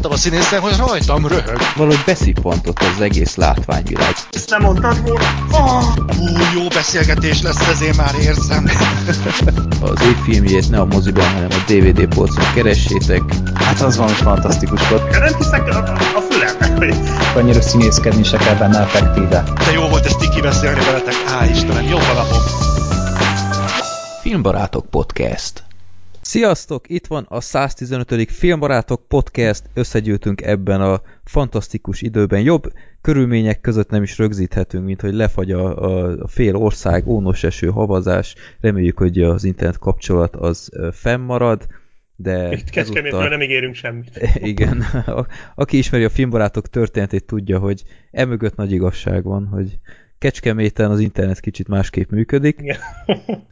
láttam a színészen, hogy rajtam röhög. Valahogy beszippantott az egész látványvilág. Ezt nem mondtad volna? Oh, hú, jó beszélgetés lesz, ezért már érzem. az év filmjét ne a moziban, hanem a DVD polcon keressétek. Hát az valami fantasztikus volt. Nem hiszek a, a fülemnek, hogy... Annyira színészkedni se kell benne effektíve. De jó volt ezt tiki beszélni veletek. Á, Istenem, jó a napom. Filmbarátok Podcast. Sziasztok! Itt van a 115. Filmbarátok Podcast. Összegyűltünk ebben a fantasztikus időben. Jobb körülmények között nem is rögzíthetünk, mint hogy lefagy a, a, fél ország, ónos eső, havazás. Reméljük, hogy az internet kapcsolat az fennmarad. De Itt Kecskemétről nem ígérünk semmit. Igen. A, aki ismeri a filmbarátok történetét tudja, hogy emögött nagy igazság van, hogy Kecskeméten az internet kicsit másképp működik, Igen.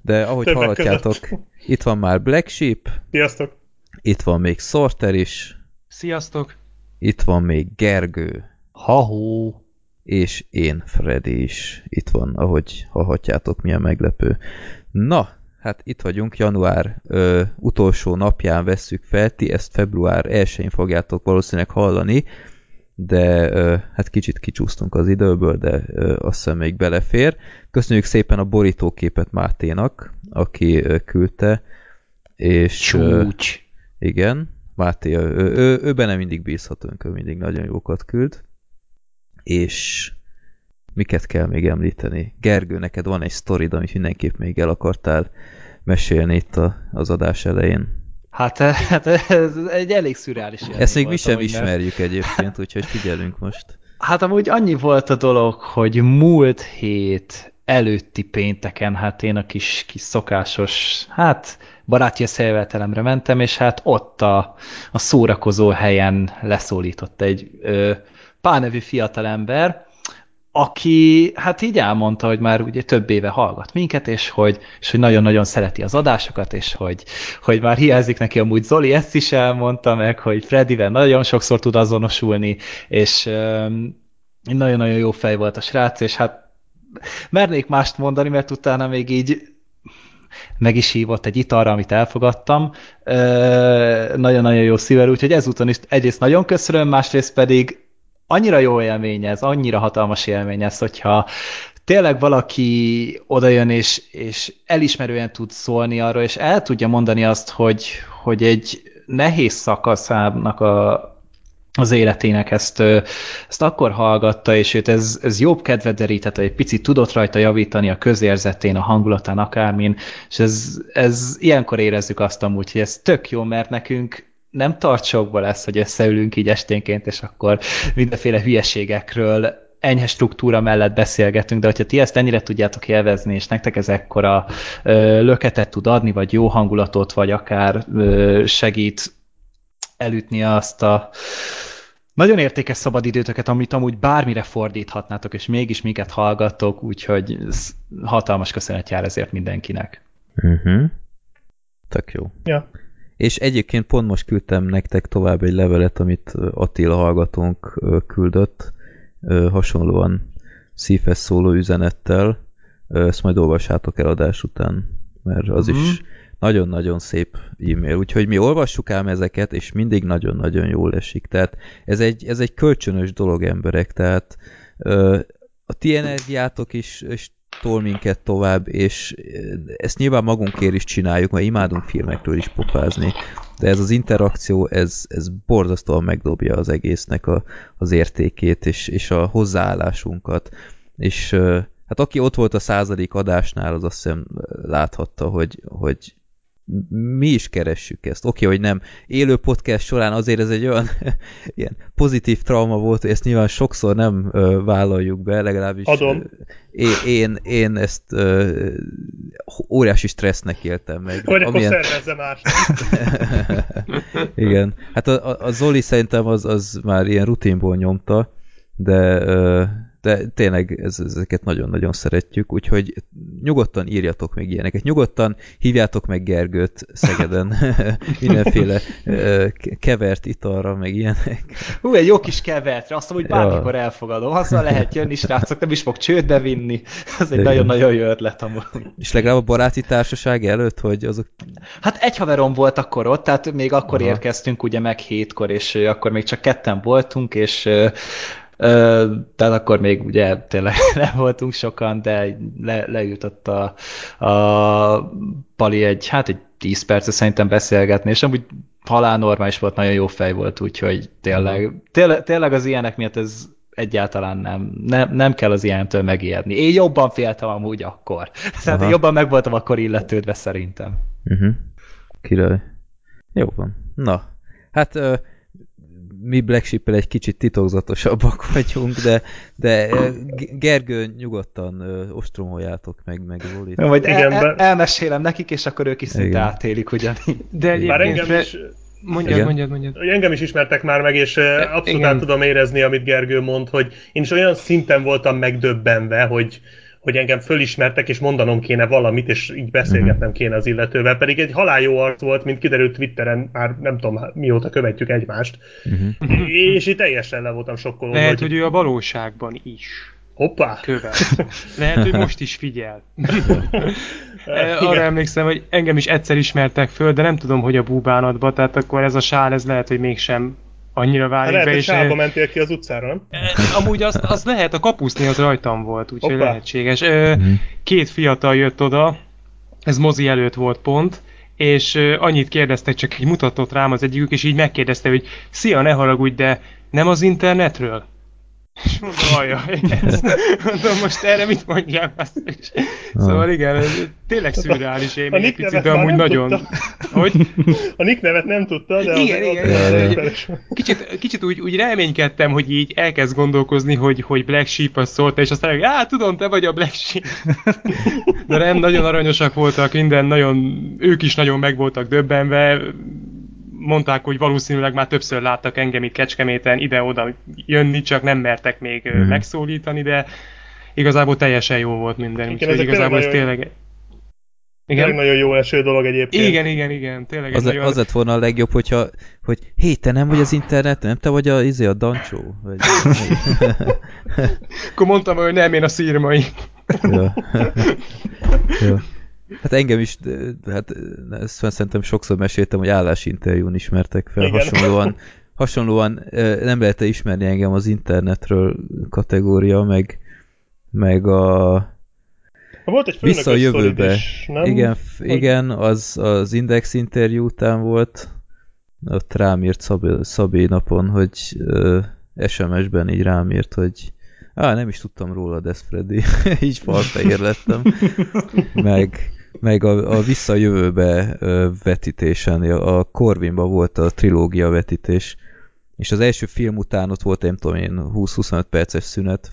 de ahogy Többek hallhatjátok, között. itt van már Black Sheep, Sziasztok! itt van még Sorter is, Sziasztok! itt van még Gergő, Ha-hó! és én, Freddy is. Itt van, ahogy hallhatjátok, milyen meglepő. Na, hát itt vagyunk, január ö, utolsó napján vesszük fel, ti ezt február 1-én fogjátok valószínűleg hallani, de hát kicsit kicsúsztunk az időből, de azt hiszem még belefér. Köszönjük szépen a borítóképet Máténak, aki küldte, és Csúcs! igen, Máté, ő, ő, ő, ő benne mindig bízhatunk, ő mindig nagyon jókat küld. És miket kell még említeni? Gergő, neked van egy sztorid, amit mindenképp még el akartál mesélni itt a, az adás elején. Hát, hát ez egy elég szürreális élmény Ezt még mi sem ismerjük egyébként, úgyhogy figyelünk most. Hát amúgy annyi volt a dolog, hogy múlt hét előtti pénteken, hát én a kis, kis szokásos, hát barátja szélvetelemre mentem, és hát ott a, a szórakozó helyen leszólított egy ö, Pál nevű fiatalember, aki hát így elmondta, hogy már ugye több éve hallgat minket, és hogy, és hogy nagyon-nagyon szereti az adásokat, és hogy, hogy már hiányzik neki amúgy Zoli, ezt is elmondta meg, hogy Fredivel nagyon sokszor tud azonosulni, és nagyon-nagyon jó fej volt a srác, és hát mernék mást mondani, mert utána még így meg is hívott egy italra, amit elfogadtam. Nagyon-nagyon jó szívvel, úgyhogy ezúton is egyrészt nagyon köszönöm, másrészt pedig annyira jó élmény ez, annyira hatalmas élmény ez, hogyha tényleg valaki odajön és, és elismerően tud szólni arról, és el tudja mondani azt, hogy, hogy egy nehéz szakaszának a, az életének ezt, ezt akkor hallgatta, és őt ez, ez jobb kedvet derített, egy picit tudott rajta javítani a közérzetén, a hangulatán, akármin, és ez, ez ilyenkor érezzük azt amúgy, hogy ez tök jó, mert nekünk nem tart sokba lesz, hogy összeülünk így esténként, és akkor mindenféle hülyeségekről enyhe struktúra mellett beszélgetünk, de hogyha ti ezt ennyire tudjátok élvezni, és nektek ez ekkora ö, löketet tud adni, vagy jó hangulatot, vagy akár ö, segít elütni azt a nagyon értékes szabadidőtöket, amit amúgy bármire fordíthatnátok, és mégis minket hallgattok, úgyhogy ez hatalmas köszönet jár ezért mindenkinek. Uh-huh. Tök jó. Ja. És egyébként pont most küldtem nektek tovább egy levelet, amit Attila hallgatónk küldött, hasonlóan szívhez szóló üzenettel. Ezt majd olvassátok el adás után, mert az Mhm. is nagyon-nagyon szép e-mail. Úgyhogy mi olvassuk ám ezeket, és mindig nagyon-nagyon jól esik. Tehát ez egy, ez egy kölcsönös dolog, emberek. Tehát a ti energiátok is, is tol minket tovább, és ö, ezt nyilván magunkért is csináljuk, mert imádunk filmekről is pofázni, de ez az interakció, ez, ez borzasztóan megdobja az egésznek a, az értékét, és, és a hozzáállásunkat, és ö, hát aki ott volt a századik adásnál, az azt hiszem láthatta, hogy, hogy mi is keressük ezt. Oké, hogy nem élő podcast során azért ez egy olyan ilyen pozitív trauma volt, hogy ezt nyilván sokszor nem ö, vállaljuk be, legalábbis Adom. én, én, én ezt ö, óriási stressznek éltem meg. Vagy akkor Amilyen- szervezze más. igen. Hát a, a, a Zoli szerintem az, az már ilyen rutinból nyomta, de, ö, de tényleg ez, ezeket nagyon-nagyon szeretjük, úgyhogy nyugodtan írjatok meg ilyeneket. Nyugodtan hívjátok meg Gergőt Szegeden mindenféle kevert italra, meg ilyenek. Hú, egy jó kis kevertre, azt hogy bármikor ja. elfogadom. Azzal lehet jönni, srácok, nem is fog csődbe vinni. Ez egy nagyon-nagyon jó ötlet amúgy. És legalább a baráti társaság előtt, hogy azok... Hát egy haverom volt akkor ott, tehát még akkor Aha. érkeztünk ugye meg hétkor, és akkor még csak ketten voltunk, és tehát akkor még ugye tényleg nem voltunk sokan, de le, leült ott a, a Pali egy, hát egy 10 perce szerintem beszélgetni, és amúgy halál normális volt, nagyon jó fej volt, úgyhogy tényleg, tényleg, tényleg az ilyenek miatt ez egyáltalán nem, nem, nem kell az ilyentől megijedni. Én jobban féltem amúgy akkor. Tehát én jobban meg voltam akkor illetődve szerintem. Uh-huh. Király. Jó van. Na, hát mi Black sheep egy kicsit titokzatosabbak vagyunk, de, de Gergő nyugodtan ostromoljátok meg, meg Zolit. Majd el, el, elmesélem nekik, és akkor ők is szinte átélik ugyanígy. De egyébként... engem is... Mondjad, mondjad, mondjad. Engem is ismertek már meg, és abszolút tudom érezni, amit Gergő mond, hogy én is olyan szinten voltam megdöbbenve, hogy, hogy engem fölismertek, és mondanom kéne valamit, és így beszélgetnem kéne az illetővel. Pedig egy halál jó arc volt, mint kiderült Twitteren, már nem tudom mióta követjük egymást. Uh-huh. És itt teljesen le voltam sokkolva. Lehet, hogy... hogy ő a valóságban is. Hoppá! Követ. Lehet, hogy most is figyel. Arra emlékszem, hogy engem is egyszer ismertek föl, de nem tudom, hogy a búbánatba, tehát akkor ez a sál, ez lehet, hogy mégsem annyira válik hát be. és sávba mentél ki az utcára, nem? Amúgy azt, az lehet, a kapuszni az rajtam volt, úgyhogy Hoppá. lehetséges. Mhm. Két fiatal jött oda, ez mozi előtt volt pont, és annyit kérdeztek, csak így mutatott rám az egyikük, és így megkérdezte, hogy szia, ne haragudj, de nem az internetről? És mondom, ajaj, ez, mondom, most erre mit mondjam? Azt is. Szóval igen, ez tényleg szürreális élmény egy picit, de amúgy nagyon... Tudta. Hogy? A Nick nevet nem tudta, de... Igen, az igen, igen. Kicsit, kicsit úgy, úgy reménykedtem, hogy így elkezd gondolkozni, hogy, hogy Black Sheep az szólta, és aztán, hogy á, tudom, te vagy a Black Sheep. De nem, nagyon aranyosak voltak, minden nagyon, ők is nagyon meg voltak döbbenve, mondták, hogy valószínűleg már többször láttak engem itt Kecskeméten ide-oda jönni, csak nem mertek még mm. megszólítani, de igazából teljesen jó volt minden. Igen, úgyhogy igazából ez tényleg... Igen? nagyon jó eső dolog egyébként. Igen, igen, igen, tényleg az, nagyon... az lett volna a legjobb, hogyha, hogy hé, te nem vagy az internet, nem te vagy a, izé, a Dancsó? Vagy... Akkor mondtam, hogy nem, én a szírmai. ja. ja. Hát engem is, hát ezt szerintem sokszor meséltem, hogy állásinterjún ismertek fel, Igen. hasonlóan, hasonlóan nem lehet ismerni engem az internetről kategória, meg, meg a volt egy vissza a jövőbe. Is, nem? Igen, hogy... igen, az az Index interjú után volt, ott rám írt Szabé, Szabé napon, hogy uh, SMS-ben így rám írt, hogy Á, nem is tudtam róla, ez Freddy. így falfehér lettem. meg, meg a, a visszajövőbe vetítésen, a Corvinban volt a trilógia vetítés, és az első film után ott volt, nem tudom én, 20-25 perces szünet,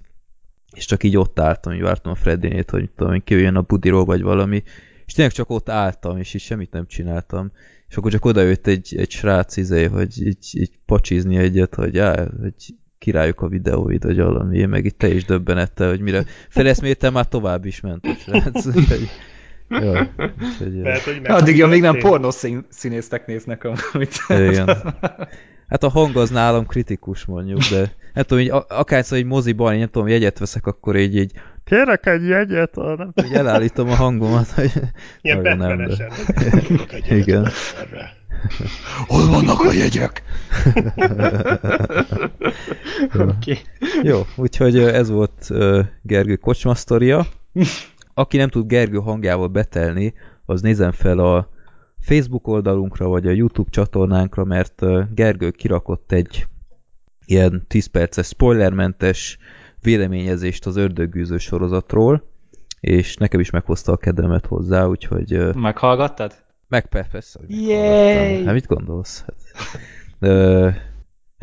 és csak így ott álltam, így vártam a Freddinét, hogy tudom én, kijöjjön a budiról, vagy valami, és tényleg csak ott álltam, és így semmit nem csináltam. És akkor csak odajött egy, egy srác izé, hogy így, így pacsizni egyet, hogy, á, hogy királyok a videóid, vagy valami, én meg itt te is döbbenettel, hogy mire feleszméltem, már tovább is ment a srác. Jó, Lehet, hogy Addig, amíg nem pornó színésztek néznek amit. Igen. Hát a hang az nálam kritikus mondjuk, de nem tudom, így akárszor egy moziban, nem tudom, jegyet veszek, akkor így, így kérek egy jegyet, nem tudom, elállítom a hangomat, hogy Ilyen nem, de... Igen. Hol vannak a jegyek? Jó. Okay. Jó, úgyhogy ez volt Gergő kocsmasztoria. Aki nem tud Gergő hangjával betelni, az nézem fel a Facebook oldalunkra, vagy a YouTube csatornánkra, mert Gergő kirakott egy ilyen 10 perces spoilermentes véleményezést az ördögűző sorozatról, és nekem is meghozta a kedvemet hozzá, úgyhogy... Meghallgattad? Meg persze, hogy Hát mit gondolsz? Hát, ö,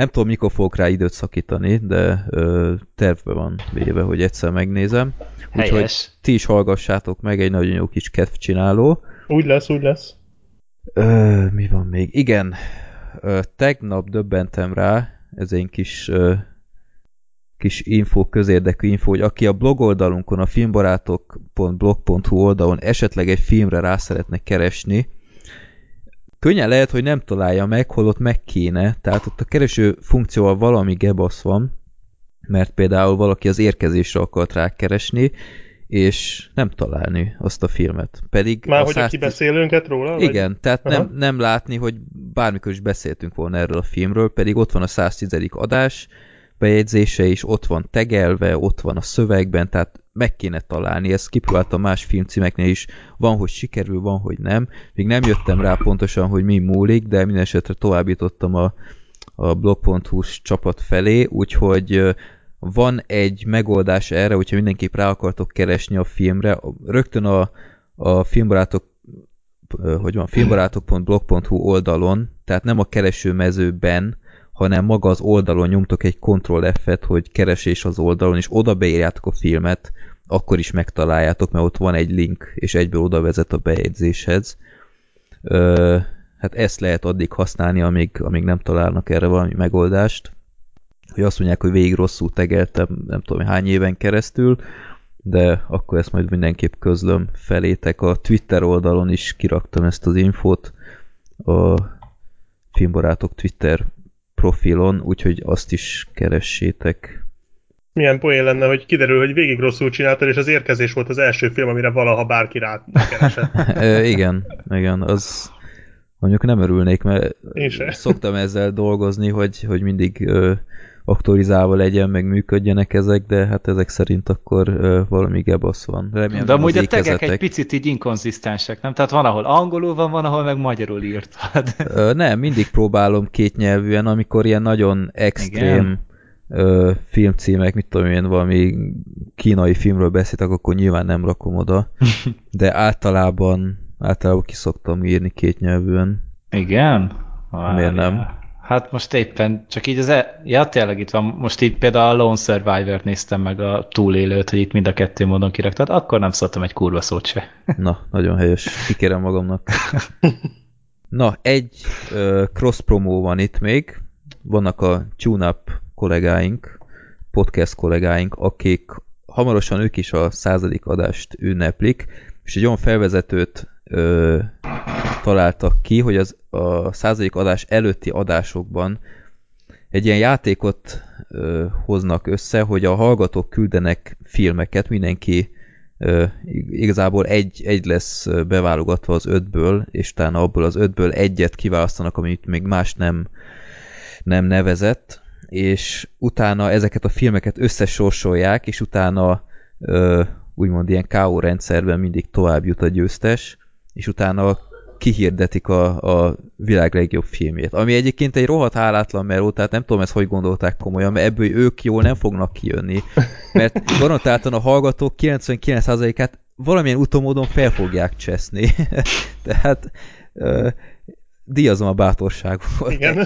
nem tudom, mikor fogok rá időt szakítani, de ö, tervbe van véve, hogy egyszer megnézem. Úgyhogy ti is hallgassátok meg, egy nagyon jó kis kedvcsináló. Úgy lesz, úgy lesz. Ö, mi van még? Igen, ö, tegnap döbbentem rá, ez egy kis ö, kis info, közérdekű info, hogy aki a blog oldalunkon, a filmbarátok.blog.hu oldalon esetleg egy filmre rá szeretne keresni, könnyen lehet, hogy nem találja meg, holott meg kéne, tehát ott a kereső funkcióval valami gebasz van, mert például valaki az érkezésre akart rákeresni, és nem találni azt a filmet. Pedig Már hogy 110... a kibeszélőnket róla? Igen, vagy? tehát nem, nem látni, hogy bármikor is beszéltünk volna erről a filmről, pedig ott van a 110. adás, bejegyzése is, ott van tegelve, ott van a szövegben, tehát meg kéne találni, ezt kipróbáltam más filmcímeknél is, van, hogy sikerül, van, hogy nem. Még nem jöttem rá pontosan, hogy mi múlik, de minden esetre továbbítottam a, a blog.hu-s csapat felé, úgyhogy van egy megoldás erre, hogyha mindenképp rá akartok keresni a filmre, rögtön a, a filmbarátok hogy van, filmbarátok.blog.hu oldalon, tehát nem a keresőmezőben, hanem maga az oldalon nyomtok egy Ctrl F-et, hogy keresés az oldalon, és oda beírjátok a filmet, akkor is megtaláljátok, mert ott van egy link, és egyből oda vezet a bejegyzéshez. Ö, hát ezt lehet addig használni, amíg, amíg nem találnak erre valami megoldást. Hogy azt mondják, hogy végig rosszul tegeltem, nem tudom hány éven keresztül, de akkor ezt majd mindenképp közlöm felétek. A Twitter oldalon is kiraktam ezt az infót, a filmbarátok Twitter profilon, úgyhogy azt is keressétek. Milyen poén lenne, hogy kiderül, hogy végig rosszul csináltad, és az érkezés volt az első film, amire valaha bárki rá keresett. igen, igen, az mondjuk nem örülnék, mert szoktam ezzel dolgozni, hogy, hogy mindig aktorizálva legyen, meg működjenek ezek, de hát ezek szerint akkor uh, valami gebasz van. Remélem, de amúgy a tegek egy picit így inkonzisztensek, nem? Tehát van, ahol angolul van, van, ahol meg magyarul írtad. uh, nem, mindig próbálom kétnyelvűen, amikor ilyen nagyon extrém filmcímek, mit tudom én, valami kínai filmről beszéltek, akkor nyilván nem rakom oda, de általában általában kiszoktam írni kétnyelvűen. Igen? Miért nem? Hát most éppen, csak így az e... Ja, tényleg itt van. Most így például a Lone Survivor-t néztem meg a túlélőt, hogy itt mind a kettő módon kiraktad, akkor nem szóltam egy kurva szót se. Na, nagyon helyes. Kikérem magamnak. Na, egy uh, cross promo van itt még. Vannak a tune-up kollégáink, podcast kollégáink, akik hamarosan ők is a századik adást ünneplik, és egy olyan felvezetőt ö, találtak ki, hogy az a századik adás előtti adásokban egy ilyen játékot ö, hoznak össze, hogy a hallgatók küldenek filmeket, mindenki ö, igazából egy, egy lesz beválogatva az ötből, és utána abból az ötből egyet kiválasztanak, amit még más nem, nem nevezett, és utána ezeket a filmeket összesorsolják, és utána ö, úgymond ilyen K.O. rendszerben mindig tovább jut a győztes, és utána kihirdetik a, a világ legjobb filmjét. Ami egyébként egy rohadt hálátlan meló, tehát nem tudom ezt hogy gondolták komolyan, mert ebből ők jól nem fognak kijönni. Mert garantáltan a hallgatók 99%-át valamilyen utomódon fel fogják cseszni. tehát uh, díjazom a bátorságot.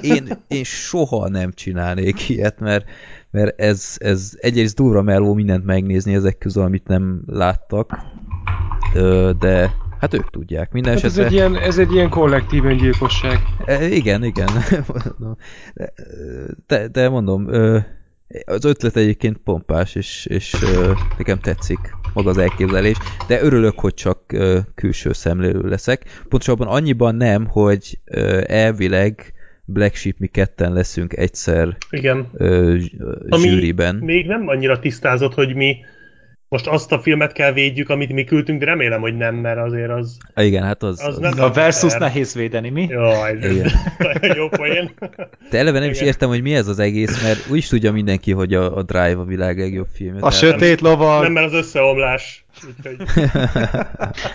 Én, én soha nem csinálnék ilyet, mert, mert ez, ez egyrészt durva meló mindent megnézni ezek közül, amit nem láttak, de Hát ők tudják. Minden hát esetre... ez, egy ilyen, ez egy ilyen kollektív öngyilkosság. E, igen, igen. de, de mondom, az ötlet egyébként pompás, és, és nekem tetszik maga az elképzelés, de örülök, hogy csak külső szemlélő leszek. Pontosabban annyiban nem, hogy elvileg Black Sheep mi ketten leszünk egyszer Igen. zsűriben. Ami még nem annyira tisztázott, hogy mi most azt a filmet kell védjük, amit mi küldtünk, de remélem, hogy nem, mert azért az... Igen, hát az... az, az nem a versus fair. nehéz védeni, mi? Jaj, Igen. jó poén. De eleve nem Igen. is értem, hogy mi ez az egész, mert úgy is tudja mindenki, hogy a, a Drive a világ legjobb film. A sötét lovag! Nem, mert az összeomlás.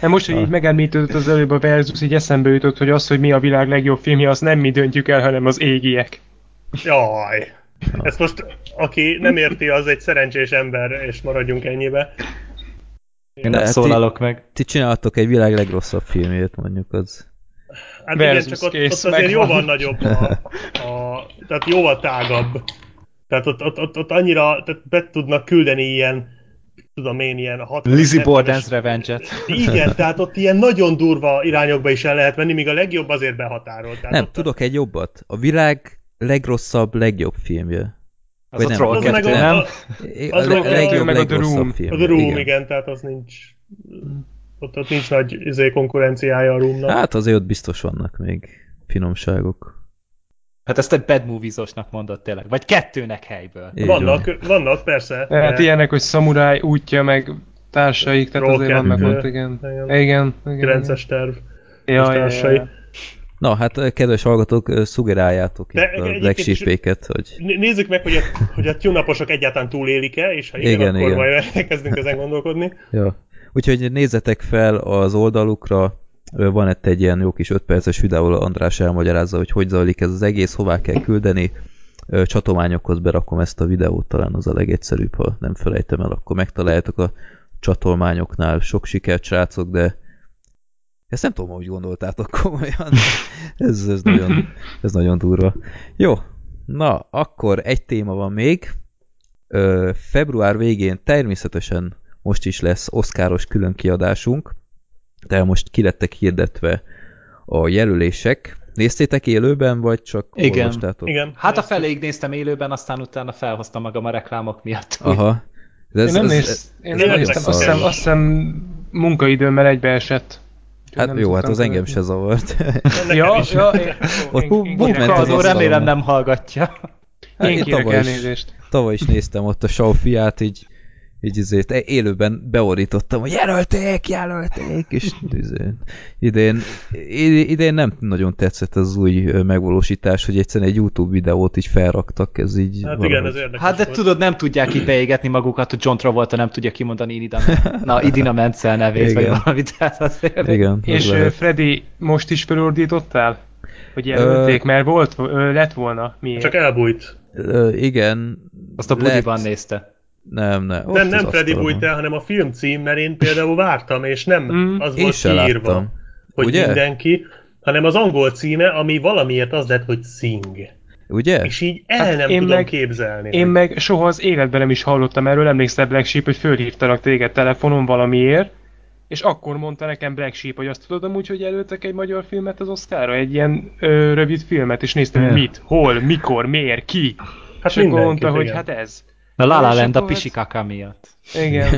Nem most, hogy így megemlítődött az előbb a versus, így eszembe jutott, hogy az, hogy mi a világ legjobb filmje, azt nem mi döntjük el, hanem az égiek. Jaj. Ezt most, aki nem érti, az egy szerencsés ember, és maradjunk ennyibe. Én nem hát szólalok ti, meg. Ti csináltok egy világ legrosszabb filmjét, mondjuk az. Hát igen, csak ott, ott azért jóval nagyobb a, a, tehát jóval tágabb. Tehát ott, ott, ott, ott annyira tehát be tudnak küldeni ilyen tudom én, ilyen hat. Lizzie Borden's Revenge-et. Igen, tehát ott ilyen nagyon durva irányokba is el lehet menni, míg a legjobb azért behatárolt. Tehát Nem, tudok a... egy jobbat. A világ legrosszabb, legjobb filmje. Az Vagy a Troll 2, nem? nem? Az a, a, legjobb, meg a The Room. Film. A The Room, igen. igen, tehát az nincs ott, ott nincs nagy izé, konkurenciája a Roomnak. Hát azért ott biztos vannak még finomságok. Hát ezt egy bad movies-osnak mondott tényleg. Vagy kettőnek helyből. Így vannak, van. vannak, persze. Hát de... ilyenek, hogy szamuráj útja, meg társaik, tehát Rocket, azért vannak ott, igen. Igen, igen. igen 9-es terv. Ja, társai. Ja, ja. Na, hát kedves hallgatók, szugeráljátok De, itt a Black hogy... Nézzük meg, hogy a, hogy a tunaposok egyáltalán túlélik-e, és ha igen, igen akkor igen. majd elkezdünk ezen gondolkodni. Jó. Úgyhogy nézzetek fel az oldalukra, van itt egy ilyen jó kis 5 perces videó, András elmagyarázza, hogy hogy zajlik ez az egész, hová kell küldeni. Csatolmányokhoz berakom ezt a videót, talán az a legegyszerűbb, ha nem felejtem el, akkor megtaláljátok a csatolmányoknál. Sok sikert, srácok, de ezt nem tudom, hogy gondoltátok komolyan. ez, ez, nagyon, ez nagyon durva. Jó, na, akkor egy téma van még. Ö, február végén természetesen most is lesz oszkáros külön kiadásunk, de most kilettek hirdetve a jelölések. Néztétek élőben, vagy csak Igen. olvastátok? Igen. Hát a feléig néztem élőben, aztán utána felhoztam magam a reklámok miatt. Aha. De ez, én nem, ez, néz, ez, én nem néztem, azt hiszem, azt hiszem munkaidőmmel egybeesett. Hát nem jó, hát az engem se zavart. ja, ja, én, Ott én, én, én, remélem nem hallgatja. Én, én kérek elnézést. Tavaly is néztem ott a show fiát, így így azért élőben beorítottam, hogy jelölték, jelölték, és izé, idén, idén nem nagyon tetszett az új megvalósítás, hogy egyszerűen egy YouTube videót így felraktak, ez így Hát valahogy. igen, ez érdekes Hát de volt. tudod, nem tudják ideégetni magukat, hogy John Travolta nem tudja kimondani Idina, na, Idina Menzel nevét, igen. vagy valami, tehát azért. Igen, és lehet. Freddy, most is felordítottál? Hogy jelölték, mert volt, lett volna. Miért? Csak elbújt. Ö, igen. Azt a budiban nézte. Nem, nem. Nem, nem Freddy bújt el, hanem a filmcím, mert én például vártam, és nem mm, az volt kiírva, láttam. hogy Ugye? mindenki, hanem az angol címe, ami valamiért az lett, hogy Sing. Ugye? És így el hát nem én tudom meg, képzelni. Én meg soha az életben nem is hallottam erről, emlékszel Black Sheep, hogy fölhívtalak téged telefonon valamiért, és akkor mondta nekem Black Sheep, hogy azt tudod amúgy, hogy előttek egy magyar filmet az Oscarra, egy ilyen ö, rövid filmet, és néztem, yeah. mit, hol, mikor, miért, ki. Hát és akkor mondta, igen. hogy hát ez. A La La Land a pisikaka miatt. Igen.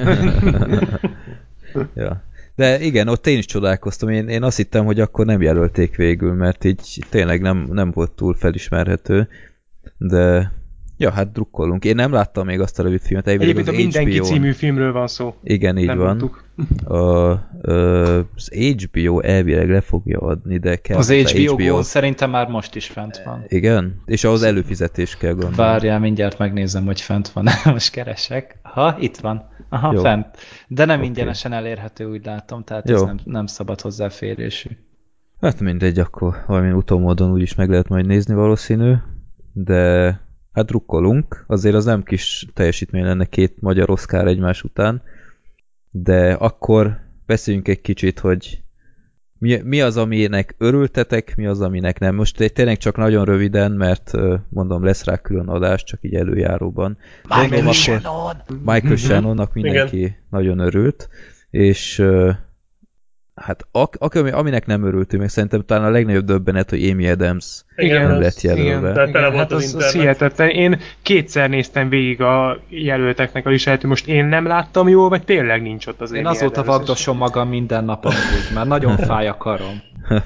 ja. De igen, ott én is csodálkoztam. Én, én azt hittem, hogy akkor nem jelölték végül, mert így tényleg nem, nem volt túl felismerhető. De Ja, hát drukkolunk. Én nem láttam még azt a rövid filmet. Egyébként a Mindenki HBO című filmről van szó. Igen, így nem van. A, az HBO elvileg le fogja adni, de kell. Az HBO, HBO szerintem már most is fent van. Igen? És ahhoz előfizetés kell gondolni. Várjál, mindjárt megnézem, hogy fent van. most keresek. Ha, itt van. Aha, Jó. fent. De nem okay. ingyenesen elérhető, úgy látom, tehát Jó. ez nem, nem szabad hozzáférésű. Hát mindegy, akkor valami utómódon úgyis meg lehet majd nézni valószínű, de hát drukkolunk, azért az nem kis teljesítmény lenne két magyar oszkár egymás után, de akkor beszéljünk egy kicsit, hogy mi, mi az, aminek örültetek, mi az, aminek nem. Most egy tényleg csak nagyon röviden, mert mondom, lesz rá külön adás, csak így előjáróban. Michael Shannon! Michael Shannonnak mindenki Igen. nagyon örült, és hát ak- ak- aminek nem örültünk, meg szerintem talán a legnagyobb döbbenet, hogy Amy Adams igen, nem lett jelölve. Igen, igen hát az, az hihetetlen. Én kétszer néztem végig a jelölteknek a listát, most én nem láttam jól, vagy tényleg nincs ott az Én Amy azóta vagdosom magam minden nap amúgy, már nagyon fáj a karom.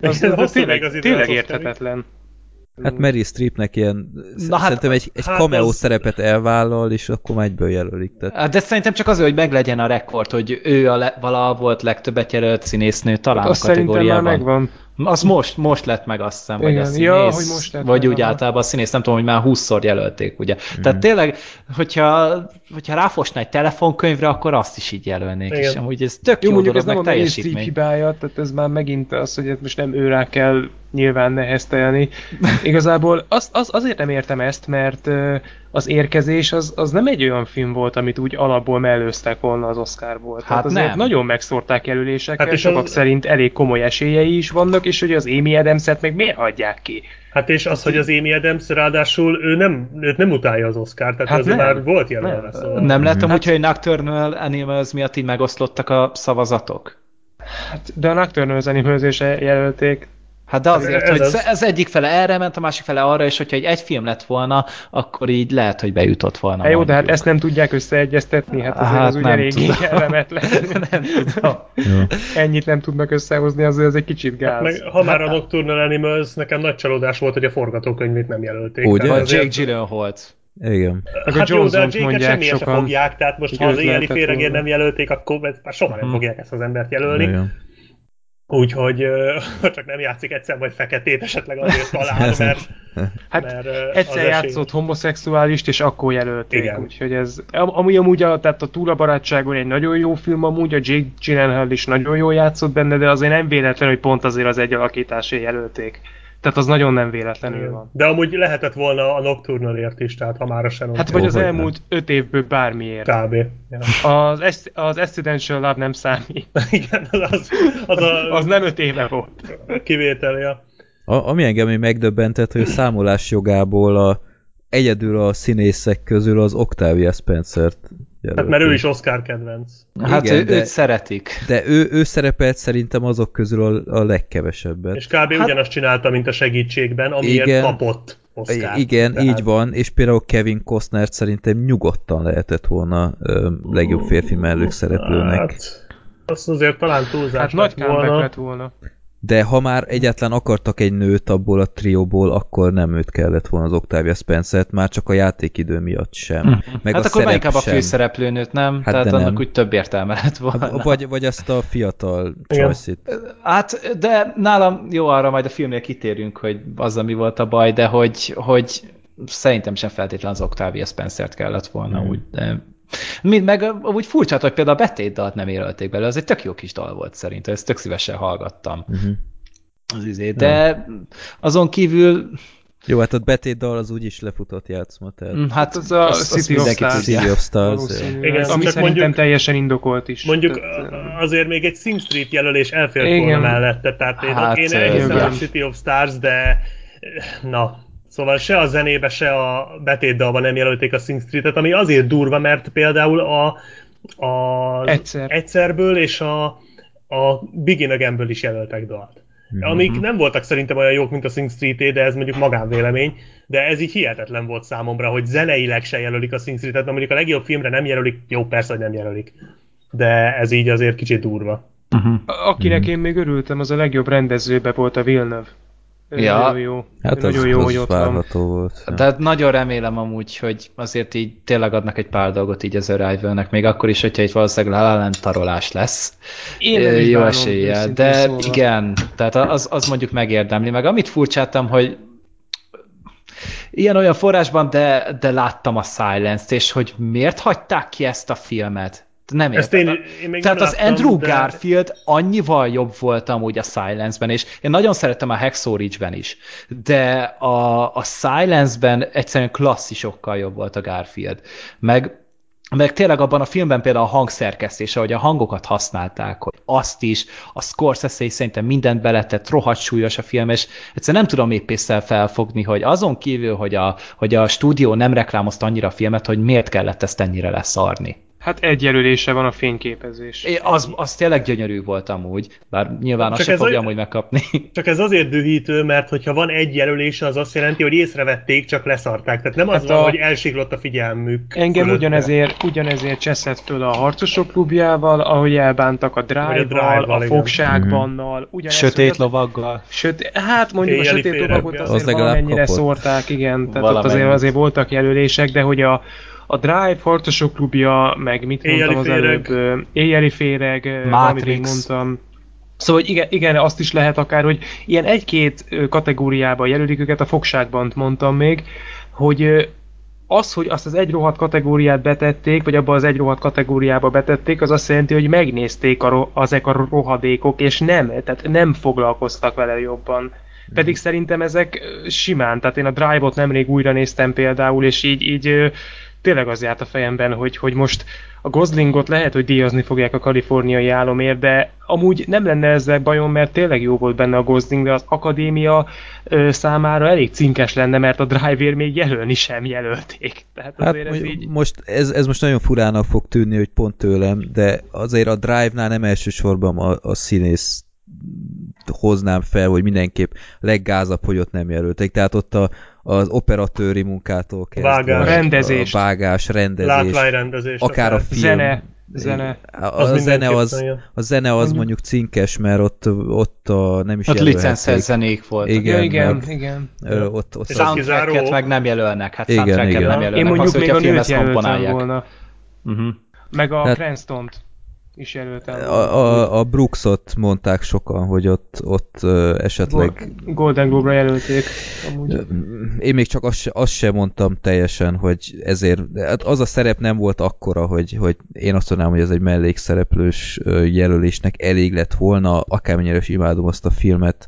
az, az, az tényleg, tényleg érthetetlen. Hát Mary Streepnek ilyen, Na hát, szerintem egy, egy hát cameo az... szerepet elvállal, és akkor már egyből jelölik. Tehát. Hát de szerintem csak azért, hogy meglegyen a rekord, hogy ő a le, vala volt legtöbbet jelölt színésznő talán hát a kategóriában. Már megvan. Az most, most lett meg azt hiszem, vagy a színész, ja, hogy most lett vagy úgy általában a színész, nem tudom, hogy már 20-szor jelölték, ugye. Mm. Tehát tényleg, hogyha, hogyha ráfosna egy telefonkönyvre, akkor azt is így jelölnék, Igen. és amúgy ez tök jó, jó mondjuk dolog, ez nem a hibája, tehát ez már megint az, hogy most nem ő rá kell nyilván neheztelni. Igazából az, az, azért nem értem ezt, mert az érkezés az, az nem egy olyan film volt, amit úgy alapból mellőztek volna az Oscarból. Hát azért nem. nagyon megszórták jelölésekkel, hát és sokak az... szerint elég komoly esélyei is vannak, és hogy az Amy Adams-et meg miért adják ki? Hát és az, hogy az Amy Adams ráadásul ő nem, őt nem utálja az Oscar, tehát hát az már volt jelölve. Nem, szóval. nem lettem, hát... hogyha egy Nocturnal Animals miatt így megoszlottak a szavazatok? Hát, de a Nocturnal Animals jelölték, Hát de azért, ez hogy az... az egyik fele erre ment, a másik fele arra, és hogyha egy, egy film lett volna, akkor így lehet, hogy bejutott volna. Hát jó, de hát ezt nem tudják összeegyeztetni, hát azért hát az ugye eléggé kellemetlen. nem tudom. Ennyit nem tudnak összehozni, azért ez egy kicsit gáz. Hát meg, ha már a Nocturnal Animals, nekem nagy csalódás volt, hogy a forgatókönyvét nem jelölték. Ugye? Vagy Jake Gyllenhaal. Igen. Hát a jó, de a Jake-et semmiért se fogják, tehát most ha az éjjeli féregért nem jelölték, akkor már soha nem mhm. fogják ezt az embert jelölni. Igen. Úgyhogy csak nem játszik egyszer majd feketét, esetleg azért talál, mert... Hát mert, egyszer játszott homoszexuálist, és akkor jelölték, Igen. úgyhogy ez... Amúgy amúgy a, tehát a Túra barátságon egy nagyon jó film, amúgy a Jake Gyllenhaal is nagyon jól játszott benne, de azért nem véletlen, hogy pont azért az egy alakításé jelölték. Tehát az nagyon nem véletlenül van. De amúgy lehetett volna a Nocturnalért is, tehát ha már a Shannon. Hát vagy az elmúlt nem. öt évből bármiért. Kb. Ja. Az, es- az Accidental Love nem számít. Igen, az, az, az, a... az nem öt éve volt. Kivétel, ja. A, ami engem még megdöbbentett, hogy a számolás jogából a, egyedül a színészek közül az Octavia Spencer-t Hát mert ő is Oscar kedvenc. Hát Igen, ő, de, őt szeretik. De ő, ő szerepelt szerintem azok közül a, a legkevesebbet. És kb. Hát, ugyanazt csinálta, mint a segítségben, amiért igen, kapott Oscar. Igen, tehát... így van, és például Kevin Costner szerintem nyugodtan lehetett volna ö, legjobb férfi mellők szereplőnek. Hát, azt azért talán túlzás hát nagy volna. lett volna de ha már egyáltalán akartak egy nőt abból a trióból, akkor nem őt kellett volna az Octavia Spencer-t, már csak a játékidő miatt sem. Hm. Meg hát a akkor inkább a főszereplőnőt, nem? Hát Tehát annak nem. úgy több értelme lett volna. Vagy, vagy azt a fiatal choice Hát, de nálam, jó, arra majd a filmnél kitérünk, hogy az, ami volt a baj, de hogy, hogy szerintem sem feltétlenül az Octavia Spencer-t kellett volna hmm. úgy, de Mind meg úgy furcsa, hogy például a betét dalt nem érölték belőle, az egy tök jó kis dal volt szerintem, ezt tök szívesen hallgattam. Uh-huh. Az izé. De ja. azon kívül jó, hát a betét dal az úgyis lefutott játszma, tehát... Mm, hát az a azt, City, azt of Stars. City of Stars. Igen, ami szerintem mondjuk, teljesen indokolt is. Mondjuk tehát, azért még egy Sing Street jelölés elfért volna mellette, tehát én, hát, én elhiszem a City of Stars, de na, Szóval se a zenébe, se a betétdalban nem jelölték a Sing Street-et, ami azért durva, mert például a, a Egyszer. egyszerből és a, a Begin Again-ből is jelöltek dalt. Mm-hmm. Amik nem voltak szerintem olyan jók, mint a Sing street de ez mondjuk magánvélemény, de ez így hihetetlen volt számomra, hogy zeneileg se jelölik a Sing Street-et, mert mondjuk a legjobb filmre nem jelölik, jó, persze, hogy nem jelölik. De ez így azért kicsit durva. Uh-huh. Akinek uh-huh. én még örültem, az a legjobb rendezőbe volt a Villeneuve. Ja. Nagyon jó. Hát nagyon az, jó, az hogy ott van. volt. Ja. De nagyon remélem amúgy, hogy azért így tényleg adnak egy pár dolgot így az arrival még akkor is, hogyha itt valószínűleg La tarolás lesz. Én nem jó eséllyel. De szóval. igen, tehát az, az mondjuk megérdemli. Meg amit furcsáltam, hogy ilyen-olyan forrásban, de, de láttam a Silence-t, és hogy miért hagyták ki ezt a filmet? Nem Ezt én, én még Tehát nem az láttam, Andrew de... Garfield annyival jobb volt amúgy a Silence-ben, és én nagyon szeretem a Hacksaw Ridge-ben is, de a, a Silence-ben egyszerűen klasszisokkal jobb volt a Garfield. Meg meg tényleg abban a filmben például a hangszerkesztés, ahogy a hangokat használták, hogy azt is, a Scorsese is szerintem mindent beletett, rohadt súlyos a film, és egyszerűen nem tudom épp felfogni, hogy azon kívül, hogy a, hogy a stúdió nem reklámozta annyira a filmet, hogy miért kellett ezt ennyire leszarni. Hát egy jelölése van a fényképezés. É, az, az tényleg gyönyörű volt amúgy, bár nyilván azt sem fogja amúgy megkapni. Csak ez azért dühítő, mert hogyha van egy jelölése, az azt jelenti, hogy észrevették, csak leszarták. Tehát nem az hát van, a... hogy elsiklott a figyelmük. Engem ugyanezért, ugyanezért cseszett föl a harcosok klubjával, ahogy elbántak a Drive-val, a, a Fogságbannal. Sötét lovaggal. Sötét, hát mondjuk Éjjeli a sötét lovagot azért az valamennyire szórták, igen. Tehát ott azért, azért voltak jelölések, de hogy a, a Drive, Harcosok klubja, meg mit éjjeli mondtam az féreg. előbb, éjjeli féreg, Matrix. mondtam. Szóval igen, igen, azt is lehet akár, hogy ilyen egy-két kategóriában jelölik őket, a fogságban mondtam még, hogy az, hogy azt az egy rohadt kategóriát betették, vagy abba az egy rohadt kategóriába betették, az azt jelenti, hogy megnézték a ro- ezek a rohadékok, és nem, tehát nem foglalkoztak vele jobban. Pedig szerintem ezek simán, tehát én a Drive-ot nemrég újra néztem például, és így, így tényleg az járt a fejemben, hogy, hogy most a Goslingot lehet, hogy díjazni fogják a kaliforniai álomért, de amúgy nem lenne ezzel bajom, mert tényleg jó volt benne a Gosling, de az akadémia ö, számára elég cinkes lenne, mert a drive még jelölni sem jelölték. Tehát hát azért ez így... most, ez, ez most nagyon furának fog tűnni, hogy pont tőlem, de azért a Drive-nál nem elsősorban a, a színész hoznám fel, hogy mindenképp leggázabb, hogy ott nem jelölték. Tehát ott a, az operatőri munkától kezdve. Vágás. Rendezés. A vágás, rendezés. Látványrendezés. Akár a film. Zene. Zene. A, a, zene az, a zene az mondjuk cinkes, mert ott, ott a, nem is Ott licenszes zenék volt. Igen, ja, igen, meg, igen. Ö, ott, ott soundtracket meg nem jelölnek. Hát igen, igen. nem jelölnek. Én mondjuk az, még a, a nőt jelöltem volna. Uh-huh. Meg a hát, Cranstont is jelöltem. A, a, a Brooksot mondták sokan, hogy ott, ott esetleg... Golden Globe-ra jelölték. Amúgy. Én még csak azt, azt sem mondtam teljesen, hogy ezért... Hát az a szerep nem volt akkora, hogy, hogy én azt mondanám, hogy ez egy mellékszereplős jelölésnek elég lett volna, akármennyire is imádom azt a filmet,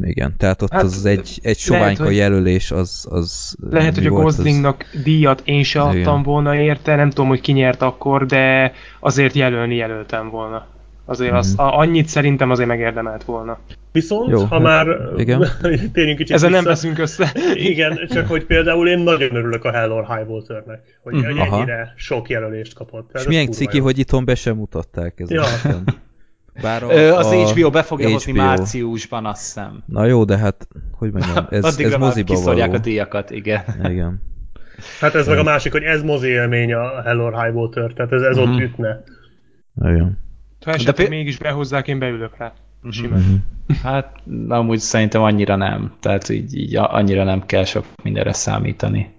igen, tehát ott hát, az egy, egy soványka lehet, jelölés, az, az Lehet, hogy a Goslingnak az... díjat én se adtam igen. volna érte, nem tudom, hogy ki nyert akkor, de azért jelölni jelöltem volna. Azért mm. azt, annyit szerintem azért megérdemelt volna. Viszont, Jó, ha hát, már igen. térjünk kicsit Ezen vissza, nem veszünk össze. igen, csak hogy például én nagyon örülök a Hell or High Waternek, hogy mm. ennyire sok jelölést kapott. És milyen ciki, jó. hogy itthon be sem mutatták ez ja. Bár a, az a HBO be fogja HBO. hozni márciusban, azt hiszem. Na jó, de hát, hogy mondjam, ez, Addigra ez moziba való. a díjakat, igen. Igen. Hát ez meg a másik, hogy ez mozi élmény a Hell or High Water, tehát ez, ez uh-huh. ott mhm. ütne. Igen. Ha esetleg de mégis behozzák, én beülök rá. Uh-huh. Hát amúgy szerintem annyira nem. Tehát így, így annyira nem kell sok mindenre számítani.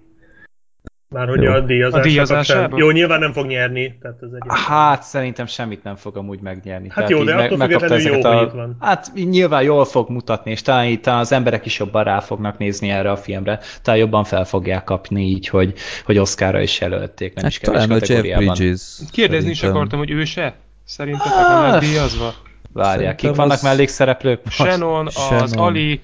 Már hogy a díjazás. A díjazásában? Jó, nyilván nem fog nyerni. Tehát ez egy hát szerintem semmit nem fog amúgy megnyerni. Hát tehát jó, de attól függetlenül jó, a... hogy van. Hát nyilván jól fog mutatni, és talán itt az emberek is jobban rá fognak nézni erre a filmre. Talán jobban fel fogják kapni így, hogy, hogy Oscarra is jelölték. Nem hát is talán a Jeff Bridges. Kérdezni is akartam, hogy ő se? Szerintetek nem lett díjazva? Várják, kik vannak mellékszereplők? Shannon, az Ali,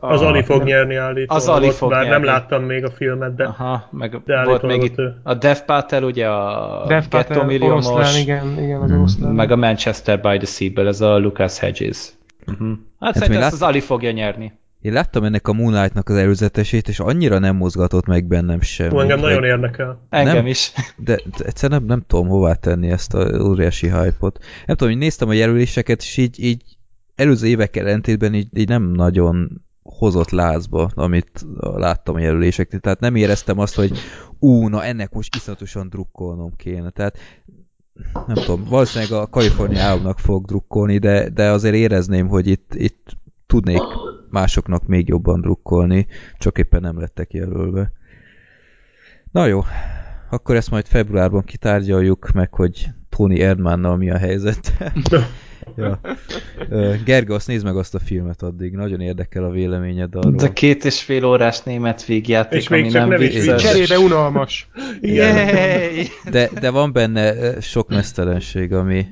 az Ali fog nyerni állítólag. Az Ali fog nyerni. nem láttam még a filmet, de, Aha, meg de volt még itt a Dev Patel, ugye a Dev Ghetto Milliómos, igen, igen, az oroszlán. meg a Manchester by the Sea-ből, ez a Lucas Hedges. Uh-huh. Hát, hát szerintem lát... az Ali fogja nyerni. Én láttam ennek a Moonlight-nak az előzetesét, és annyira nem mozgatott meg bennem sem. Hú, engem nagyon érdekel. Engem nem, is. De, de egyszerűen nem, nem tudom hová tenni ezt a óriási hype-ot. Nem tudom, hogy néztem a jelöléseket, és így, így előző évekkel ellentétben így, így nem nagyon hozott lázba, amit láttam a jelölések. Tehát nem éreztem azt, hogy ú, na ennek most iszatosan drukkolnom kéne. Tehát nem tudom, valószínűleg a Kalifornia államnak fog drukkolni, de, de azért érezném, hogy itt, itt tudnék másoknak még jobban drukkolni, csak éppen nem lettek jelölve. Na jó, akkor ezt majd februárban kitárgyaljuk meg, hogy Tony Erdmannnal mi a helyzet. ja. Gergő, azt nézd meg azt a filmet addig, nagyon érdekel a véleményed arról. De két és fél órás német végjáték, és ami nem vicces. Cserébe unalmas. de, de van benne sok mesztelenség, ami...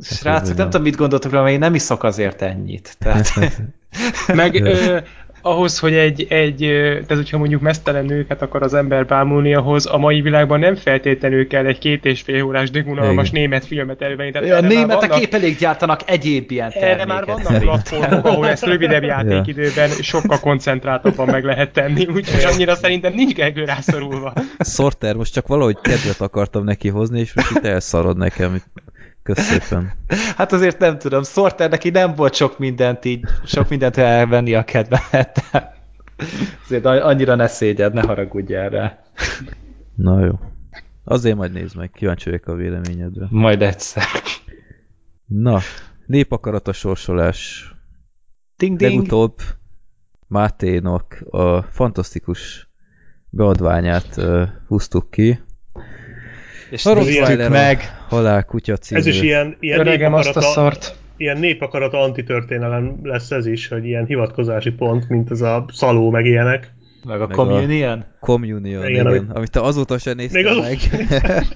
Srácok, nem tudom, mit gondoltok rá, mert én nem iszok azért ennyit. Tehát... meg ö, ahhoz, hogy egy, egy, tehát hogyha mondjuk mesztelen nőket akar az ember bámulni, ahhoz a mai világban nem feltétlenül kell egy két és fél órás dögunalmas német filmet elővenni. A németek vannak, épp elég gyártanak egyéb ilyen terméket. Erre már vannak platformok, ahol ezt rövidebb játékidőben sokkal koncentráltabban meg lehet tenni, úgyhogy annyira szerintem nincs Gergő rászorulva. Sorter, most csak valahogy kedvet akartam neki hozni, és most itt elszarod nekem. Köszönöm. Hát azért nem tudom, Sorter neki nem volt sok mindent így, sok mindent elvenni a kedvemet. Azért annyira ne szégyed, ne haragudj erre. Na jó. Azért majd nézd meg, kíváncsi vagyok a véleményedre. Majd egyszer. Na, népakarat a sorsolás. Ding ding. Legutóbb Máténak a fantasztikus beadványát uh, húztuk ki, és néztük meg. Halál kutya című. Ez is ilyen, ilyen Öregem azt a szart. Ilyen népakarata antitörténelem lesz ez is, hogy ilyen hivatkozási pont, mint ez a szaló, meg ilyenek. Meg a meg Communion? A communion, igen, igen, amit te azóta sem nézted még meg.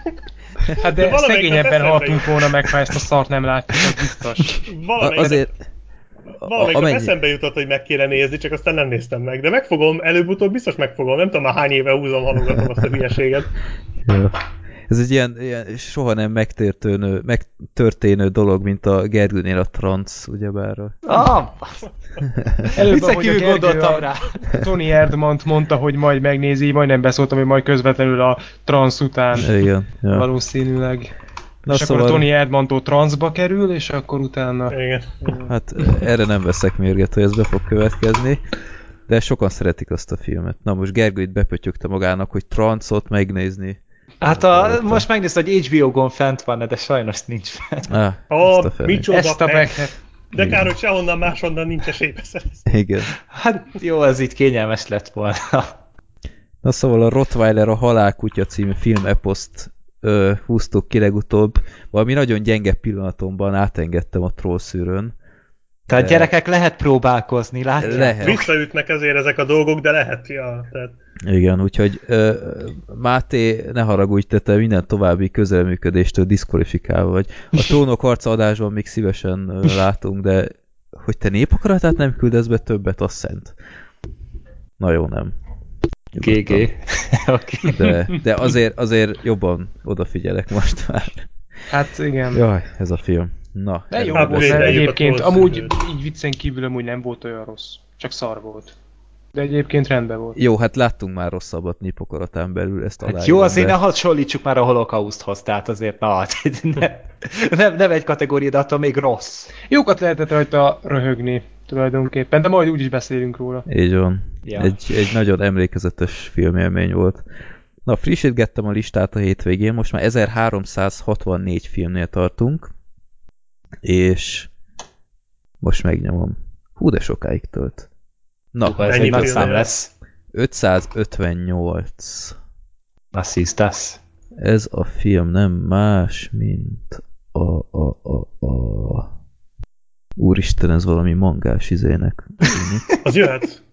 hát de, de szegényebben haltunk volna meg, ha ezt a szart nem látjuk, az biztos. Valamelyik azért... Valamelyik amennyi... eszembe jutott, hogy meg kéne nézni, csak aztán nem néztem meg. De megfogom, előbb-utóbb biztos megfogom. Nem tudom már hány éve húzom, halogatom azt a hülyeséget. Ez egy ilyen, ilyen soha nem megtörténő, megtörténő dolog, mint a Gergőnél a transz, ugyebár. Ah! Előbb, ahogy a gondoltam rá. Tony Erdmant mondta, hogy majd megnézi, majdnem beszóltam, hogy majd közvetlenül a transz után. Igen. Ja. Valószínűleg. Na és szóval... akkor a Tony Erdmantó transzba kerül, és akkor utána... Igen. Hát erre nem veszek mérget, hogy ez be fog következni. De sokan szeretik azt a filmet. Na most Gergő itt bepötyögte magának, hogy trancot megnézni. Hát a, most megnézd, hogy HBO-gon fent van, de sajnos nincs fent. Ah, oh, a micsoda ezt a De kár, hogy sehonnan máshonnan nincs esélybe Igen. Hát jó, ez itt kényelmes lett volna. Na szóval a Rottweiler a Halálkutya című film eposzt ö, húztuk ki legutóbb. Valami nagyon gyenge pillanatomban átengedtem a trollszűrőn. Tehát de... gyerekek lehet próbálkozni, látják? Lehet. Visszaütnek ezért ezek a dolgok, de lehet, ja. Tehát... Igen, úgyhogy ö, Máté, ne haragudj, te, te minden további közelműködéstől diszkvalifikálva vagy. A trónok harca adásban még szívesen látunk, de hogy te népakaratát nem küldesz be többet, az szent. Na jó, nem. GG. okay. de, de azért, azért jobban odafigyelek most már. Hát igen. Jaj, ez a film. Na. De jó volt, mert egyébként amúgy így viccen kívül amúgy nem volt olyan rossz. Csak szar volt. De egyébként rendben volt. Jó, hát láttunk már rosszabbat nipokaratán belül, ezt hát Jó, azért de... ne hasonlítsuk már a holokauszthoz, tehát azért na, ne, nem, nem egy kategória, de attól még rossz. Jókat lehetett rajta röhögni tulajdonképpen, de majd úgyis beszélünk róla. Így van. Ja. Egy, egy nagyon emlékezetes filmélmény volt. Na, frissítgettem a listát a hétvégén, most már 1364 filmnél tartunk, és most megnyomom. Hú, de sokáig tölt. Na, Hú, ez egy nagy szám lesz. 558. Assistas. Ez a film nem más, mint a, a, a, a... Úristen, ez valami mangás izének. az jöhet.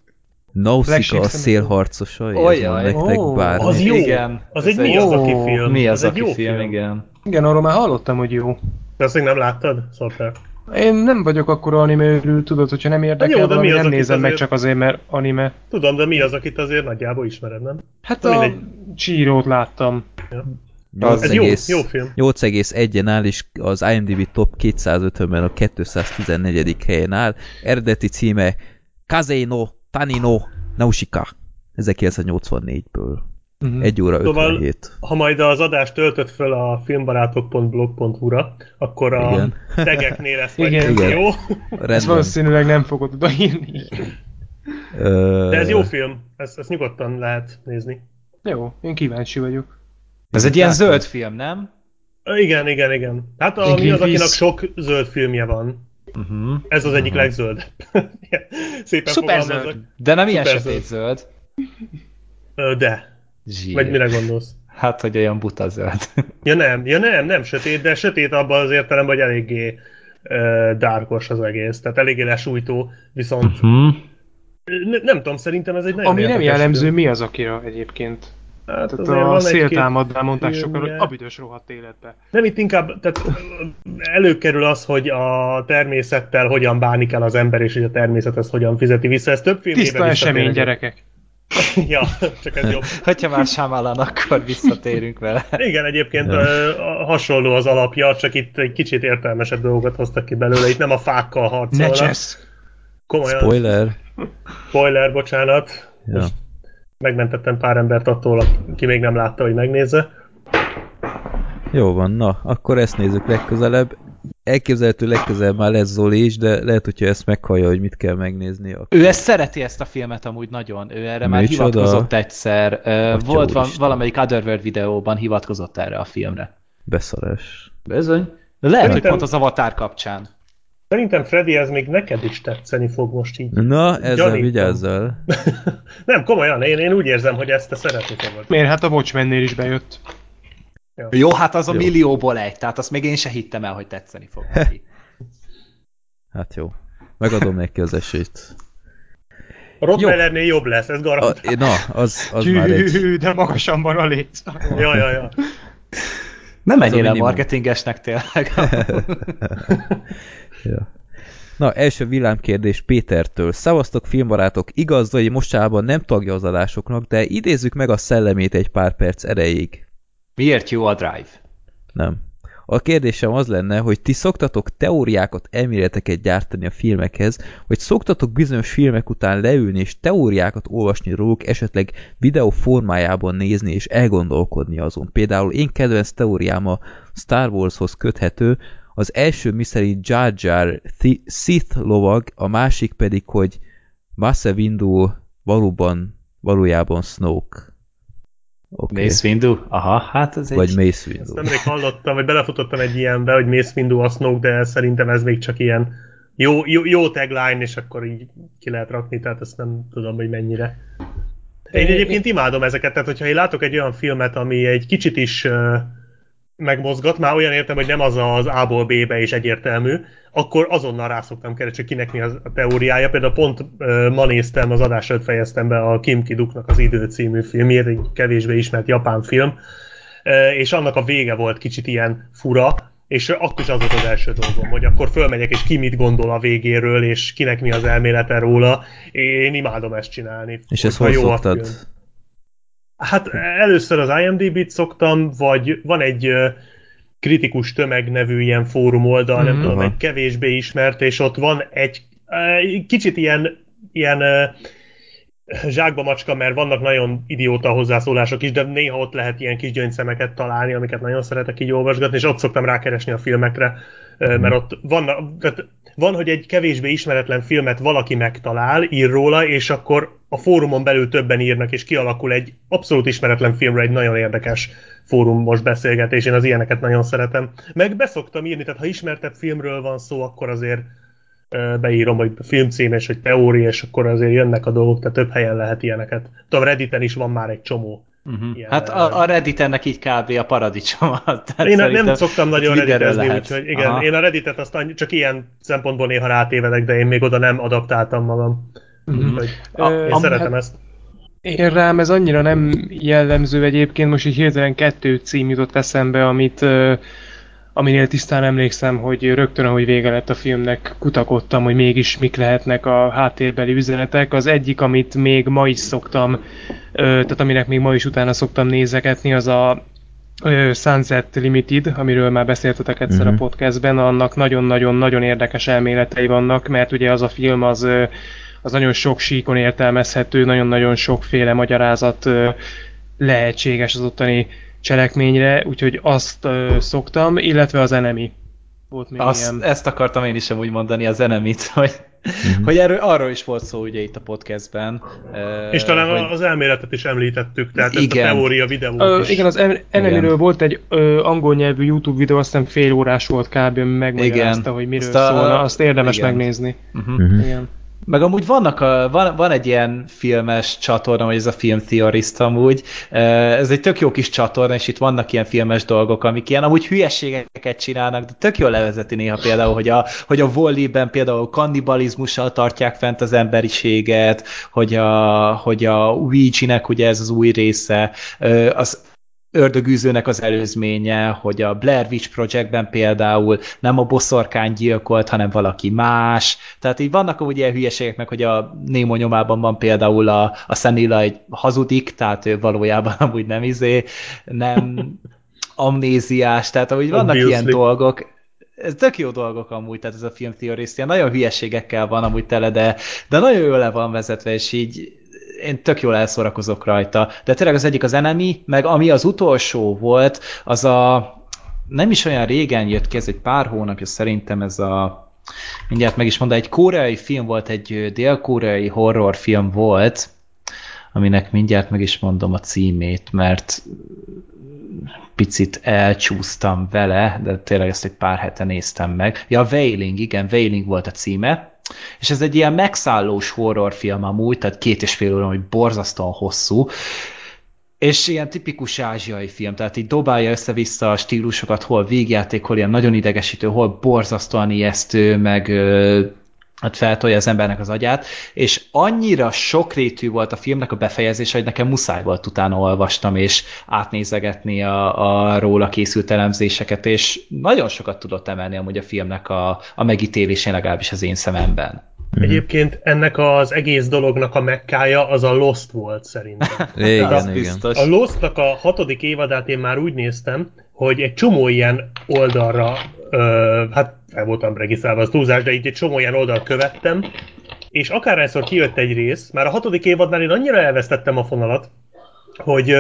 Nausicaa a szélharcosai, Olyan, nektek oh, bármi. Az jó, igen. Az egy mi az, aki film? Mi az, az aki film, film, igen. Igen, arról már hallottam, hogy jó. De azt még nem láttad? Szóltál. Én nem vagyok akkor anime őrül, tudod, hogyha nem érdekel, jó, de mi az, nem nézem azért... meg csak azért, mert anime. Tudom, de mi az, akit azért nagyjából ismered, nem? Hát de a Csírót láttam. Ja. 8, Ez jó, jó film. 8,1-en áll, és az IMDb top 250-ben a 214. helyen áll. Eredeti címe Kazeno Tanino Naushika 1984-ből. Uh-huh. Egy óra szóval, 57. ha majd az adást töltött föl a filmbarátok.blog.hu-ra, akkor a Igen. tegeknél lesz majd Igen. Igen. jó. Ezt valószínűleg nem fogod odaírni. De ez jó film, ezt, ezt nyugodtan lehet nézni. Jó, én kíváncsi vagyok. Ez egy ilyen zöld film, nem? Igen, igen, igen. Hát a, mi az, akinek sok zöld filmje van. Uh-huh. Ez az egyik uh-huh. legzöld. Szépen Szuper zöld. De nem ilyen sötét zöld. De. Zsír. Vagy mire gondolsz? Hát, hogy olyan buta zöld. ja nem, ja nem, nem sötét, de sötét abban az értelemben, hogy eléggé uh, dárkos az egész, tehát eléggé lesújtó, viszont uh-huh. ne, nem tudom, szerintem ez egy nagyon Ami nem jellemző, mi az, akire egyébként? Hát tehát a széltámadnál mondták sokan, hogy abüdös rohadt életbe. Nem itt inkább, tehát előkerül az, hogy a természettel hogyan bánik el az ember, és hogy a természet ezt hogyan fizeti vissza. Ez több filmében Tiszta esemény, gyerekek. ja, csak ez jobb. Hogyha már Sámálán, akkor visszatérünk vele. Igen, egyébként ja. hasonló az alapja, csak itt egy kicsit értelmesebb dolgokat hoztak ki belőle. Itt nem a fákkal harcolnak. Ne Komolyan. Spoiler. Spoiler, bocsánat. Ja. Most megmentettem pár embert attól, aki még nem látta, hogy megnézze. Jó van, na, akkor ezt nézzük legközelebb. Elképzelhető legközelebb már lesz Zoli is, de lehet, hogyha ezt meghallja, hogy mit kell megnézni. Akkor... Ő ezt szereti ezt a filmet amúgy nagyon. Ő erre már Micsoda? hivatkozott egyszer. Uh, volt van, valamelyik Otherworld videóban hivatkozott erre a filmre. Beszarás. Bizony. De lehet, Szerintem... hogy pont az Avatar kapcsán. Szerintem Freddy, ez még neked is tetszeni fog most így. Na, ezzel vigyázzal. nem, komolyan, én, én úgy érzem, hogy ezt te szeretni fogod. Miért? Hát a Watchmennél is bejött. Ja. Jó, hát az a jó. millióból egy, tehát azt még én se hittem el, hogy tetszeni fog neki. hát jó. Megadom neki az esélyt. A Rottweilernél jobb lesz, ez garantál. Na, az, az Gyű, már egy... de magasan van a léc. ja, ja, ja. Nem el marketingesnek tényleg. ja. Na, első villámkérdés Pétertől. Szavaztok filmbarátok, igaz, hogy mostában nem tagja az adásoknak, de idézzük meg a szellemét egy pár perc erejéig. Miért jó a Drive? Nem. a kérdésem az lenne, hogy ti szoktatok teóriákat, elméleteket gyártani a filmekhez, vagy szoktatok bizonyos filmek után leülni és teóriákat olvasni róluk, esetleg videó formájában nézni és elgondolkodni azon. Például én kedvenc teóriám a Star Warshoz köthető, az első miszerint Jar Jar Sith lovag, a másik pedig, hogy Mace Windu valóban, valójában Snoke. Okay. Mace Windu? Aha, hát ez Vagy egy... Mace Windu. Ezt nemrég hallottam, vagy belefutottam egy ilyenbe, hogy Mace Windu a Snoke, de szerintem ez még csak ilyen jó, jó, jó tagline, és akkor így ki lehet rakni, tehát ezt nem tudom, hogy mennyire. Én egyébként imádom ezeket, tehát hogyha én látok egy olyan filmet, ami egy kicsit is uh, megmozgat, már olyan értem, hogy nem az az A-ból B-be is egyértelmű, akkor azonnal rá szoktam keresni, hogy kinek mi az a teóriája. Például pont uh, ma néztem, az adás előtt fejeztem be a Kim Kiduknak az Idő című filmjét, egy kevésbé ismert japán film, uh, és annak a vége volt kicsit ilyen fura, és akkor is az volt az első dolgom, hogy akkor fölmegyek, és ki mit gondol a végéről, és kinek mi az elmélete róla. Én imádom ezt csinálni. És ezt hogy szoktad? Hát először az IMDb-t szoktam, vagy van egy kritikus tömeg nevű ilyen fórum oldal, mm-hmm. nem mhm. tudom, egy kevésbé ismert, és ott van egy kicsit ilyen, ilyen zsákba macska, mert vannak nagyon idióta hozzászólások is, de néha ott lehet ilyen kis gyöngyszemeket találni, amiket nagyon szeretek így olvasgatni, és ott szoktam rákeresni a filmekre, mert mhm. ott van, tehát van, hogy egy kevésbé ismeretlen filmet valaki megtalál, ír róla, és akkor a fórumon belül többen írnak, és kialakul egy abszolút ismeretlen filmre egy nagyon érdekes fórumos beszélgetés. Én az ilyeneket nagyon szeretem. Meg beszoktam írni, tehát ha ismertebb filmről van szó, akkor azért beírom, hogy filmcím és hogy teória, és akkor azért jönnek a dolgok, tehát több helyen lehet ilyeneket. Tudom, Redditen is van már egy csomó. Uh-huh. Ilyen, hát a, a Redditennek így kb. a paradicsom. Én nem szoktam nagyon redditezni, úgyhogy igen, Aha. én a Redditet aztán csak ilyen szempontból néha rátévedek, de én még oda nem adaptáltam magam. Uh-huh. Úgyhogy a, én szeretem a, ezt. Én rám ez annyira nem jellemző egyébként, most így hirtelen kettő cím jutott eszembe, amit uh, aminél tisztán emlékszem, hogy rögtön, ahogy vége lett a filmnek, kutakodtam, hogy mégis mik lehetnek a háttérbeli üzenetek. Az egyik, amit még ma is szoktam, tehát aminek még ma is utána szoktam nézegetni, az a Sunset Limited, amiről már beszéltetek egyszer mm-hmm. a mhm. podcastben, annak nagyon-nagyon-nagyon érdekes elméletei vannak, mert ugye az a film az, az nagyon sok síkon értelmezhető, nagyon-nagyon sokféle magyarázat lehetséges az ottani cselekményre, úgyhogy azt uh, szoktam, illetve az enemy. Volt még azt, ilyen. Ezt akartam én is úgy mondani, az enemit, hogy, mm-hmm. hogy erről, arról is volt szó ugye itt a podcastben. És talán hogy... az elméletet is említettük, tehát igen. ezt a teória videót uh, is. Igen, az enemiről volt egy uh, angol nyelvű YouTube videó, azt hiszem fél órás volt kb. megmagyarázta, igen. hogy miről azt a, szólna, azt érdemes igen. megnézni. Uh-huh. Igen. Meg amúgy vannak a, van, van egy ilyen filmes csatorna, hogy ez a Film Theorist amúgy. Ez egy tök jó kis csatorna, és itt vannak ilyen filmes dolgok, amik ilyen amúgy hülyeségeket csinálnak, de tök jól levezeti néha például, hogy a, hogy a Wall-E-ben például kannibalizmussal tartják fent az emberiséget, hogy a, hogy a Ouija-nek ugye ez az új része, az ördögűzőnek az előzménye, hogy a Blair Witch Projectben például nem a boszorkány gyilkolt, hanem valaki más. Tehát így vannak úgy ilyen hülyeségek, meg hogy a Némo nyomában van például a, a Szenila egy hazudik, tehát ő valójában amúgy nem izé, nem amnéziás, tehát ahogy vannak Obviously. ilyen dolgok, ez tök jó dolgok amúgy, tehát ez a film ilyen nagyon hülyeségekkel van amúgy tele, de, de nagyon jól le van vezetve, és így én tök jól elszórakozok rajta. De tényleg az egyik az Enemy, meg ami az utolsó volt, az a nem is olyan régen jött ki, ez egy pár hónapja szerintem ez a mindjárt meg is mondom, egy koreai film volt, egy dél-koreai horrorfilm volt, aminek mindjárt meg is mondom a címét, mert picit elcsúsztam vele, de tényleg ezt egy pár hete néztem meg. Ja, Wailing, igen, Wailing volt a címe, és ez egy ilyen megszállós horrorfilm amúgy, tehát két és fél óra, hogy borzasztóan hosszú, és ilyen tipikus ázsiai film, tehát így dobálja össze-vissza a stílusokat, hol végjáték, hol ilyen nagyon idegesítő, hol borzasztóan ijesztő, meg hát feltolja az embernek az agyát, és annyira sokrétű volt a filmnek a befejezése, hogy nekem muszáj volt utána olvastam, és átnézegetni a, a róla készült elemzéseket, és nagyon sokat tudott emelni amúgy a filmnek a, a megítélésén, legalábbis az én szememben. Mhm. Egyébként ennek az egész dolognak a mekkája az a Lost volt szerintem. igen, igen. A Lostnak a hatodik évadát én már úgy néztem, hogy egy csomó ilyen oldalra, ö, hát fel voltam regisztrálva, az túlzás, de így egy csomó ilyen oldalt követtem, és akárhányszor kijött egy rész, már a hatodik évadnál én annyira elvesztettem a fonalat, hogy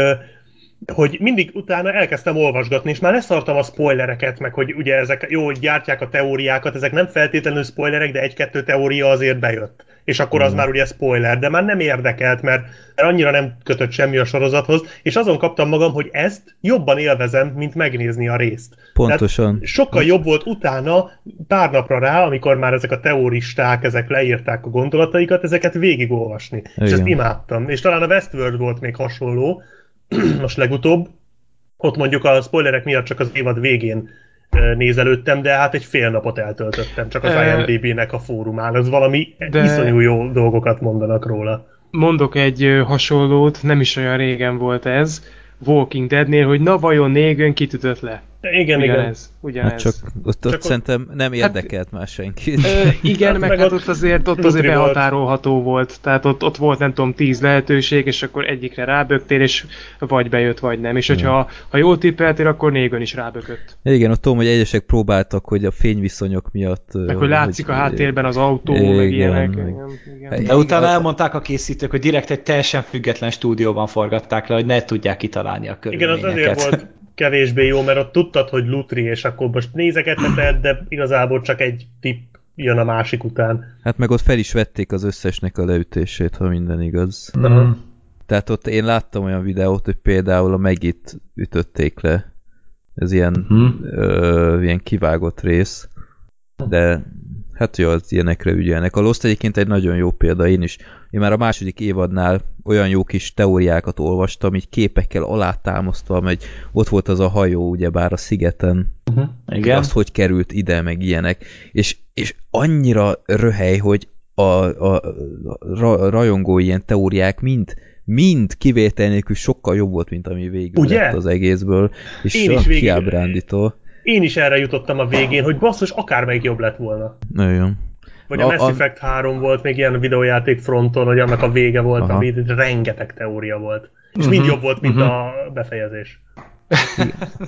hogy mindig utána elkezdtem olvasgatni, és már leszartam a spoilereket, meg hogy ugye ezek jó, hogy gyártják a teóriákat, ezek nem feltétlenül spoilerek, de egy-kettő teória azért bejött. És akkor az mm. már ugye spoiler, de már nem érdekelt, mert, mert annyira nem kötött semmi a sorozathoz, és azon kaptam magam, hogy ezt jobban élvezem, mint megnézni a részt. Pontosan. Tehát sokkal jobb volt utána, pár napra rá, amikor már ezek a teoristák, ezek leírták a gondolataikat, ezeket végigolvasni. Igen. És ezt imádtam. És talán a Westworld volt még hasonló, most legutóbb. Ott mondjuk a spoilerek miatt csak az évad végén nézelődtem, de hát egy fél napot eltöltöttem csak az IMDB-nek a fórumán. Ez valami de... iszonyú jó dolgokat mondanak róla. Mondok egy hasonlót, nem is olyan régen volt ez, Walking Deadnél, hogy na vajon Negan kitütött le. Igen, ugyanez, igen. Ugyanez. Hát csak ott, csak ott szerintem nem hát- érdekelt hát, már senkit. Ö, igen, hát meg, meg hát ott azért, ott azért behatárolható volt. volt. Tehát ott, ott volt nem tudom tíz lehetőség, és akkor egyikre rábögtél, és vagy bejött, vagy nem. És hogyha ha jól tippeltél, akkor Négon is rábögött. Igen, ott tudom, hogy egyesek próbáltak, hogy a fényviszonyok miatt... Meg hogy látszik hogy, a háttérben az autó, igen, meg ilyenek. Igen, igen. De utána elmondták a készítők, hogy direkt egy teljesen független stúdióban forgatták le, hogy ne tudják kitalálni a körülményeket. Igen, az azért volt kevésbé jó, mert ott tudtad, hogy Lutri, és akkor most nézegetheted, de igazából csak egy tipp jön a másik után. Hát meg ott fel is vették az összesnek a leütését, ha minden igaz. Mm. Tehát ott én láttam olyan videót, hogy például a Megit ütötték le. Ez ilyen, mm. ö, ilyen kivágott rész. De Hát jó, az ilyenekre ügyelnek. A Lost egyébként egy nagyon jó példa, én is. Én már a második évadnál olyan jó kis teóriákat olvastam, így képekkel alátámasztva, hogy ott volt az a hajó, ugyebár a szigeten. Uh-huh. Igen. Azt, hogy került ide, meg ilyenek. És, és annyira röhely, hogy a, a, a rajongó ilyen teóriák mind mind kivétel nélkül sokkal jobb volt, mint ami végül Ugye? lett az egészből, és Én is végig, kiábrándító én is erre jutottam a végén, hogy basszus, akármelyik jobb lett volna. Nagyon. Vagy a, a Mass Effect 3 volt még ilyen videójáték fronton, hogy annak a vége volt, Aha. ami rengeteg teória volt. És uh-huh. mind jobb volt, mint uh-huh. a befejezés.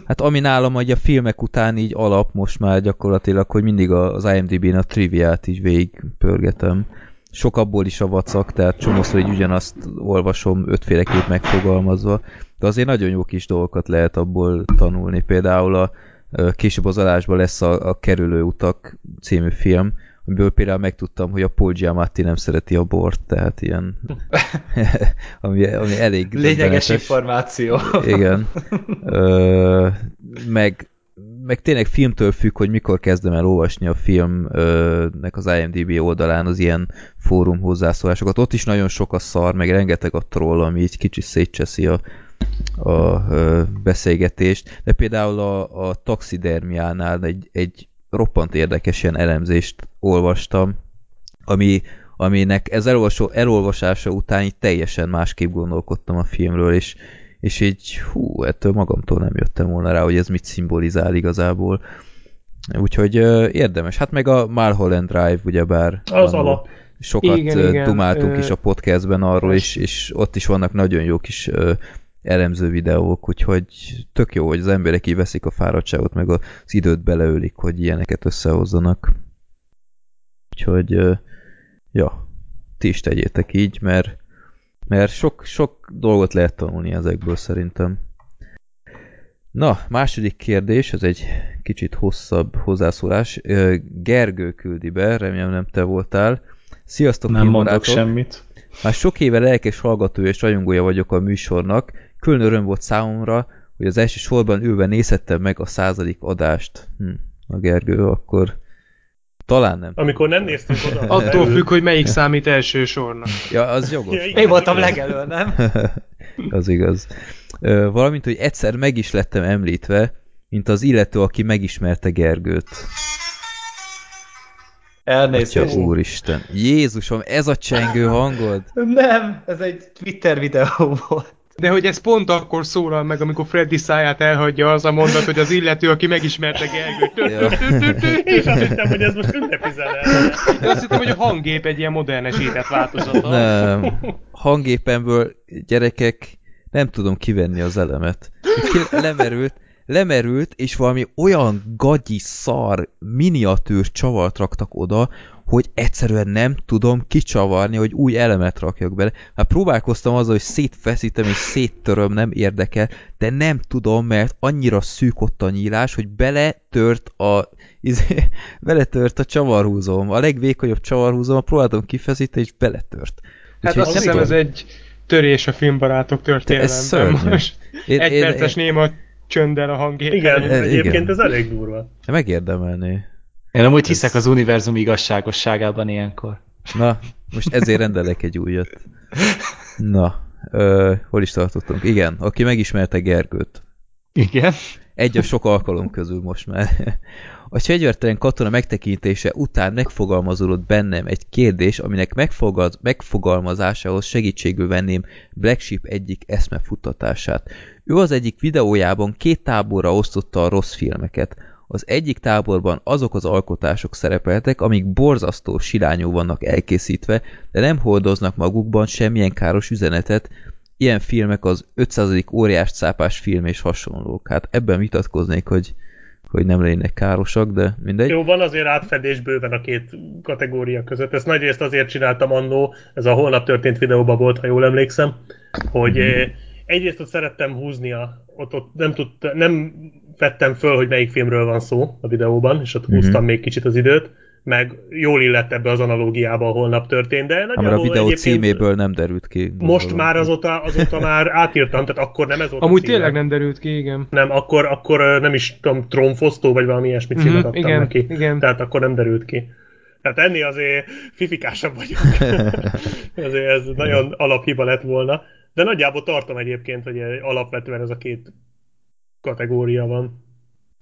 Hát ami nálam, hogy a filmek után így alap most már gyakorlatilag, hogy mindig az IMDb-n a triviát így végigpörgetem. Sok abból is a vacak, tehát csomószor hogy ugyanazt olvasom ötféleképp megfogalmazva, de azért nagyon jó kis dolgokat lehet abból tanulni. Például a később az adásban lesz a, a Kerülő utak című film, amiből például megtudtam, hogy a Paul Giamatti nem szereti a bort, tehát ilyen, ami, ami elég Lényeges információ. Igen. Ö, meg, meg tényleg filmtől függ, hogy mikor kezdem el olvasni a filmnek az IMDb oldalán az ilyen fórum hozzászólásokat. Ott is nagyon sok a szar, meg rengeteg a troll, ami így kicsit szétcseszi a, a beszélgetést, de például a, a taxidermiánál egy, egy roppant érdekes ilyen elemzést olvastam, ami, aminek ez elolvasó, elolvasása után így teljesen másképp gondolkodtam a filmről, és, és így hú, ettől magamtól nem jöttem volna rá, hogy ez mit szimbolizál igazából. Úgyhogy érdemes. Hát meg a Mulholland Drive, ugyebár. Az alap. Sokat igen, igen. dumáltunk ö... is a podcastben arról, és, és ott is vannak nagyon jó kis elemző videók, úgyhogy tök jó, hogy az emberek veszik a fáradtságot, meg az időt beleölik, hogy ilyeneket összehozzanak. Úgyhogy, ja, ti is tegyétek így, mert, mert sok, sok dolgot lehet tanulni ezekből szerintem. Na, második kérdés, ez egy kicsit hosszabb hozzászólás. Gergő küldi be, remélem nem te voltál. Sziasztok, Nem mondok semmit. Már sok éve lelkes hallgató és rajongója vagyok a műsornak, Külön öröm volt számomra, hogy az első sorban ülve nézhettem meg a századik adást. Hm, a Gergő, akkor talán nem. Amikor nem néztük oda. Attól függ, hogy melyik számít első sornak. Ja, az jogos. Ja, Én voltam legelő, nem? az igaz. Valamint, hogy egyszer meg is lettem említve, mint az illető, aki megismerte Gergőt. Elnézést. úristen. Jézusom, ez a csengő hangod? Nem, ez egy Twitter videó volt. De hogy ez pont akkor szólal meg, amikor Freddy száját elhagyja az a mondat, hogy az illető, aki megismerte Gergőt. És azt hittem, hogy ez most ünnepi zene. Azt hittem, hogy a hangép egy ilyen modernesített változata. Nem. Hangépemből gyerekek nem tudom kivenni az elemet. Lemerült, lemerült, és valami olyan gagyi szar miniatűr csavart raktak oda, hogy egyszerűen nem tudom kicsavarni, hogy új elemet rakjak bele. Hát próbálkoztam azzal, hogy szétfeszítem és széttöröm, nem érdekel, de nem tudom, mert annyira szűk ott a nyílás, hogy beletört a izé, beletört a csavarhúzóm. A legvékonyabb csavarhúzóm, próbáltam kifeszíteni, és beletört. Hát Úgyhogy azt hiszem, ez egy törés a filmbarátok történelemben. Most én, egy én, perces én, néma csönddel a hangjét. Igen, e, egyébként igen. ez elég durva. Megérdemelné. Én amúgy ez... hiszek az univerzum igazságosságában ilyenkor. Na, most ezért rendelek egy újat. Na, ö, hol is tartottunk? Igen, aki megismerte Gergőt. Igen. Egy a sok alkalom közül most már. A fegyvertelen katona megtekintése után megfogalmazódott bennem egy kérdés, aminek megfogad, megfogalmazásához segítségül venném Black Sheep egyik eszmefuttatását. Ő az egyik videójában két táborra osztotta a rossz filmeket. Az egyik táborban azok az alkotások szerepeltek, amik borzasztó silányú vannak elkészítve, de nem hordoznak magukban semmilyen káros üzenetet, ilyen filmek az 500. óriás cápás film és hasonlók. Hát ebben vitatkoznék, hogy hogy nem lennének károsak, de mindegy. Jó, van azért átfedés bőven a két kategória között. Ezt nagyrészt azért csináltam annó, ez a holnap történt videóban volt, ha jól emlékszem, hogy mm-hmm. egyrészt ott szerettem húzni a, ott, ott nem, tud, nem vettem föl, hogy melyik filmről van szó a videóban, és ott mm-hmm. húztam még kicsit az időt, meg jól illett ebbe az analógiába, ahol nap történt, de nagyjából a videó címéből nem derült ki. Gondolom. Most már azóta, azóta már átírtam, tehát akkor nem ez volt Amúgy tényleg nem derült ki, igen. Nem, akkor, akkor nem is tudom, trónfosztó, vagy valami ilyesmi címet mm-hmm, adtam igen, neki. Igen. Tehát akkor nem derült ki. Tehát ennél azért fifikásabb vagyok. azért ez nagyon alaphiba lett volna. De nagyjából tartom egyébként, hogy alapvetően ez a két kategória van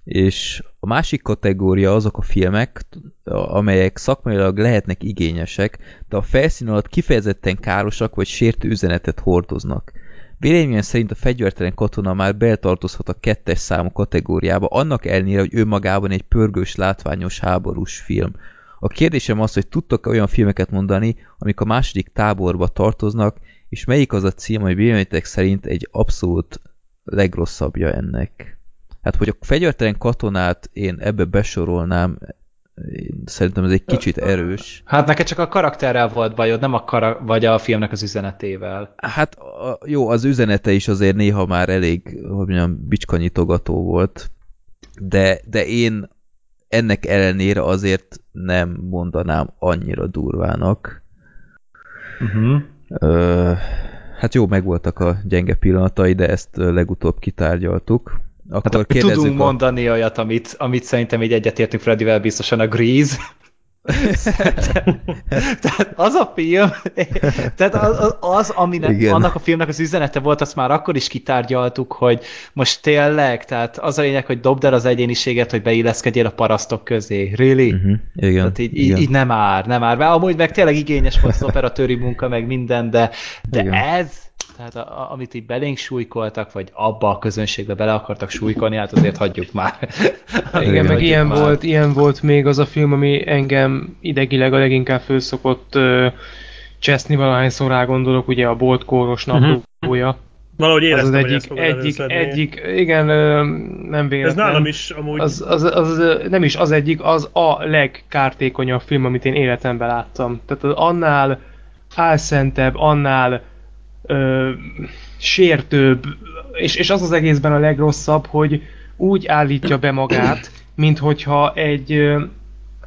és a másik kategória azok a filmek, amelyek szakmailag lehetnek igényesek, de a felszín alatt kifejezetten károsak vagy sértő üzenetet hordoznak. Véleményem szerint a fegyvertelen katona már beltartozhat a kettes számú kategóriába, annak ellenére, hogy ő magában egy pörgős, látványos háborús film. A kérdésem az, hogy tudtok -e olyan filmeket mondani, amik a második táborba tartoznak, és melyik az a cím, ami véleményetek szerint egy abszolút legrosszabbja ennek? Hát, hogy a fegyvertelen katonát én ebbe besorolnám, én szerintem ez egy kicsit erős. Hát neked csak a karakterrel volt bajod, nem a kara vagy a filmnek az üzenetével. Hát a, jó, az üzenete is azért néha már elég, hogy mondjam, bicskanyitogató volt, de, de én ennek ellenére azért nem mondanám annyira durvának. Uh-huh. Ö, hát jó, megvoltak a gyenge pillanatai, de ezt legutóbb kitárgyaltuk. Akkor hát, tudunk a... mondani olyat, amit, amit szerintem így egyetértünk Freddyvel biztosan a Grease. tehát az a film, tehát az, az, aminek, annak a filmnek az üzenete volt, azt már akkor is kitárgyaltuk, hogy most tényleg, tehát az a lényeg, hogy dobd el az egyéniséget, hogy beilleszkedjél a parasztok közé. Really? Uh-huh. Igen. Tehát így, igen. így, nem ár, nem ár. Amúgy meg tényleg igényes volt az operatőri munka, meg minden, de, de ez tehát a, a, amit így belénk súlykoltak, vagy abba a közönségbe bele akartak súlykolni, hát azért hagyjuk már. Igen, meg ilyen már. volt, ilyen volt még az a film, ami engem idegileg a leginkább főszokott uh, cseszni valahányszor rá gondolok, ugye a boltkóros mhm. naplója. Uh-huh. Valahogy éreztem, az, az egyik, egyik, egyik, igen, nem véletlen. Ez nálam is amúgy. Az, az, az, nem is az egyik, az a legkártékonyabb film, amit én életemben láttam. Tehát az annál álszentebb, annál ö, sértőbb, és, és az az egészben a legrosszabb, hogy úgy állítja be magát, mint hogyha egy ö,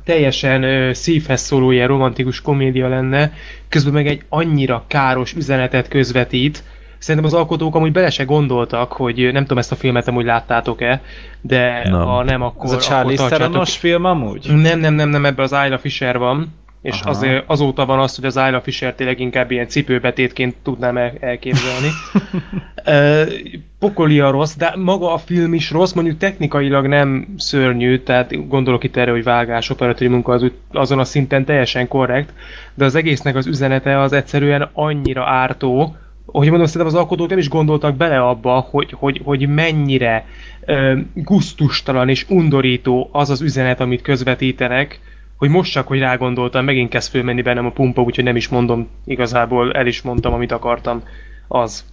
teljesen ö, szívhez szóló ilyen romantikus komédia lenne, közben meg egy annyira káros üzenetet közvetít, Szerintem az alkotók amúgy bele se gondoltak, hogy nem tudom ezt a filmet amúgy láttátok-e, de no. ha nem, akkor... Ez a Charlie film amúgy? Nem, nem, nem, nem, ebben az Isla Fisher van és azért azóta van az, hogy az Isla Fisher tényleg inkább ilyen cipőbetétként tudnám el- elképzelni. Pokoli a rossz, de maga a film is rossz, mondjuk technikailag nem szörnyű, tehát gondolok itt erre, hogy vágás, operatőri munka az, azon a szinten teljesen korrekt, de az egésznek az üzenete az egyszerűen annyira ártó, hogy mondom, szerintem az alkotók nem is gondoltak bele abba, hogy, hogy, hogy mennyire uh, guztustalan és undorító az az üzenet, amit közvetítenek, hogy most csak, hogy rágondoltam, megint kezd fölmenni bennem a pumpa, úgyhogy nem is mondom, igazából el is mondtam, amit akartam, az.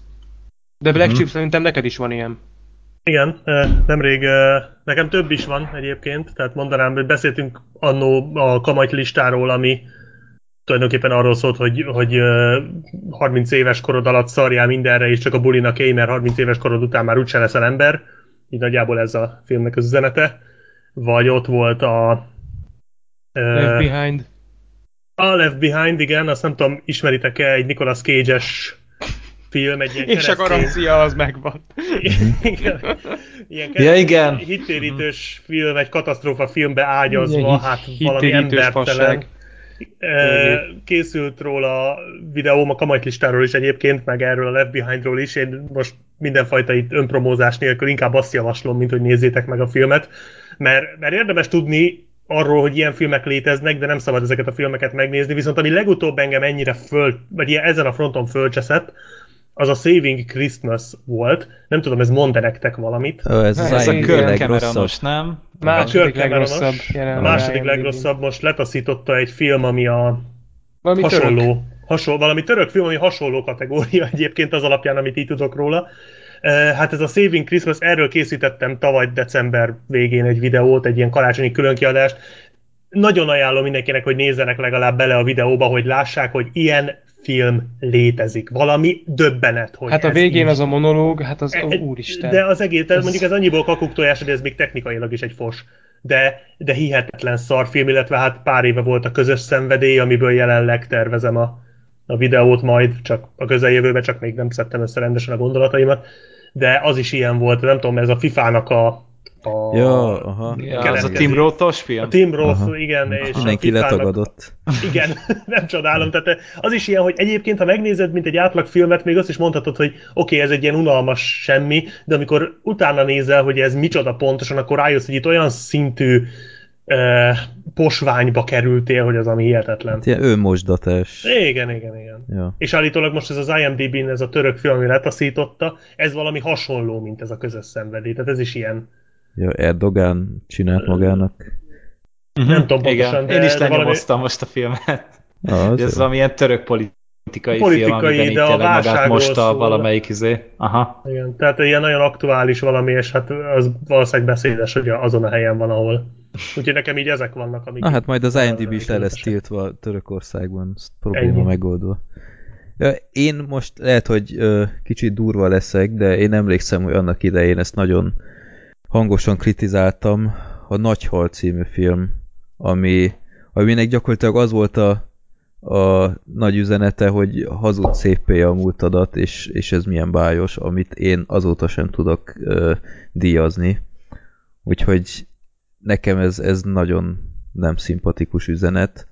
De Black mm-hmm. Chip szerintem neked is van ilyen. Igen, nemrég nekem több is van egyébként, tehát mondanám, hogy beszéltünk annó a kamaty listáról, ami tulajdonképpen arról szólt, hogy, hogy 30 éves korod alatt szarjál mindenre, és csak a bulinak éj, mert 30 éves korod után már úgyse leszel ember. Így nagyjából ez a filmnek az üzenete. Vagy ott volt a... Left Behind. A Left Behind, igen, azt nem tudom, ismeritek-e egy Nicolas Cage-es film, egy ilyen És a garancia az megvan. igen. Ilyen ja, igen. Hittérítős film, egy katasztrófa filmbe ágyazva, hát valami embertelen. Fasság. Készült róla videóm a kamajtlistáról is egyébként, meg erről a Left Behindról is. Én most mindenfajta itt önpromózás nélkül inkább azt javaslom, mint hogy nézzétek meg a filmet. Mert, mert érdemes tudni arról, hogy ilyen filmek léteznek, de nem szabad ezeket a filmeket megnézni. Viszont ami legutóbb engem ennyire föl, vagy ilyen, ezen a fronton fölcseszett, az a Saving Christmas volt. Nem tudom, ez mond -e nektek valamit? Ö, ez az ez a Kirk Cameronos, nem? Második legrosszabb. A második legrosszabb most letaszította egy film, ami a valami hasonló, török. hasonló, valami török film, ami hasonló kategória egyébként az alapján, amit így tudok róla. Hát ez a Saving Christmas, erről készítettem tavaly december végén egy videót, egy ilyen karácsonyi különkiadást. Nagyon ajánlom mindenkinek, hogy nézzenek legalább bele a videóba, hogy lássák, hogy ilyen film létezik. Valami döbbenet, hogy Hát a végén így... az a monológ, hát az, e, úristen. De az egész, ez... mondjuk ez annyiból kakuktojás, hogy ez még technikailag is egy fos. De, de hihetetlen szarfilm, illetve hát pár éve volt a közös szenvedély, amiből jelenleg tervezem a, a videót majd, csak a közeljövőben, csak még nem szedtem össze rendesen a gondolataimat. De az is ilyen volt, nem tudom, ez a FIFA-nak a a... Ja, aha. Ja, az a Tim Roth-os film? A Tim Roth, aha. igen. És Mindenki letagadott. Igen, nem csodálom. Tehát az is ilyen, hogy egyébként, ha megnézed, mint egy átlag filmet, még azt is mondhatod, hogy oké, okay, ez egy ilyen unalmas semmi, de amikor utána nézel, hogy ez micsoda pontosan, akkor rájössz, hogy itt olyan szintű uh, posványba kerültél, hogy az ami hihetetlen. Hát ilyen önmosdatás. Igen, igen, igen. Ja. És állítólag most ez az IMDb-n, ez a török film, ami letaszította, ez valami hasonló, mint ez a közös szenvedély. Tehát ez is ilyen Ja, Erdogan csinált magának. Uh-huh. Nem tudom pontosan, Igen. de Én is lenyomoztam valami... most a filmet. Ah, ez valamilyen török politikai, politikai film, de a magát most a valamelyik izé. Aha. Igen, tehát ilyen nagyon aktuális valami, és hát az valószínűleg beszédes, hogy azon a helyen van, ahol. Úgyhogy nekem így ezek vannak, amik... Na hát majd az IMDb is le lesz tiltva Törökországban, ezt probléma Ennyi. megoldva. Én most lehet, hogy kicsit durva leszek, de én emlékszem, hogy annak idején ezt nagyon hangosan kritizáltam a Nagyhal című film, ami, aminek gyakorlatilag az volt a, a nagy üzenete, hogy hazud szépé a múltadat, és, és ez milyen bájos, amit én azóta sem tudok ö, díjazni. Úgyhogy nekem ez, ez nagyon nem szimpatikus üzenet,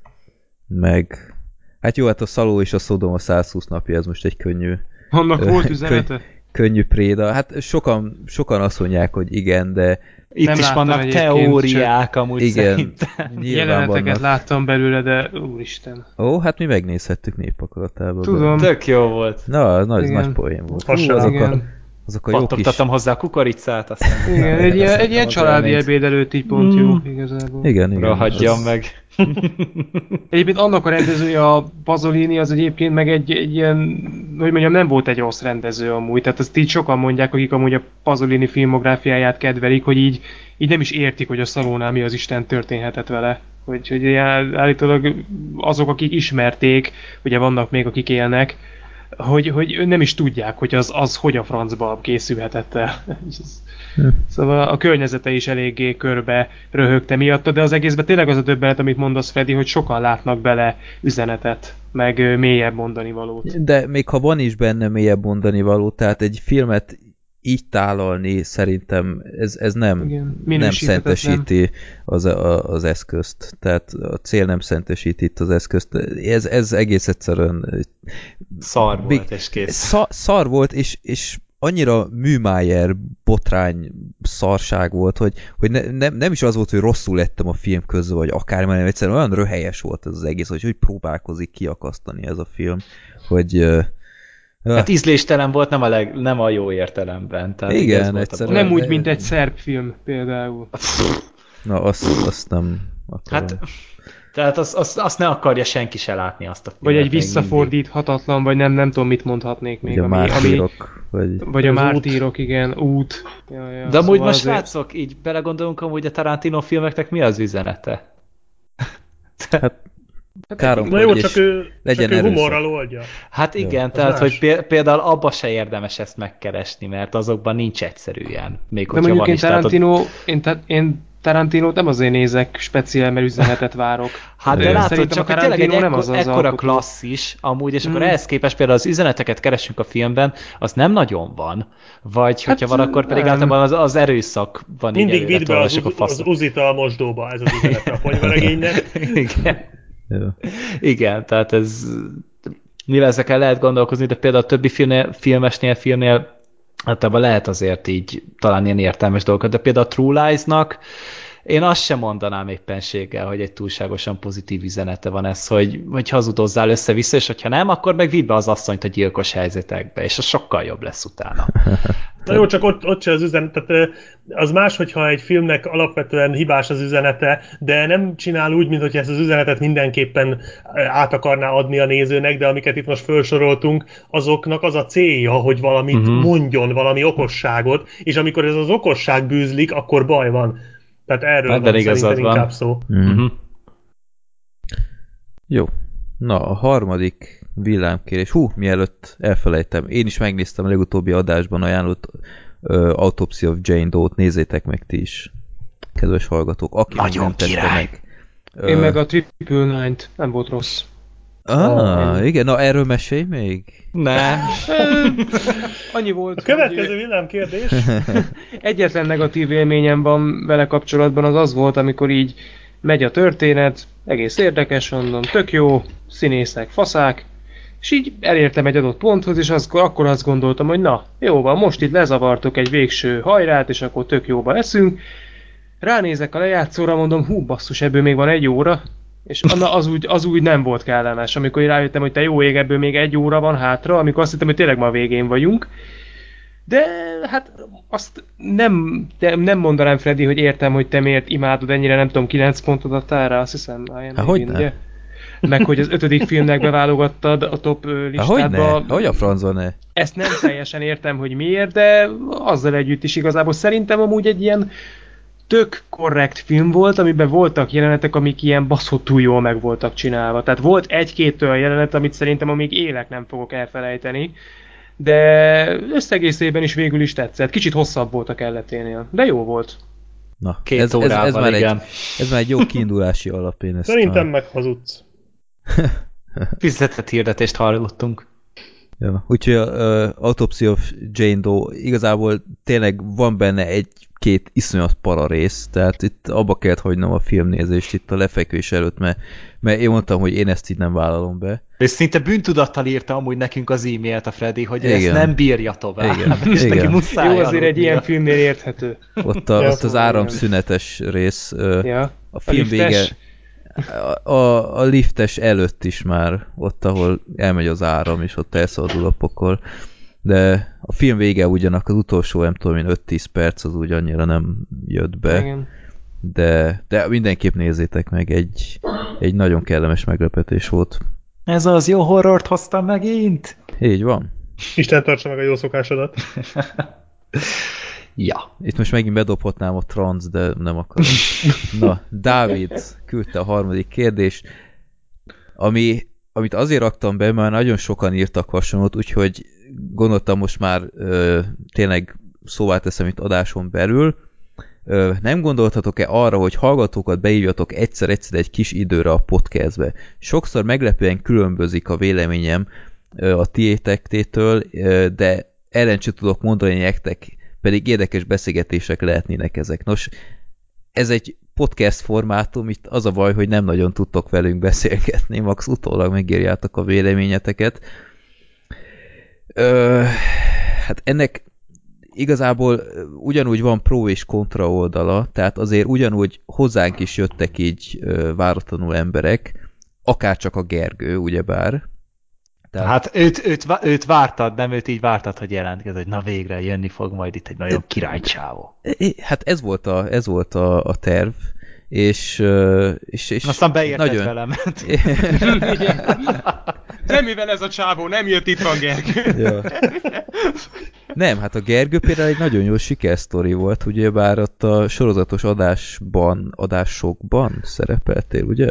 meg hát jó, hát a Szaló és a Szodom a 120 napja, ez most egy könnyű Annak volt üzenete? Könnyű préda. Hát sokan, sokan azt mondják, hogy igen, de itt nem is vannak teóriák csak... amúgy igen, szerintem. Jeleneteket vannak. láttam belőle, de úristen. Ó, hát mi megnézhettük népakaratában. Tudom. Be. Tök jó volt. Na, nagy, nagy poén volt. Hú, azok a, azok a jó kis... hozzá a kukoricát, aztán... Igen, egy, ilyen, egy ilyen családi ebéd előtt így pont mm. jó, igazából. Igen, igen. Rahagyjam az... meg. egyébként annak a rendezője, a Pazolini, az egyébként meg egy, egy ilyen, hogy mondjam, nem volt egy rossz rendező amúgy. Tehát azt így sokan mondják, akik amúgy a Pazolini filmográfiáját kedvelik, hogy így, így nem is értik, hogy a Szalónál mi az Isten történhetett vele. Hogy, hogy állítólag azok, akik ismerték, ugye vannak még, akik élnek, hogy, hogy nem is tudják, hogy az, az hogy a francba készülhetett el. Hm. Szóval a környezete is eléggé körbe röhögte miatta, de az egészben tényleg az a döbbenet, amit mondasz, Freddy, hogy sokan látnak bele üzenetet, meg mélyebb mondani valót. De még ha van is benne mélyebb mondani való, tehát egy filmet így tálalni szerintem ez, ez nem, Igen, nem szentesíti az, a, az eszközt. Tehát a cél nem szentesíti itt az eszközt. Ez, ez egész egyszerűen... Szar volt, és kész. Szar, szar volt, és, és annyira műmájer botrány szarság volt, hogy, hogy ne, nem, nem is az volt, hogy rosszul lettem a film közül, vagy akár, mert egyszerűen olyan röhelyes volt ez az egész, hogy hogy próbálkozik kiakasztani ez a film, hogy Hát ízléstelen volt, nem a, leg, nem a jó értelemben. Tehát Igen, egyszerűen. Nem úgy, mint egy szerb film például. Na, azt, azt nem akarom. Hát, Tehát azt, azt, azt ne akarja senki se látni azt a filmet. Vagy egy visszafordíthatatlan, vagy nem, nem tudom, mit mondhatnék még. Vagy a mártírok. Ami, vagy, vagy a mártírok, igen, út. Ja, ja, De amúgy szóval most azért... srácok, így belegondolunk amúgy a Tarantino filmeknek mi az üzenete? hát Károm, Na jó, csak ő, legyen csak ő humorral oldja. Hát igen, jó, tehát más. hogy például abba se érdemes ezt megkeresni, mert azokban nincs egyszerűen. Még De mondjuk én Tarantino, én, én tarantino nem azért nézek speciál, mert üzenetet várok. Hát de, de látod, csak hogy tényleg egy nem az az ekkora alkotó. klasszis, amúgy, és akkor mm. ehhez képest például az üzeneteket keresünk a filmben, az nem nagyon van. Vagy hát, hogyha van, akkor pedig nem. általában az, az erőszak van Mindig vidd be az, az, az uzita a mosdóba, ez az üzenet a ponyvaregénynek. Igen. Igen, tehát ez mivel ezekkel lehet gondolkozni, de például a többi filmnél, filmesnél, filmnél általában lehet azért így talán ilyen értelmes dolgokat, de például a True Lies-nak én azt sem mondanám éppenséggel, hogy egy túlságosan pozitív üzenete van ez, hogy, hogy hazudozzál össze-vissza, és hogyha nem, akkor meg vidd be az asszonyt a gyilkos helyzetekbe, és az sokkal jobb lesz utána. Na jó, csak ott, ott se az üzenet, tehát az más, hogyha egy filmnek alapvetően hibás az üzenete, de nem csinál úgy, mintha ezt az üzenetet mindenképpen át akarná adni a nézőnek, de amiket itt most felsoroltunk, azoknak az a célja, hogy valamit uh-huh. mondjon, valami okosságot, és amikor ez az okosság bűzlik, akkor baj van. Tehát erről hát, van szerintem van. inkább szó. Uh-huh. Jó. Na, a harmadik villámkérés. Hú, mielőtt elfelejtem, én is megnéztem a legutóbbi adásban ajánlott uh, Autopsy of Jane Doe-t, nézzétek meg ti is, kedves hallgatók. Aki Nagyon nem király. meg. Én uh, meg a Triple Nine-t, nem volt rossz. Ah, oh, igen, na erről mesélj még. Nem. Annyi volt. A következő villámkérdés. Egyetlen negatív élményem van vele kapcsolatban, az az volt, amikor így megy a történet, egész érdekes, mondom, tök jó, színészek, faszák, és így elértem egy adott ponthoz, és az, akkor azt gondoltam, hogy na, jó van, most itt lezavartok egy végső hajrát, és akkor tök jóba leszünk. Ránézek a lejátszóra, mondom, hú, basszus, ebből még van egy óra, és Anna az úgy, az úgy nem volt kellemes, amikor rájöttem, hogy te jó ég, ebből még egy óra van hátra, amikor azt hittem, hogy tényleg ma végén vagyunk. De hát azt nem, de nem mondanám, Freddy, hogy értem, hogy te miért imádod ennyire, nem tudom, 9 pontot adtál rá, azt hiszem. Há, hogy ugye? Meg hogy az ötödik filmnek beválogattad a top listádba. Hogy ne? Hogy a francon ne? Ezt nem teljesen értem, hogy miért, de azzal együtt is igazából szerintem amúgy egy ilyen tök korrekt film volt, amiben voltak jelenetek, amik ilyen baszottul jól meg voltak csinálva. Tehát volt egy-két olyan jelenet, amit szerintem amíg élek nem fogok elfelejteni, de összegészében is végül is tetszett. Kicsit hosszabb volt a kelleténél, de jó volt. Na, Két ez, ez, ez, már igen. egy, ez már egy jó kiindulási alap, én ezt Szerintem meg hazudsz. Fizetett hirdetést hallottunk. Ja, úgyhogy a uh, Autopsy of Jane Doe igazából tényleg van benne egy két iszonyat para rész, tehát itt abba kellett hagynom a filmnézést itt a lefekvés előtt, mert, mert én mondtam, hogy én ezt így nem vállalom be. És szinte bűntudattal írta amúgy nekünk az e-mailt a Freddy, hogy Igen. ezt nem bírja tovább. Igen. És Igen. neki muszáj Jó, azért egy ilyen filmnél érthető. Ott, a, ott az áramszünetes rész, ja. a film a vége, a, a, a liftes előtt is már, ott, ahol elmegy az áram, és ott elszabadul a pokol de a film vége ugyanak az utolsó, nem tudom én, 5-10 perc az úgy annyira nem jött be. Igen. De, de mindenképp nézzétek meg, egy, egy nagyon kellemes meglepetés volt. Ez az jó horrort hoztam megint! Így van. Isten tartsa meg a jó szokásodat. ja. Itt most megint bedobhatnám a trans, de nem akarom. Na, Dávid küldte a harmadik kérdést, ami, amit azért raktam be, mert nagyon sokan írtak hasonlót, úgyhogy gondoltam most már ö, tényleg szóvá teszem itt adáson belül, ö, nem gondoltatok-e arra, hogy hallgatókat beívjatok egyszer-egyszer egy kis időre a podcastbe? Sokszor meglepően különbözik a véleményem ö, a tiétektétől, ö, de ellen sem tudok mondani nektek, pedig érdekes beszélgetések lehetnének ezek. Nos, ez egy podcast formátum, itt az a baj, hogy nem nagyon tudtok velünk beszélgetni, max utólag megírjátok a véleményeteket, Ö, hát ennek igazából ugyanúgy van pro és kontra oldala, tehát azért ugyanúgy hozzánk is jöttek így váratlanul emberek, akár csak a Gergő, ugyebár. Tehát... Hát őt, őt, őt vártad, nem őt így vártad, hogy jelentkezett, hogy na végre jönni fog majd itt egy nagyon királycsávó. Hát ez volt a, ez volt a, a terv, és, és, és Aztán beérted nagyon... velem. Semmivel ez a csávó, nem jött itt van Gergő. Ja. Nem, hát a Gergő például egy nagyon jó sikersztori volt, ugye bár ott a sorozatos adásban, adásokban szerepeltél, ugye?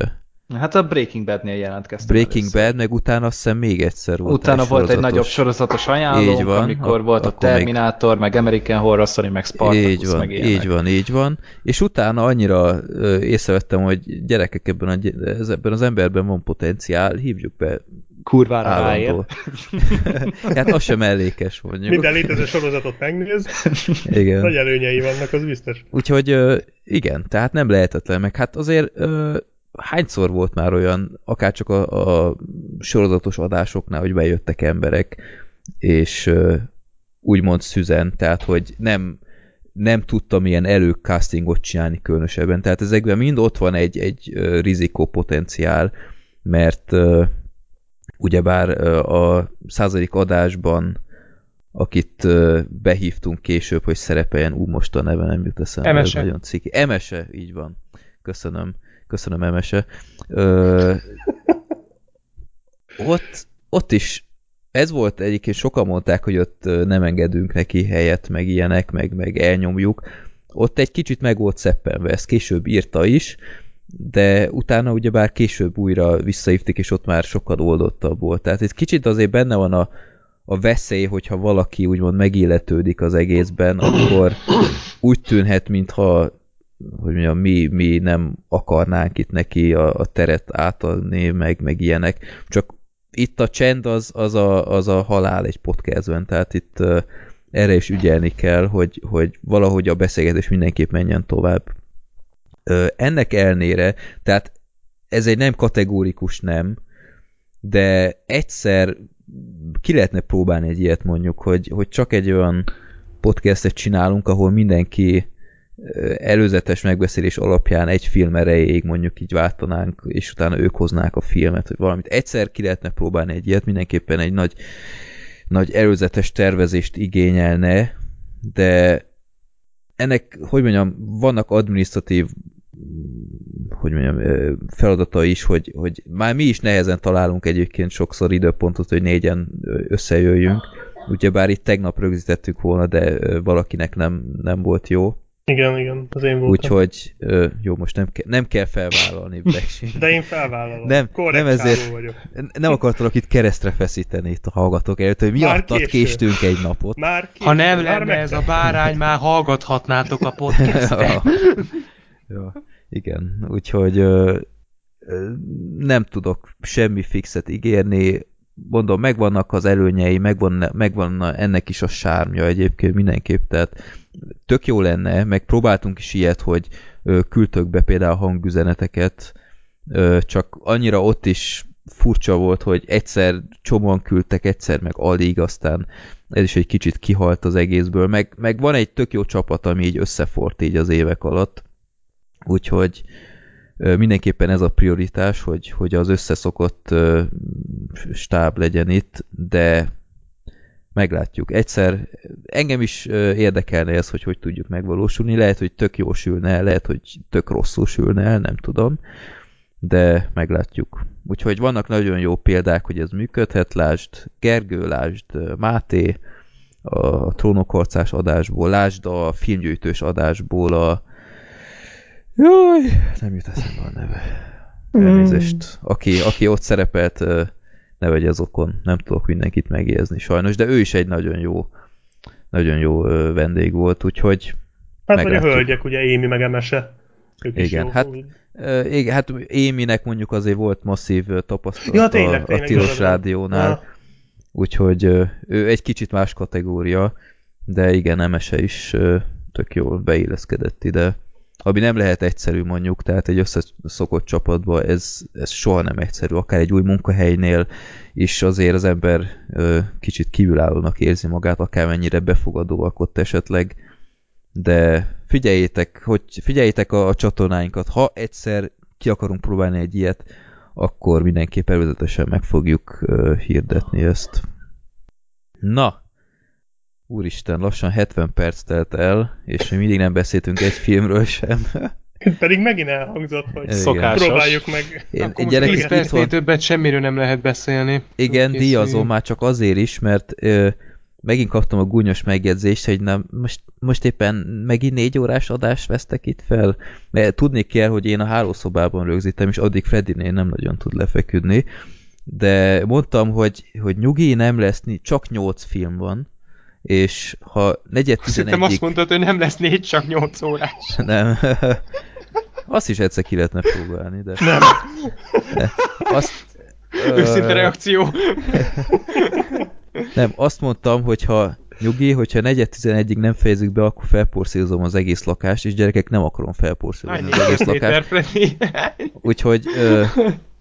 Hát a Breaking Bad-nél jelentkeztem Breaking először. Bad, meg utána azt hiszem még egyszer volt Utána egy volt egy nagyobb sorozatos így van, amikor volt a Terminator, meg... meg American Horror Story, meg Spartacus, így van, meg Így van, így van. És utána annyira ö, észrevettem, hogy gyerekek ebben, a, ebben az emberben van potenciál, hívjuk be kurvára ráér. hát az sem mellékes mondjuk. Minden létező sorozatot megnéz. Igen. Nagy előnyei vannak, az biztos. Úgyhogy igen, tehát nem lehetetlen, meg hát azért hányszor volt már olyan, akárcsak a, a sorozatos adásoknál, hogy bejöttek emberek, és úgymond szüzen, tehát hogy nem, nem tudtam ilyen előcastingot csinálni különösebben. Tehát ezekben mind ott van egy, egy rizikópotenciál, mert ugyebár a századik adásban akit behívtunk később, hogy szerepeljen, ú, most a neve nem jut eszembe. Emese. Nagyon ciki. Emese, így van. Köszönöm. Köszönöm, Emese. Ö, ott, ott is ez volt egyébként, sokan mondták, hogy ott nem engedünk neki helyet, meg ilyenek, meg, meg elnyomjuk. Ott egy kicsit meg volt szeppenve, ezt később írta is, de utána ugyebár később újra visszaívték, és ott már sokkal oldottabb volt. Tehát egy kicsit azért benne van a, a veszély, hogyha valaki úgymond megilletődik az egészben, akkor úgy tűnhet, mintha hogy mondjam, mi, mi nem akarnánk itt neki a, a teret átadni, meg, meg ilyenek. Csak itt a csend az, az, a, az a halál egy podcastben, tehát itt uh, erre is ügyelni kell, hogy, hogy valahogy a beszélgetés mindenképp menjen tovább. Uh, ennek elnére, tehát ez egy nem kategórikus nem, de egyszer ki lehetne próbálni egy ilyet mondjuk, hogy, hogy csak egy olyan podcastet csinálunk, ahol mindenki előzetes megbeszélés alapján egy film erejéig mondjuk így váltanánk, és utána ők hoznák a filmet, vagy valamit. Egyszer ki lehetne próbálni egy ilyet, mindenképpen egy nagy, nagy előzetes tervezést igényelne, de ennek, hogy mondjam, vannak administratív hogy mondjam, feladata is, hogy, hogy már mi is nehezen találunk egyébként sokszor időpontot, hogy négyen összejöjjünk. Ugye bár itt tegnap rögzítettük volna, de valakinek nem, nem volt jó. Igen, igen, az én voltam. Úgyhogy, ö, jó, most nem, ke nem kell felvállalni Black De én felvállalom. Nem, nem ezért, vagyok. nem akartalak itt keresztre feszíteni itt a hallgatók előtt, hogy miattad késtünk egy napot. Már késő, ha nem már lenne ez a bárány, már hallgathatnátok a podcastet. ja, igen, úgyhogy ö, nem tudok semmi fixet ígérni, mondom, megvannak az előnyei, megvan, megvan ennek is a sármja egyébként mindenképp, tehát tök jó lenne, meg próbáltunk is ilyet, hogy küldtök be például hangüzeneteket, csak annyira ott is furcsa volt, hogy egyszer csomóan küldtek, egyszer meg alig, aztán ez is egy kicsit kihalt az egészből, meg, meg van egy tök jó csapat, ami így összefort így az évek alatt, úgyhogy mindenképpen ez a prioritás, hogy, hogy az összeszokott stáb legyen itt, de meglátjuk. Egyszer engem is érdekelne ez, hogy hogy tudjuk megvalósulni. Lehet, hogy tök jó sülne el, lehet, hogy tök rosszul sülne el, nem tudom. De meglátjuk. Úgyhogy vannak nagyon jó példák, hogy ez működhet. Lásd Gergő, lásd Máté, a trónokharcás adásból, lásd a filmgyűjtős adásból a Jaj, nem jut eszembe a neve. Elnézést. Aki, aki ott szerepelt, ne vegye az okon. Nem tudok mindenkit megjegyezni sajnos, de ő is egy nagyon jó nagyon jó vendég volt, úgyhogy Hát vagy a hölgyek, ugye Émi meg Emese. Ők igen, hát, uh, igen, hát Éminek mondjuk azért volt masszív tapasztalat ja, tényleg, a, a Tilos Rádiónál, ja. úgyhogy ő egy kicsit más kategória, de igen, Emese is tök jól beilleszkedett ide ami nem lehet egyszerű mondjuk, tehát egy összeszokott csapatban ez, ez soha nem egyszerű, akár egy új munkahelynél is azért az ember ö, kicsit kívülállónak érzi magát, akármennyire befogadóak ott esetleg, de figyeljétek, hogy figyeljétek a, a csatornáinkat, ha egyszer ki akarunk próbálni egy ilyet, akkor mindenképp előzetesen meg fogjuk ö, hirdetni ezt. Na, Úristen, lassan 70 perc telt el, és mi mindig nem beszéltünk egy filmről sem. Pedig megint elhangzott, hogy Szokásos. próbáljuk meg. Én, Akkor most 10 percnél többet semmiről nem lehet beszélni. Igen, díjazom már csak azért is, mert ö, megint kaptam a gúnyos megjegyzést, hogy nem, most, most éppen megint négy órás adást vesztek itt fel, mert tudni kell, hogy én a hálószobában rögzítem, és addig Freddynél nem nagyon tud lefeküdni, de mondtam, hogy, hogy nyugi, nem lesz, csak nyolc film van, és ha negyed tizenegyig... azt mondtad, hogy nem lesz négy, csak nyolc órás. Nem. Azt is egyszer ki lehetne próbálni, de... Nem. De azt... Őszinte reakció. Nem, azt mondtam, hogy ha nyugi, hogyha negyed tizenegyig nem fejezzük be, akkor felporszírozom az egész lakást, és gyerekek nem akarom felporszírozni az egész lakást. Úgyhogy, ö,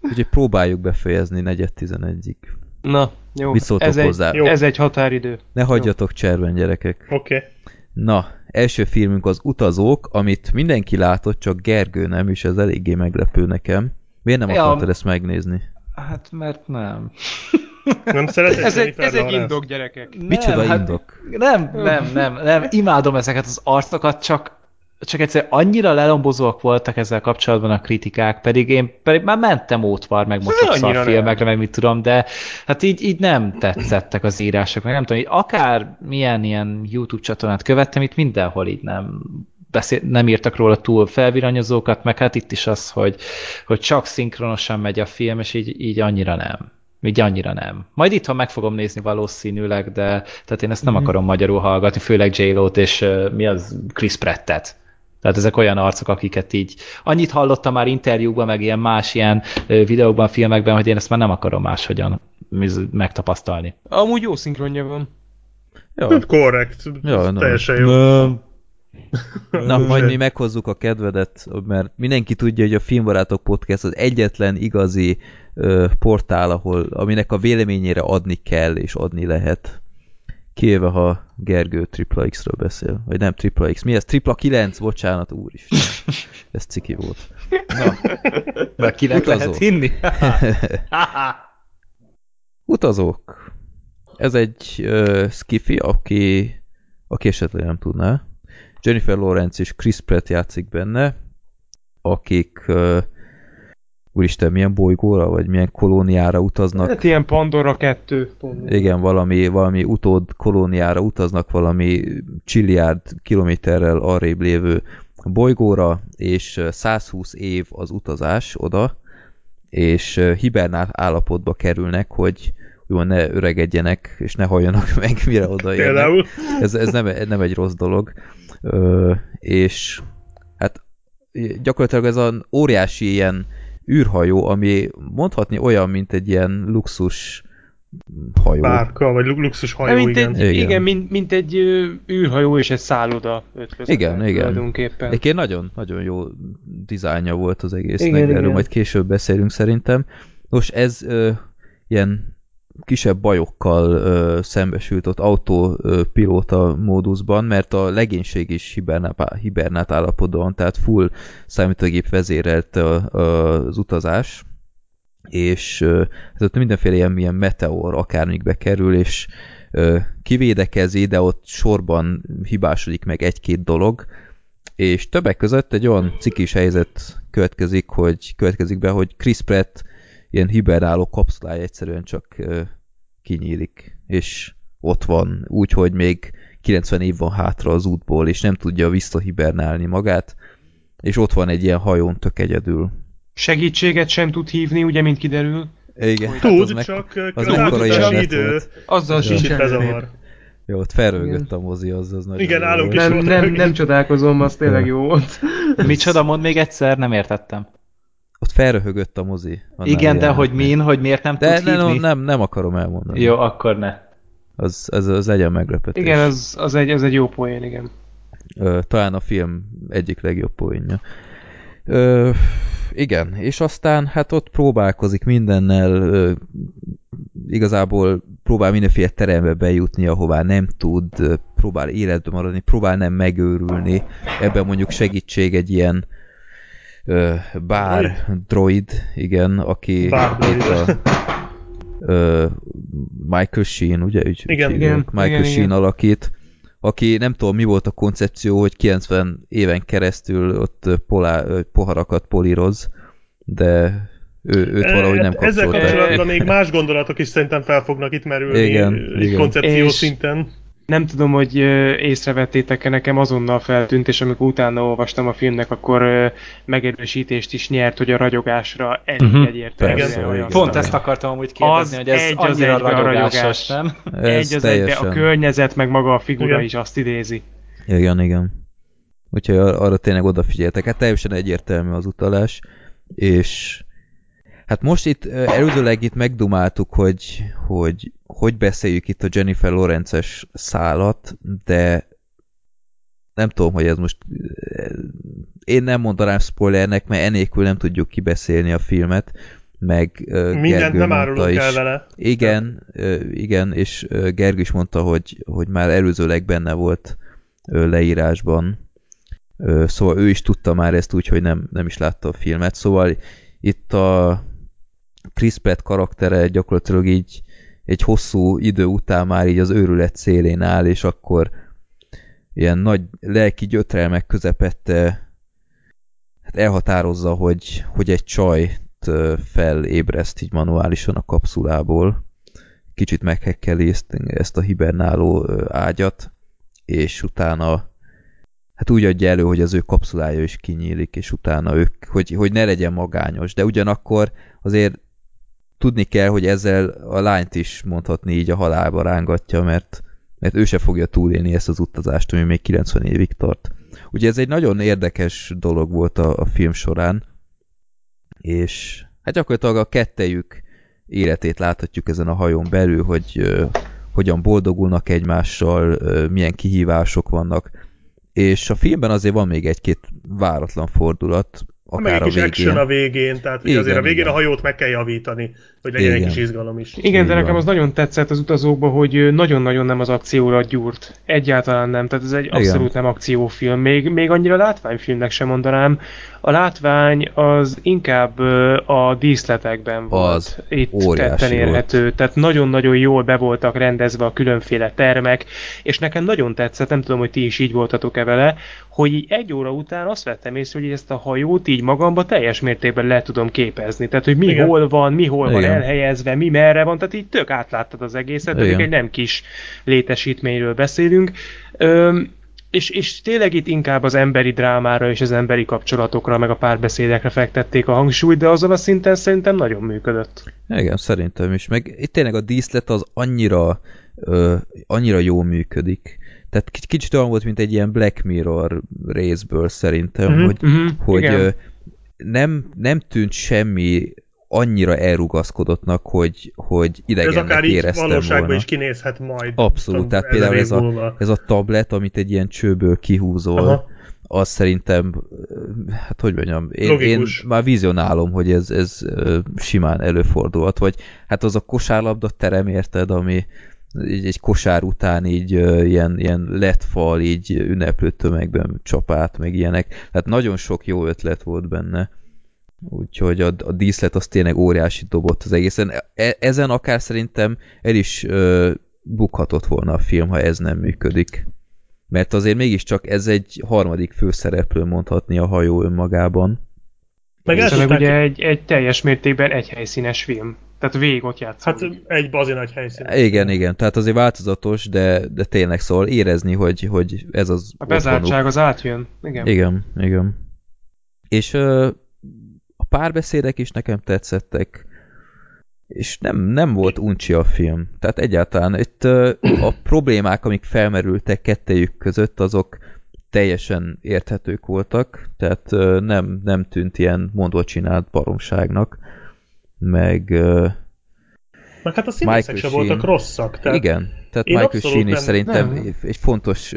úgyhogy próbáljuk befejezni negyed tizenegyig. Na, jó. Mit ez hozzá? Egy, jó. Ez egy határidő. Ne hagyjatok jó. cserben, gyerekek. Oké. Okay. Na, első filmünk az Utazók, amit mindenki látott, csak Gergő nem, és ez eléggé meglepő nekem. Miért nem ja, akartad ezt megnézni? Hát mert nem. Nem szereted ez egy, ez egy indok, gyerekek. Nem, Micsoda hát, indok? Nem, nem, nem, nem. Imádom ezeket az arcokat, csak csak egyszer annyira lelombozóak voltak ezzel kapcsolatban a kritikák, pedig én pedig már mentem ótvar, meg mocsok filmekre, meg mit tudom, de hát így, így nem tetszettek az írások, meg nem tudom, így akár milyen ilyen YouTube csatornát követtem, itt mindenhol így nem beszél, nem írtak róla túl felviranyozókat, meg hát itt is az, hogy, hogy csak szinkronosan megy a film, és így, így annyira nem. Így annyira nem. Majd itthon meg fogom nézni valószínűleg, de tehát én ezt nem mm. akarom magyarul hallgatni, főleg j és uh, mi az Chris Prettet. Tehát ezek olyan arcok, akiket így annyit hallottam már interjúkban, meg ilyen más ilyen videókban, filmekben, hogy én ezt már nem akarom máshogyan megtapasztalni. Amúgy jó szinkronja van. Ja. Hát korrekt. Ja, teljesen jó. Na, majd mi meghozzuk a kedvedet, mert mindenki tudja, hogy a Filmbarátok Podcast az egyetlen igazi ö, portál, ahol, aminek a véleményére adni kell és adni lehet. Kivéve, ha Gergő tripla X-ről beszél. Vagy nem tripla X. Mi ez? Tripla 9? Bocsánat, úristen. Ez ciki volt. Na. Mert kinek lehet hinni? Utazók. Ez egy uh, skifi, aki, aki esetleg nem tudná. Jennifer Lawrence és Chris Pratt játszik benne, akik uh, úristen, milyen bolygóra, vagy milyen kolóniára utaznak. Hát ilyen Pandora 2. Pandora. Igen, valami, valami utód kolóniára utaznak, valami csilliárd kilométerrel arrébb lévő bolygóra, és 120 év az utazás oda, és hibernál állapotba kerülnek, hogy úgymond ne öregedjenek, és ne halljanak meg, mire odaérnek. Ez, ez nem, nem egy rossz dolog. Ö, és hát gyakorlatilag ez az óriási ilyen űrhajó, ami mondhatni olyan, mint egy ilyen luxus hajó. Bárka, vagy luxus hajó, mint igen. Egy, igen, igen mint, mint egy űrhajó és egy szálloda Igen, igen. Egyébként nagyon, nagyon jó dizájnja volt az egésznek, igen, erről igen. majd később beszélünk szerintem. Most ez ö, ilyen kisebb bajokkal ö, szembesült ott autopilóta módusban, mert a legénység is hibernát, hibernát állapodon, tehát full számítógép vezérelt a, a, az utazás, és ö, ez ott mindenféle ilyen, ilyen meteor akármikbe kerül, és ö, kivédekezi, de ott sorban hibásodik meg egy-két dolog, és többek között egy olyan cikis helyzet következik, hogy következik be, hogy Chris Pratt ilyen hibernáló kapszulája egyszerűen csak kinyílik, és ott van, úgyhogy még 90 év van hátra az útból, és nem tudja visszahibernálni magát, és ott van egy ilyen hajón tök egyedül. Segítséget sem tud hívni, ugye, mint kiderül. Igen. Hát tud, az csak meg, az az idő. Volt. Azzal sincs bezavar. Jó, ott felrögött a mozi, az, az nagyon Igen, állunk is nem, nem, nem csodálkozom, az tényleg jó volt. Micsoda, mond még egyszer, nem értettem. Ott felröhögött a mozi. Igen, de hogy min, hogy miért nem de tud ne, hívni? Nem, nem akarom elmondani. Jó, akkor ne. Az, az, az legyen meglepetés. Igen, az, az, egy, az egy jó poén, igen. Ö, talán a film egyik legjobb poénja. Ö, igen, és aztán hát ott próbálkozik mindennel, ö, igazából próbál mindenféle terembe bejutni, ahová nem tud, próbál életbe maradni, próbál nem megőrülni. Ebben mondjuk segítség egy ilyen ö, bár droid, igen, aki bár droid. A, ö, Michael Sheen, ugye? Úgy, igen, úgy igen, Michael igen, Sheen igen. alakít, aki nem tudom mi volt a koncepció, hogy 90 éven keresztül ott polá, poharakat políroz, de ő, őt valahogy nem kapcsolta. Ezzel kapcsolatban még más gondolatok is szerintem fel fognak itt merülni igen, igen. koncepció és szinten. Nem tudom, hogy észrevettétek-e, nekem azonnal feltűnt, és amikor utána olvastam a filmnek, akkor megerősítést is nyert, hogy a ragyogásra elég uh-huh. egyértelműen Pont ezt akartam amúgy kérdezni, hogy ez egy annyira az ragyogásos, nem? Ez egy az egy, de a környezet, meg maga a figura igen. is azt idézi. Igen, igen. Úgyhogy arra tényleg odafigyeltek. Hát teljesen egyértelmű az utalás, és Hát most itt előzőleg itt megdumáltuk, hogy, hogy hogy beszéljük itt a Jennifer Lawrence-es szálat, de nem tudom, hogy ez most én nem mondanám spoilernek, mert enélkül nem tudjuk kibeszélni a filmet, meg Mindent Gergő nem árulunk is. el vele. Igen, igen, és Gergő is mondta, hogy, hogy már előzőleg benne volt leírásban. Szóval ő is tudta már ezt úgy, hogy nem, nem is látta a filmet. Szóval itt a Chris Pratt karaktere gyakorlatilag így egy hosszú idő után már így az őrület szélén áll, és akkor ilyen nagy lelki gyötrelmek közepette hát elhatározza, hogy, hogy egy csajt felébreszt így manuálisan a kapszulából. Kicsit meghekkeli ezt, ezt a hibernáló ágyat, és utána hát úgy adja elő, hogy az ő kapszulája is kinyílik, és utána ők, hogy, hogy ne legyen magányos, de ugyanakkor azért tudni kell, hogy ezzel a lányt is mondhatni így a halálba rángatja, mert, mert ő se fogja túlélni ezt az utazást, ami még 90 évig tart. Ugye ez egy nagyon érdekes dolog volt a, a film során, és hát gyakorlatilag a kettejük életét láthatjuk ezen a hajón belül, hogy uh, hogyan boldogulnak egymással, uh, milyen kihívások vannak, és a filmben azért van még egy-két váratlan fordulat, akár meg egy kis a végén. action a végén, tehát igen, azért a végén igen. a hajót meg kell javítani, hogy legyen igen. egy kis izgalom is. Igen, de nekem az nagyon tetszett az utazókban, hogy nagyon-nagyon nem az akcióra gyúrt. Egyáltalán nem, tehát ez egy abszolút igen. nem akciófilm. Még, még annyira látványfilmnek sem mondanám. A látvány az inkább a díszletekben volt. Az itt tetten érhető. Volt. Tehát nagyon-nagyon jól be voltak rendezve a különféle termek, és nekem nagyon tetszett, nem tudom, hogy ti is így voltatok-e vele, hogy így egy óra után azt vettem észre, hogy ezt a hajót így magamba teljes mértékben le tudom képezni. Tehát, hogy mi Igen. hol van, mi hol Igen. van elhelyezve, mi merre van, tehát így tök átláttad az egészet, pedig egy nem kis létesítményről beszélünk. Öm, és, és tényleg itt inkább az emberi drámára és az emberi kapcsolatokra, meg a párbeszédekre fektették a hangsúlyt, de azon a szinten szerintem nagyon működött. Igen, szerintem is. Meg itt tényleg a díszlet az annyira, ö, annyira jó működik. Tehát kicsit olyan volt, mint egy ilyen Black Mirror részből szerintem, uh-huh, hogy, uh-huh, hogy ö, nem, nem tűnt semmi annyira elrugaszkodottnak, hogy, hogy idegennek Ez akár így valóságban volna. is kinézhet majd. Abszolút, tehát például ez a, ez a tablet, amit egy ilyen csőből kihúzol, Aha. az szerintem, hát hogy mondjam, én, én már vizionálom, hogy ez, ez simán előfordulhat, vagy hát az a kosárlabda terem, érted, ami így egy kosár után így ilyen, ilyen lett fal, így ünneplő tömegben csapát, meg ilyenek. Tehát nagyon sok jó ötlet volt benne. Úgyhogy a, a díszlet az tényleg óriási dobott az egészen. E, ezen akár szerintem el is ö, bukhatott volna a film, ha ez nem működik. Mert azért mégiscsak ez egy harmadik főszereplő mondhatni a hajó önmagában. Meg ez meg ugye egy, egy teljes mértékben egy helyszínes film. Tehát végig ott játszódik. Hát egy bazi nagy helyszín. Igen, igen. Tehát azért változatos, de, de tényleg szól érezni, hogy, hogy ez az A bezártság az átjön. Igen. Igen, igen. És ö, párbeszédek is nekem tetszettek, és nem, nem volt uncsi a film. Tehát egyáltalán itt a problémák, amik felmerültek kettejük között, azok teljesen érthetők voltak, tehát nem, nem tűnt ilyen mondva csinált baromságnak, meg meg hát a színészek se voltak rosszak. Tehát igen, tehát Michael Sheen is nem, szerintem nem. egy fontos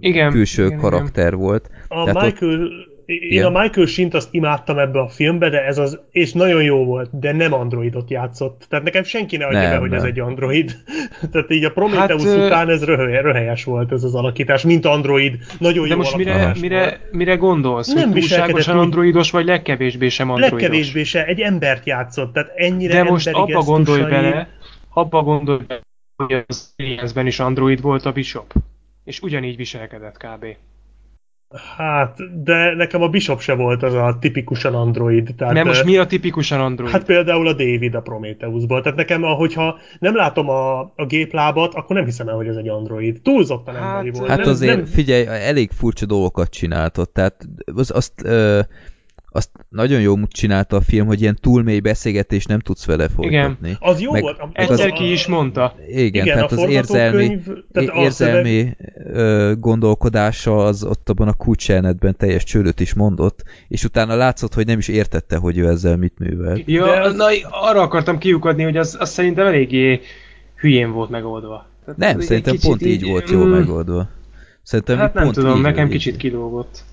igen, külső igen, karakter igen. volt. A tehát Michael ott én Igen. a Michael Shint azt imádtam ebbe a filmbe, de ez az, és nagyon jó volt, de nem androidot játszott. Tehát nekem senki ne adja be, hogy ez egy android. Tehát így a Prometheus hát, után ez röhely, röhelyes volt ez az alakítás, mint android. Nagyon de jó most mire, mire, mire gondolsz? Nem hogy túlságosan androidos, vagy legkevésbé sem androidos? Legkevésbé se, egy embert játszott, tehát ennyire De most abba gondolj bele, abba gondolj bele, hogy az Aliensben is android volt a Bishop és ugyanígy viselkedett kb. Hát, de nekem a Bishop se volt az a tipikusan android. Tehát, Mert most mi a tipikusan android? Hát például a David a Prometheusból. Tehát nekem, hogyha nem látom a, a géplábat, akkor nem hiszem el, hogy ez egy android. Túlzottan hát, emberi volt. Hát nem, azért, nem... figyelj, elég furcsa dolgokat csináltott. Tehát az, azt... Ö azt nagyon jó csinálta a film, hogy ilyen túl mély beszélgetés nem tudsz vele folytatni. Igen, az jó meg, volt. Egyszer ki is mondta. Igen, igen tehát az érzelmi, tehát érzelmi szöveg... gondolkodása az ott abban a kulcselnetben teljes csődöt is mondott, és utána látszott, hogy nem is értette, hogy ő ezzel mit művel. Ja, az... na, arra akartam kiukadni, hogy az, az szerintem eléggé hülyén volt megoldva. Tehát nem, szerintem pont így, így volt jó mm, megoldva. Szerintem hát nem pont tudom, nekem kicsit kilógott.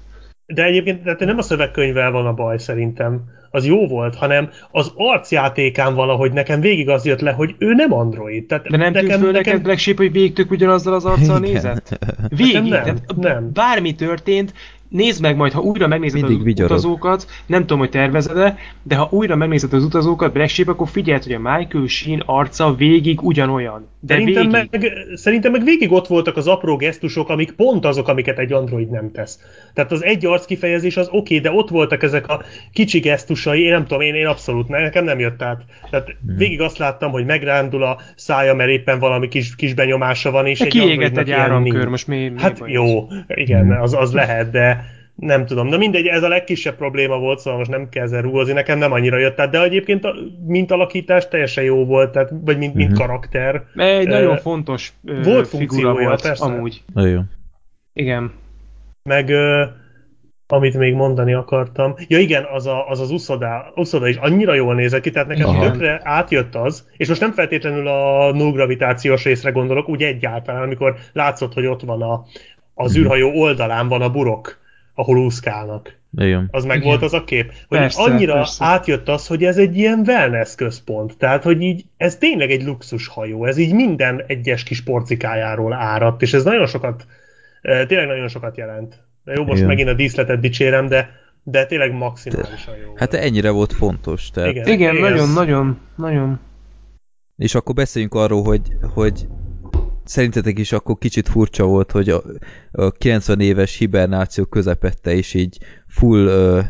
De egyébként tehát nem a szövegkönyvvel van a baj szerintem, az jó volt, hanem az arcjátékán valahogy nekem végig az jött le, hogy ő nem android. Tehát De nem nekem, tűnt föl nekem... neked Black Sheep, hogy végig tök ugyanazzal az arccal nézett? Végig, nem, nem. bármi történt, nézd meg majd, ha újra megnézed Mindig az vigyorog. utazókat, nem tudom, hogy tervezed-e, de ha újra megnézed az utazókat, Black Sheep, akkor figyeld, hogy a Michael Sheen arca végig ugyanolyan. Szerintem, végig. Meg, szerintem meg végig ott voltak az apró gesztusok, amik pont azok, amiket egy android nem tesz. Tehát az egy arc kifejezés az oké, okay, de ott voltak ezek a kicsi gesztusai, én nem tudom, én, én abszolút nekem nem jött át. Tehát hmm. végig azt láttam, hogy megrándul a szája, mert éppen valami kis, kis benyomása van, és de egy kiégett egy áramkör, most mi, mi Hát jó, igen, az, az lehet, de nem tudom, de mindegy, ez a legkisebb probléma volt, szóval most nem kell ezzel rúgozni, nekem nem annyira jött át, de egyébként a, mint alakítás teljesen jó volt, tehát, vagy mint, mint uh-huh. karakter. Egy uh, nagyon fontos uh, volt figura volt, persze. amúgy. Nagyon. Igen. Meg uh, amit még mondani akartam. Ja igen, az a, az, az uszoda, uszoda is annyira jól nézett ki, tehát nekem Aha. tökre átjött az, és most nem feltétlenül a null gravitációs részre gondolok, úgy egyáltalán, amikor látszott, hogy ott van a, az mhm. űrhajó oldalán van a burok, ahol úszkálnak. Igen. Az meg Igen. volt az a kép. Hogy persze, annyira persze. átjött az, hogy ez egy ilyen wellness központ. Tehát, hogy így ez tényleg egy luxushajó. Ez így minden egyes kis porcikájáról áradt, és ez nagyon sokat, tényleg nagyon sokat jelent. De jó, most Igen. megint a díszletet dicsérem, de, de tényleg maximálisan jó. Hát ennyire volt fontos. Tehát... Igen, Igen nagyon, nagyon, nagyon. És akkor beszéljünk arról, hogy, hogy szerintetek is akkor kicsit furcsa volt, hogy a, a 90 éves hibernáció közepette is így full uh,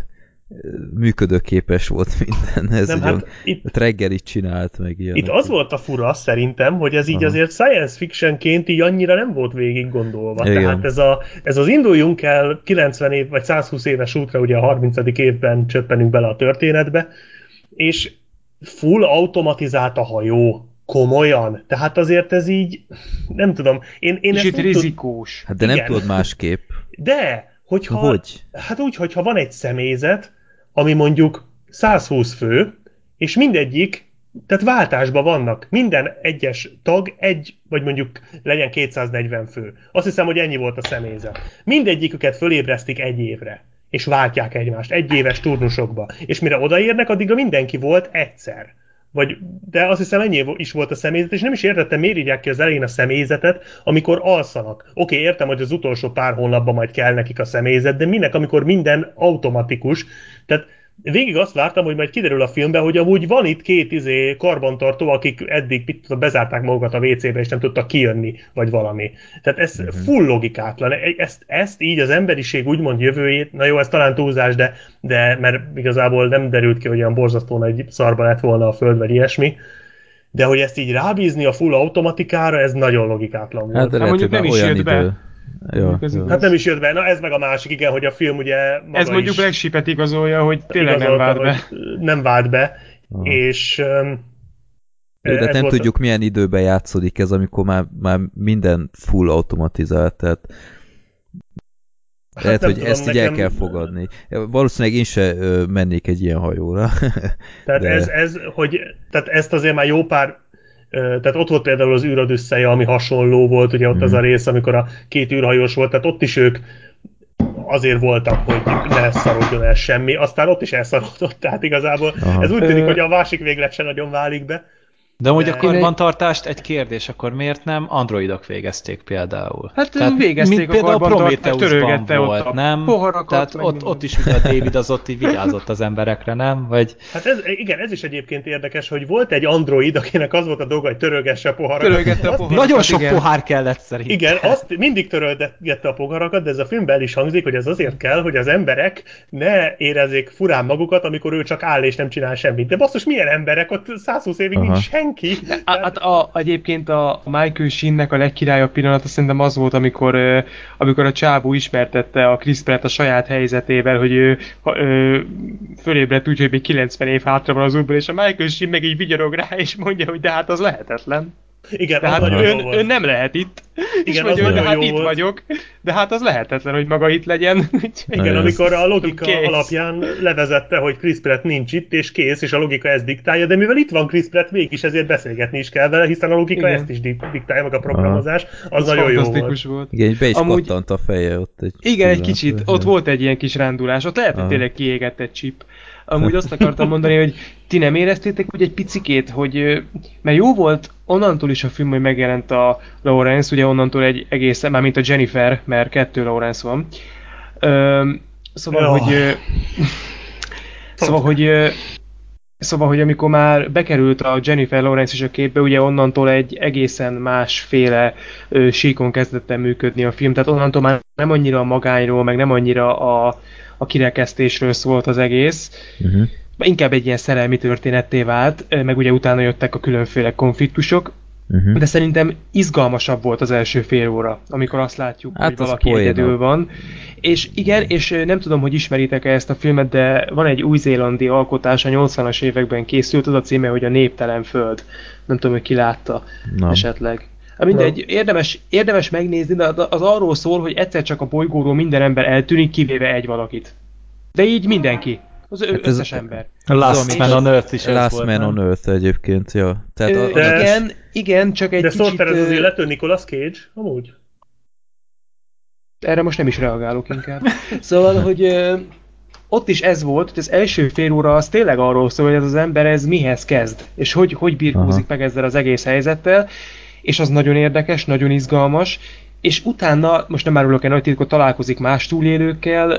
működőképes volt minden. Ez Nem, hát itt, reggelit csinált meg ilyen. Itt az volt a fura szerintem, hogy ez így Aha. azért science fictionként így annyira nem volt végig gondolva. Igen. Tehát ez, a, ez az induljunk el 90 év vagy 120 éves útra, ugye a 30. évben csöppenünk bele a történetbe, és full automatizált a hajó komolyan. Tehát azért ez így, nem tudom. Én, én Kicsit rizikós. Hát de nem igen. tudod másképp. De, hogyha... Hogy? Hát úgy, hogyha van egy személyzet, ami mondjuk 120 fő, és mindegyik, tehát váltásban vannak. Minden egyes tag egy, vagy mondjuk legyen 240 fő. Azt hiszem, hogy ennyi volt a személyzet. Mindegyiküket fölébresztik egy évre és váltják egymást egy éves turnusokba. És mire odaérnek, addigra mindenki volt egyszer. Vagy, de azt hiszem ennyi is volt a személyzet, és nem is értettem, miért írják ki az elején a személyzetet, amikor alszanak. Oké, okay, értem, hogy az utolsó pár hónapban majd kell nekik a személyzet, de minek, amikor minden automatikus. Tehát végig azt vártam, hogy majd kiderül a filmben, hogy amúgy van itt két izé karbantartó, akik eddig mit tudom, bezárták magukat a WC-be, és nem tudtak kijönni, vagy valami. Tehát ez uh-huh. full logikátlan. E, ezt, ezt így az emberiség úgymond jövőjét, na jó, ez talán túlzás, de, de mert igazából nem derült ki, hogy olyan borzasztóan egy szarba lett volna a föld, vagy ilyesmi, de hogy ezt így rábízni a full automatikára, ez nagyon logikátlan volt. Hát, de lehet, mondjuk nem is jött be. Jó, jó. Hát nem is jött be. Na ez meg a másik, igen, hogy a film ugye maga Ez mondjuk Black Sheep-et igazolja, hogy tényleg nem vált be. Nem vált be, Aha. és um, jó, de nem tudjuk, a... milyen időben játszódik ez, amikor már, már minden full automatizált, tehát hát lehet, hogy tudom, ezt nekem... így el kell fogadni. Valószínűleg én se mennék egy ilyen hajóra. Tehát, de... ez, ez, hogy, tehát ezt azért már jó pár tehát ott volt például az űrodüsszeje, ami hasonló volt, ugye ott mm. az a mhm. rész, amikor a két űrhajós volt, tehát ott is ők azért voltak, hogy ne szarodjon el semmi, aztán ott is elszarodott, tehát igazából Aha. ez úgy tűnik, hogy a másik véglet se nagyon válik be. De amúgy a karbantartást egy kérdés, akkor miért nem androidok végezték például? Hát Tehát végezték mint a karbantartást, törögette volt, ott a nem? Poharakat, Tehát ott, ott is ugye a David az ott így vigyázott az emberekre, nem? Vagy... Hát ez, igen, ez is egyébként érdekes, hogy volt egy android, akinek az volt a dolga, hogy törölgesse a poharakat. Törölgette a poharakat Nagyon sok igen. pohár kellett szerintem. Igen, azt mindig törölgette a poharakat, de ez a filmben is hangzik, hogy ez azért kell, hogy az emberek ne érezzék furán magukat, amikor ő csak áll és nem csinál semmit. De basszus, milyen emberek? Ott 120 évig Aha. nincs senki. Hát a, egyébként a Michael Sheen-nek a legkirályabb pillanata szerintem az volt, amikor, amikor a csábú ismertette a Chris Pratt a saját helyzetével, hogy ő, ő fölébredt úgy, hogy még 90 év hátra van az útból, és a Michael Sheen meg így vigyorog rá, és mondja, hogy de hát az lehetetlen. Igen, Tehát az ön, ön, ön nem lehet itt. Igen, és mondja, hogy de hát itt volt. vagyok, de hát az lehetetlen, hogy maga itt legyen. Igen, amikor a logika kész. alapján levezette, hogy Chris Pratt nincs itt, és kész, és a logika ezt diktálja, de mivel itt van Chris Pratt, mégis ezért beszélgetni is kell vele, hiszen a logika Igen. ezt is diktálja, meg a programozás. Az az nagyon jó volt. volt. Igen, be is Amúgy... a feje ott. Egy Igen, egy kicsit, ott volt egy ilyen kis rándulás, ott lehet, hogy tényleg kiégett egy chip. Amúgy azt akartam mondani, hogy ti nem éreztétek úgy egy picikét, hogy mert jó volt onnantól is a film, hogy megjelent a Lawrence, ugye onnantól egy egész, már mint a Jennifer, mert kettő Lawrence van. Szóval, oh. hogy szóval, hogy Szóval, hogy amikor már bekerült a Jennifer Lawrence is a képbe, ugye onnantól egy egészen másféle ö, síkon kezdett el működni a film, tehát onnantól már nem annyira a magányról, meg nem annyira a, a kirekesztésről szólt az egész. Uh-huh. Inkább egy ilyen szerelmi történetté vált, meg ugye utána jöttek a különféle konfliktusok, Uh-huh. De szerintem izgalmasabb volt az első fél óra, amikor azt látjuk, hát hogy valaki egyedül van. És igen, és nem tudom, hogy ismeritek-e ezt a filmet, de van egy új-zélandi alkotás, a 80-as években készült, az a címe, hogy a Néptelen Föld. Nem tudom, hogy ki látta nem. esetleg. Hát mindegy, érdemes, érdemes megnézni, de az arról szól, hogy egyszer csak a bolygóról minden ember eltűnik, kivéve egy valakit. De így mindenki. Az hát összes ez ember. Last Man on Earth is Last Man on Earth egyébként, ja. Tehát Ö, a, de, igen, igen, csak egy de kicsit... De Sorter ez az illető Nicolas Cage, amúgy? Erre most nem is reagálok inkább. Szóval, hogy ö, ott is ez volt, hogy az első fél óra az tényleg arról szól, hogy ez az ember ez mihez kezd, és hogy, hogy birkózik Aha. meg ezzel az egész helyzettel, és az nagyon érdekes, nagyon izgalmas, és utána, most nem árulok el nagy titkot, találkozik más túlélőkkel,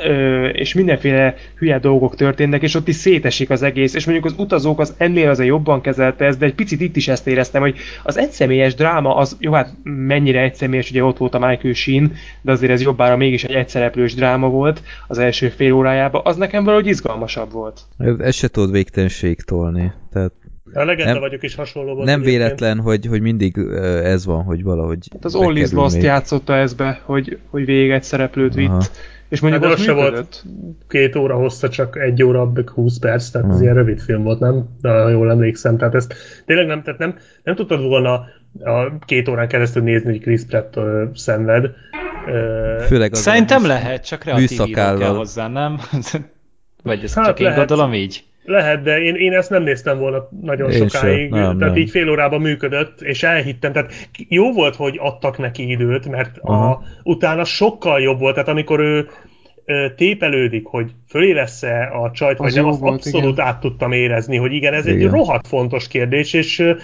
és mindenféle hülye dolgok történnek, és ott is szétesik az egész, és mondjuk az utazók az ennél azért jobban kezelte ezt, de egy picit itt is ezt éreztem, hogy az egyszemélyes dráma, az jó, hát mennyire egyszemélyes, ugye ott volt a Michael Sheen, de azért ez jobbára mégis egy egyszereplős dráma volt az első fél órájában, az nekem valahogy izgalmasabb volt. Ez se tud végtelenség tolni, tehát a legenda nem, vagyok is hasonló volt. Nem véletlen, hogy, hogy mindig ez van, hogy valahogy... Hát az All is Lost még. játszotta ezbe, hogy, hogy végig egy szereplőt vitt. Aha. És mondjuk hát az se volt két óra hossza, csak egy óra, meg 20 perc, tehát ez ilyen rövid film volt, nem? De jól emlékszem, tehát ezt tényleg nem, tehát nem, nem tudtad volna a két órán keresztül nézni, hogy Chris Pratt uh, szenved. Uh, Főleg az Szerintem lehet, csak kreatív kell hozzá, nem? Vagy ez hát csak lehet. én gondolom így? Lehet, de én, én ezt nem néztem volna nagyon én sokáig, sem, nem, tehát nem. így fél órában működött, és elhittem, tehát jó volt, hogy adtak neki időt, mert a, utána sokkal jobb volt, tehát amikor ő tépelődik, hogy fölé lesz-e a csajt, vagy nem, azt volt, abszolút igen. át tudtam érezni, hogy igen, ez igen. egy rohadt fontos kérdés, és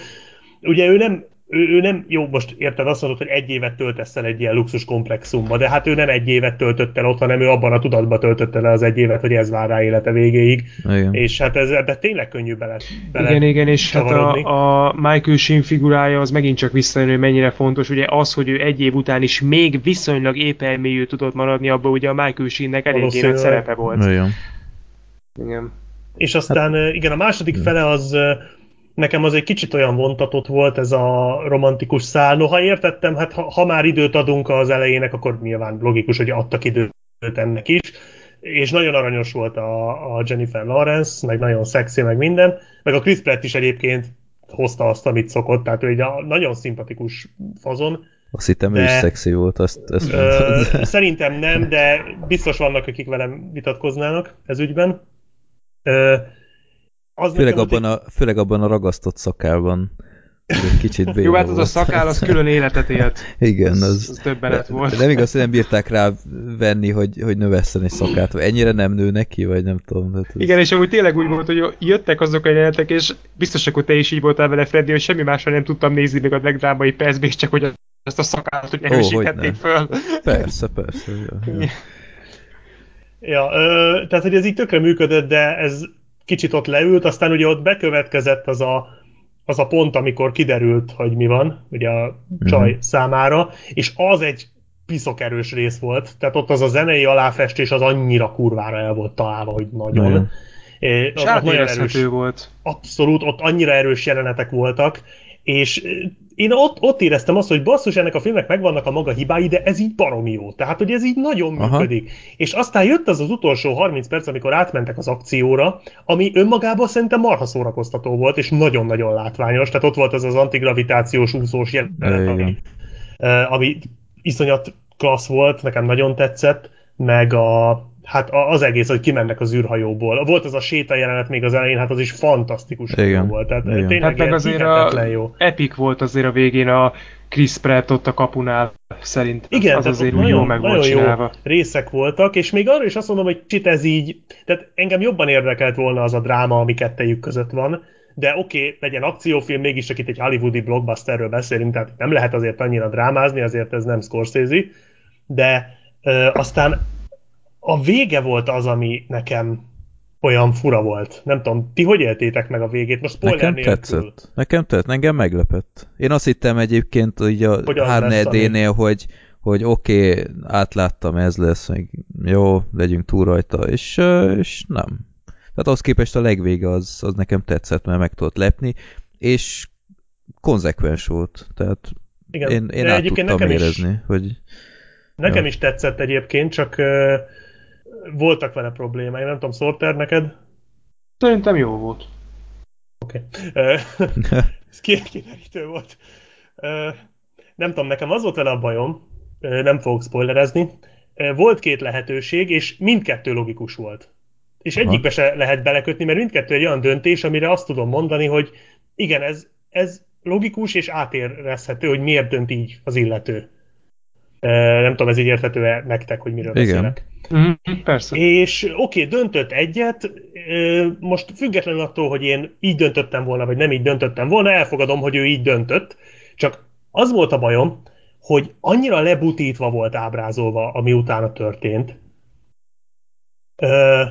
ugye ő nem ő, ő nem, jó, most érted, azt mondod, hogy egy évet töltesz el egy ilyen luxus komplexumba, de hát ő nem egy évet töltött el ott, hanem ő abban a tudatban töltötte le az egy évet, hogy ez vár rá élete végéig. Igen. És hát ez, ebbe tényleg könnyű bele, bele Igen, igen, és hát a, a Michael Sheen figurája az megint csak visszajön, hogy mennyire fontos. Ugye az, hogy ő egy év után is még viszonylag épelmélyű tudott maradni, abban ugye a Michael Sheennek eléggé nagy szerepe volt. Igen. igen. És aztán hát, igen, a második fele az nekem az egy kicsit olyan vontatott volt ez a romantikus szál. Noha értettem, hát ha, ha már időt adunk az elejének, akkor nyilván logikus, hogy adtak időt ennek is. És nagyon aranyos volt a, a Jennifer Lawrence, meg nagyon szexi, meg minden. Meg a Chris Pratt is egyébként hozta azt, amit szokott, tehát ő egy nagyon szimpatikus fazon. Azt hittem, de, ő is szexi volt. Azt, azt ö, szerintem nem, de biztos vannak, akik velem vitatkoznának ez ügyben. Ö, az főleg, abban a, főleg abban a ragasztott szakában. egy kicsit Jó, hát az a szakál, az külön életet élt. Igen, az, az, az többenet volt. De nem igaz, hogy nem bírták rá venni, hogy, hogy növesszen egy szakát. Ennyire nem nő neki, vagy nem tudom. Hát ez... Igen, és amúgy tényleg úgy volt, hogy jöttek azok a jelenetek, és biztos, hogy te is így voltál vele, Freddy, hogy semmi másra nem tudtam nézni még a legdrámai percben, és csak hogy ezt a szakát, hogy erősíthették oh, föl. Persze, persze. Ja, ja. ja ö, tehát, hogy ez így tökre működött, de ez kicsit ott leült, aztán ugye ott bekövetkezett az a, az a pont, amikor kiderült, hogy mi van, ugye a csaj mm. számára, és az egy piszok erős rész volt, tehát ott az a zenei aláfestés az annyira kurvára el volt találva, hogy nagyon. Mm. És nagyon erős, volt. Abszolút, ott annyira erős jelenetek voltak, és én ott, ott éreztem azt, hogy basszus, ennek a filmnek megvannak a maga hibái, de ez így baromi jó. Tehát, hogy ez így nagyon Aha. működik. És aztán jött az az utolsó 30 perc, amikor átmentek az akcióra, ami önmagában szerintem marha szórakoztató volt, és nagyon-nagyon látványos. Tehát ott volt az az antigravitációs úszós jelenet, ami, ami iszonyat klassz volt, nekem nagyon tetszett, meg a, hát az egész, hogy kimennek az űrhajóból. Volt az a séta jelenet még az elején, hát az is fantasztikus Igen. volt. Tehát Igen. tényleg hát meg azért a jó. epic volt azért a végén a Chris Pratt ott a kapunál szerint. Igen, az azért nagyon, jó meg nagyon volt csinálva. jó részek voltak, és még arra is azt mondom, hogy csit ez így, tehát engem jobban érdekelt volna az a dráma, ami kettejük között van, de oké, okay, legyen akciófilm, mégis csak itt egy hollywoodi blockbusterről beszélünk, tehát nem lehet azért annyira drámázni, azért ez nem Scorsese, de ö, aztán a vége volt az, ami nekem olyan fura volt. Nem tudom, ti hogy éltétek meg a végét? Most spoiler Nekem nélkül. tetszett. Nekem tetszett, engem meglepett. Én azt hittem egyébként hogy a 3D-nél, hogy, hogy oké, okay, átláttam, ez lesz, meg jó, legyünk túl rajta, és, és nem. Tehát az képest a legvége az, az nekem tetszett, mert meg tudott lepni, és konzekvens volt. Tehát Igen, én, én át tudtam érezni, is, hogy... Nekem ja. is tetszett egyébként, csak voltak vele problémái. Nem tudom, Sorter, neked? Szerintem jó volt. Oké. Okay. ez kimerítő volt. Uh, nem tudom, nekem az volt vele a bajom, uh, nem fogok spoilerezni. Volt két lehetőség, és mindkettő logikus volt. És Aha. egyikbe se lehet belekötni, mert mindkettő egy olyan döntés, amire azt tudom mondani, hogy igen, ez, ez logikus és átérezhető, hogy miért dönt így az illető. Nem tudom, ez így érthető-e nektek, hogy miről Igen. beszélek. Mm, persze. És oké, okay, döntött egyet, most függetlenül attól, hogy én így döntöttem volna, vagy nem így döntöttem volna, elfogadom, hogy ő így döntött, csak az volt a bajom, hogy annyira lebutítva volt ábrázolva, ami utána történt. Ö,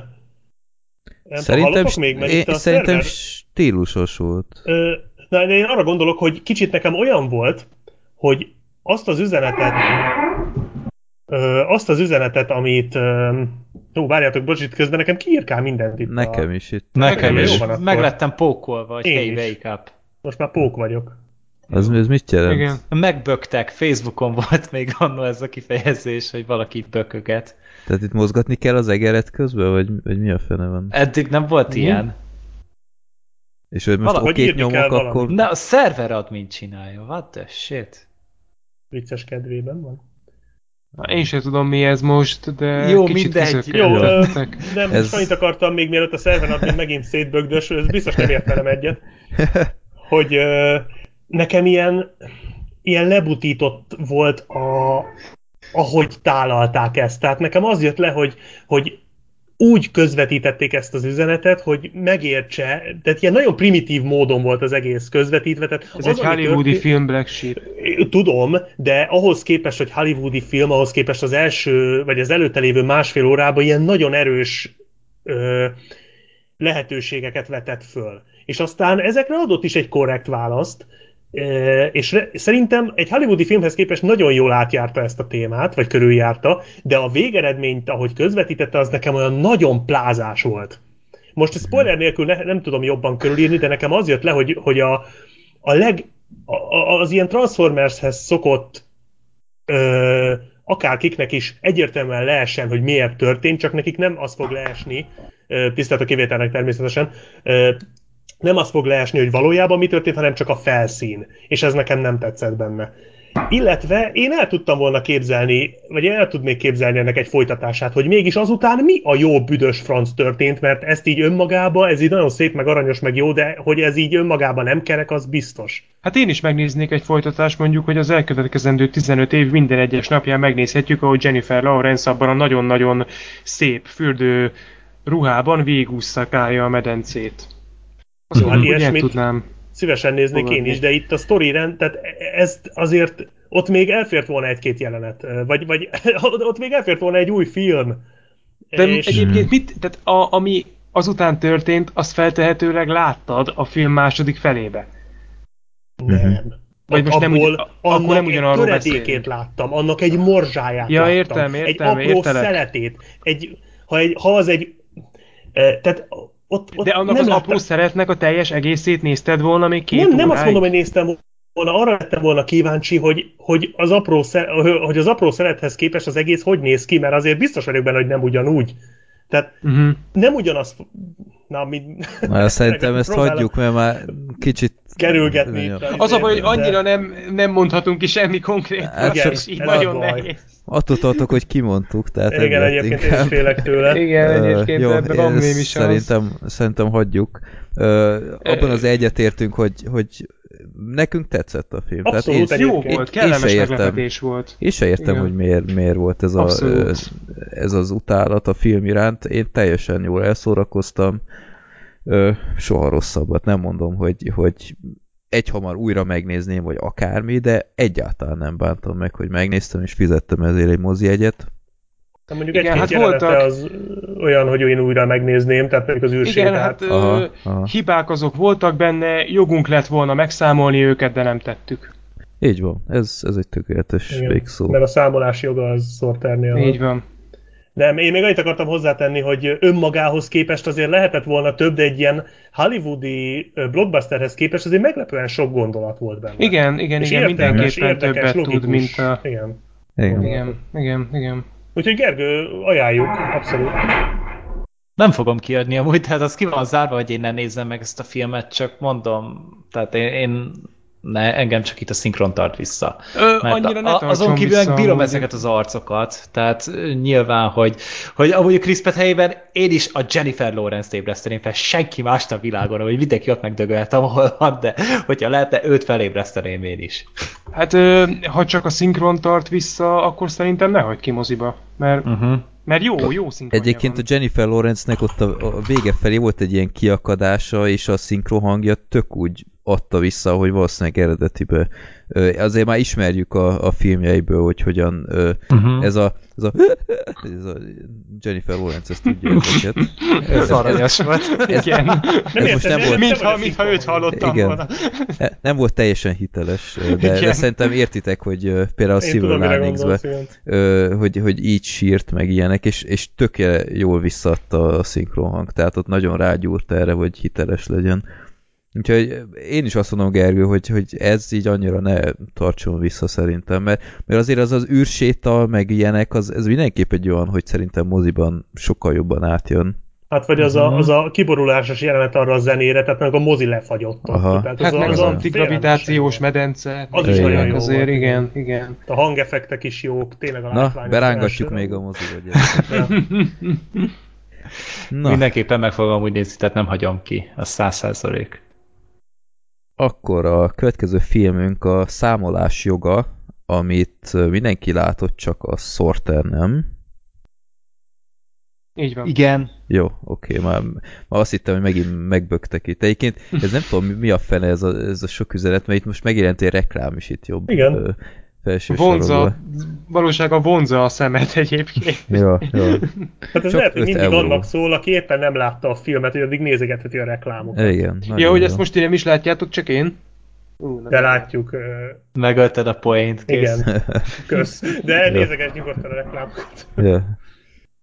nem szerintem, még, mert én, szerintem stílusos volt. Ö, na, én arra gondolok, hogy kicsit nekem olyan volt, hogy azt az üzenetet, azt az üzenetet, amit jó, várjátok, bocs, itt közben nekem kiírkál mindent itt. Nekem a... is itt. Nekem, nekem is. Van Meg lettem pókolva, hogy hey, wake up. Most már pók vagyok. Az, ez mit jelent? Igen. Megböktek, Facebookon volt még annó ez a kifejezés, hogy valaki bököget. Tehát itt mozgatni kell az egeret közben, vagy, vagy mi a fene van? Eddig nem volt mm. ilyen. És hogy most oké nyomok, akkor... Na, a szerver admin csinálja, what the shit? vicces kedvében van. Én sem tudom mi ez most, de Jó, kicsit mindegy. Jó, ö, nem, ez... most annyit akartam még mielőtt a szerven addig megint szétbögdös, ez biztos nem ért velem egyet, hogy ö, nekem ilyen, ilyen lebutított volt a, ahogy tálalták ezt. Tehát nekem az jött le, hogy, hogy úgy közvetítették ezt az üzenetet, hogy megértse, tehát ilyen nagyon primitív módon volt az egész közvetítve. Tehát Ez az, egy hollywoodi történt, film, Black Sheep. Tudom, de ahhoz képest, hogy hollywoodi film, ahhoz képest az első, vagy az előtte lévő másfél órában ilyen nagyon erős ö, lehetőségeket vetett föl. És aztán ezekre adott is egy korrekt választ, és szerintem egy hollywoodi filmhez képest nagyon jól átjárta ezt a témát, vagy körüljárta, de a végeredményt, ahogy közvetítette, az nekem olyan nagyon plázás volt. Most spoiler nélkül ne, nem tudom jobban körülírni, de nekem az jött le, hogy, hogy a, a leg, a, az ilyen Transformershez szokott ö, akárkiknek is egyértelműen leessen, hogy miért történt, csak nekik nem az fog leesni, tisztelt a kivételnek természetesen, nem az fog leesni, hogy valójában mi történt, hanem csak a felszín. És ez nekem nem tetszett benne. Illetve én el tudtam volna képzelni, vagy el tudnék képzelni ennek egy folytatását, hogy mégis azután mi a jó büdös franc történt, mert ezt így önmagába, ez így nagyon szép, meg aranyos, meg jó, de hogy ez így önmagában nem kerek, az biztos. Hát én is megnéznék egy folytatást, mondjuk, hogy az elkövetkezendő 15 év minden egyes napján megnézhetjük, ahogy Jennifer Lawrence abban a nagyon-nagyon szép fürdő ruhában végúszszakálja a medencét. Azon, hát ilyesmit tudnám szívesen néznék én is, de itt a story rend, tehát ezt azért ott még elfért volna egy-két jelenet, vagy, vagy ott még elfért volna egy új film. De és... egyébként mit, tehát a, ami azután történt, azt feltehetőleg láttad a film második felébe. Nem. Vagy most nem, ugy, akkor nem ugyanarról beszélünk. láttam, annak egy morzsáját ja, láttam. értem, értem, egy apró értelek. szeletét. Egy, ha, egy, ha az egy... E, tehát ott, ott De annak nem az láttam. apró szeretnek a teljes egészét nézted volna még két Nem, nem azt mondom, hogy néztem volna, arra lettem volna kíváncsi, hogy, hogy, az apró hogy az apró szerethez képest az egész hogy néz ki, mert azért biztos vagyok benne, hogy nem ugyanúgy. Tehát uh-huh. nem ugyanaz... Na, mi... Na, szerintem ezt hagyjuk, mert már kicsit... Kerülgetni. Az a baj, hogy annyira nem, nem mondhatunk ki semmi konkrét, hát, és így nagyon nehéz. Attól tartok, hogy kimondtuk, tehát Igen, egyébként inkább... én is félek tőle. Igen, egyébként jó, ebben van is szerintem, szerintem hagyjuk. Uh, abban az egyetértünk, hogy, hogy nekünk tetszett a film. Abszolút, Tehát én, jó volt, kellemes meglepetés volt. Én se értem, Igen. hogy miért, miért volt ez, a, ez az utálat a film iránt. Én teljesen jól elszórakoztam. Soha rosszabbat nem mondom, hogy, hogy egyhamar újra megnézném, vagy akármi, de egyáltalán nem bántam meg, hogy megnéztem, és fizettem ezért egy mozi egyet. De mondjuk Igen, egy hát voltak... az olyan, hogy én újra megnézném, tehát pedig az űrsétát. Igen, hát aha, aha. hibák azok voltak benne, jogunk lett volna megszámolni őket, de nem tettük. Így van, ez, ez egy tökéletes Igen, végszó. Mert a számolás joga az szorternél. Így van. Nem, én még annyit akartam hozzátenni, hogy önmagához képest azért lehetett volna több, de egy ilyen hollywoodi blockbusterhez képest azért meglepően sok gondolat volt benne. Igen, igen, És igen, értelmes, mindenképpen érdekes, többet logikus. tud, mint a... Igen. Igen, igen, igen. igen. Úgyhogy Gergő, ajánljuk, abszolút. Nem fogom kiadni amúgy, tehát az ki van zárva, hogy én ne nézzem meg ezt a filmet, csak mondom, tehát én, én ne, engem csak itt a szinkron tart vissza. Ö, Mert annyira ne a, azon kívül vissza, bírom amúgy. ezeket az arcokat, tehát nyilván, hogy, hogy amúgy a Chris Pratt helyében én is a Jennifer Lawrence-t ébreszteném fel, senki más a világon, hogy mindenki ott megdögöltem, ahol van, de hogyha lehetne, őt felébreszteném én is. Hát ha csak a szinkron tart vissza, akkor szerintem ne hagyd ki moziba, mert uh-huh. Mert jó, jó szinkronja Egyébként van. a Jennifer Lawrence-nek ott a, a vége felé volt egy ilyen kiakadása, és a szinkron hangja tök úgy adta vissza, hogy valószínűleg eredetibe. Azért már ismerjük a, a filmjeiből, hogy hogyan uh-huh. ez a ez a, ez a Jennifer Lawrence, ezt tudja ezeket. Ez aranyos volt. Ez, Igen. Nem ez most nem volt... Mintha, mintha őt hallottam Igen. volna. E, nem volt teljesen hiteles, de, de szerintem értitek, hogy például a Silver linings hogy, hogy így sírt meg ilyenek, és, és tökéle jól visszadta a szinkronhang, tehát ott nagyon rágyúrt erre, hogy hiteles legyen. Úgyhogy én is azt mondom, Gergő, hogy, hogy ez így annyira ne tartson vissza szerintem, mert, mert azért az az űrséta, meg ilyenek, az, ez mindenképp egy olyan, hogy szerintem moziban sokkal jobban átjön. Hát vagy az, a, mhm. az a kiborulásos jelenet arra a zenére, tehát meg a mozi lefagyott. Aha. Tehát hát az meg az, az antigravitációs medence. Az is nagyon jó azért, igen, igen. A hangeffektek is jók, tényleg a Na, berángatjuk még a moziba. Na. Mindenképpen meg fogom úgy nézni, tehát nem hagyom ki, a száz százalék. Akkor a következő filmünk a Számolás joga, amit mindenki látott, csak a Sorter nem. Így van. Igen. Jó, oké, már, már azt hittem, hogy megint megböktek itt. Egyébként ez nem tudom, mi a fene ez a, ez a sok üzenet, mert itt most megjelent egy reklám is itt jobb. Igen felső vonza, valóságban vonza a szemet egyébként. Ja, ja. Hát ez Csak lehet, hogy mindig euró. annak szól, aki éppen nem látta a filmet, hogy addig nézegetheti a reklámokat. Igen. Ja, hogy jó. ezt most nem is látjátok, csak én? Uh, De látjuk. Uh... Megölted a poént, kész. Igen, kösz. De nézeget nyugodtan a reklámokat. Ja.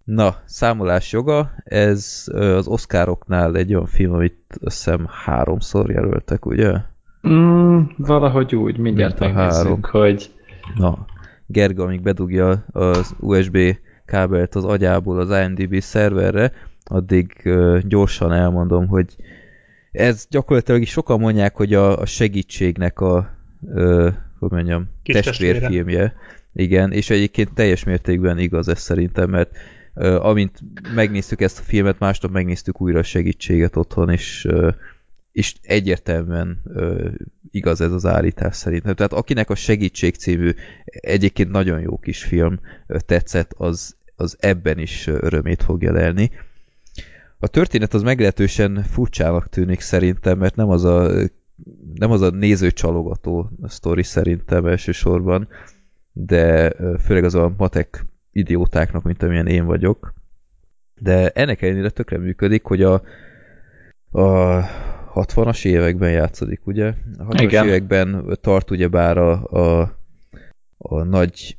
Na, számolás joga, ez az Oscaroknál egy olyan film, amit azt hiszem háromszor jelöltek, ugye? Mm, valahogy úgy, mindjárt megnézzük, hogy Na, Gerga, amíg bedugja az USB kábelt az agyából az IMDb szerverre, addig uh, gyorsan elmondom, hogy ez gyakorlatilag is sokan mondják, hogy a, a segítségnek a uh, hogy mondjam, Kis testvérfilmje. Igen, és egyébként teljes mértékben igaz ez szerintem, mert uh, amint megnéztük ezt a filmet, másnap megnéztük újra a segítséget otthon, és, uh, és egyértelműen uh, igaz ez az állítás szerintem. Tehát akinek a Segítség című egyébként nagyon jó kis film tetszett, az, az ebben is örömét fogja lelni. A történet az meglehetősen furcsának tűnik szerintem, mert nem az a, nem az a nézőcsalogató sztori szerintem elsősorban, de főleg az a matek idiótáknak, mint amilyen én vagyok. De ennek ellenére tökre működik, hogy a, a 60-as években játszódik, ugye? A 60-as Igen. években tart ugyebár a, a, a nagy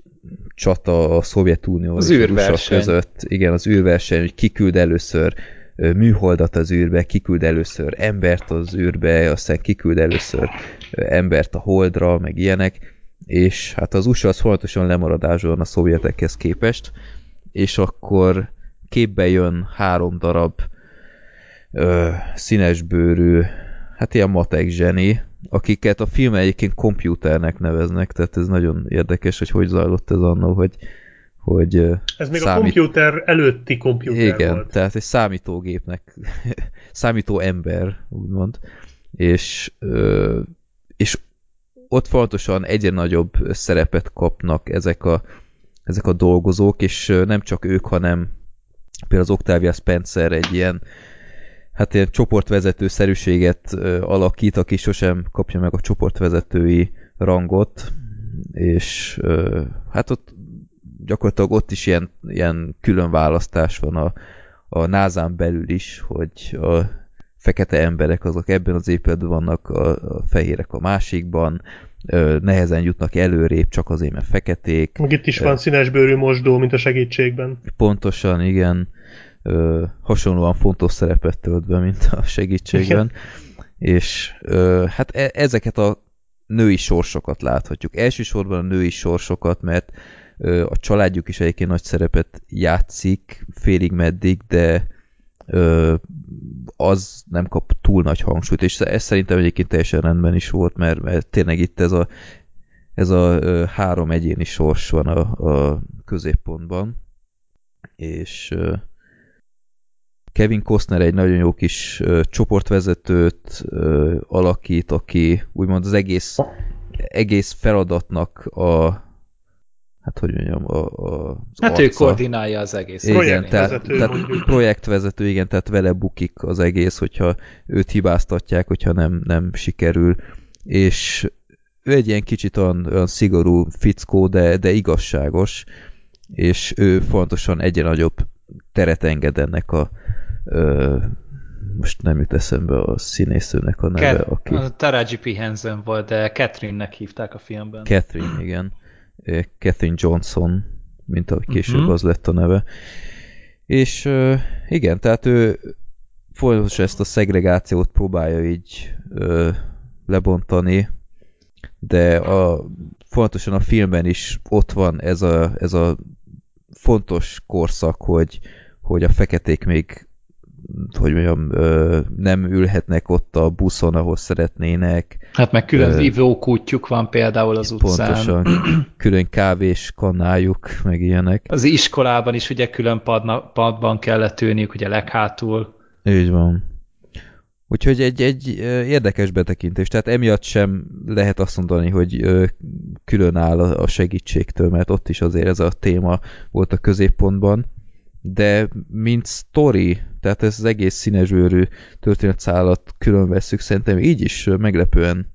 csata a Szovjetunió az és a között. Igen, az űrverseny, hogy kiküld először műholdat az űrbe, kiküld először embert az űrbe, aztán kiküld először embert a holdra, meg ilyenek, és hát az USA az folyamatosan lemaradásban a szovjetekhez képest, és akkor képbe jön három darab ö, színesbőrű, hát ilyen matek zseni, akiket a film egyébként kompjúternek neveznek, tehát ez nagyon érdekes, hogy hogy zajlott ez annó, hogy hogy Ez még számít... a kompjúter előtti kompjúter Igen, volt. tehát egy számítógépnek, számító ember, úgymond, és, és ott fontosan egyre nagyobb szerepet kapnak ezek a, ezek a dolgozók, és nem csak ők, hanem például az Octavia Spencer egy ilyen hát ilyen csoportvezető szerűséget alakít, aki sosem kapja meg a csoportvezetői rangot, és hát ott gyakorlatilag ott is ilyen, ilyen külön választás van a, a názán belül is, hogy a fekete emberek azok ebben az épületben vannak, a, a fehérek a másikban, nehezen jutnak előrébb csak azért, mert feketék. Meg itt is van színesbőrű mosdó, mint a segítségben. Pontosan, igen. Ö, hasonlóan fontos szerepet tölt be, mint a segítségben. És ö, hát e ezeket a női sorsokat láthatjuk. Elsősorban a női sorsokat, mert a családjuk is egyébként nagy szerepet játszik, félig meddig, de az nem kap túl nagy hangsúlyt, és ez szerintem egyébként teljesen rendben is volt, mert, mert tényleg itt ez a, ez a három egyéni sors van a, a középpontban, és Kevin Costner egy nagyon jó kis csoportvezetőt alakít, aki úgymond az egész, egész feladatnak a hát hogy mondjam, a, a, az Hát arca. ő koordinálja az egész. Igen, projektvezető, tehát, tehát projektvezető, igen, tehát vele bukik az egész, hogyha őt hibáztatják, hogyha nem, nem sikerül, és ő egy ilyen kicsit olyan, olyan szigorú fickó, de, de igazságos, és ő fontosan egyre nagyobb teret enged ennek a ö, most nem jut eszembe a színésznőnek a neve, Kat aki... Taraji P. Henson volt, de Catherine-nek hívták a filmben. Catherine, igen. Catherine Johnson, mint ahogy később uh-huh. az lett a neve. És igen, tehát ő folyamatosan ezt a szegregációt próbálja így ö, lebontani, de a, fontosan a filmben is ott van ez a, ez a fontos korszak, hogy, hogy a feketék még hogy mondjam, nem ülhetnek ott a buszon, ahol szeretnének. Hát meg külön ivókútjuk van például az utcán. Pontosan, külön kávés kanájuk, meg ilyenek. Az iskolában is ugye külön padna, padban kellett ülniük, ugye leghátul. Így van. Úgyhogy egy, egy érdekes betekintés, tehát emiatt sem lehet azt mondani, hogy külön áll a segítségtől, mert ott is azért ez a téma volt a középpontban de mint story, tehát ez az egész színesbőrű történetszállat külön veszük, szerintem így is meglepően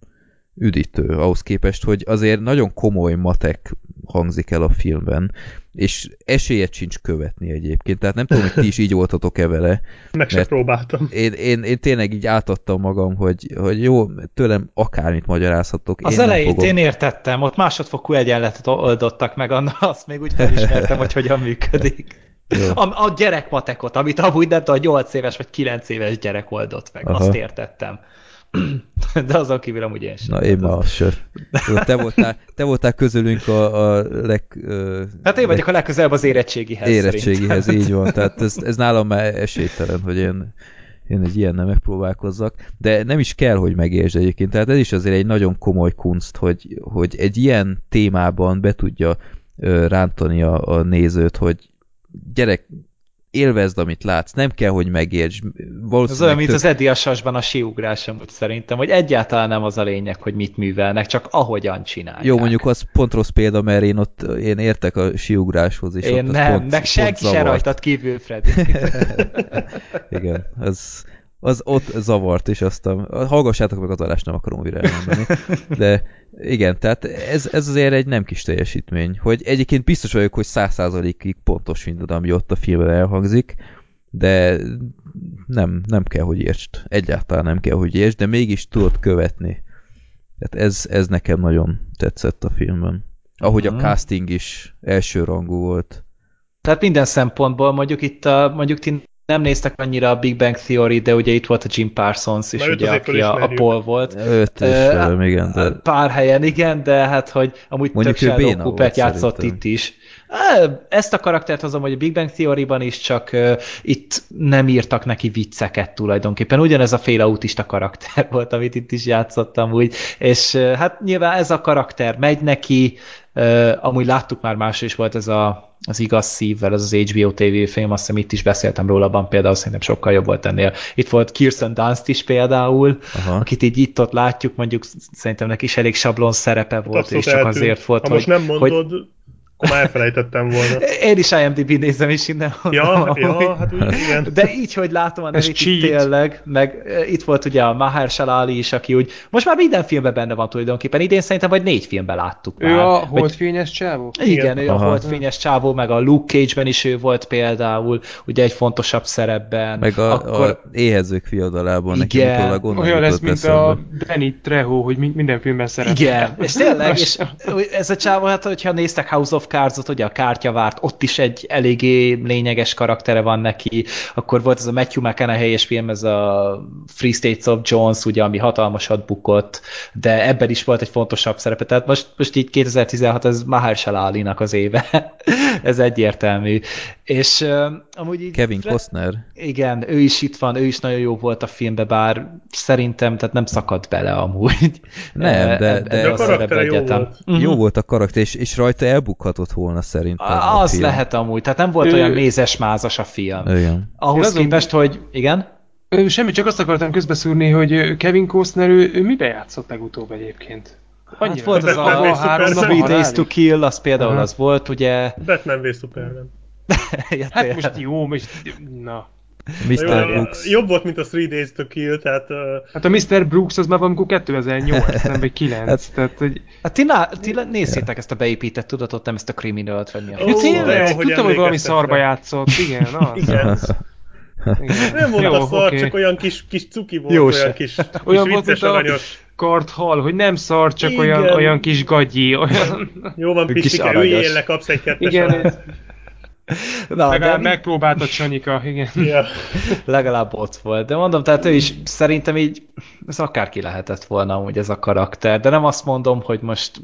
üdítő ahhoz képest, hogy azért nagyon komoly matek hangzik el a filmben, és esélyet sincs követni egyébként, tehát nem tudom, hogy ti is így voltatok-e vele. Meg sem próbáltam. Én, én, én tényleg így átadtam magam, hogy, hogy jó, tőlem akármit magyarázhatok. Az én elejét fogom... én értettem, ott másodfokú egyenletet oldottak meg, azt még úgy felismertem, hogy hogyan működik. A, a gyerekmatekot, amit amúgy nem tudom, 8 éves vagy 9 éves gyerek oldott meg, Aha. azt értettem. De azon kívül amúgy én sem. Na én már az sem. Te voltál, te voltál közülünk a, a leg... Hát én vagyok leg... a legközelebb az érettségihez. Érettségihez, szerintem. így van. Tehát ez, ez nálam már esélytelen, hogy én, én egy ilyennel megpróbálkozzak, de nem is kell, hogy megértsd egyébként, tehát ez is azért egy nagyon komoly kunst, hogy, hogy egy ilyen témában be tudja rántani a, a nézőt, hogy gyerek, élvezd, amit látsz, nem kell, hogy megérts. Ez olyan, mint tök... az Eddie Asasban a siugrás, amúgy szerintem, hogy egyáltalán nem az a lényeg, hogy mit művelnek, csak ahogyan csinálják. Jó, mondjuk az pont rossz példa, mert én ott én értek a siugráshoz, és én ott nem, pont, meg senki se rajtad kívül, Freddy. Igen, az, az ott zavart, és aztán hallgassátok meg az adást, nem akarom újra elmondani. De igen, tehát ez, ez azért egy nem kis teljesítmény, hogy egyébként biztos vagyok, hogy száz százalékig pontos mindaz, ami ott a filmben elhangzik, de nem, nem kell, hogy értsd. Egyáltalán nem kell, hogy értsd, de mégis tudod követni. Tehát ez, ez nekem nagyon tetszett a filmben. Ahogy a mhm. casting is első rangú volt. Tehát minden szempontból mondjuk itt a, mondjuk ti nem néztek annyira a Big Bang Theory, de ugye itt volt a Jim Parsons is, ugye, aki a, a Paul volt. Őt is, uh, igen. De... Pár helyen, igen, de hát, hogy amúgy Mondjuk tök Sheldon Coopert játszott szerintem. itt is. Ezt a karaktert hozom, hogy a Big Bang Theory-ban is csak uh, itt nem írtak neki vicceket tulajdonképpen. Ugyanez a fél autista karakter volt, amit itt is játszottam úgy. És uh, hát nyilván ez a karakter megy neki, uh, amúgy láttuk már más is volt ez a az igaz szívvel, ez az HBO TV film, azt hiszem itt is beszéltem róla, abban például szerintem sokkal jobb volt ennél. Itt volt Kirsten Dunst is például, Aha. akit így itt-ott látjuk, mondjuk szerintem neki is elég sablon szerepe volt, hát és csak eltűnt. azért volt, ha hogy... most nem mondod, hogy akkor már elfelejtettem volna. Én is IMDb nézem is innen. Ja, ja, hát úgy, igen. De így, hogy látom a nevét tényleg, meg itt volt ugye a Mahershala Ali is, aki úgy, most már minden filmben benne van tulajdonképpen, idén szerintem vagy négy filmben láttuk már. Ő a holdfényes csávó? Igen, igen, ő Aha. a holdfényes csávó, meg a Luke Cage-ben is ő volt például, ugye egy fontosabb szerepben. Meg a, Akkor... a éhezők fiadalában igen. neki Olyan lesz, mint eszembe. a Benny Trejo, hogy minden filmben szerepel. Igen, és tényleg, és ez a csávó, hát hogyha néztek House of Cards-ot, ugye a kártyavárt, ott is egy eléggé lényeges karaktere van neki, akkor volt ez a Matthew McConaughey-es film, ez a Free States of Jones, ugye, ami hatalmasat bukott, de ebben is volt egy fontosabb szerepe, tehát most, most így 2016 ez Mahershala Ali-nak az éve, ez egyértelmű. És uh, amúgy így... Kevin Costner. Igen, ő is itt van, ő is nagyon jó volt a filmben, bár szerintem tehát nem szakadt bele amúgy. Nem, de, de, de a karakter jó volt. Jó volt a karakter, és, és rajta elbukhatott volna szerintem. A, az film. lehet amúgy, tehát nem volt ő... olyan mézes-mázas a film. Igen. Ahhoz képest, hogy igen? Ő, semmi, csak azt akartam közbeszúrni, hogy Kevin Costner, ő, ő mibe játszott legutóbb egyébként? Annyira. Hát volt az a, a három Three Days to Kill, az például uh-huh. az volt, ugye... Batman v Superman. ja, hát most jó, most... Na. Mr. Jó, Brooks. Jobb volt, mint a Three Days to Kill, tehát... Uh... Hát a Mr. Brooks az már valamikor 2008, nem vagy 9. hát, tehát, hogy... Hát ti, ná, ti nézzétek ezt a beépített tudatot, nem ezt a criminal vagy mi a... Oh, tényleg, tudtam, hogy valami szarba játszott, igen, az. igen. Igen. Nem volt Jó, a szar, okay. csak olyan kis, kis cuki volt, Jó olyan se. kis, kis olyan volt, mint aranyos. a karthal, hogy nem szar, csak olyan, olyan kis gagyi. Olyan... Jó van, Pistike, üljél le, kapsz egy kettes Igen, Na, Legalább de... megpróbáltad Sanyika, igen. Ja. Legalább ott volt. De mondom, tehát ő is szerintem így, ez akárki lehetett volna amúgy ez a karakter, de nem azt mondom, hogy most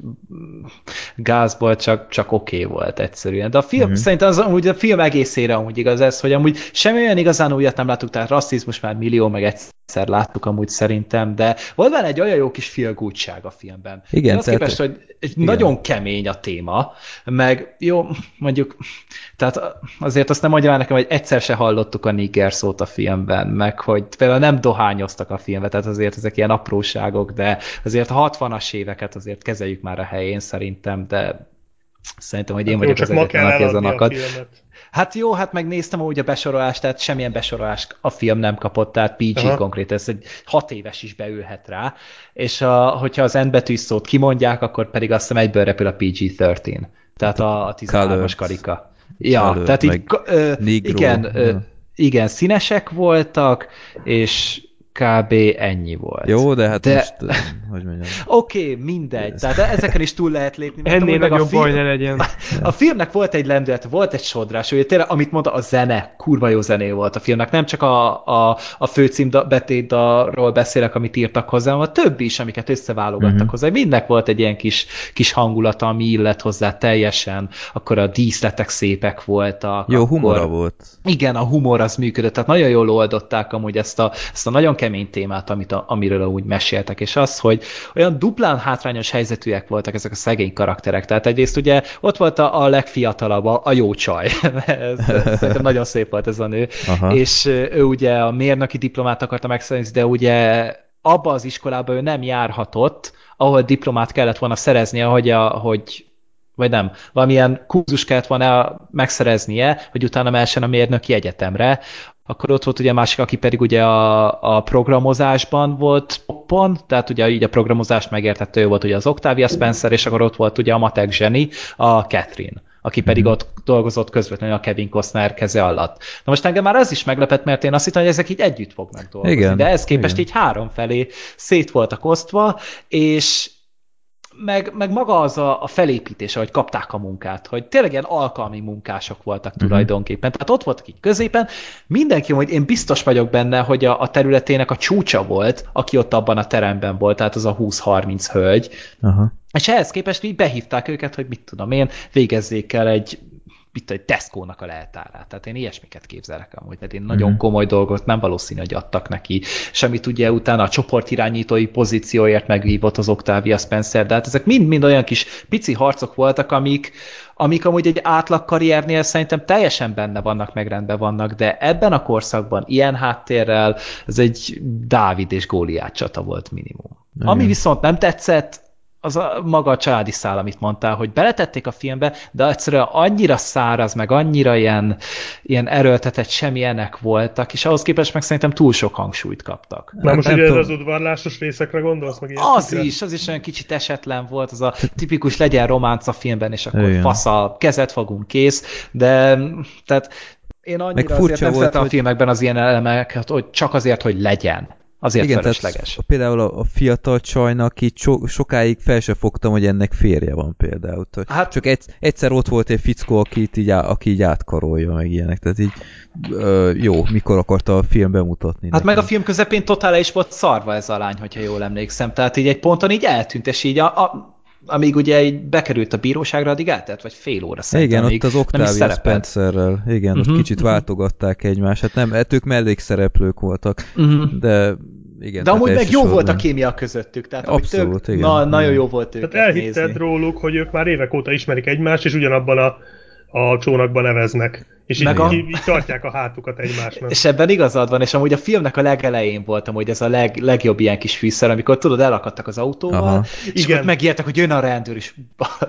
gázból csak, csak oké okay volt egyszerűen. De a film, mm-hmm. szerintem az amúgy a film egészére amúgy igaz ez, hogy amúgy semmi olyan igazán újat nem láttuk, tehát rasszizmus már millió meg egyszer láttuk amúgy szerintem, de volt benne egy olyan jó kis filgútság a filmben. Igen, az képest, hogy egy igen. nagyon kemény a téma, meg jó, mondjuk, tehát azért azt nem mondja nekem, hogy egyszer se hallottuk a nigger szót a filmben, meg hogy például nem dohányoztak a filmbe, tehát azért ezek ilyen apróságok, de azért a 60-as éveket azért kezeljük már a helyén szerintem, de szerintem, hogy én hát vagyok az egyetlen, aki ezen akad. Hát jó, hát megnéztem úgy a besorolást, tehát semmilyen besorolást a film nem kapott, tehát PG Aha. konkrét, ez egy hat éves is beülhet rá, és a, hogyha az N betű szót kimondják, akkor pedig azt hiszem egyből repül a PG-13, tehát a, a 13-as karika. Ja, Előtt, tehát így, ö, igen, ö, igen, színesek voltak, és kb. ennyi volt. Jó, de hát de... most, hogy mondjam. Oké, okay, mindegy, tehát ezeken is túl lehet lépni. Ennél nagyobb film... baj ne legyen. A filmnek volt egy lendület, volt egy sodrás, hogy tényleg, amit mondta, a zene, kurva jó zené volt a filmnek, nem csak a, a, a főcím betétdalról beszélek, amit írtak hozzá, hanem a többi is, amiket összeválogattak uh-huh. hozzá. Mindnek volt egy ilyen kis, kis hangulata, ami illet hozzá teljesen, akkor a díszletek szépek voltak. Jó, akkor... humora volt. Igen, a humor az működött, tehát nagyon jól oldották amúgy ezt a, ezt a nagyon kemény témát, amit a, amiről úgy meséltek, és az, hogy olyan duplán hátrányos helyzetűek voltak ezek a szegény karakterek. Tehát egyrészt ugye ott volt a, a legfiatalabb, a, a jó csaj. ez, ez, szerintem nagyon szép volt ez a nő. Aha. És ő ugye a mérnöki diplomát akarta megszerezni, de ugye abba az iskolába ő nem járhatott, ahol diplomát kellett volna szereznie, hogy, a, hogy vagy nem, valamilyen kurzus kellett volna megszereznie, hogy utána mehessen a mérnöki egyetemre, akkor ott volt ugye a másik, aki pedig ugye a, a programozásban volt pont, tehát ugye így a programozást megértette, ő volt ugye az Octavia Spencer, és akkor ott volt ugye a matek zseni, a Catherine aki pedig ott dolgozott közvetlenül a Kevin Costner keze alatt. Na most engem már az is meglepett, mert én azt hittem, hogy ezek így együtt fognak dolgozni, igen, de ez képest igen. így három felé szét voltak osztva, és meg, meg maga az a, a felépítés, ahogy kapták a munkát, hogy tényleg ilyen alkalmi munkások voltak uh-huh. tulajdonképpen. Tehát ott voltak így középen, mindenki, hogy én biztos vagyok benne, hogy a, a területének a csúcsa volt, aki ott abban a teremben volt, tehát az a 20-30 hölgy. Uh-huh. És ehhez képest így behívták őket, hogy mit tudom én, végezzék el egy mit egy Tesco-nak a leltárát. Tehát én ilyesmiket képzelek amúgy, tehát én nagyon mm. komoly dolgot nem valószínű, hogy adtak neki. Semmit ugye utána a csoportirányítói pozícióért megvívott az Octavia Spencer, de hát ezek mind-mind olyan kis pici harcok voltak, amik, amik amúgy egy átlag karriernél szerintem teljesen benne vannak, meg rendben vannak, de ebben a korszakban ilyen háttérrel ez egy Dávid és Góliát csata volt minimum. Igen. Ami viszont nem tetszett, az a maga a családi szál, amit mondtál, hogy beletették a filmbe, de egyszerűen annyira száraz, meg annyira ilyen, ilyen erőltetett semmilyenek voltak, és ahhoz képest meg szerintem túl sok hangsúlyt kaptak. Na most ugye ez az udvarlásos részekre gondolsz? Meg az szikre? is, az is olyan kicsit esetlen volt, az a tipikus legyen románc a filmben, és akkor Igen. faszal, kezet fogunk, kész, de tehát én annyira azért nem volt, hogy... a filmekben az ilyen elemeket, hogy csak azért, hogy legyen. Azért Igen, felesleges. Tehát például a, a fiatal csajnak, aki so, sokáig fel se fogtam, hogy ennek férje van például. Hát, Csak egy, egyszer ott volt egy fickó, aki így, aki így átkarolja, meg ilyenek. Tehát így ö, jó, mikor akarta a film bemutatni. Hát nekem. meg a film közepén totál is volt szarva ez a lány, hogyha jól emlékszem. Tehát így egy ponton így eltűnt, és így a, a amíg ugye így bekerült a bíróságra, addig eltelt, vagy fél óra szerintem. Igen, ott az Octavia Spencerrel, igen, uh-huh, ott mhm, kicsit uh-huh. váltogatták egymást, hát nem, hát ők mellékszereplők voltak, uh-huh. de igen. De amúgy meg jó volt a kémia közöttük, tehát Abszolút, tök, igen. Na, nagyon jó volt őket Tehát elhitted nézni. róluk, hogy ők már évek óta ismerik egymást, és ugyanabban a a csónakban neveznek. És így, a... így, így tartják a hátukat egymásnak. És ebben igazad van, és amúgy a filmnek a legelején voltam, hogy ez a leg, legjobb ilyen kis fűszer, amikor tudod, elakadtak az autóval, Aha. és Igen. megijedtek, hogy jön a rendőr, és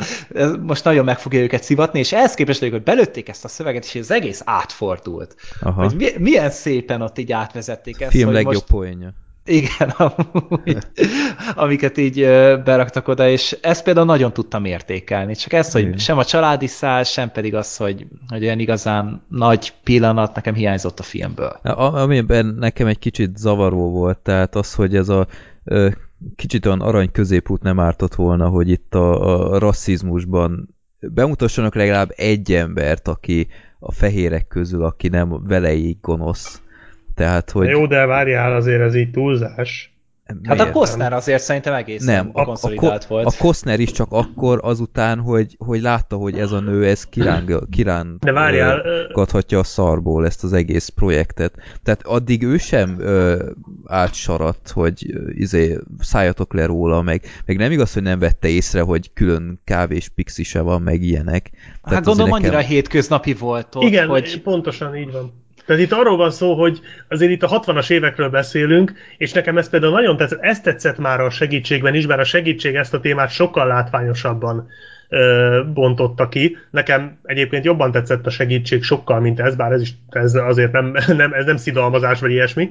most nagyon meg fogja őket szivatni, és ehhez képest, hogy belőtték ezt a szöveget, és az egész átfordult. Aha. Hogy milyen szépen ott így átvezették ezt. Film legjobb most... poénja. Igen, amúgy, amiket így beraktak oda, és ezt például nagyon tudtam értékelni. Csak ez, hogy Igen. sem a családi szál, sem pedig az, hogy, hogy olyan igazán nagy pillanat nekem hiányzott a filmből. A, amiben nekem egy kicsit zavaró volt, tehát az, hogy ez a kicsit olyan arany középút nem ártott volna, hogy itt a, a rasszizmusban bemutassanak legalább egy embert, aki a fehérek közül, aki nem veleig gonosz tehát, hogy... Jó, de várjál, azért ez így túlzás. Hát a Costner azért szerintem egész nem, a, konszolidált a, volt. A Costner is csak akkor azután, hogy, hogy látta, hogy ez a nő, ez kiráng, kirángathatja a szarból ezt az egész projektet. Tehát addig ő sem ö, átsaradt, hogy ö, izé, szálljatok le róla, meg, meg nem igaz, hogy nem vette észre, hogy külön kávés pixise van, meg ilyenek. Tehát hát gondolom nekem... annyira hétköznapi volt ott, Igen, hogy... pontosan így van. Tehát itt arról van szó, hogy azért itt a 60-as évekről beszélünk, és nekem ez például nagyon tetszett, ezt tetszett már a segítségben is, bár a segítség ezt a témát sokkal látványosabban ö, bontotta ki. Nekem egyébként jobban tetszett a segítség sokkal, mint ez, bár ez is ez azért nem, nem, ez nem szidalmazás vagy ilyesmi.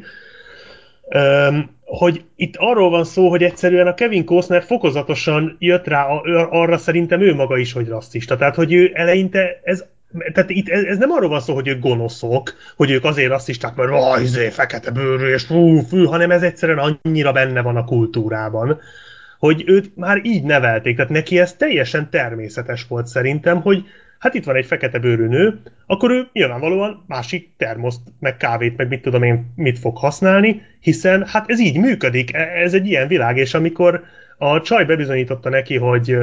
Ö, hogy itt arról van szó, hogy egyszerűen a Kevin Costner fokozatosan jött rá arra szerintem ő maga is, hogy rasszista. Tehát, hogy ő eleinte ez tehát itt ez, ez nem arról van szó, hogy ők gonoszok, hogy ők azért rasszisták, mert ah, izé, fekete bőrű, és fú, fú, hanem ez egyszerűen annyira benne van a kultúrában, hogy őt már így nevelték, tehát neki ez teljesen természetes volt szerintem, hogy hát itt van egy fekete bőrű nő, akkor ő nyilvánvalóan másik termoszt, meg kávét, meg mit tudom én, mit fog használni, hiszen hát ez így működik, e, ez egy ilyen világ, és amikor a csaj bebizonyította neki, hogy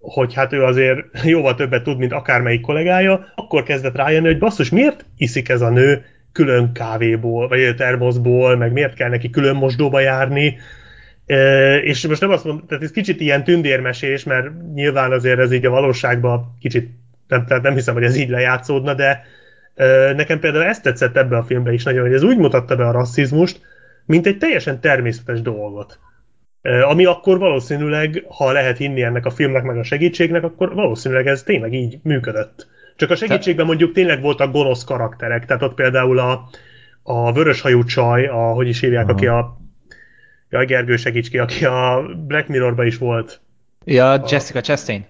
hogy hát ő azért jóval többet tud, mint akármelyik kollégája, akkor kezdett rájönni, hogy basszus, miért iszik ez a nő külön kávéból, vagy termoszból, meg miért kell neki külön mosdóba járni, és most nem azt mondom, tehát ez kicsit ilyen tündérmesés, mert nyilván azért ez így a valóságban kicsit, nem, tehát nem hiszem, hogy ez így lejátszódna, de nekem például ezt tetszett ebbe a filmbe is nagyon, hogy ez úgy mutatta be a rasszizmust, mint egy teljesen természetes dolgot. Ami akkor valószínűleg, ha lehet hinni ennek a filmnek meg a segítségnek, akkor valószínűleg ez tényleg így működött. Csak a segítségben mondjuk tényleg voltak gonosz karakterek, tehát ott például a, a vöröshajú csaj, a, hogy is hívják, Aha. aki a Jaj, Gergő segíts ki, aki a Black Mirrorban is volt. Ja, a... Jessica Chastain.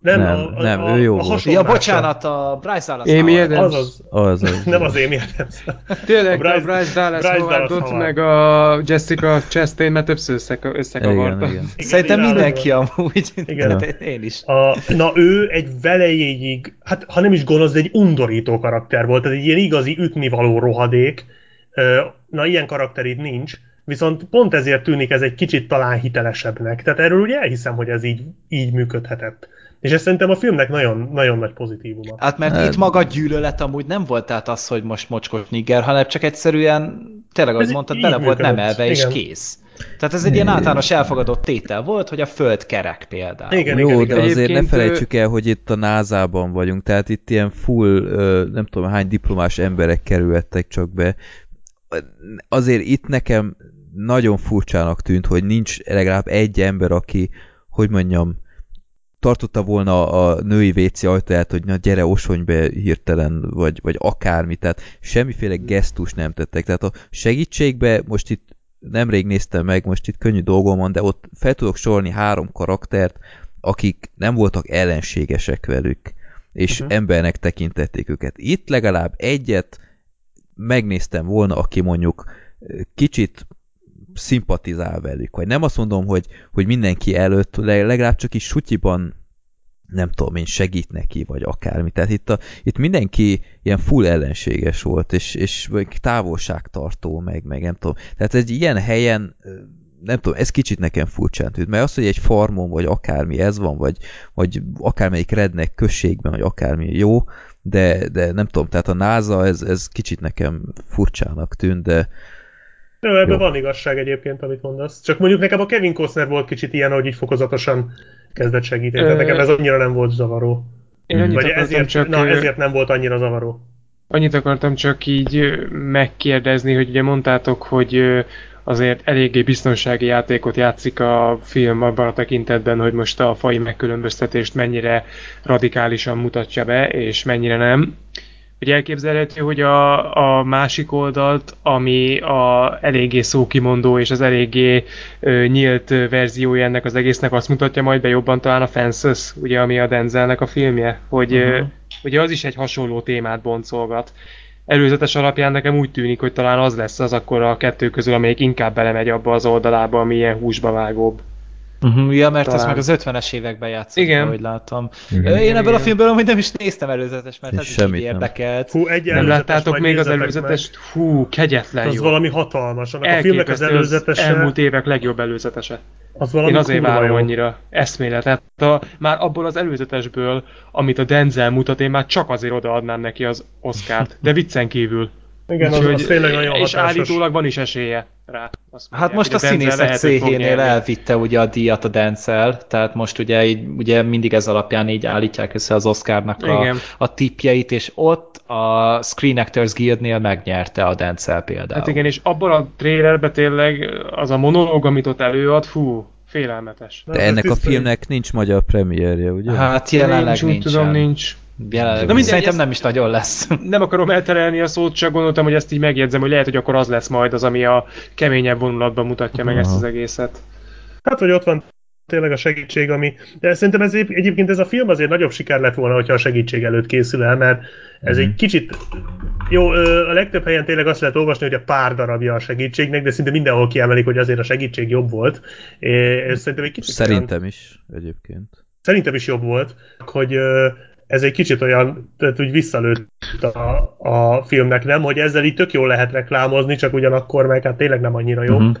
Nem, nem, a, a, nem a, ő jó a volt. Ja, bocsánat, a Bryce Dallas Amy Adams. Az, az. az, Nem az Amy Adams. Tényleg, a Bryce, a Bryce Dallas Bryce Howardot, Dallas meg a Jessica Chastain, mert többször összekavarta. Szerintem mindenki amúgy. Igen. Én is. A, na ő egy velejéig, hát ha nem is gonosz, de egy undorító karakter volt. Ez egy ilyen igazi ütnivaló rohadék. Na, ilyen karakter itt nincs Viszont pont ezért tűnik ez egy kicsit talán hitelesebbnek. Tehát erről ugye elhiszem, hogy ez így, így működhetett. És ez szerintem a filmnek nagyon, nagyon nagy pozitívuma. Hát mert hát... itt maga gyűlölet amúgy nem volt tehát az, hogy most mocskos nigger, hanem csak egyszerűen, tényleg, ahogy mondtad, bele volt nem elve, és kész. Tehát ez egy ilyen általános elfogadott tétel volt, hogy a föld kerek például. Igen, Jó, igen, igen. de azért Egyébként ne felejtsük el, hogy itt a NASA-ban vagyunk, tehát itt ilyen full, nem tudom hány diplomás emberek kerültek csak be. Azért itt nekem nagyon furcsának tűnt, hogy nincs legalább egy ember, aki, hogy mondjam, tartotta volna a női WC ajtaját, hogy na gyere, osonj be hirtelen, vagy, vagy akármi, tehát semmiféle gesztus nem tettek. Tehát a segítségbe most itt nemrég néztem meg, most itt könnyű dolgom van, de ott fel tudok sorolni három karaktert, akik nem voltak ellenségesek velük, és uh-huh. embernek tekintették őket. Itt legalább egyet megnéztem volna, aki mondjuk kicsit szimpatizál velük, vagy nem azt mondom, hogy, hogy mindenki előtt, legalább csak is sutyiban nem tudom én, segít neki, vagy akármi. Tehát itt, a, itt mindenki ilyen full ellenséges volt, és, és távolságtartó, meg, meg nem tudom. Tehát egy ilyen helyen, nem tudom, ez kicsit nekem furcsán tűnt, mert az, hogy egy farmon, vagy akármi ez van, vagy, vagy akármelyik rednek községben, vagy akármi jó, de, de nem tudom, tehát a NASA, ez, ez kicsit nekem furcsának tűnt, de, Jó, ebben van igazság egyébként, amit mondasz. Csak mondjuk nekem a Kevin Costner volt kicsit ilyen, hogy így fokozatosan kezdett segíteni. Tehát nekem ez annyira nem volt zavaró. Én Vagy ezért, csak, na, ezért nem volt annyira zavaró. Annyit akartam csak így megkérdezni, hogy ugye mondtátok, hogy azért eléggé biztonsági játékot játszik a film abban a tekintetben, hogy most a fai megkülönböztetést mennyire radikálisan mutatja be, és mennyire nem hogy elképzelhető, hogy a, a másik oldalt, ami a eléggé szókimondó és az eléggé ö, nyílt verziója ennek az egésznek azt mutatja majd be jobban talán a Fences, ugye, ami a Denzelnek a filmje, hogy uh-huh. ö, ugye az is egy hasonló témát boncolgat. Előzetes alapján nekem úgy tűnik, hogy talán az lesz az akkor a kettő közül, amelyik inkább belemegy abba az oldalába, ami ilyen húsba vágóbb. Uh-huh, ja, mert Talán. ez meg az 50-es években játszott, Igen. ahogy látom. Igen. Én ebből a filmből amúgy nem is néztem előzetes, mert ez is érdekelt. Hú, egy nem láttátok még az előzetest? Meg. Hú, kegyetlen Az jó. valami hatalmas. Annak a filmnek az előzetese... Az elmúlt évek legjobb előzetese. Az valami Én azért várom jó. annyira eszmélet. Hát a, már abból az előzetesből, amit a Denzel mutat, én már csak azért odaadnám neki az Oscárt. De viccen kívül. Igen, az, az tényleg nagyon És hatásos. állítólag van is esélye rá. Azt hát most a színészek céhénél elvitte ugye a díjat a Denzel, tehát most ugye, így, ugye mindig ez alapján így állítják össze az Oscarnak a, a tipjeit, és ott a Screen Actors Guildnél megnyerte a Denzel például. Hát igen, és abban a trailerben tényleg az a monológ, amit ott előad, fú, félelmetes. De ennek a filmnek nincs magyar premierje, ugye? Hát jelenleg nincs. Úgy tudom, nincs. Jelenleg, Na szerintem ezt, nem is nagyon lesz. Nem akarom elterelni a szót, csak gondoltam, hogy ezt így megjegyzem, hogy lehet, hogy akkor az lesz majd az, ami a keményebb vonulatban mutatja meg ezt az egészet. Hát, hogy ott van tényleg a segítség, ami... De szerintem ez egyébként ez a film azért nagyobb siker lett volna, hogyha a segítség előtt készül el, mert ez egy kicsit... Jó, a legtöbb helyen tényleg azt lehet olvasni, hogy a pár darabja a segítségnek, de szinte mindenhol kiemelik, hogy azért a segítség jobb volt. És szerintem egy kicsit Szerintem is egyébként. Szerintem is jobb volt, hogy ez egy kicsit olyan, tehát úgy visszalőtt a, a filmnek, nem? Hogy ezzel így tök jól lehet reklámozni, csak ugyanakkor meg hát tényleg nem annyira jó. Uh-huh.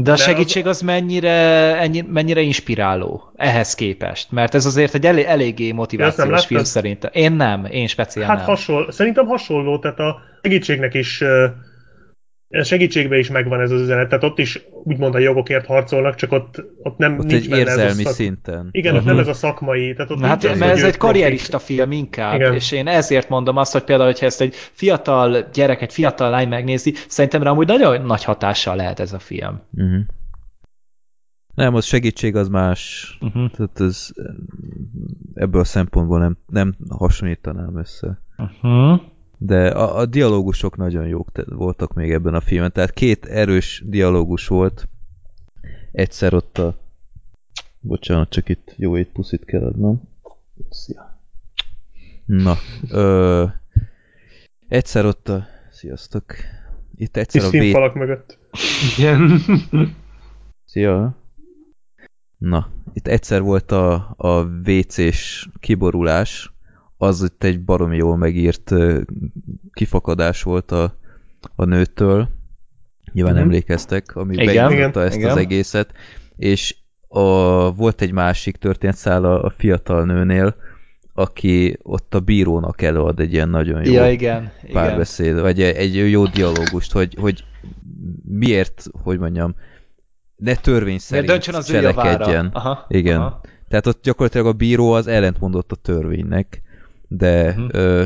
De a segítség az mennyire, ennyi, mennyire inspiráló ehhez képest? Mert ez azért egy elég, eléggé motivációs film szerintem. Én nem, én speciál hát nem. Hasonló, szerintem hasonló, tehát a segítségnek is segítségbe is megvan ez az üzenet, tehát ott is úgymond a jogokért harcolnak, csak ott, ott nem ott nincs egy érzelmi ez a szak... szinten. Igen, uh-huh. ott nem ez a szakmai. Tehát ott hát, mert ez egy karrierista film inkább, Igen. és én ezért mondom azt, hogy például, hogyha ezt egy fiatal gyerek, egy fiatal lány megnézi, szerintem rá amúgy nagyon nagy hatással lehet ez a film. Uh-huh. Nem, az segítség az más. Uh-huh. Tehát ez, ebből a szempontból nem, nem hasonlítanám össze. Uh-huh de a, a dialógusok nagyon jók voltak még ebben a filmben, tehát két erős dialógus volt. Egyszer ott a... Bocsánat, csak itt jó egy puszit kell adnom. Szia. Na, ö... egyszer ott a... Sziasztok. Itt egyszer a V... falak mögött. Igen. Szia. Na, itt egyszer volt a, a WC-s kiborulás, az itt egy baromi jól megírt kifakadás volt a, a nőtől. Nyilván mm. emlékeztek, ami beindította ezt igen. az egészet. És a, volt egy másik történetszál a, a fiatal nőnél, aki ott a bírónak előad egy ilyen nagyon jó ja, igen, párbeszéd, igen. vagy egy jó dialógust, hogy, hogy miért, hogy mondjam, ne törvény szerint az cselekedjen. Aha, igen. Aha. Tehát ott gyakorlatilag a bíró az ellentmondott a törvénynek, de uh-huh. ö,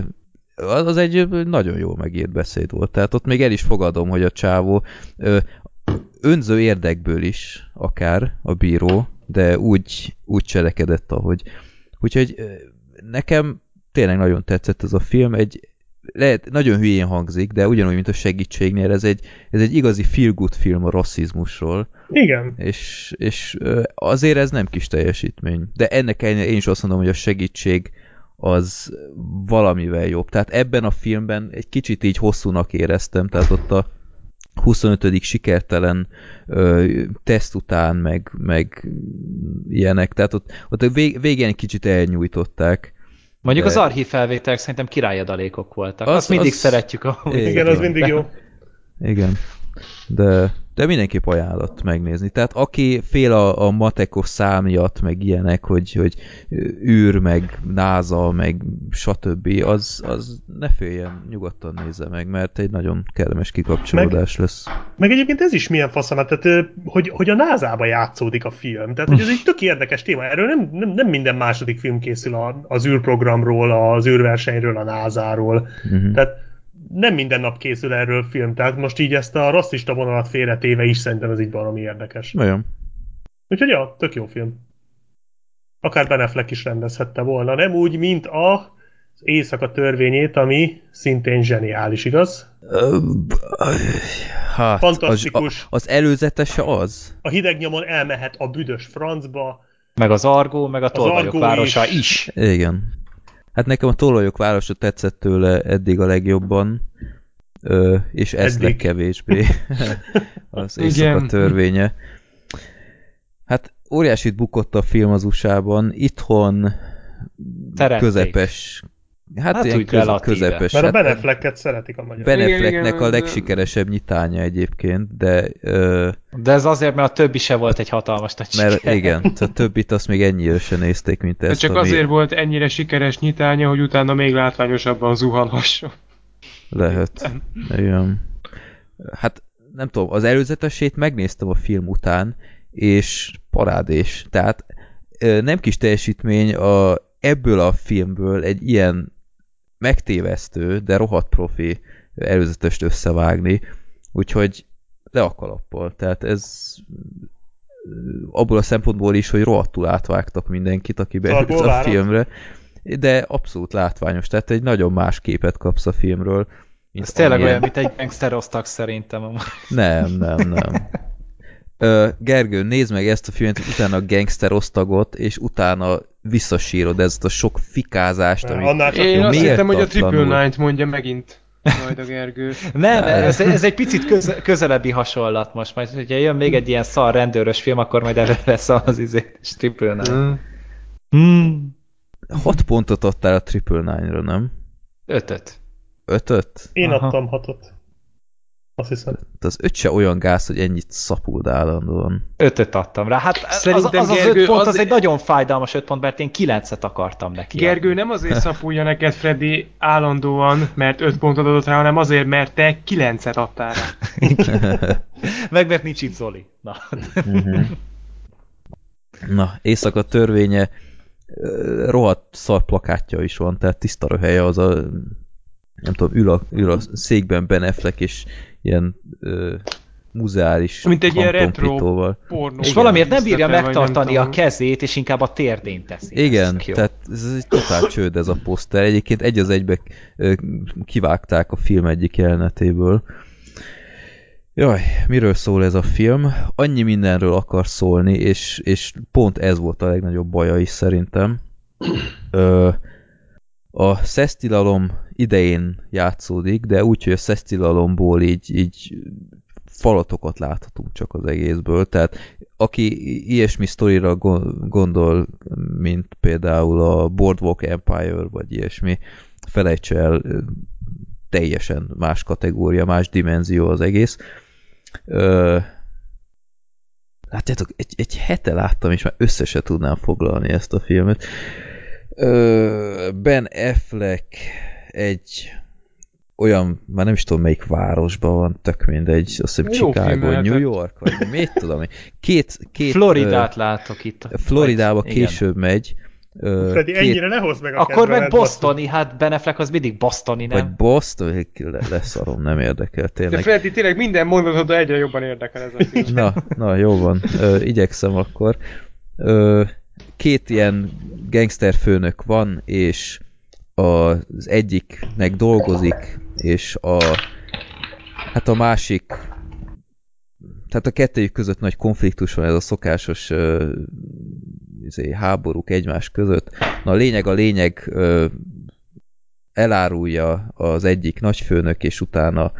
az egy nagyon jó megírt beszéd volt. Tehát ott még el is fogadom, hogy a csávó ö, önző érdekből is akár a bíró, de úgy, úgy cselekedett, ahogy. Úgyhogy nekem tényleg nagyon tetszett ez a film, egy lehet, nagyon hülyén hangzik, de ugyanúgy, mint a segítségnél, ez egy, ez egy igazi feel-good film a rasszizmusról. Igen. És, és azért ez nem kis teljesítmény. De ennek ellenére én is azt mondom, hogy a segítség az valamivel jobb. Tehát ebben a filmben egy kicsit így hosszúnak éreztem, tehát ott a 25. sikertelen ö, teszt után, meg, meg ilyenek, tehát ott, ott a vég, végén egy kicsit elnyújtották. Mondjuk de... az archív felvételek szerintem királyadalékok voltak. Az, Azt mindig az... szeretjük. A... Igen, igen, az mindig jó. Igen. De de mindenképp ajánlott megnézni. Tehát aki fél a, a matekos számjat, meg ilyenek, hogy, hogy űr, meg náza, meg stb., az, az ne féljen, nyugodtan nézze meg, mert egy nagyon kellemes kikapcsolódás meg, lesz. Meg egyébként ez is milyen faszamat, tehát hogy, hogy a názába játszódik a film. Tehát hogy ez egy tök érdekes téma. Erről nem, nem, nem minden második film készül az űrprogramról, az űrversenyről, a názáról. Uh-huh. Tehát nem minden nap készül erről film, tehát most így ezt a rasszista vonalat félretéve is szerintem ez így valami érdekes. Nagyon. Úgyhogy ja, tök jó film. Akár Ben Affleck is rendezhette volna, nem úgy, mint a Éjszaka törvényét, ami szintén zseniális, igaz? Hát, Fantasztikus. Az, az előzetese az? A hideg nyomon elmehet a büdös francba. Meg az Argó, meg a Tolvajok városa is. is. Igen. Hát nekem a Tolajok városa tetszett tőle eddig a legjobban, ö, és ez eddig. legkevésbé az éjszaka törvénye. Hát óriásit bukott a film az USA-ban, itthon közepes Hát, hát ilyen köz, közepes. Mert a Ben Affleck-et szeretik a magyar. Ben Afflecknek a legsikeresebb nyitánya egyébként, de... Ö, de ez azért, mert a többi se volt egy hatalmas nagy Mert siker. igen, a többit azt még ennyire se nézték, mint ezt. De csak ami... azért volt ennyire sikeres nyitánya, hogy utána még látványosabban zuhanhasson. Lehet. Igen. Hát nem tudom, az előzetesét megnéztem a film után, és parádés. Tehát nem kis teljesítmény a, ebből a filmből egy ilyen megtévesztő, de rohadt profi előzetest összevágni, úgyhogy le a kalappal. Tehát ez abból a szempontból is, hogy rohadtul átvágtak mindenkit, aki beült a filmre, de abszolút látványos, tehát egy nagyon más képet kapsz a filmről. Ez tényleg olyan, mint egy gangster osztag szerintem. Nem, nem, nem. Gergő, nézd meg ezt a filmet, utána a gangster osztagot, és utána visszasírod ezt a sok fikázást, ami Annál csak Én azt hittem, hogy a Triple Nine-t mondja megint. Majd a Gergő. Nem, ez, ez egy picit köz, közelebbi hasonlat most. Majd, hogyha jön még egy ilyen szar rendőrös film, akkor majd erre lesz az izé, Triple Nine. Hmm. Hmm. Hat pontot adtál a Triple Nine-ra, nem? Ötöt. Ötöt? Én Aha. adtam hatot. Azt hiszem. De az öt se olyan gáz, hogy ennyit szapuld állandóan. Ötöt adtam rá. Hát Szerintem az, az, az Gergő, öt pont az, az egy nagyon fájdalmas öt pont, mert én kilencet akartam neki. Gergő, nem azért szapulja neked Freddy állandóan, mert öt pontot adott rá, hanem azért, mert te kilencet adtál rá. Meg mert nincs itt Zoli. Na. Mhm. Na, éjszaka törvénye rohadt szar plakátja is van, tehát tiszta röhelye az a nem tudom, ül a, ül a székben Ben Affleck, és ilyen ö, muzeális Mint egy ilyen retro pornó. És valamiért nem bírja megtartani a kezét, és inkább a térdén teszi. Igen, ezt. tehát ez egy totál csőd ez a poszter. Egyébként egy az egybe kivágták a film egyik jelenetéből. Jaj, miről szól ez a film? Annyi mindenről akar szólni, és, és pont ez volt a legnagyobb baja is szerintem. Ö, a szesztilalom idején játszódik, de úgy, hogy a szesztilalomból így, így falatokat láthatunk csak az egészből, tehát aki ilyesmi sztorira gondol, mint például a Boardwalk Empire, vagy ilyesmi, felejtse el, teljesen más kategória, más dimenzió az egész. Ö, látjátok, egy, egy hete láttam, és már össze se tudnám foglalni ezt a filmet. Ö, ben Affleck egy olyan, már nem is tudom melyik városban van, tök mindegy, azt hiszem Chicago, New York, vagy mit tudom Két, két, Floridát ö, látok itt. Floridába vagy, később igen. megy. Ö, Freddy, két... ennyire ne hozd meg a Akkor meg Bostoni, hát Ben Affleck az mindig Bostoni, nem? Vagy Boston, leszarom, nem érdekel tényleg. De Freddy, tényleg minden mondatod egyre jobban érdekel ez a film. Na, na jó van, ö, igyekszem akkor. Ö, két ilyen gangster főnök van, és az egyiknek dolgozik, és a hát a másik tehát a kettőjük között nagy konfliktus van, ez a szokásos uh, izé, háborúk egymás között. Na a lényeg a lényeg uh, elárulja az egyik nagyfőnök, és utána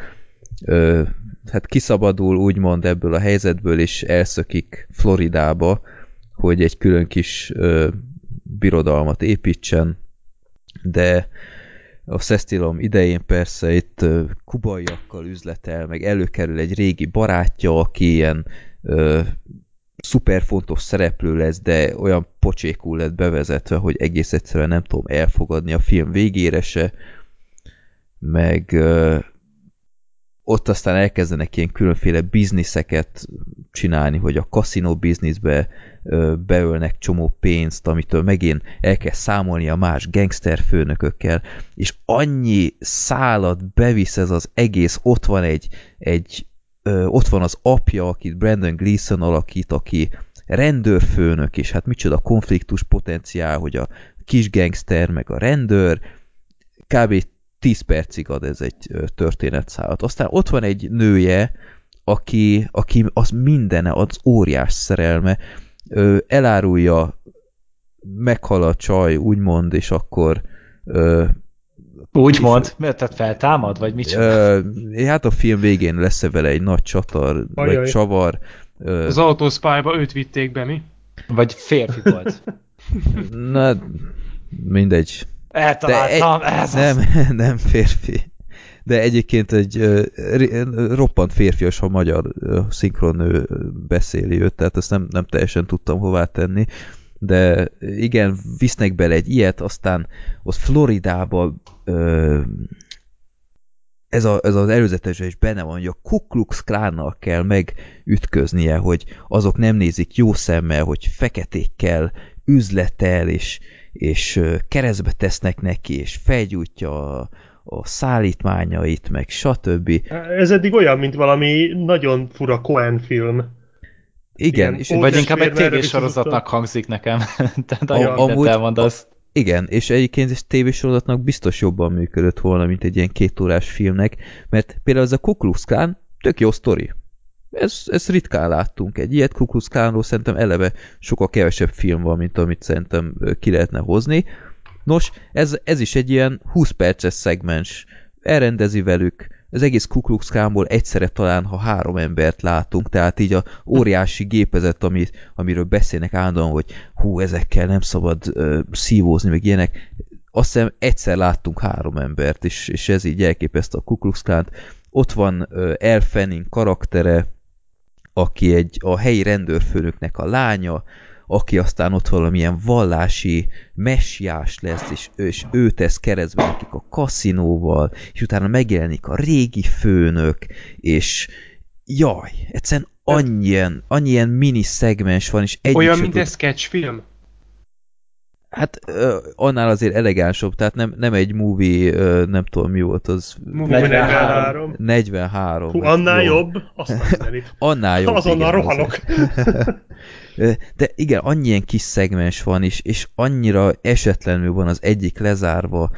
uh, hát kiszabadul úgymond ebből a helyzetből, és elszökik Floridába, hogy egy külön kis uh, birodalmat építsen, de a szesztilom idején persze itt kubaiakkal üzletel, meg előkerül egy régi barátja, aki ilyen ö, szuper szereplő lesz, de olyan pocsékul lett bevezetve, hogy egész egyszerűen nem tudom elfogadni a film végére se, meg ö, ott aztán elkezdenek ilyen különféle bizniszeket csinálni, hogy a kaszinó bizniszbe beölnek csomó pénzt, amitől megint el kell számolni a más gangster főnökökkel, és annyi szálat bevisz ez az egész, ott van egy, egy ö, ott van az apja, akit Brandon Gleeson alakít, aki rendőrfőnök, és hát micsoda konfliktus potenciál, hogy a kis gangster meg a rendőr, kb. 10 percig ad ez egy történetszálat. Aztán ott van egy nője, aki, aki az mindene, az óriás szerelme, ö, elárulja, meghal a csaj, úgymond, és akkor ö, Úgymond? Mert tehát feltámad, vagy mit csinál? Hát a film végén lesz -e vele egy nagy csatar, Ajaj. vagy csavar. Ö, az autószpályba őt vitték be, mi? Vagy férfi volt? Na, mindegy. Eltaláltam, egy, ez nem, az. nem férfi. De egyébként egy uh, roppant férfias, ha magyar uh, szinkronnő beszéli őt, tehát ezt nem, nem teljesen tudtam hová tenni. De igen, visznek bele egy ilyet, aztán ott Floridába uh, ez, a, ez az előzetesben is benne van, hogy a Ku Klux Klánnal kell megütköznie, hogy azok nem nézik jó szemmel, hogy feketékkel üzletel, és, és keresztbe tesznek neki, és felgyújtja a, a szállítmányait, meg stb. Ez eddig olyan, mint valami nagyon fura Cohen film. Igen, és vagy inkább egy tévésorozatnak hangzik nekem. Tehát nagyon amúgy, elmondasz. Igen, és egyébként ez tévésorozatnak biztos jobban működött volna, mint egy ilyen kétórás filmnek, mert például ez a Ku Klux Klan tök jó sztori. Ez, ez ritkán láttunk. Egy ilyet Kuklus Klánról szerintem eleve sokkal kevesebb film van, mint amit szerintem ki lehetne hozni. Nos, ez, ez is egy ilyen 20 perces szegmens. Elrendezi velük, az egész Kuklux Klánból egyszerre talán, ha három embert látunk, tehát így a óriási gépezet, amit, amiről beszélnek állandóan, hogy hú, ezekkel nem szabad uh, szívózni, meg ilyenek, azt hiszem egyszer láttunk három embert, és, és ez így elképeszte a Kuklux Klánt. Ott van Elfenin karaktere, aki egy a helyi rendőrfőnöknek a lánya, aki aztán ott valamilyen vallási messiás lesz, és, és ő tesz keresztbe nekik a kaszinóval, és utána megjelenik a régi főnök, és jaj, egyszerűen annyien, annyien mini szegmens van, és egy Olyan, mint egy sketchfilm? Hát ö, annál azért elegánsabb, tehát nem, nem egy movie, ö, nem tudom mi volt az. Movie 43. 43. Hú, annál jó. jobb? Azt annál jobb. Azonnal igen, rohanok. De igen, annyian kis szegmens van, és, és annyira esetlenül van az egyik lezárva,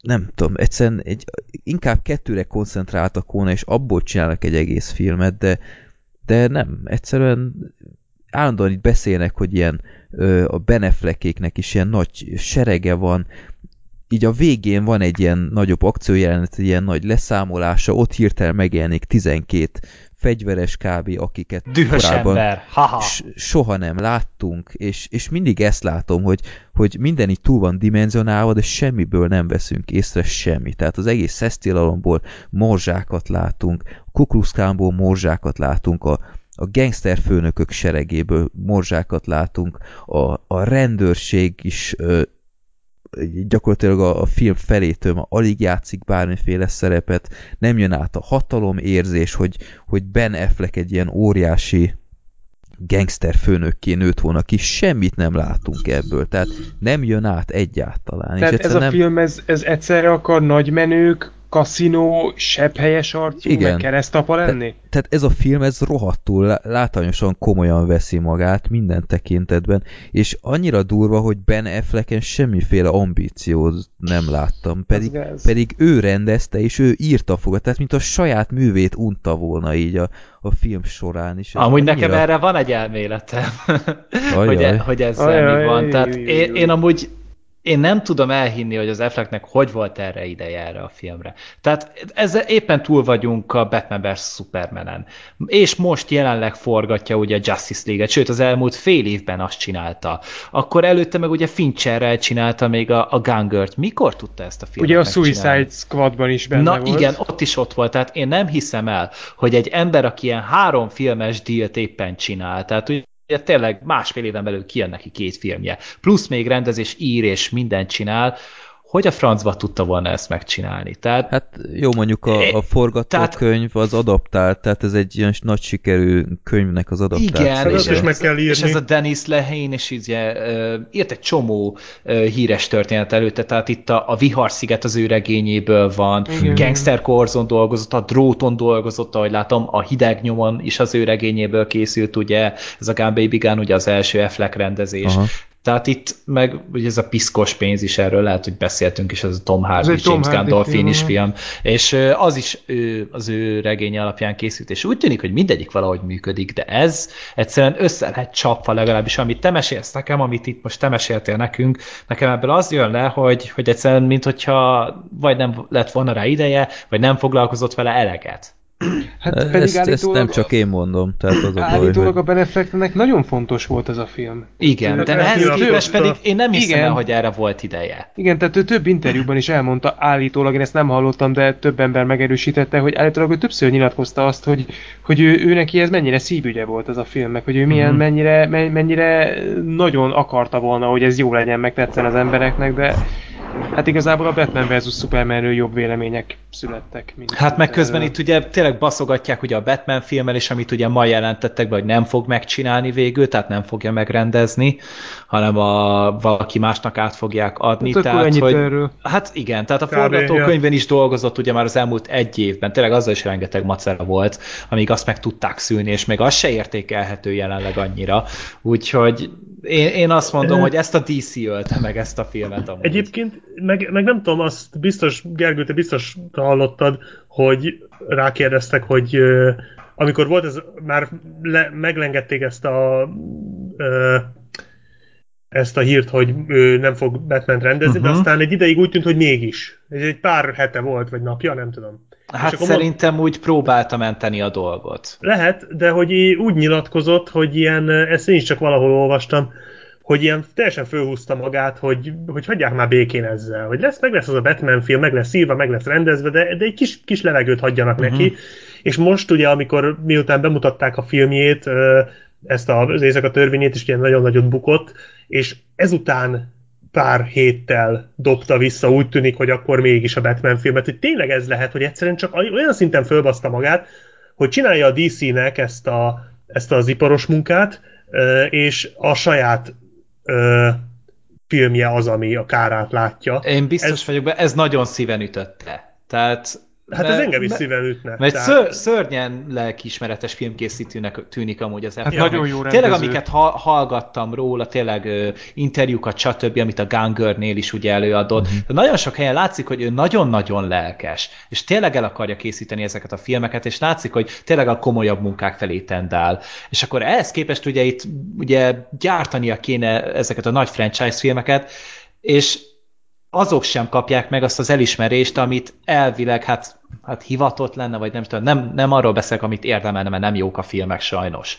nem tudom, egyszerűen egy, inkább kettőre koncentráltak volna, és abból csinálnak egy egész filmet, de, de nem, egyszerűen állandóan itt beszélnek, hogy ilyen a beneflekéknek is ilyen nagy serege van, így a végén van egy ilyen nagyobb akciójelenet, ilyen nagy leszámolása, ott hirtelen megjelenik 12 fegyveres kb., akiket Dühös korábban ember. Ha-ha. soha nem láttunk, és, és mindig ezt látom, hogy, hogy minden így túl van dimenzionálva, de semmiből nem veszünk észre semmi. Tehát az egész szesztilalomból morzsákat látunk, kukluszkánból morzsákat látunk, a, a gangster főnökök seregéből morzsákat látunk, a, a rendőrség is ö, gyakorlatilag a, a film felétől alig játszik bármiféle szerepet, nem jön át a hatalom érzés, hogy, hogy Ben Affleck egy ilyen óriási gangster főnökké nőtt volna ki, semmit nem látunk ebből, tehát nem jön át egyáltalán. Tehát ez a nem... film, ez, ez egyszerre akar nagy menők, kaszinó, helyes arcú, Igen. meg keresztapa lenni? Te, tehát ez a film, ez rohadtul, látványosan komolyan veszi magát minden tekintetben, és annyira durva, hogy Ben Afflecken semmiféle ambíciót nem láttam, pedig, pedig ő rendezte, és ő írta fogat, tehát mint a saját művét unta volna így a, a film során is. Amúgy annyira... nekem erre van egy elméletem, hogy, e, hogy ezzel mi van. Tehát én, én amúgy én nem tudom elhinni, hogy az Afflecknek hogy volt erre ideje erre a filmre. Tehát ezzel éppen túl vagyunk a Batman vs. Supermanen. És most jelenleg forgatja ugye a Justice League-et, sőt az elmúlt fél évben azt csinálta. Akkor előtte meg ugye Fincherrel csinálta még a, a Gungert. Mikor tudta ezt a filmet Ugye a Suicide Squadban is benne Na volt. igen, ott is ott volt. Tehát én nem hiszem el, hogy egy ember, aki ilyen három filmes dílt éppen csinál, tehát ugye tényleg másfél éven belül kijön neki két filmje, plusz még rendezés, ír és mindent csinál, hogy a francba tudta volna ezt megcsinálni. Tehát, hát jó, mondjuk a, a forgatókönyv az adaptált, tehát ez egy ilyen nagy sikerű könyvnek az adaptált. Igen, és, és, meg kell írni. és ez a Dennis Lehane, és ugye, írt egy csomó híres történet előtte, tehát itt a, a Viharsziget az ő regényéből van, Igen. Gangster Corzon dolgozott, a Dróton dolgozott, ahogy látom, a Hidegnyomon is az ő regényéből készült, ugye, ez a Gun Baby Gun, ugye az első Affleck rendezés. Aha. Tehát itt meg ugye ez a piszkos pénz is erről lehet, hogy beszéltünk is, ez a Tom Hardy, James Gandolfin is film, és az is ő, az ő regény alapján készült, és úgy tűnik, hogy mindegyik valahogy működik, de ez egyszerűen össze lehet csapva legalábbis, amit te mesélsz nekem, amit itt most te meséltél nekünk, nekem ebből az jön le, hogy, hogy egyszerűen, mint hogyha vagy nem lett volna rá ideje, vagy nem foglalkozott vele eleget. Hát pedig ezt, ezt nem csak én mondom. Tehát az a állítólag baj, a Ben Afflecknek nagyon fontos volt ez a film. Igen, de ehhez képest pedig én nem hiszem igen, el, hogy erre volt ideje. Igen, tehát ő több interjúban is elmondta, állítólag, én ezt nem hallottam, de több ember megerősítette, hogy állítólag ő többször nyilatkozta azt, hogy, hogy ő, ő neki ez mennyire szívügye volt ez a film, meg hogy ő milyen, mm. mennyire, mennyire nagyon akarta volna, hogy ez jó legyen, meg tetszen az embereknek, de Hát igazából a Batman vs. Supermanről jobb vélemények születtek. Mint hát meg közben erről. itt ugye tényleg baszogatják ugye a Batman filmmel, és amit ugye ma jelentettek be, hogy nem fog megcsinálni végül, tehát nem fogja megrendezni, hanem a, valaki másnak át fogják adni. Hát tehát, hogy, erről. Hát igen, tehát a forgatókönyvön is dolgozott ugye már az elmúlt egy évben, tényleg azzal is rengeteg macera volt, amíg azt meg tudták szülni, és még az se értékelhető jelenleg annyira. Úgyhogy én, én azt mondom, hogy ezt a DC ölte meg ezt a filmet amúgy. Egyébként, meg, meg nem tudom, azt biztos, Gergő, te biztos hallottad, hogy rákérdeztek, hogy amikor volt ez, már le, meglengették ezt a ezt a hírt, hogy ő nem fog Batman rendezni, uh-huh. de aztán egy ideig úgy tűnt, hogy mégis. Ez egy pár hete volt, vagy napja, nem tudom. Hát szerintem mond... úgy próbálta menteni a dolgot. Lehet, de hogy úgy nyilatkozott, hogy ilyen, ezt én is csak valahol olvastam, hogy ilyen teljesen fölhúzta magát, hogy, hogy hagyják már békén ezzel, hogy lesz, meg lesz az a Batman film, meg lesz írva, meg lesz rendezve, de, de egy kis, kis levegőt hagyjanak uh-huh. neki. És most ugye, amikor miután bemutatták a filmjét, ezt az éjszaka törvényét is ilyen nagyon nagyot bukott, és ezután pár héttel dobta vissza, úgy tűnik, hogy akkor mégis a Batman filmet, hogy tényleg ez lehet, hogy egyszerűen csak olyan szinten fölbaszta magát, hogy csinálja a DC-nek ezt, a, ezt az iparos munkát, és a saját filmje az, ami a kárát látja. Én biztos ez... vagyok be, ez nagyon szíven ütötte. Tehát Hát ez engem is szíven ütne. Mert tehát... ször, szörnyen lelkiismeretes filmkészítőnek tűnik amúgy az hát nagyon jó Tényleg, amiket ha, hallgattam róla, tényleg ö, interjúkat, stb., amit a Gangörnél is ugye előadott. Mm-hmm. Nagyon sok helyen látszik, hogy ő nagyon-nagyon lelkes, és tényleg el akarja készíteni ezeket a filmeket, és látszik, hogy tényleg a komolyabb munkák felé tendál. És akkor ehhez képest ugye itt ugye gyártania kéne ezeket a nagy franchise filmeket, és azok sem kapják meg azt az elismerést, amit elvileg hát, hát hivatott lenne, vagy nem tudom, nem, nem arról beszélek, amit érdemelne, mert nem jók a filmek sajnos.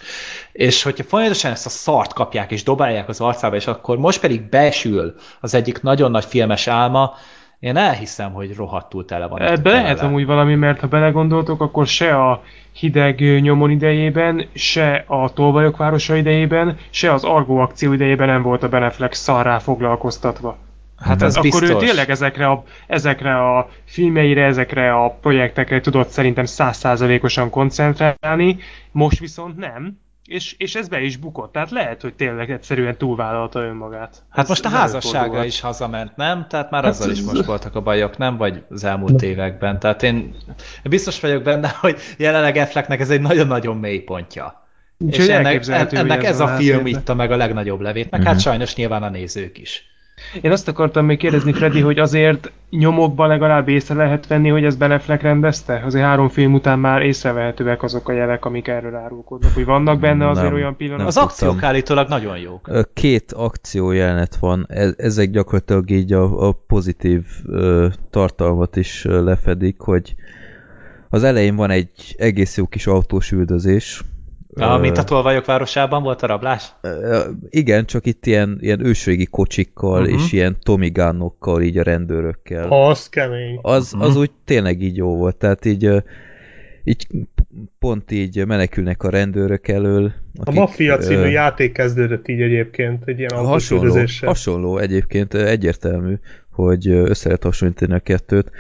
És hogyha folyamatosan ezt a szart kapják és dobálják az arcába, és akkor most pedig besül az egyik nagyon nagy filmes álma, én elhiszem, hogy rohadtul tele van. Ebbe lehet amúgy valami, mert ha belegondoltok, akkor se a hideg nyomon idejében, se a Tolvajok városa idejében, se az Argo akció idejében nem volt a Beneflex szarrá foglalkoztatva. Hát ez Akkor biztos. ő tényleg ezekre a, ezekre a filmeire, ezekre a projektekre tudott szerintem százszázalékosan koncentrálni, most viszont nem, és, és ez be is bukott. Tehát lehet, hogy tényleg egyszerűen túlvállalta önmagát. Hát ez most a házassága is hazament, nem? Tehát már hát azzal is most voltak a bajok, nem? Vagy az elmúlt években. Tehát én biztos vagyok benne, hogy jelenleg Efflecknek ez egy nagyon-nagyon mély pontja. és ennek, ennek ez a film itta meg a legnagyobb levét, meg uh-huh. hát sajnos nyilván a nézők is. Én azt akartam még kérdezni, Freddy, hogy azért nyomokban legalább észre lehet venni, hogy ez Beneflek rendezte? Azért három film után már észrevehetőek azok a jelek, amik erről árulkodnak. Hogy vannak benne azért nem, olyan pillanatok? Az akciók állítólag nagyon jók. Két akciójelenet van, ezek gyakorlatilag így a, a pozitív ö, tartalmat is lefedik, hogy az elején van egy egész jó kis autós üldözés, Ja, mint a Tolvajok városában volt a rablás? Igen, csak itt ilyen, ilyen ősrégi kocsikkal uh-huh. és ilyen tomigánokkal, így a rendőrökkel. Az kemény. Az, az uh-huh. úgy tényleg így jó volt, tehát így, így pont így menekülnek a rendőrök elől. Akik, a Mafia című uh, játék kezdődött így egyébként, egy ilyen hasonló, hasonló egyébként, egyértelmű, hogy össze lehet hasonlítani a kettőt.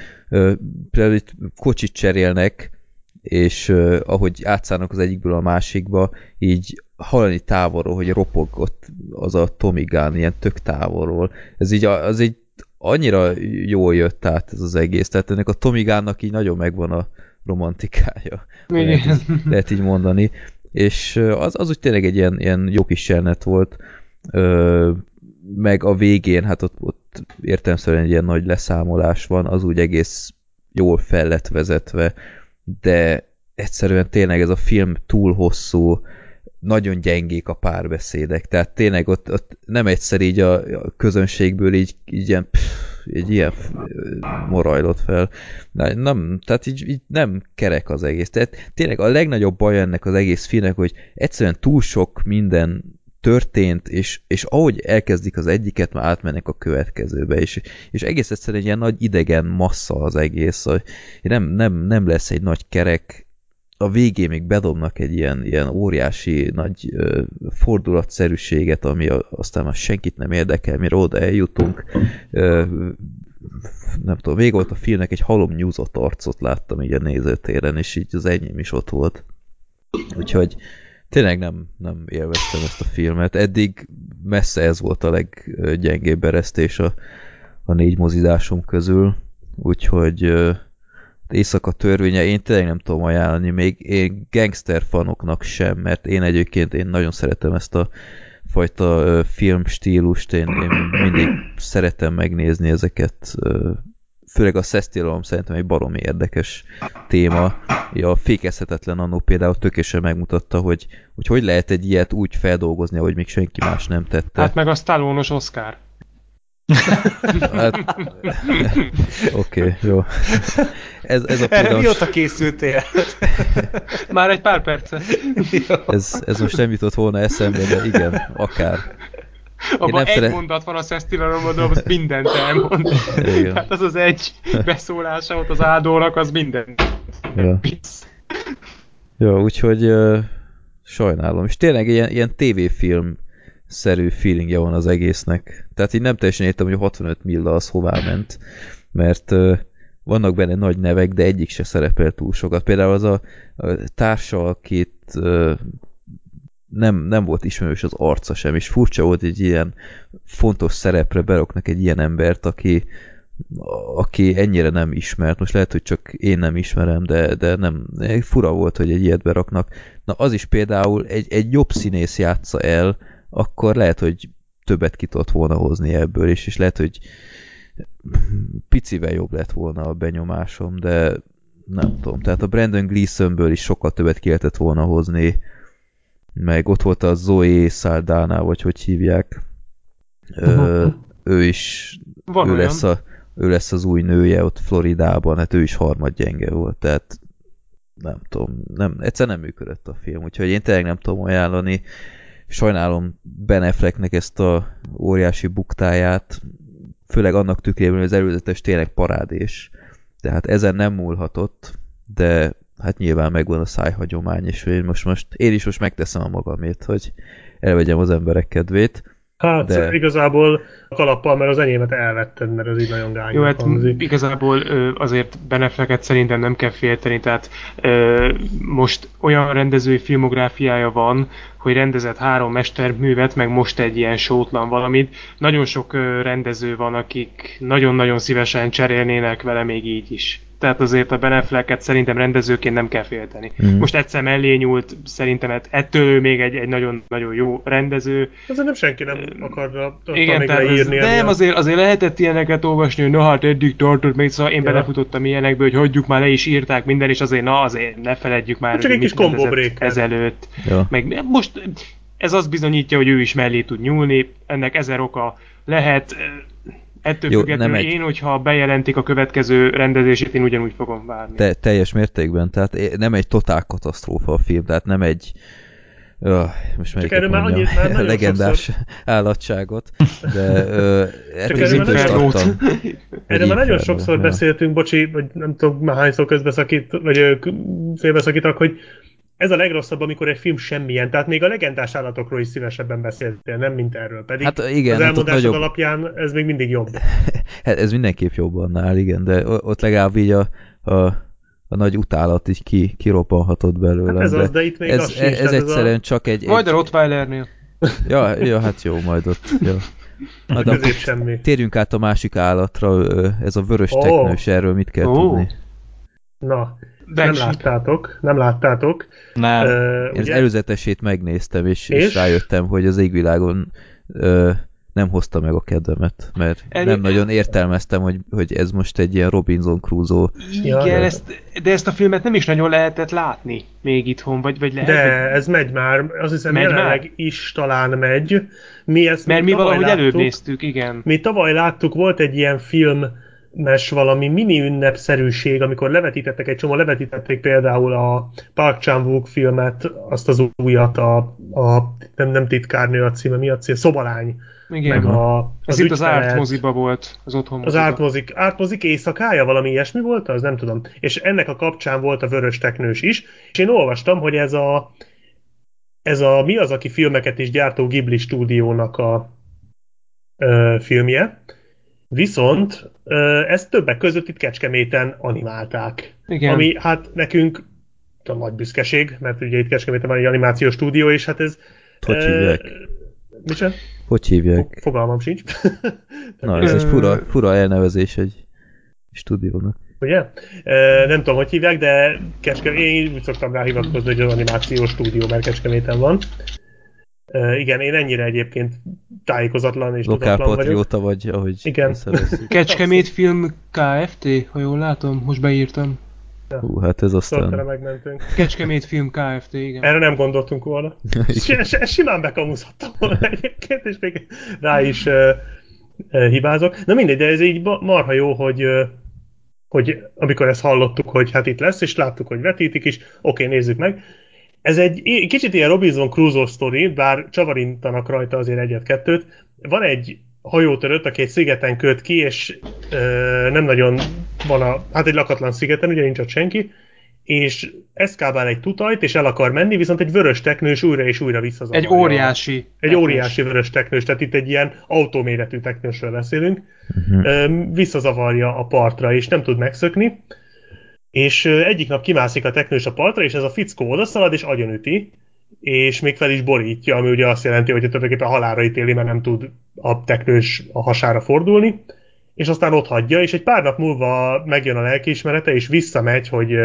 Például itt kocsit cserélnek, és uh, ahogy átszállnak az egyikből a másikba, így hallani távolról, hogy ropog ott az a Tommy Gun, ilyen tök távolról. Ez így, az így annyira jól jött át ez az egész, tehát ennek a Tommy Gunnak így nagyon megvan a romantikája, lehet így, lehet így mondani. És az, az úgy tényleg egy ilyen, ilyen jó kis jelenet volt, Ö, meg a végén, hát ott, ott értelmszerűen egy ilyen nagy leszámolás van, az úgy egész jól fel lett vezetve, de egyszerűen tényleg ez a film túl hosszú, nagyon gyengék a párbeszédek, tehát tényleg ott, ott nem egyszer így a, a közönségből így, így ilyen pff, egy ilyen morajlott fel. Nem, tehát így, így nem kerek az egész. Tehát tényleg a legnagyobb baj ennek az egész filmnek, hogy egyszerűen túl sok minden történt, és, és ahogy elkezdik az egyiket, már átmennek a következőbe, és, és egész egyszerűen egy ilyen nagy idegen massza az egész, hogy nem, nem, nem lesz egy nagy kerek, a végén még bedobnak egy ilyen, ilyen óriási nagy ö, fordulatszerűséget, ami a, aztán már senkit nem érdekel, mire oda eljutunk. Ö, nem tudom, még volt a filmnek egy halom nyúzott arcot láttam így a nézőtéren, és így az enyém is ott volt. Úgyhogy tényleg nem, nem élveztem ezt a filmet. Eddig messze ez volt a leggyengébb eresztés a, a négy mozidásom közül, úgyhogy éjszaka törvénye én tényleg nem tudom ajánlani, még én gangster fanoknak sem, mert én egyébként én nagyon szeretem ezt a fajta filmstílust, én, én mindig szeretem megnézni ezeket főleg a szesztilalom szerintem egy baromi érdekes téma. A fékezhetetlen annó például tökésen megmutatta, hogy, hogy hogy lehet egy ilyet úgy feldolgozni, ahogy még senki más nem tette. Hát meg a Stallone-os Oscar. Hát, Oké, okay, jó. Ez, ez a Erre például... mióta készültél? Már egy pár perce. ez, ez most nem jutott volna eszembe, de igen, akár. Abban egy szeret... mondat van a Szesztilalomban, az mindent elmond. Igen. Tehát az az egy beszólása ott az áldónak, az minden. Ja. Jó, úgyhogy uh, sajnálom. És tényleg ilyen, ilyen tévéfilm szerű feelingje van az egésznek. Tehát így nem teljesen értem, hogy a 65 milla az hová ment, mert uh, vannak benne nagy nevek, de egyik se szerepel túl sokat. Például az a, a társa, akit uh, nem, nem volt ismerős az arca sem, és furcsa volt egy ilyen fontos szerepre beroknak egy ilyen embert, aki, aki ennyire nem ismert. Most lehet, hogy csak én nem ismerem, de, de nem, fura volt, hogy egy ilyet beraknak. Na az is például egy, egy jobb színész játsza el, akkor lehet, hogy többet ki tudott volna hozni ebből, és, és lehet, hogy picivel jobb lett volna a benyomásom, de nem tudom. Tehát a Brandon Gleesonből is sokkal többet ki lehetett volna hozni, meg ott volt a Zoe Saldana, vagy hogy hívják. Ö, ő is, Van ő lesz, a, ő lesz az új nője ott Floridában, hát ő is harmad gyenge volt, tehát nem tudom, nem, egyszer nem működött a film, úgyhogy én tényleg nem tudom ajánlani. Sajnálom Ben Afflecknek ezt a óriási buktáját, főleg annak tükrében, hogy az előzetes tényleg parádés. Tehát ezen nem múlhatott, de hát nyilván megvan a szájhagyomány, és én most, most én is most megteszem a magamét, hogy elvegyem az emberek kedvét. Hát de... igazából a kalappal, mert az enyémet elvetted, mert az így nagyon gányos Jó, hát hangzik. igazából azért Benefleket szerintem nem kell félteni, tehát most olyan rendezői filmográfiája van, hogy rendezett három mesterművet, meg most egy ilyen sótlan valamit. Nagyon sok rendező van, akik nagyon-nagyon szívesen cserélnének vele még így is tehát azért a Benefleket szerintem rendezőként nem kell félteni. Mm. Most egyszer mellé nyúlt, szerintem hát ettől ő még egy, egy nagyon-nagyon jó rendező. Azért nem senki nem akarna Igen, még leírni. Ez, nem, azért, azért lehetett ilyeneket olvasni, hogy na hát eddig tartott még, szóval én ja. belefutottam ilyenekbe, hogy hagyjuk már le is írták minden, és azért na azért ne feledjük már, Csak hogy egy kis ezelőtt. Ja. Meg most ez azt bizonyítja, hogy ő is mellé tud nyúlni, ennek ezer oka lehet, Ettől Jó, függetlenül nem egy... én, hogyha bejelentik a következő rendezését, én ugyanúgy fogom várni. Te, teljes mértékben, tehát nem egy totál katasztrófa a film, tehát nem egy Öh, most Csak erről már, annyi, már legendás sokszor... állatságot, de ö, Csak erről, már nagyon, erről már nagyon sokszor ja. beszéltünk, bocsi, vagy nem tudom már hányszor közbeszakít, vagy félbeszakítak, hogy ez a legrosszabb, amikor egy film semmilyen, tehát még a legendás állatokról is szívesebben beszéltél, nem mint erről. Pedig hát igen, az elmondásod hát nagyobb... alapján ez még mindig jobb. hát ez mindenképp jobb annál, igen, de ott legalább így a, a, a nagy utálat is ki, kiroppanhatott belőle. Hát ez de az, de itt még ez, az sincs, ez, ez egyszerűen a... csak egy... Majd egy... a Rottweilernél. Ja, ja, hát jó, majd ott. Jó. Na, de semmi. térjünk át a másik állatra, ez a vörös oh. teknős, erről mit kell oh. tudni? Na, nem láttátok, nem láttátok. Nem. Uh, az előzetesét megnéztem, és, és? és rájöttem, hogy az égvilágon uh, nem hozta meg a kedvemet, mert El... nem nagyon értelmeztem, hogy, hogy ez most egy ilyen Robinson Crusoe. Igen, ja, ezt, de ezt a filmet nem is nagyon lehetett látni még itthon, vagy, vagy lehet. De ez megy már, azt hiszem megy jelenleg már? is talán megy. Mi ezt mert mi valahogy láttuk. előbb néztük, igen. Mi tavaly láttuk, volt egy ilyen film, mes valami mini ünnepszerűség, amikor levetítettek egy csomó, levetítették például a Park chan filmet, azt az újat, a, a nem, nem titkárnő a címe, mi a címe? Szobalány. Igen. Meg a, az Ez itt az ártmoziba volt, az otthon Az ártmozik, ártmozik éjszakája, valami ilyesmi volt, az nem tudom. És ennek a kapcsán volt a Vörös Teknős is, és én olvastam, hogy ez a ez a mi az, aki filmeket is gyártó Ghibli stúdiónak a ö, filmje, Viszont ezt többek között itt Kecskeméten animálták. Igen. Ami hát nekünk a nagy büszkeség, mert ugye itt Kecskeméten van egy animációs stúdió, és hát ez... Hogy hívják? Micsoda? Hogy hívják? Fogalmam sincs. Na, ez egy fura, fura elnevezés egy stúdiónak. Ugye? E, nem tudom, hogy hívják, de Kecske... én úgy szoktam rá hivatkozni, hogy az animációs stúdió, mert Kecskeméten van. Uh, igen, én ennyire egyébként tájékozatlan és Lokálpatrióta vagy, ahogy igen. Kecskemét film Kft., ha jól látom, most beírtam. Ja. Hú, hát ez aztán... Szortere megmentünk. Kecskemét film Kft., igen. Erre nem gondoltunk volna. Simán bekamuzhattam volna egyébként, és még rá is uh, uh, hibázok. Na mindegy, de ez így marha jó, hogy uh, hogy amikor ezt hallottuk, hogy hát itt lesz, és láttuk, hogy vetítik is, oké, okay, nézzük meg. Ez egy kicsit ilyen Robinson Crusoe sztori, bár csavarintanak rajta azért egyet-kettőt. Van egy hajótörött, aki egy szigeten köt ki, és ö, nem nagyon van a, hát egy lakatlan szigeten, ugye nincs ott senki, és eszkábál egy tutajt, és el akar menni, viszont egy vörös teknős újra és újra visszazavarja. Egy óriási. Egy teknős. óriási vörös teknős, tehát itt egy ilyen autóméretű teknősről beszélünk. Uh-huh. Visszazavarja a partra, és nem tud megszökni. És egyik nap kimászik a teknős a partra, és ez a fickó odaszalad, és agyonüti, és még fel is borítja, ami ugye azt jelenti, hogy tulajdonképpen halára ítéli, mert nem tud a teknős a hasára fordulni, és aztán ott hagyja, és egy pár nap múlva megjön a lelkiismerete, és visszamegy, hogy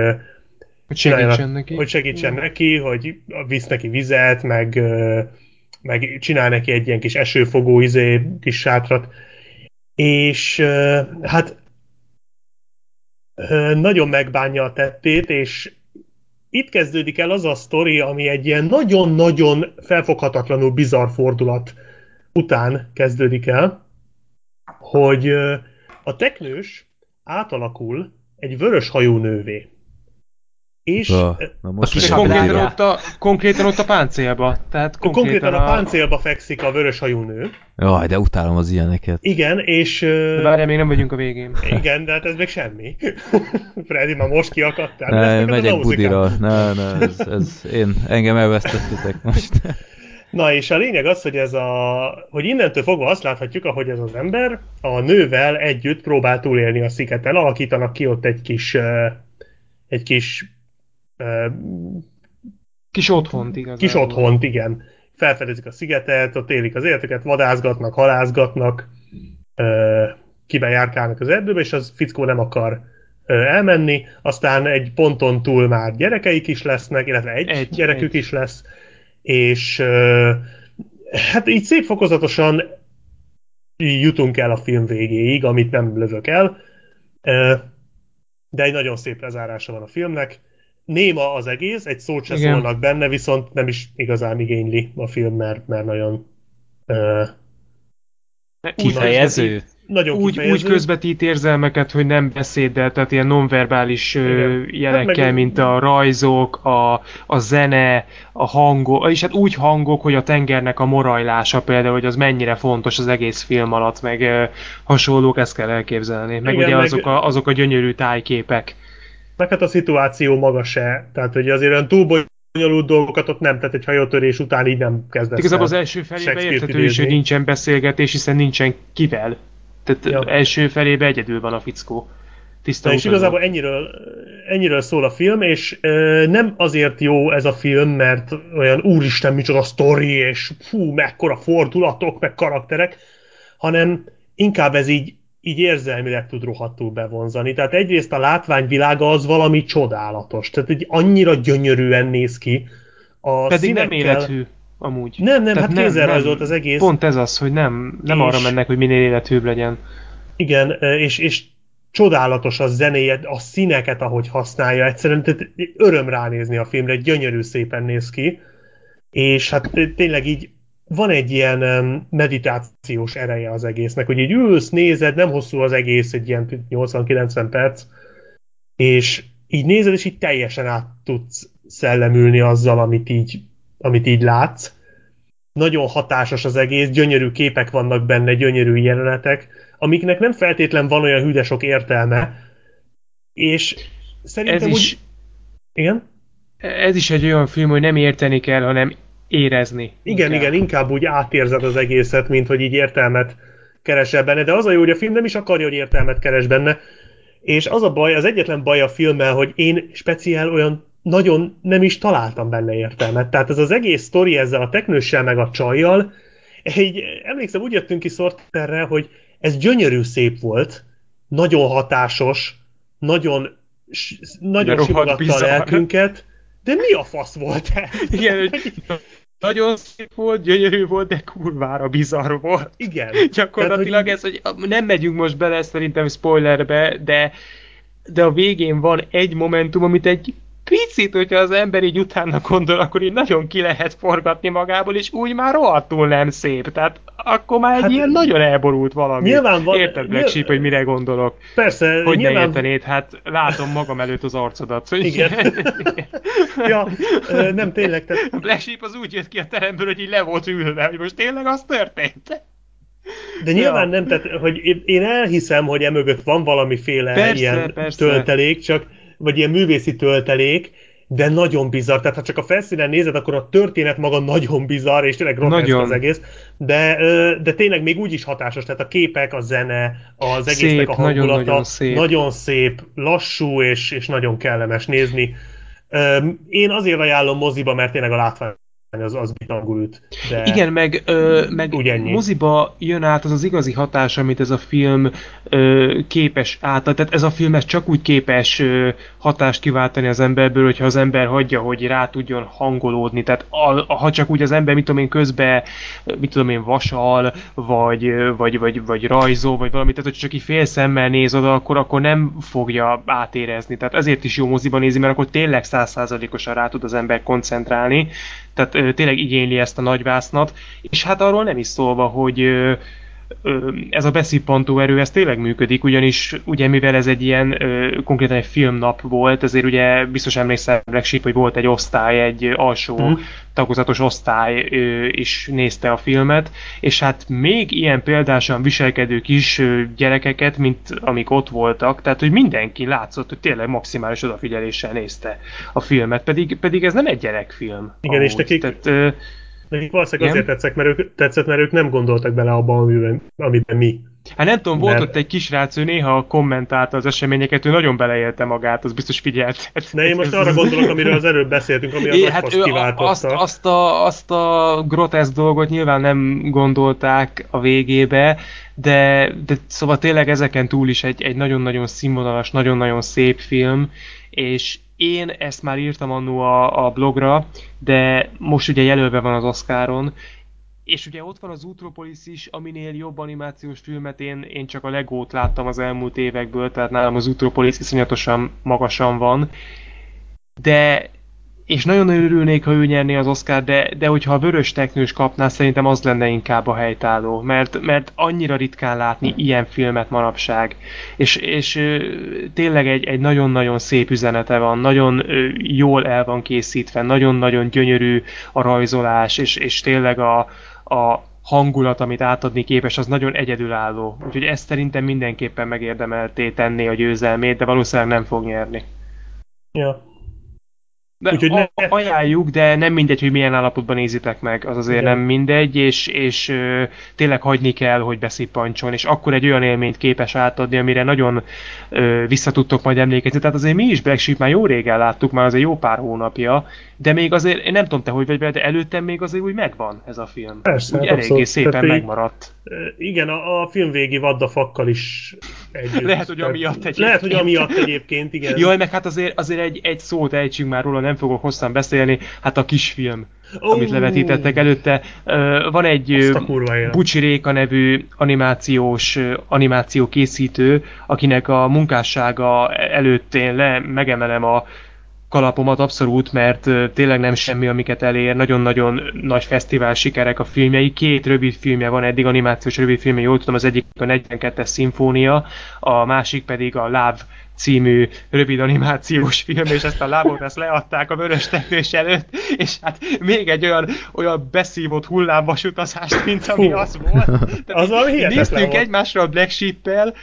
hogy segítsen neki. Hogy segítsen neki, hogy visz neki vizet, meg, meg csinál neki egy ilyen kis esőfogó izé, kis sátrat. És hát nagyon megbánja a tettét, és itt kezdődik el az a sztori, ami egy ilyen nagyon-nagyon felfoghatatlanul bizarr fordulat után kezdődik el, hogy a teknős átalakul egy vörös hajú nővé. És ah, na most és konkrétan, ott a, konkrétan ott a páncélba. Tehát konkrétan, konkrétan a, a páncélba fekszik a vörös hajú nő. Jaj, de utálom az ilyeneket. Igen, és... De várjál, még nem vagyunk a végén. Igen, de hát ez még semmi. Freddy, már most kiakadtál. Ne, megyek budira. Ne, ne, ez, ez, én, engem elvesztettetek most. Na és a lényeg az, hogy ez a, hogy innentől fogva azt láthatjuk, ahogy ez az ember a nővel együtt próbál túlélni a szigeten, alakítanak ki ott egy kis, egy kis Kis otthont, igazán. Kis otthont, igen. Felfedezik a szigetet, ott élik az életüket, vadászgatnak, halázgatnak, kiben járkálnak az erdőbe, és az fickó nem akar elmenni, aztán egy ponton túl már gyerekeik is lesznek, illetve egy, egy gyerekük egy. is lesz, és hát így szép fokozatosan jutunk el a film végéig, amit nem lövök el, de egy nagyon szép lezárása van a filmnek, néma az egész, egy szót se Igen. szólnak benne, viszont nem is igazán igényli a film, mert, mert nagyon uh, kifejező. Nagyon úgy, kifejező. úgy közvetít érzelmeket, hogy nem beszéddel, tehát ilyen nonverbális Igen. jelekkel, hát mint a rajzok, a, a zene, a hangok, és hát úgy hangok, hogy a tengernek a morajlása például, hogy az mennyire fontos az egész film alatt, meg uh, hasonlók, ezt kell elképzelni. Meg Igen, ugye meg... azok, a, azok a gyönyörű tájképek meg hát a szituáció maga se. Tehát, hogy azért olyan túl bonyolult dolgokat ott nem, tehát egy hajótörés után így nem kezdett Igazából az első felébe érthető is, hogy nincsen beszélgetés, hiszen nincsen kivel. Tehát ja. első felébe egyedül van a fickó. Tiszta és igazából ennyiről, ennyiről szól a film, és e, nem azért jó ez a film, mert olyan úristen, micsoda sztori, és fú, mekkora fordulatok, meg karakterek, hanem inkább ez így így érzelmileg tud rohadtul bevonzani. Tehát egyrészt a látványvilága az valami csodálatos. Tehát egy annyira gyönyörűen néz ki. A Pedig színekkel... nem élethű amúgy. Nem, nem, Tehát hát kézzelrajzolt az egész. Pont ez az, hogy nem, nem és, arra mennek, hogy minél élethűbb legyen. Igen, és, és csodálatos a zenéje, a színeket, ahogy használja, egyszerűen tehát öröm ránézni a filmre, gyönyörű szépen néz ki, és hát tényleg így van egy ilyen meditációs ereje az egésznek, hogy így ülsz, nézed, nem hosszú az egész, egy ilyen 80-90 perc, és így nézed, és így teljesen át tudsz szellemülni azzal, amit így, amit így látsz. Nagyon hatásos az egész, gyönyörű képek vannak benne, gyönyörű jelenetek, amiknek nem feltétlen van olyan hűde sok értelme, és szerintem Ez is... úgy... Igen? Ez is egy olyan film, hogy nem érteni kell, hanem érezni. Igen, inkább. igen, inkább úgy átérzed az egészet, mint hogy így értelmet keresel benne, de az a jó, hogy a film nem is akarja, hogy értelmet keres benne, és az a baj, az egyetlen baj a filmmel, hogy én speciál olyan nagyon nem is találtam benne értelmet. Tehát ez az egész sztori ezzel a teknőssel meg a csajjal, egy, emlékszem, úgy jöttünk ki Sorterre, hogy ez gyönyörű szép volt, nagyon hatásos, nagyon, nagyon simogatta a lelkünket, de mi a fasz volt ez? Igen, hogy nagyon szép volt, gyönyörű volt, de kurvára bizarr volt. Igen. Gyakorlatilag Tehát, hogy... ez, hogy nem megyünk most bele szerintem spoilerbe, de de a végén van egy momentum, amit egy picit, hogyha az ember így utána gondol, akkor így nagyon ki lehet forgatni magából, és úgy már rohadtul nem szép. Tehát akkor már egy hát, ilyen nagyon elborult valami. Nyilván van, Érted, Black Sheep, hogy mire gondolok? Persze. Hogy nyilván... ne értenéd? Hát látom magam előtt az arcodat. Igen. ja, nem tényleg. Tehát... Black Sheep az úgy jött ki a teremből, hogy így le volt ülve, hogy most tényleg az történt. De nyilván ja. nem, tehát hogy én elhiszem, hogy emögött van valamiféle persze, ilyen persze. töltelék, csak vagy ilyen művészi töltelék, de nagyon bizarr. Tehát ha csak a felszínen nézed, akkor a történet maga nagyon bizarr, és tényleg groteszk az egész. De, de tényleg még úgy is hatásos. Tehát a képek, a zene, az egésznek szép, a hangulata nagyon, nagyon, szép. nagyon szép, lassú és, és nagyon kellemes nézni. Én azért ajánlom moziba, mert tényleg a látvány az, az bitangult. De Igen, meg, ö, meg moziba jön át az az igazi hatás, amit ez a film ö, képes át, tehát ez a film ez csak úgy képes ö, hatást kiváltani az emberből, hogyha az ember hagyja, hogy rá tudjon hangolódni, tehát a, ha csak úgy az ember, mit tudom én, közben, mit tudom én, vasal, vagy, vagy, vagy, vagy rajzol, vagy valamit, tehát hogy csak így fél szemmel néz oda, akkor, akkor nem fogja átérezni, tehát ezért is jó moziba nézni, mert akkor tényleg százszázalékosan rá tud az ember koncentrálni, tehát ö, tényleg igényli ezt a nagyvásznat, és hát arról nem is szólva, hogy ö, ez a beszippantó erő, ez tényleg működik, ugyanis ugye mivel ez egy ilyen konkrétan egy filmnap volt, ezért ugye biztos emlékszel Black Sheep, hogy volt egy osztály, egy alsó mm. tagozatos osztály is nézte a filmet, és hát még ilyen példásan viselkedő kis gyerekeket, mint amik ott voltak, tehát hogy mindenki látszott, hogy tényleg maximális odafigyeléssel nézte a filmet, pedig, pedig ez nem egy gyerekfilm. Igen, amúgy. és nekik, tehát, Nekik valószínűleg azért tetszett mert, ők, tetszett, mert ők nem gondoltak bele abban, amiben, amiben mi. Hát nem tudom, volt ott egy kisrác, ő néha kommentálta az eseményeket, ő nagyon beleélte magát, az biztos figyelt. De én most arra gondolok, amiről az előbb beszéltünk, ami a hát ő azt, azt, a, azt a grotesz dolgot nyilván nem gondolták a végébe, de, de szóval tényleg ezeken túl is egy, egy nagyon-nagyon színvonalas, nagyon-nagyon szép film, és én ezt már írtam annó a, a blogra, de most ugye jelölve van az Oscaron, és ugye ott van az Utropolis is, aminél jobb animációs filmet én, én csak a Legót láttam az elmúlt évekből, tehát nálam az Utropolis iszonyatosan magasan van. De és nagyon örülnék, ha ő nyerné az Oscar, de, de hogyha a vörös teknős kapná, szerintem az lenne inkább a helytálló, mert, mert annyira ritkán látni ilyen filmet manapság, és, és tényleg egy, egy nagyon-nagyon szép üzenete van, nagyon jól el van készítve, nagyon-nagyon gyönyörű a rajzolás, és, és tényleg a, a hangulat, amit átadni képes, az nagyon egyedülálló. Úgyhogy ezt szerintem mindenképpen megérdemelté tenni a győzelmét, de valószínűleg nem fog nyerni. Ja, de Úgyhogy ne... ajánljuk, de nem mindegy, hogy milyen állapotban nézitek meg, az azért Igen. nem mindegy, és, és ö, tényleg hagyni kell, hogy beszippancson, és akkor egy olyan élményt képes átadni, amire nagyon ö, visszatudtok majd emlékezni. Tehát azért mi is Black Sheep már jó régen láttuk, már azért jó pár hónapja, de még azért, én nem tudom te, hogy vagy vele, de előttem még azért úgy megvan ez a film. Persze, úgy eléggé abszolút. szépen Tehát megmaradt. Igen, a, a film végi vaddafakkal is együtt. Lehet, hogy amiatt egyébként. Lehet, hogy amiatt egyébként, igen. Jaj, meg hát azért, azért egy, egy szót ejtsünk már róla, nem fogok hosszan beszélni, hát a kisfilm, oh. amit levetítettek előtte. Van egy Bucsi Réka nevű animációs animáció készítő, akinek a munkássága előtt én le megemelem a kalapomat abszolút, mert tényleg nem semmi, amiket elér. Nagyon-nagyon nagy fesztivál sikerek a filmjei. Két rövid filmje van eddig, animációs rövid filmje, jól tudom, az egyik a 42-es szimfónia, a másik pedig a Láv című rövid animációs film, és ezt a lábot ezt leadták a vörös teknős előtt, és hát még egy olyan, olyan beszívott hullámvasutazást, mint ami Hú. az volt. Tehát az ami Néztünk egymásra a Black Sheep-tel,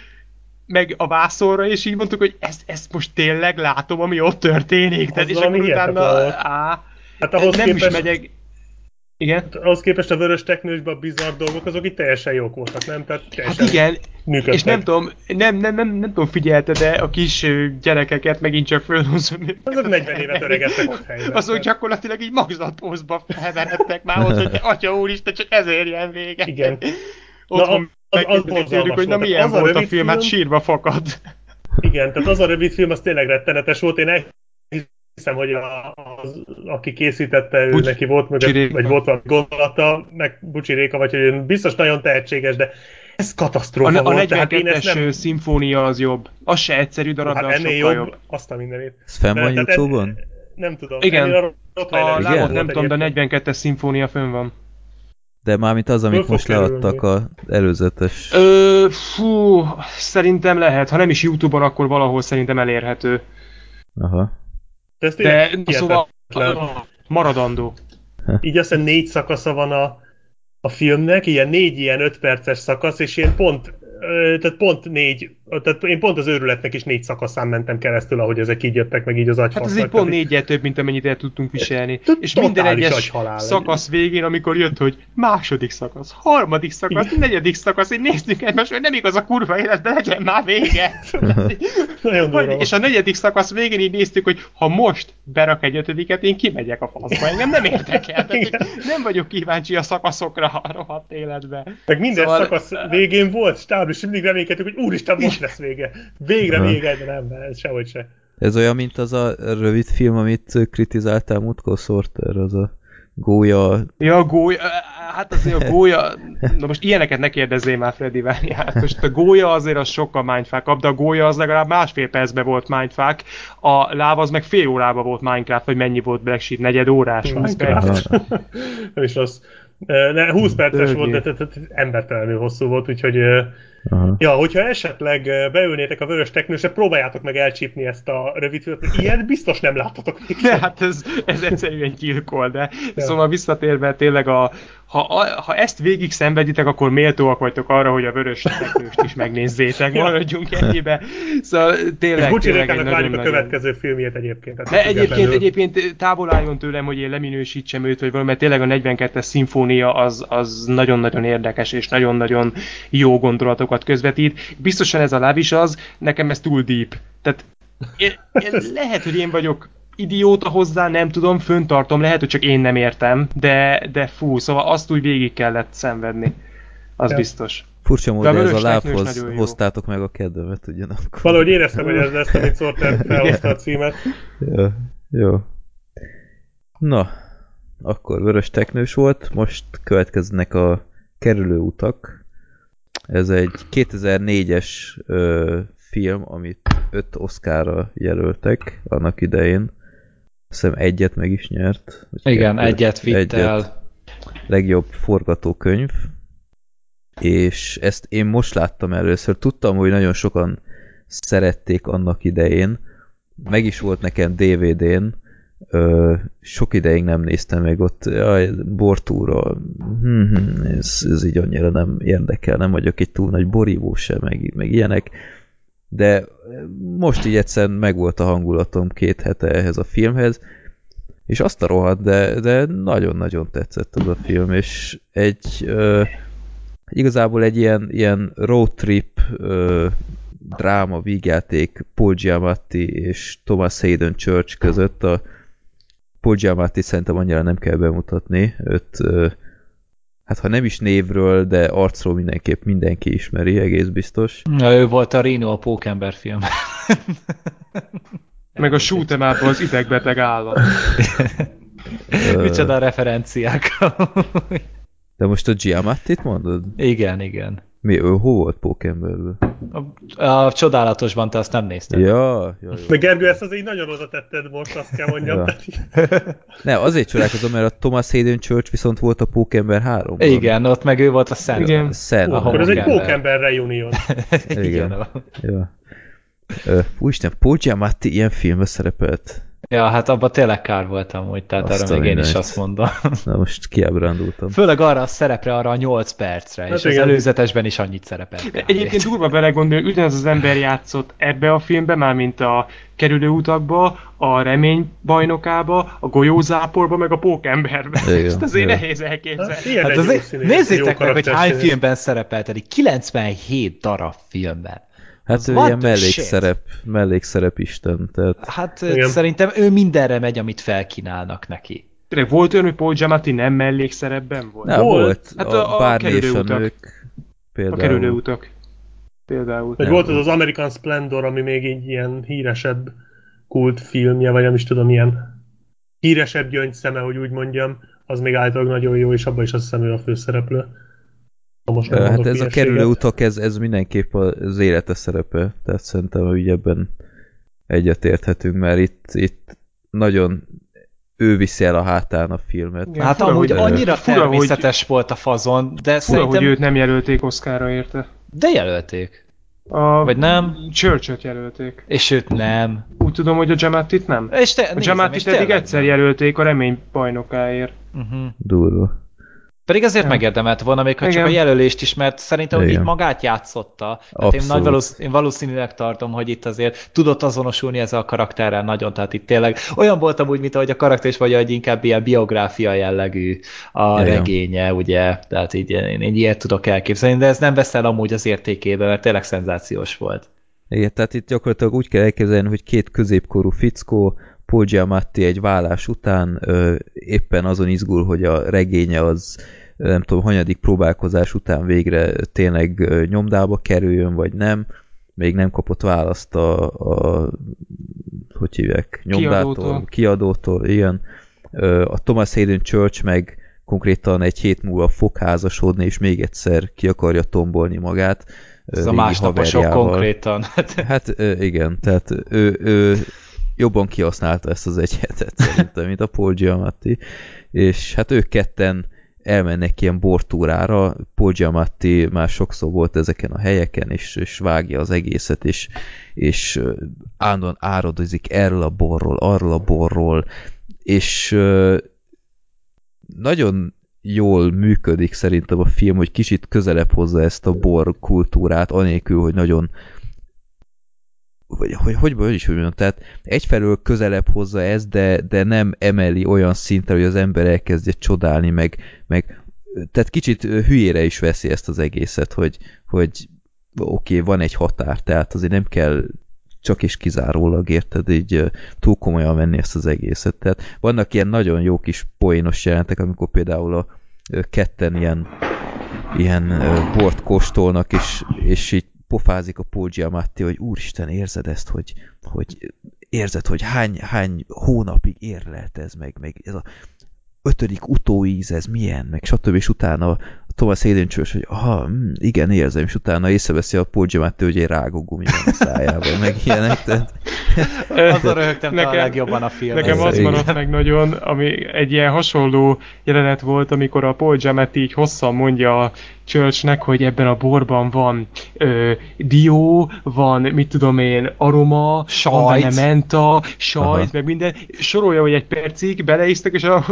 meg a vászorra, és így mondtuk, hogy ezt, ezt most tényleg látom, ami ott történik. Tehát, és akkor utána, á, hát ahhoz nem képest, is megyek, igen? Hát ahhoz képest a vörös teknősben a bizarr dolgok, azok itt teljesen jók voltak, nem? Tehát hát igen, működtek. és nem tudom, nem, nem, nem, nem tudom figyelte, de a kis gyerekeket megint csak fölhúzni. Azok 40 évet öregettek ott helyben. Azok gyakorlatilag így magzatpózba felverettek már ott, hogy atya úristen, csak ezért ilyen vége. Igen. Otthon az, az tőlük, hogy na milyen az volt a, a film, hát sírva fakad. Igen, tehát az a rövid film, az tényleg rettenetes volt. Én hiszem, hogy a, az, aki készítette, ő Bucs, neki volt mögött, vagy volt valami gondolata, meg Bucsi Réka, vagy hogy biztos nagyon tehetséges, de ez katasztrófa a, volt. A 42-es nem... szimfónia az jobb. Az se egyszerű darab, hát de az sokkal jobb. jobb. Azt a mindenét. Ez fenn van Youtube-on? Nem tudom. Igen. A, a lábot nem tudom, de 42-es szimfónia fönn van. De mármint az, amit most leadtak a előzetes... Ö, fú, szerintem lehet. Ha nem is Youtube-on, akkor valahol szerintem elérhető. Aha. De, de szóval maradandó. Így aztán négy szakasza van a, a filmnek, ilyen négy ilyen öt perces szakasz, és én pont tehát pont négy, tehát én pont az őrületnek is négy szakaszán mentem keresztül, ahogy ezek így jöttek, meg így az agyfasznak. Hát ez egy pont négyet több, mint amennyit el tudtunk viselni. És minden egyes szakasz végén, amikor jött, hogy második szakasz, harmadik szakasz, negyedik szakasz, így néztük egymást, hogy nem igaz a kurva életben, legyen már vége. És a negyedik szakasz végén így néztük, hogy ha most berak egy ötödiket, én kimegyek a faszba, engem nem érdekel. Nem vagyok kíváncsi a szakaszokra a rohadt életben. Meg minden szóval... szakasz végén volt stáb és mindig reménykedtük, hogy úristen, most lesz vége. Végre vége, de nem, ez sehogy se. Ez olyan, mint az a rövid film, amit kritizáltál Mutko Sorter, az a gólya... Ja, a gólya, hát azért a gólya, na most ilyeneket ne kérdezzél már Freddy várjál. Hát most a gólya azért az sokkal mindfuck de a gólya az legalább másfél percben volt mindfuck, a láva az meg fél órában volt Minecraft, vagy mennyi volt Black Sheep, negyed órás. Minecraft. és az, ne, 20 perces volt, de, de, de, de embertelenül hosszú volt, úgyhogy Aha. Ja, hogyha esetleg beülnétek a vörös teknősre, próbáljátok meg elcsípni ezt a rövid filmet, ilyet biztos nem láttatok még. De hát ez, ez egyszerűen gyilkol, de ja. szóval visszatérve tényleg a, ha, ha ezt végig szenveditek, akkor méltóak vagytok arra, hogy a vörös teknőst is megnézzétek, maradjunk ennyibe. Szóval tényleg, És tényleg egy nagyon, várjuk nagyon... a következő filmjét egyébként. De egyébként, egyébként távol álljon tőlem, hogy én leminősítsem őt, vagy valami, mert tényleg a 42-es szimfónia az, az nagyon-nagyon érdekes, és nagyon-nagyon jó gondolatokat közvetít. Biztosan ez a láb is az, nekem ez túl deep. Tehát én, én, lehet, hogy én vagyok idióta hozzá, nem tudom, föntartom, lehet, hogy csak én nem értem, de, de fú, szóval azt úgy végig kellett szenvedni. Az ja. biztos. Furcsa módon ez a lábhoz hoztátok meg a kedvemet ugyanakkor. Valahogy éreztem, hogy ez lesz, amit Sorter felhozta a címet. Jó, jó. Na, akkor vörös teknős volt, most következnek a kerülő utak. Ez egy 2004-es ö, film, amit öt Oscarra jelöltek annak idején. Azt hiszem egyet meg is nyert. Igen, kettőt, egyet vitt egyet. el. Legjobb forgatókönyv. És ezt én most láttam először. Tudtam, hogy nagyon sokan szerették annak idején. Meg is volt nekem DVD-n. Ö, sok ideig nem néztem meg ott, jaj, bortúra, hm, hm, ez, ez így annyira nem érdekel, nem vagyok egy túl nagy borívó sem, meg, meg ilyenek de most így egyszerűen megvolt a hangulatom két hete ehhez a filmhez, és azt a rohadt, de, de nagyon-nagyon tetszett az a film, és egy ö, igazából egy ilyen, ilyen road trip ö, dráma, vígjáték Paul Giamatti és Thomas Hayden Church között. A Paul Giamatti szerintem annyira nem kell bemutatni, őt hát ha nem is névről, de arcról mindenképp mindenki ismeri, egész biztos. Ja, ő volt a Reno a Pókember film. Meg a shoot'em az idegbeteg állat. Micsoda referenciák. de most a Giamattit mondod? Igen, igen. Mi, ő hol volt Pókemberből? A, a csodálatosban te azt nem nézted. Ja, ja, jó. De Gergő, ezt az így nagyon oda tetted most, azt kell mondjam. Ja. ne, azért csodálkozom, mert a Thomas Hayden Church viszont volt a Pókember 3 -ban. Igen, ott meg ő volt a Sen. Igen. Sen. Akkor ez egy Pókember reunion. Igen. Igen. Ja. Úristen, Paul Giamatti ilyen filmbe szerepelt. Ja, hát abban tényleg kár voltam, hogy tehát azt arra még én is azt mondom. Na most kiábrándultam. Főleg arra a szerepre, arra a 8 percre, hát és igen. az előzetesben is annyit szerepelt. Egyébként durva belegondolni, ugyanaz az ember játszott ebbe a filmbe, már mint a kerülőutakba, a remény bajnokába, a golyózáporba, meg a pókemberbe. Ezt azért igen. nehéz elképzelni. Hát, hát azért, nézzétek meg, hogy hány filmben szerepelt eddig. 97 darab filmben. Hát ő ilyen mellékszerep, mellékszerep isten. Tehát... Hát Igen. szerintem ő mindenre megy, amit felkínálnak neki. Tényleg volt olyan, hogy Paul Giamatti nem mellékszerepben volt? Nem, volt. volt. Hát a, a, a kerülőutak. Például. A kerülőutak. Például. Vagy volt az az American Splendor, ami még így ilyen híresebb kultfilmje, vagy nem is tudom, ilyen híresebb gyöngyszeme, hogy úgy mondjam, az még általában nagyon jó, és abban is azt hiszem ő a főszereplő. Most hát ez a kerülő utak, ez, ez mindenképp az élete szerepe, tehát szerintem hogy ebben egyetérthetünk, mert itt, itt nagyon ő viszi el a hátán a filmet. Igen, hát fura, amúgy hogy, annyira fura, természetes hogy, volt a fazon, de fura, szerintem... hogy őt nem jelölték Oszkára érte. De jelölték. A Vagy nem? Church-öt jelölték. És őt nem. Úgy tudom, hogy a Jamattit nem. És te, a Jamattit eddig egyszer nem. jelölték a remény bajnokáért. Uh-huh. Durva. Pedig azért ja. megérdemelt volna, még ha Igen. csak a jelölést is, mert szerintem Igen. így magát játszotta. Hát én, nagy valósz, én valószínűleg tartom, hogy itt azért tudott azonosulni ezzel a karakterrel nagyon, tehát itt tényleg olyan voltam úgy, mint ahogy a karakter is, vagy hogy inkább ilyen biográfia jellegű a Igen. regénye, ugye, tehát így én, én ilyet tudok elképzelni, de ez nem veszel amúgy az értékébe, mert tényleg szenzációs volt. Igen, tehát itt gyakorlatilag úgy kell elképzelni, hogy két középkorú fickó, Paul Giamatti egy vállás után ö, éppen azon izgul, hogy a regénye az nem tudom, hanyadik próbálkozás után végre tényleg nyomdába kerüljön, vagy nem. Még nem kapott választ a, a hogy hívják, nyomdától, kiadótól, kiadótól igen. A Thomas Hayden Church meg konkrétan egy hét múlva fog házasodni, és még egyszer ki akarja tombolni magát. Ez a másnaposok konkrétan. Hát igen, tehát ő, ő jobban kihasználta ezt az egy hetet szerintem, mint a Paul Giamatti, és hát ők ketten elmennek ilyen bortúrára, Paul már sokszor volt ezeken a helyeken, és, és vágja az egészet, és, és állandóan áradozik erről a borról, arról a borról, és nagyon jól működik szerintem a film, hogy kicsit közelebb hozza ezt a bor kultúrát, anélkül, hogy nagyon vagy hogy, hogy, hogy is úgy mondjam, tehát egyfelől közelebb hozza ez, de, de nem emeli olyan szintre, hogy az ember elkezdje csodálni, meg, meg tehát kicsit hülyére is veszi ezt az egészet, hogy, hogy oké, okay, van egy határ, tehát azért nem kell csak is kizárólag, érted, így túl komolyan venni ezt az egészet. Tehát vannak ilyen nagyon jó kis poénos jelentek, amikor például a ketten ilyen, ilyen bort kóstolnak, és, és így pofázik a Paul Giamatti, hogy úristen, érzed ezt, hogy, hogy érzed, hogy hány, hány hónapig érlelt ez meg, meg ez a ötödik utóíz, ez milyen, meg stb. és utána Thomas Hayden Church, hogy aha, mm, igen, érzem, és utána észreveszi a Giamatti, hogy egy rágógumi van a szájában, meg ilyenek, tehát... Azon röhögtem nekem, a legjobban a film. Nekem az maradt meg nagyon, ami egy ilyen hasonló jelenet volt, amikor a Paul Giamatti így hosszan mondja a Churchnek, hogy ebben a borban van ö, dió, van, mit tudom én, aroma, sajt. van menta, sajt, aha. meg minden. Sorolja, hogy egy percig beleisztek, és a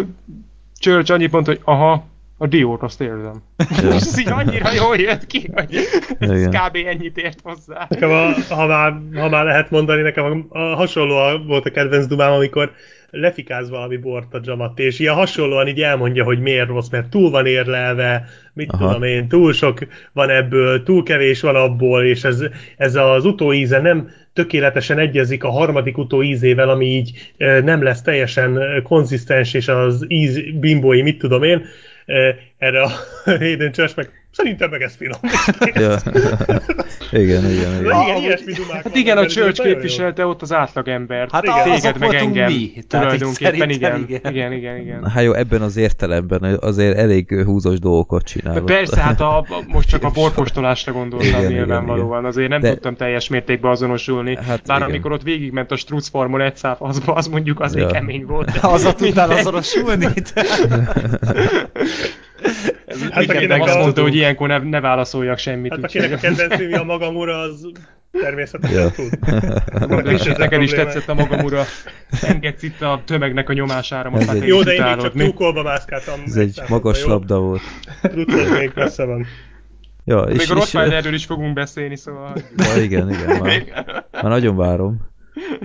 Church annyit mondta, hogy aha, a diót azt érzem. Ja. és ez így annyira jól jött ki, hogy ez kb. ennyit ért hozzá. Nekem, a, ha, már, ha már lehet mondani, nekem a, a hasonló volt a kedvenc dumám, amikor lefikáz valami bort a Jamat, és ilyen hasonlóan így elmondja, hogy miért rossz, mert túl van érlelve, mit Aha. tudom én, túl sok van ebből, túl kevés van abból, és ez, ez az utóíze nem tökéletesen egyezik a harmadik utóízével, ami így nem lesz teljesen konzisztens, és az íz bimbói, mit tudom én, Uh, erre a Hayden Church meg Szerintem meg ez finom. ja. igen, igen, igen. igen, ilyesmi Hát igen, a Church képviselte ott az átlagembert. Hát igen, téged meg engem. Mi. Tulajdonképpen igen. igen. Igen, igen, igen. Hát jó, ebben az értelemben azért elég húzos dolgokat csinál. Persze, hát a, most csak a borkostolásra gondoltam igen, nyilvánvalóan. Azért nem De... tudtam teljes mértékben azonosulni. Hát Bár igen. amikor ott végigment a Strutz farmon egy száv, az, az mondjuk azért ja. kemény volt. Az a tudtál azonosulni? Ez hát igen, nem azt mondta, hogy ilyenkor ne, ne válaszoljak semmit. Hát akinek a kedvenc a magam ura, az természetesen ja. tud. Neked is tetszett a magam ura. Engedsz itt a tömegnek a nyomására. Most egy... Jó, de én még csak tyúkolba mászkáltam. Ez egy magas labda volt. Truccos még messze van. Ja, és, még a Rottweilerről is fogunk beszélni, szóval... Ja, igen, igen, már, már nagyon várom.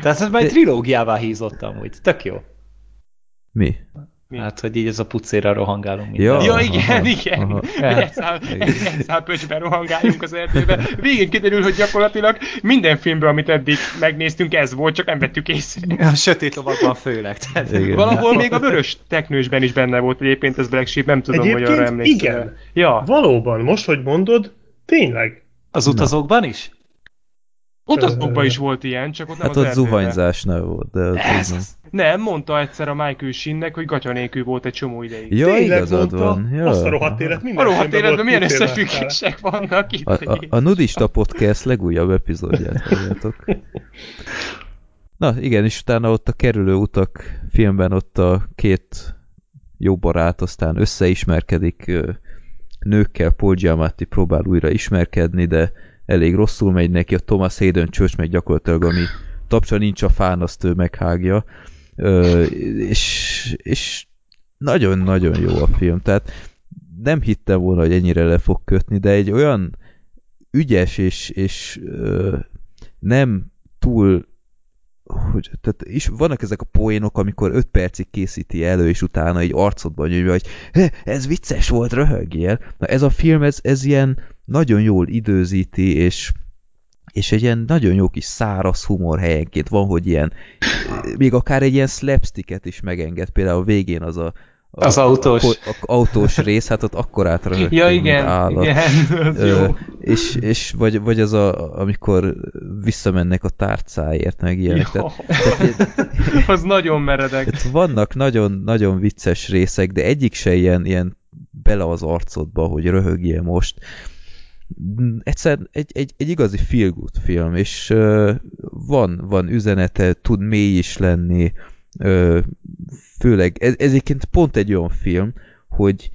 Tehát ez már egy trilógiává hízottam úgy. Tök jó. Mi? Mi? Hát, hogy így ez a pucéra rohangálunk. Ja, ja igen, igen. Aha. Egy pöcsben rohangáljunk az erdőbe. Végén kiderül, hogy gyakorlatilag minden filmben, amit eddig megnéztünk, ez volt, csak nem vettük észre. A sötét lovakban főleg. Tehát. Igen. Valahol még a vörös teknősben is benne volt egyébként ez Black Sheep, nem tudom, egyébként hogy arra emlékszem. igen. Ja. Valóban, most, hogy mondod, tényleg. Az utazókban is? Utazókban is volt ilyen, csak ott nem Hát az ott zuhanyzásnál volt, de az Ez, nem, mondta egyszer a Michael Shinnek, hogy gatya nélkül volt egy csomó ideig. Ja, Tényleg igazad mondta, van. Ja. Azt a rohadt élet minden A rohadt életben milyen összefüggések vannak itt. A, a, a Nudista Podcast legújabb epizódját halljátok. Na igen, és utána ott a kerülő utak filmben ott a két jó barát aztán összeismerkedik nőkkel, Paul Giamatti próbál újra ismerkedni, de elég rosszul megy neki, a Thomas Hayden Church meg gyakorlatilag, ami tapsa nincs a fán, azt ő meghágja. Ö, és, és nagyon-nagyon jó a film, tehát nem hittem volna, hogy ennyire le fog kötni, de egy olyan ügyes és, és ö, nem túl hogy, tehát is vannak ezek a poénok, amikor 5 percig készíti elő, és utána egy arcodban nyomja, hogy ez vicces volt, röhögjél. Na ez a film, ez, ez ilyen nagyon jól időzíti, és és egy ilyen nagyon jó kis száraz humor helyenként van, hogy ilyen, még akár egy ilyen slapsticket is megenged, például a végén az a, a az autós. A, a, autós rész, hát ott akkor átra Ja, igen, állat. igen, Ö, jó. És, és vagy, vagy az a, amikor visszamennek a tárcáért, meg ilyenek. Tehát, tehát, az nagyon meredek. Tehát vannak nagyon-nagyon vicces részek, de egyik se ilyen, ilyen bele az arcodba, hogy röhögjél most egyszer egy, egy, egy igazi feel good film, és uh, van, van üzenete, tud mély is lenni, uh, főleg, ez, ez egyébként pont egy olyan film, hogy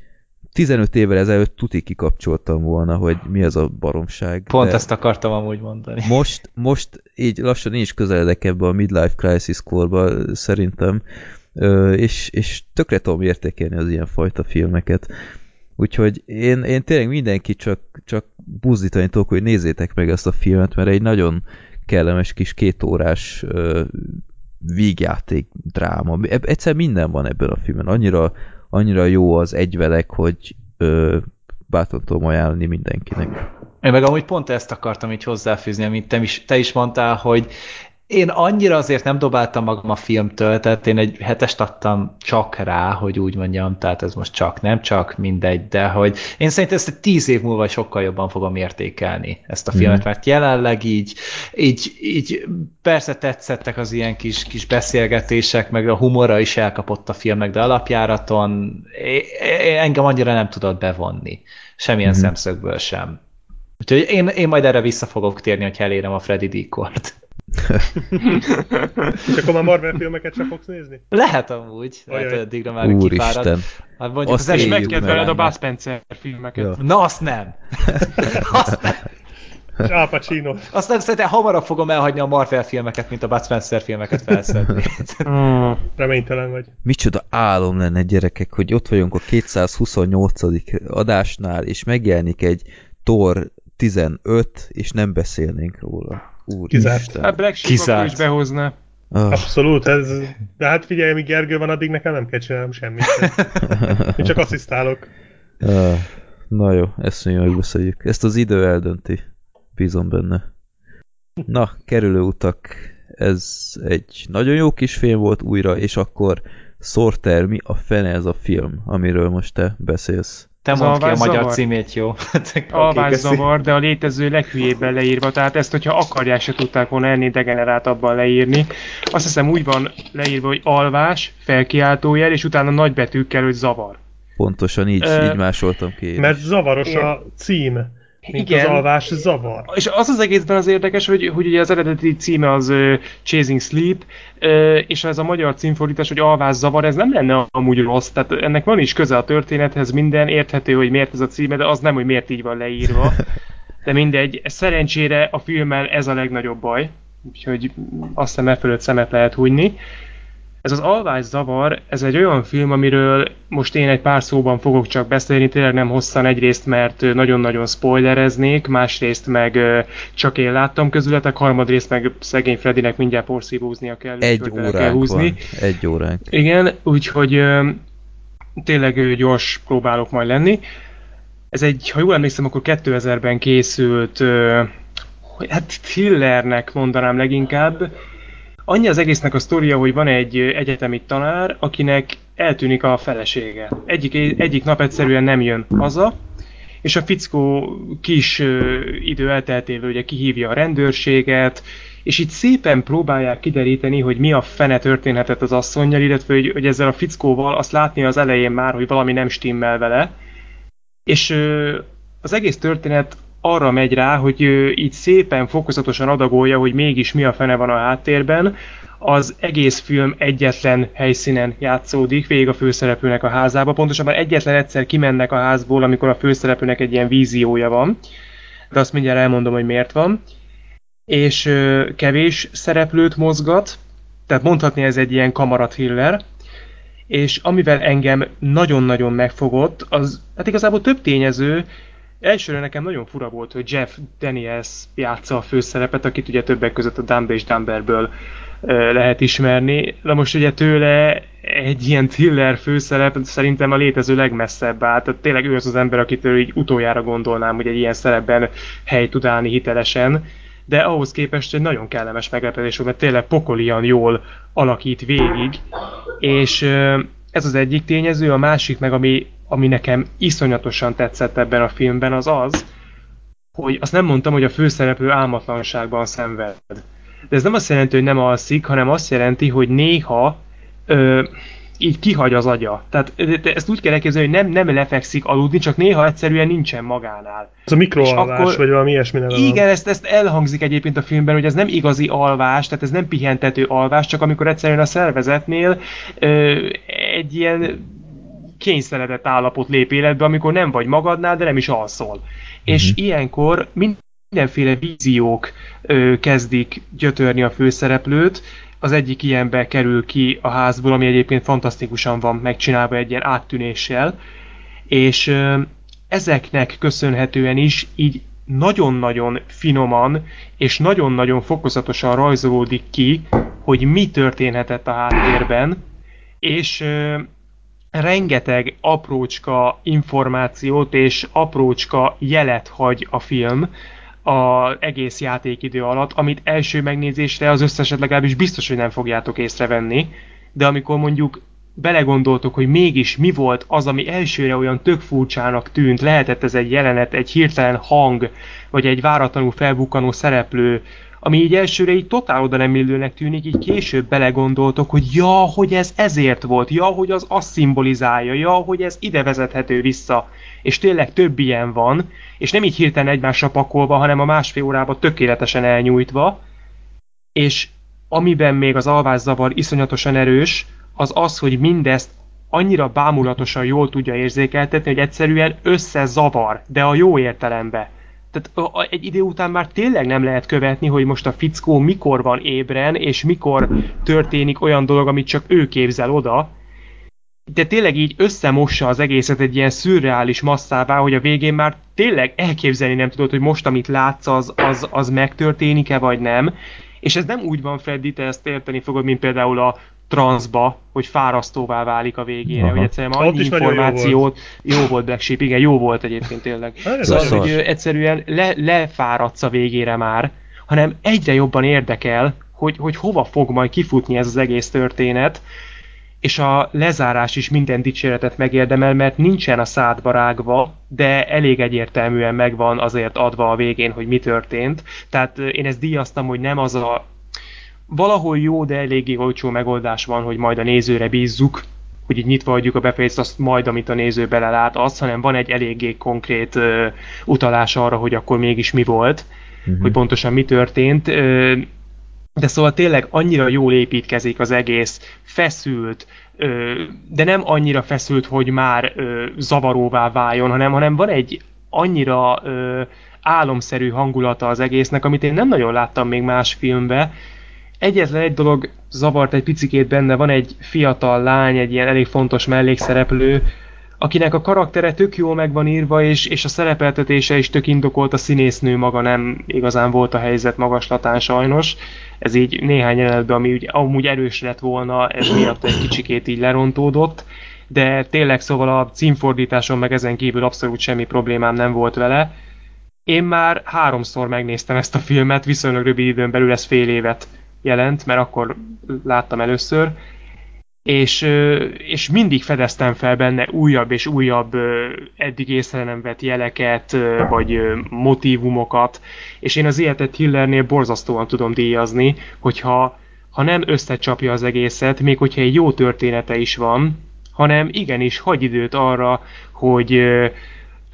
15 évvel ezelőtt tuti kikapcsoltam volna, hogy mi az a baromság. Pont ezt akartam amúgy mondani. Most, most így lassan én is közeledek ebbe a midlife crisis korba szerintem, és, és tökre tudom értékelni az ilyen fajta filmeket. Úgyhogy én, én tényleg mindenki csak, csak buzdítani tudok, hogy nézzétek meg ezt a filmet, mert egy nagyon kellemes kis kétórás vígjáték dráma. Egyszer minden van ebben a filmben. Annyira, annyira jó az egyvelek, hogy uh, bátran tudom ajánlani mindenkinek. Én meg amúgy pont ezt akartam így hozzáfűzni, amit te is, te is mondtál, hogy én annyira azért nem dobáltam magam a filmtől, tehát én egy hetest adtam csak rá, hogy úgy mondjam, tehát ez most csak, nem csak, mindegy, de hogy én szerintem ezt egy tíz év múlva sokkal jobban fogom értékelni ezt a filmet, mm. mert jelenleg így, így, így persze tetszettek az ilyen kis, kis beszélgetések, meg a humora is elkapott a filmek, de alapjáraton engem annyira nem tudott bevonni. Semmilyen mm. szemszögből sem. Úgyhogy én, én majd erre vissza fogok térni, hogy elérem a Freddy D-kort. És akkor már Marvel filmeket sem fogsz nézni? Lehet amúgy. Lehet, hogy addigra már kifárad. Hát mondjuk azt az megkedveled a Buzz Spencer filmeket. Ja. Na, azt nem. azt nem. Al Pacino. Azt nem szerintem hamarabb fogom elhagyni a Marvel filmeket, mint a Bud Spencer filmeket felszedni. mm, reménytelen vagy. Micsoda álom lenne gyerekek, hogy ott vagyunk a 228. adásnál, és megjelenik egy Thor 15, és nem beszélnénk róla. Úr Kizárt. A hát Black Sheep is behozna. Oh. Abszolút, ez, de hát figyelj, amíg Gergő van, addig nekem nem kell csinálnom semmit. Én csak asszisztálok. Uh, na jó, ezt mondja, megbeszéljük. Ezt az idő eldönti. Bízom benne. Na, kerülő utak. Ez egy nagyon jó kis film volt újra, és akkor Sorter, mi a fene ez a film, amiről most te beszélsz? Te mondd ki a magyar zavar. címét, jó? Alvászavar, de a létező leghülyébben leírva, tehát ezt, hogyha akarják, se tudták volna ennél degeneráltabban leírni. Azt hiszem úgy van leírva, hogy alvás, felkiáltójel, és utána nagybetűkkel, hogy zavar. Pontosan így, uh, így másoltam ki. Mert zavaros a cím mint Igen. az alvás zavar. És az az egészben az érdekes, hogy, hogy ugye az eredeti címe az uh, Chasing Sleep, uh, és ez a magyar címfordítás, hogy alvás zavar, ez nem lenne amúgy rossz, tehát ennek van is köze a történethez, minden érthető, hogy miért ez a címe, de az nem, hogy miért így van leírva. De mindegy, szerencsére a filmmel ez a legnagyobb baj, úgyhogy azt hiszem e fölött szemet lehet hunyni. Ez az Alvás zavar, ez egy olyan film, amiről most én egy pár szóban fogok csak beszélni, tényleg nem hosszan egyrészt, mert nagyon-nagyon spoilereznék, másrészt meg csak én láttam közületek, harmadrészt meg szegény Fredinek mindjárt porszívóznia kell. Egy óránk kell húzni. Van. Egy óránk. Igen, úgyhogy tényleg gyors próbálok majd lenni. Ez egy, ha jól emlékszem, akkor 2000-ben készült, hát thrillernek mondanám leginkább, Annyi az egésznek a sztoria, hogy van egy egyetemi tanár, akinek eltűnik a felesége. Egyik, egyik nap egyszerűen nem jön haza, és a fickó kis idő elteltével ugye kihívja a rendőrséget, és itt szépen próbálják kideríteni, hogy mi a fene történhetett az asszonynal, illetve hogy, hogy ezzel a fickóval azt látni az elején már, hogy valami nem stimmel vele. És az egész történet arra megy rá, hogy így szépen fokozatosan adagolja, hogy mégis mi a fene van a háttérben. Az egész film egyetlen helyszínen játszódik, végig a főszereplőnek a házába. Pontosabban egyetlen egyszer kimennek a házból, amikor a főszereplőnek egy ilyen víziója van. De azt mindjárt elmondom, hogy miért van és kevés szereplőt mozgat, tehát mondhatni ez egy ilyen kamarathiller, és amivel engem nagyon-nagyon megfogott, az hát igazából több tényező, Elsőre nekem nagyon fura volt, hogy Jeff Daniels játsza a főszerepet, akit ugye többek között a Dumb és Dumberből lehet ismerni. De most ugye tőle egy ilyen thriller főszerep szerintem a létező legmesszebb áll. Tehát tényleg ő az az ember, akitől így utoljára gondolnám, hogy egy ilyen szerepben hely tud állni hitelesen de ahhoz képest egy nagyon kellemes meglepetés volt, mert tényleg pokolian jól alakít végig, és ez az egyik tényező, a másik meg, ami, ami nekem iszonyatosan tetszett ebben a filmben, az az, hogy azt nem mondtam, hogy a főszereplő álmatlanságban szenved. De ez nem azt jelenti, hogy nem alszik, hanem azt jelenti, hogy néha ö, így kihagy az agya. Tehát ezt úgy kell elképzelni, hogy nem, nem lefekszik aludni, csak néha egyszerűen nincsen magánál. Ez a mikroalvás, akkor, vagy valami ilyesmi neve Igen, ezt, ezt elhangzik egyébként a filmben, hogy ez nem igazi alvás, tehát ez nem pihentető alvás, csak amikor egyszerűen a szervezetnél ö, egy ilyen kényszeredett állapot lép életbe, amikor nem vagy magadnál, de nem is alszol. Mm-hmm. És ilyenkor mindenféle víziók ö, kezdik gyötörni a főszereplőt, az egyik ilyenbe kerül ki a házból, ami egyébként fantasztikusan van megcsinálva egy ilyen áttűnéssel, és ezeknek köszönhetően is így nagyon-nagyon finoman és nagyon-nagyon fokozatosan rajzolódik ki, hogy mi történhetett a háttérben, és rengeteg aprócska információt és aprócska jelet hagy a film, az egész játékidő alatt, amit első megnézésre az összeset legalábbis biztos, hogy nem fogjátok észrevenni, de amikor mondjuk belegondoltok, hogy mégis mi volt az, ami elsőre olyan tök furcsának tűnt, lehetett ez egy jelenet, egy hirtelen hang, vagy egy váratlanul felbukkanó szereplő, ami így elsőre így totál oda nem illőnek tűnik, így később belegondoltok, hogy ja, hogy ez ezért volt, ja, hogy az azt szimbolizálja, ja, hogy ez ide vezethető vissza, és tényleg több ilyen van, és nem így hirtelen egymásra pakolva, hanem a másfél órába tökéletesen elnyújtva, és amiben még az alvászavar iszonyatosan erős, az az, hogy mindezt annyira bámulatosan jól tudja érzékeltetni, hogy egyszerűen összezavar, de a jó értelembe. Tehát egy idő után már tényleg nem lehet követni, hogy most a fickó mikor van ébren, és mikor történik olyan dolog, amit csak ő képzel oda, de tényleg így összemossa az egészet egy ilyen szürreális masszává, hogy a végén már tényleg elképzelni nem tudod, hogy most amit látsz, az, az, az megtörténik-e vagy nem. És ez nem úgy van, Freddy, te ezt érteni fogod, mint például a transzba, hogy fárasztóvá válik a végére, Aha. hogy egyszerűen annyi információt, jó volt. jó volt Black Sheep, igen, jó volt egyébként tényleg. Szóval, az, hogy egyszerűen le, lefáradsz a végére már, hanem egyre jobban érdekel, hogy, hogy hova fog majd kifutni ez az egész történet, és a lezárás is minden dicséretet megérdemel, mert nincsen a szádba rágva, de elég egyértelműen megvan azért adva a végén, hogy mi történt. Tehát én ezt díjaztam, hogy nem az a valahol jó, de eléggé olcsó megoldás van, hogy majd a nézőre bízzuk, hogy így nyitva hagyjuk a befejezést, azt majd, amit a néző belelát, az, hanem van egy eléggé konkrét uh, utalás arra, hogy akkor mégis mi volt, uh-huh. hogy pontosan mi történt. Uh, de szóval tényleg annyira jól építkezik az egész, feszült, de nem annyira feszült, hogy már zavaróvá váljon, hanem, hanem van egy annyira álomszerű hangulata az egésznek, amit én nem nagyon láttam még más filmbe. Egyetlen egy dolog zavart egy picikét benne, van egy fiatal lány, egy ilyen elég fontos mellékszereplő, akinek a karaktere tök jól meg van írva, és, és a szerepeltetése is tök indokolt, a színésznő maga nem igazán volt a helyzet magaslatán sajnos. Ez így néhány jelenetben, ami ugye amúgy erős lett volna, ez miatt egy kicsikét így lerontódott, de tényleg szóval a címfordításon meg ezen kívül abszolút semmi problémám nem volt vele. Én már háromszor megnéztem ezt a filmet, viszonylag rövid időn belül ez fél évet jelent, mert akkor láttam először, és, és mindig fedeztem fel benne újabb és újabb eddig észre nem vett jeleket, vagy motivumokat, és én az életet Hillernél borzasztóan tudom díjazni, hogyha ha nem összecsapja az egészet, még hogyha egy jó története is van, hanem igenis hagy időt arra, hogy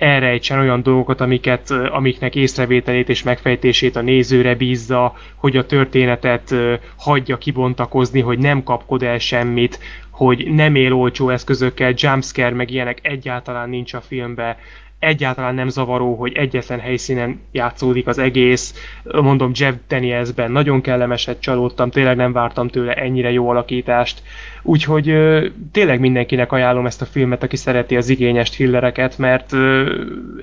elrejtsen olyan dolgokat, amiket, amiknek észrevételét és megfejtését a nézőre bízza, hogy a történetet hagyja kibontakozni, hogy nem kapkod el semmit, hogy nem él olcsó eszközökkel, jumpscare meg ilyenek egyáltalán nincs a filmbe, egyáltalán nem zavaró, hogy egyetlen helyszínen játszódik az egész. Mondom, Jeff Danielsben nagyon kellemeset csalódtam, tényleg nem vártam tőle ennyire jó alakítást. Úgyhogy ö, tényleg mindenkinek ajánlom ezt a filmet, aki szereti az igényes thrillereket, mert ö,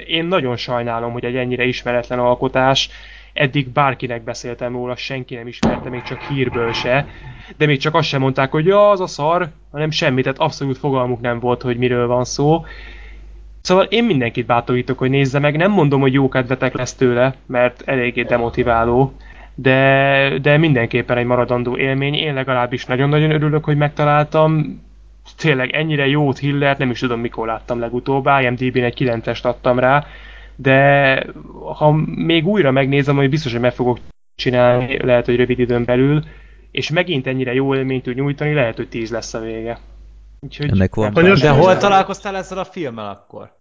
én nagyon sajnálom, hogy egy ennyire ismeretlen alkotás, eddig bárkinek beszéltem róla, senki nem ismerte, még csak hírből se, de még csak azt sem mondták, hogy ja, az a szar, hanem semmit, tehát abszolút fogalmuk nem volt, hogy miről van szó. Szóval én mindenkit bátorítok, hogy nézze meg, nem mondom, hogy jó kedvetek lesz tőle, mert eléggé demotiváló, de, de mindenképpen egy maradandó élmény. Én legalábbis nagyon-nagyon örülök, hogy megtaláltam. Tényleg ennyire jó Hiller, nem is tudom mikor láttam legutóbb, IMDb-n egy 9-est adtam rá, de ha még újra megnézem, hogy biztos, hogy meg fogok csinálni, lehet, hogy rövid időn belül, és megint ennyire jó élményt tud nyújtani, lehet, hogy 10 lesz a vége. Úgyhogy Ennek van De hol találkoztál ezzel a filmmel akkor?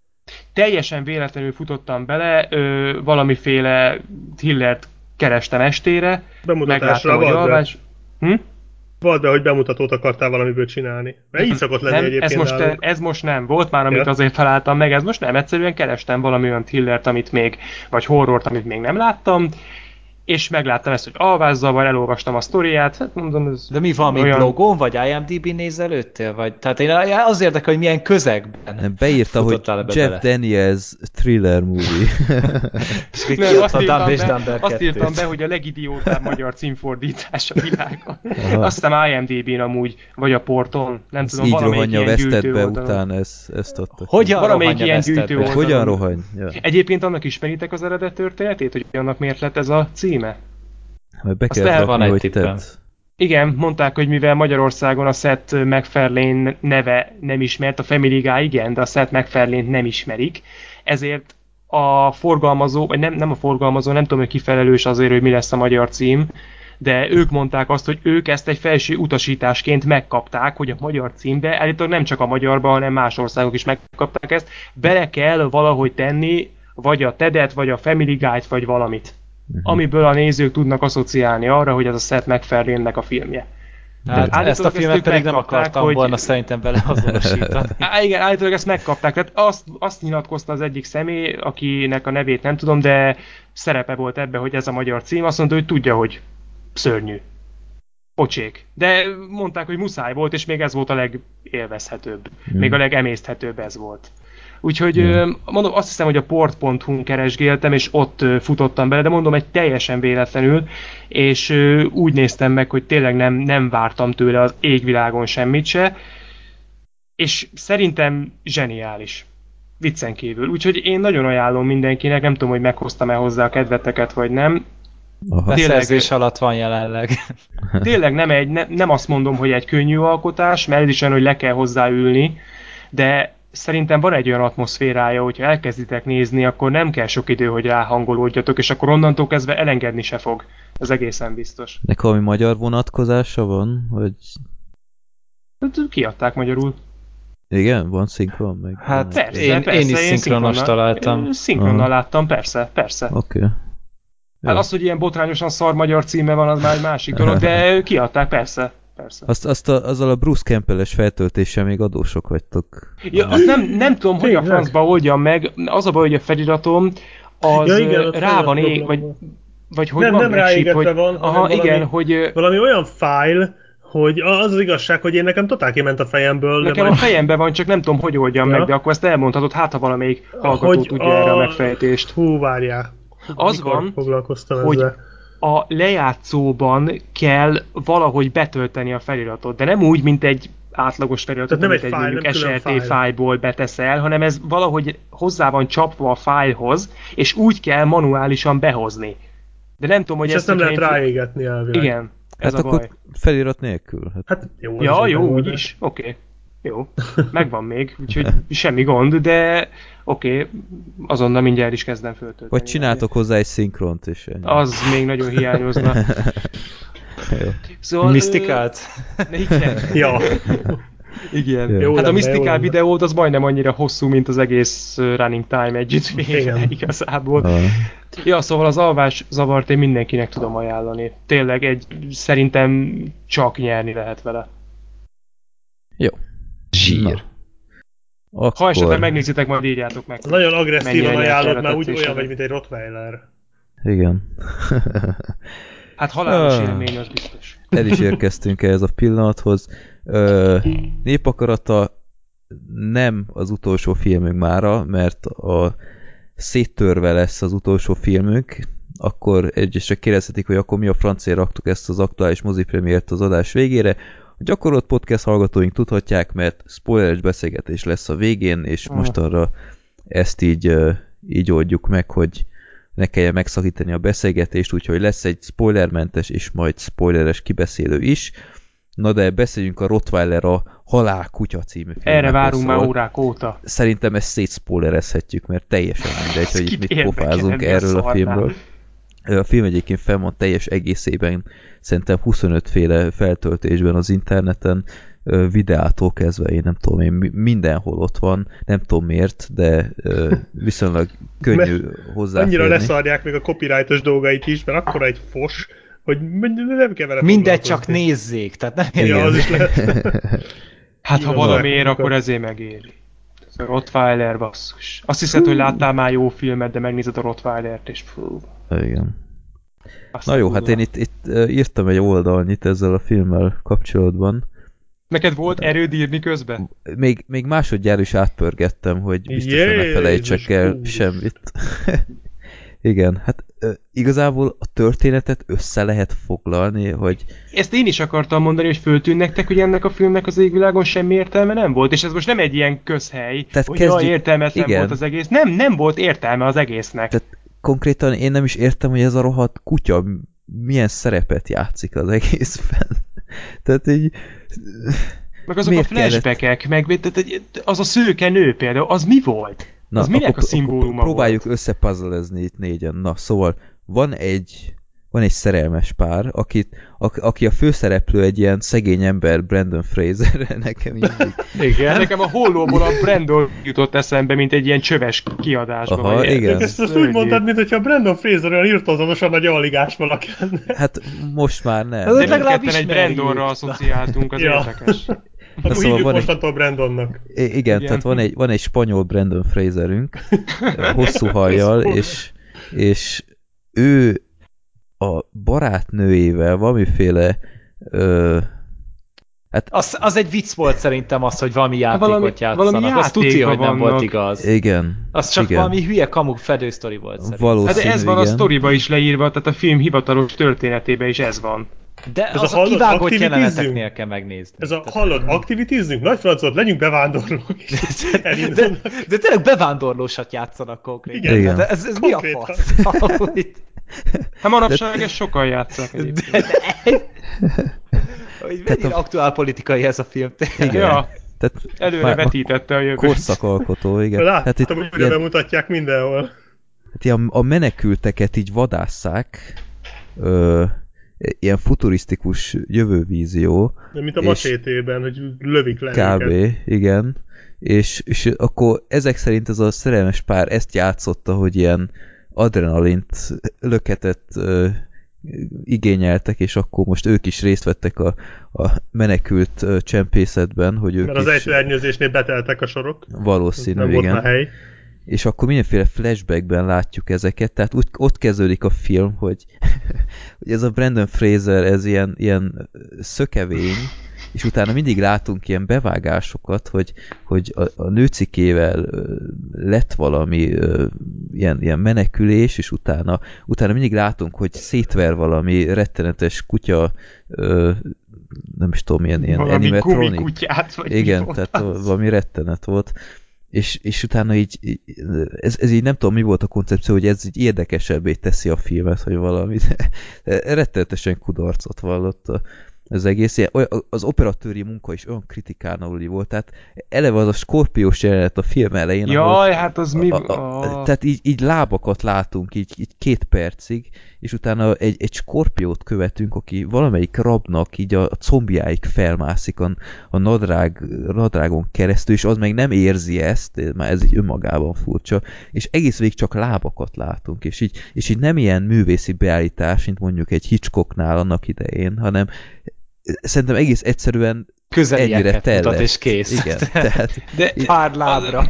Teljesen véletlenül futottam bele, ö, valamiféle Hillert kerestem estére. Bemutatásra hogy alvás... Hm? Volt be, hogy bemutatót akartál valamiből csinálni. Mert így szokott lenni nem, egyébként. Ez most, ez most nem. Volt már, amit ja. azért találtam meg, ez most nem. Egyszerűen kerestem valami olyan thrillert, amit még, vagy horrort, amit még nem láttam, és megláttam ezt, hogy alvázzavar, elolvastam a sztoriát, hát mondom, ez De mi valami olyan... blogon, vagy IMDb nézelőttél? Vagy, tehát én az érdekel, hogy milyen közegben Beírta, hogy Jeff bele. Daniels thriller movie. és Nem, azt, írtam be, azt írtam be, hogy a legidiótább magyar címfordítás a világon. Aha. Azt hiszem IMDb-n amúgy, vagy a porton, nem ez tudom, így valamelyik ilyen gyűjtő be utána ezt, ezt ott. Hogyan valamelyik ilyen gyűjtő Hogyan rohany? Ja. Egyébként annak ismeritek az eredet történetét, hogy annak miért lett ez a címe? Mert be kell rakni, van egy hogy Igen, mondták, hogy mivel Magyarországon a Seth MacFarlane neve nem ismert, a Family Guy igen, de a Seth MacFarlane nem ismerik, ezért a forgalmazó, vagy nem, nem a forgalmazó, nem tudom, hogy kifelelős azért, hogy mi lesz a magyar cím, de ők mondták azt, hogy ők ezt egy felső utasításként megkapták, hogy a magyar címbe, állítólag nem csak a magyarban, hanem más országok is megkapták ezt, bele kell valahogy tenni, vagy a Tedet, vagy a Family Guide, vagy valamit. Amiből a nézők tudnak asszociálni arra, hogy ez a Seth MacFarlane-nek a filmje. Hát, hát ezt a filmet pedig nem akartam hogy... volna szerintem vele azonosítani. Á, igen, állítólag ezt megkapták. Tehát azt, azt nyilatkozta az egyik személy, akinek a nevét nem tudom, de szerepe volt ebbe, hogy ez a magyar cím. Azt mondta, hogy tudja, hogy szörnyű. Pocsék. De mondták, hogy muszáj volt, és még ez volt a legélvezhetőbb. Hmm. Még a legemészthetőbb ez volt. Úgyhogy mm. mondom, azt hiszem, hogy a port.hu-n keresgéltem, és ott futottam bele, de mondom, egy teljesen véletlenül, és úgy néztem meg, hogy tényleg nem, nem vártam tőle az égvilágon semmit se, és szerintem zseniális. Viccen kívül. Úgyhogy én nagyon ajánlom mindenkinek, nem tudom, hogy meghoztam-e hozzá a kedveteket, vagy nem. A Beszerzés alatt van jelenleg. Tényleg nem, egy, ne, nem azt mondom, hogy egy könnyű alkotás, mert ez is olyan, hogy le kell hozzáülni, de szerintem van egy olyan atmoszférája, hogyha elkezditek nézni, akkor nem kell sok idő, hogy ráhangolódjatok, és akkor onnantól kezdve elengedni se fog. Ez egészen biztos. De valami magyar vonatkozása van? Vagy... Hát, kiadták magyarul. Igen? Van szinkron? Meg hát persze, én, persze, én is szinkronos találtam. Szinkronnal Aha. láttam, persze, persze. Oké. Okay. Hát az, hogy ilyen botrányosan szar magyar címe van, az már egy másik dolog, de kiadták, persze persze. Azt, azt a, azzal a Bruce Campbell-es feltöltéssel még adósok vagytok. Ja, azt nem, nem tudom, hogy a francba oldjam meg. Az a baj, hogy a feliratom az ja, igen, rá van ég, vagy, vagy hogy nem, van nem ráégetve hogy, van, aha, valami, igen, hogy... Valami olyan fájl, hogy az az igazság, hogy én nekem totál kiment a fejemből. Nekem a fejemben van, csak nem tudom, hogy oldjam ja. meg, de akkor ezt elmondhatod, hát ha valamelyik hallgató hogy tudja a... erre a megfejtést. Hú, várjál. Az Mikor van, foglalkoztam hogy ezzel? A lejátszóban kell valahogy betölteni a feliratot, de nem úgy, mint egy átlagos feliratot, nem amit egy, fájl, mondjuk SLT fájlból beteszel, hanem ez valahogy hozzá van csapva a fájlhoz, és úgy kell manuálisan behozni. De nem tudom, hogy és ezt, ezt nem lehet ráégetni elvileg. Igen. Ez hát a akkor baj. felirat nélkül. Hát, hát jó. Ja, jó, úgyis. Oké. Okay. Jó, megvan még, úgyhogy semmi gond, de oké, okay, azonnal mindjárt is kezdem föltölteni. Vagy csináltok hozzá egy szinkront is. Ennyi. Az még nagyon hiányozna. Szóval, Misztikát? Igen. ja. Igen. Jó hát a Mystical videót az majdnem annyira hosszú, mint az egész Running Time együtt Igen. igazából. Uh. Ja, szóval az alvás zavart én mindenkinek tudom ajánlani. Tényleg egy, szerintem csak nyerni lehet vele. Jó. Zsír. Akkor... Ha esetleg megnézitek, majd írjátok meg. Nagyon agresszívan ajánlod, mert úgy olyan vagy, mint egy Rottweiler. Igen. hát halálos ah. élmény, az biztos. El is érkeztünk ehhez a pillanathoz. Ö, népakarata nem az utolsó filmünk mára, mert a széttörve lesz az utolsó filmünk, akkor egyesek kérdezhetik, hogy akkor mi a francia raktuk ezt az aktuális mozipremiért az adás végére. A gyakorolt podcast hallgatóink tudhatják, mert spoileres beszélgetés lesz a végén, és ah. mostanra ezt így, így oldjuk meg, hogy ne kelljen megszakítani a beszélgetést, úgyhogy lesz egy spoilermentes és majd spoileres kibeszélő is. Na de beszéljünk a Rottweiler a Halál Kutya című filmnek. Erre várunk már órák óta. Szerintem ezt szétszpoilerezhetjük, mert teljesen mindegy, hogy itt mit pofázunk erről a filmről. A film egyébként fel van teljes egészében, szerintem 25 féle feltöltésben az interneten, videától kezdve, én nem tudom, én mindenhol ott van, nem tudom miért, de viszonylag könnyű hozzá. Annyira leszarják még a copyrightos dolgait is, mert akkor egy fos, hogy nem kell vele Mindegy, csak nézzék, tehát nem ja, az is lehet. hát ha valamiért, akkor ezért megéri. A Rottweiler basszus. Azt hiszed, hogy láttál már jó filmet, de megnézed a Rottweilert, és fú. Igen. Aztán Na jó, hát én itt, itt írtam egy oldalnyit ezzel a filmmel kapcsolatban. Neked volt erőd írni közben? Még, még másodjára is átpörgettem, hogy biztosan ne felejtsek el semmit. Igen, hát igazából a történetet össze lehet foglalni, hogy... Ezt én is akartam mondani, hogy föltűn nektek, hogy ennek a filmnek az égvilágon semmi értelme nem volt, és ez most nem egy ilyen közhely, Tehát hogy kezdjük... jaj, értelmetlen Igen. volt az egész. Nem, nem volt értelme az egésznek. Tehát konkrétan én nem is értem, hogy ez a rohadt kutya milyen szerepet játszik az egészben. Tehát így... Meg azok a flashbackek, meg az a szőke nő például, az mi volt? Na, az minek akkor, a szimbóluma próbáljuk volt? összepuzzlezni itt négyen. Na, szóval van egy van egy szerelmes pár, akit, a, aki a főszereplő egy ilyen szegény ember, Brandon Fraser, nekem mindig. igen. Nekem a hollóból a Brandon jutott eszembe, mint egy ilyen csöves kiadásban. Aha, igen. Ezt, ezt úgy mondtad, mint hogyha Brandon Fraser olyan írtozatosan nagy aligás valaki Hát most már nem. Ez legalább egy Brandonra asszociáltunk, az ja. érdekes. Akkor szóval hívjuk van mostantól Brandonnak. Igen, igen, tehát van egy, van egy spanyol Brandon Fraserünk, hosszú hajjal, és, és ő a barátnőjével valamiféle ö, Hát, az, az egy vicc volt szerintem az, hogy valami játékot valami, játszanak. Valami az tudja, hogy nem volt igaz. Igen. Az csak igen. valami hülye kamu fedősztori volt szerintem. Hát de ez van igen. a sztoriba is leírva, tehát a film hivatalos történetében is ez van. De ez az a, hallod, kivágott jeleneteknél kell megnézni. Ez a hallod, aktivitizzünk, nagy francot, legyünk bevándorlók. de, de, de, tényleg bevándorlósat játszanak konkrétan. Igen. De ez, ez mi a fasz? Hát manapság ezt sokan játszák egyébként. De, de, hogy mennyire a... aktuál politikai ez a film. Igen. Ja. Tehát Előre vetítette a jövőt. Korszakalkotó, igen. Láttam, hát itt, hogy ilyen, bemutatják mindenhol. Hát ilyen a menekülteket így vadásszák, ö, ilyen futurisztikus jövővízió. De mint a macsétében, hogy lövik le Kb. Őket. igen. És, és akkor ezek szerint ez a szerelmes pár ezt játszotta, hogy ilyen adrenalint löketet ö, igényeltek, és akkor most ők is részt vettek a, a menekült ö, csempészetben, hogy ők Mert az első ernyőzésnél beteltek a sorok. Valószínű, nem igen. Volt a hely. És akkor mindenféle flashbackben látjuk ezeket, tehát úgy, ott kezdődik a film, hogy, hogy ez a Brandon Fraser, ez ilyen, ilyen szökevény, és utána mindig látunk ilyen bevágásokat, hogy, hogy a, a nőcikével lett valami ilyen, ilyen menekülés, és utána, utána mindig látunk, hogy szétver valami rettenetes kutya nem is tudom, milyen ilyen valami animatronic. Kutyát, vagy Igen, tehát valami rettenet volt. És, és utána így, ez, ez így nem tudom, mi volt a koncepció, hogy ez így érdekesebbé teszi a filmet, hogy valami, de rettenetesen kudarcot vallott a, az egész. Az operatőri munka is olyan kritikálnauli volt, tehát eleve az a skorpiós jelenet a film elején. Jaj, hát az mi... A, a, a, tehát így, így lábakat látunk, így, így két percig, és utána egy, egy skorpiót követünk, aki valamelyik rabnak így a, a combjáig felmászik a, a nadrág, nadrágon keresztül, és az meg nem érzi ezt, már ez így önmagában furcsa, és egész végig csak lábakat látunk, és így, és így nem ilyen művészi beállítás, mint mondjuk egy Hitchcocknál annak idején, hanem szerintem egész egyszerűen ennyire tellett. és kész. Igen, tehát... De pár lábra az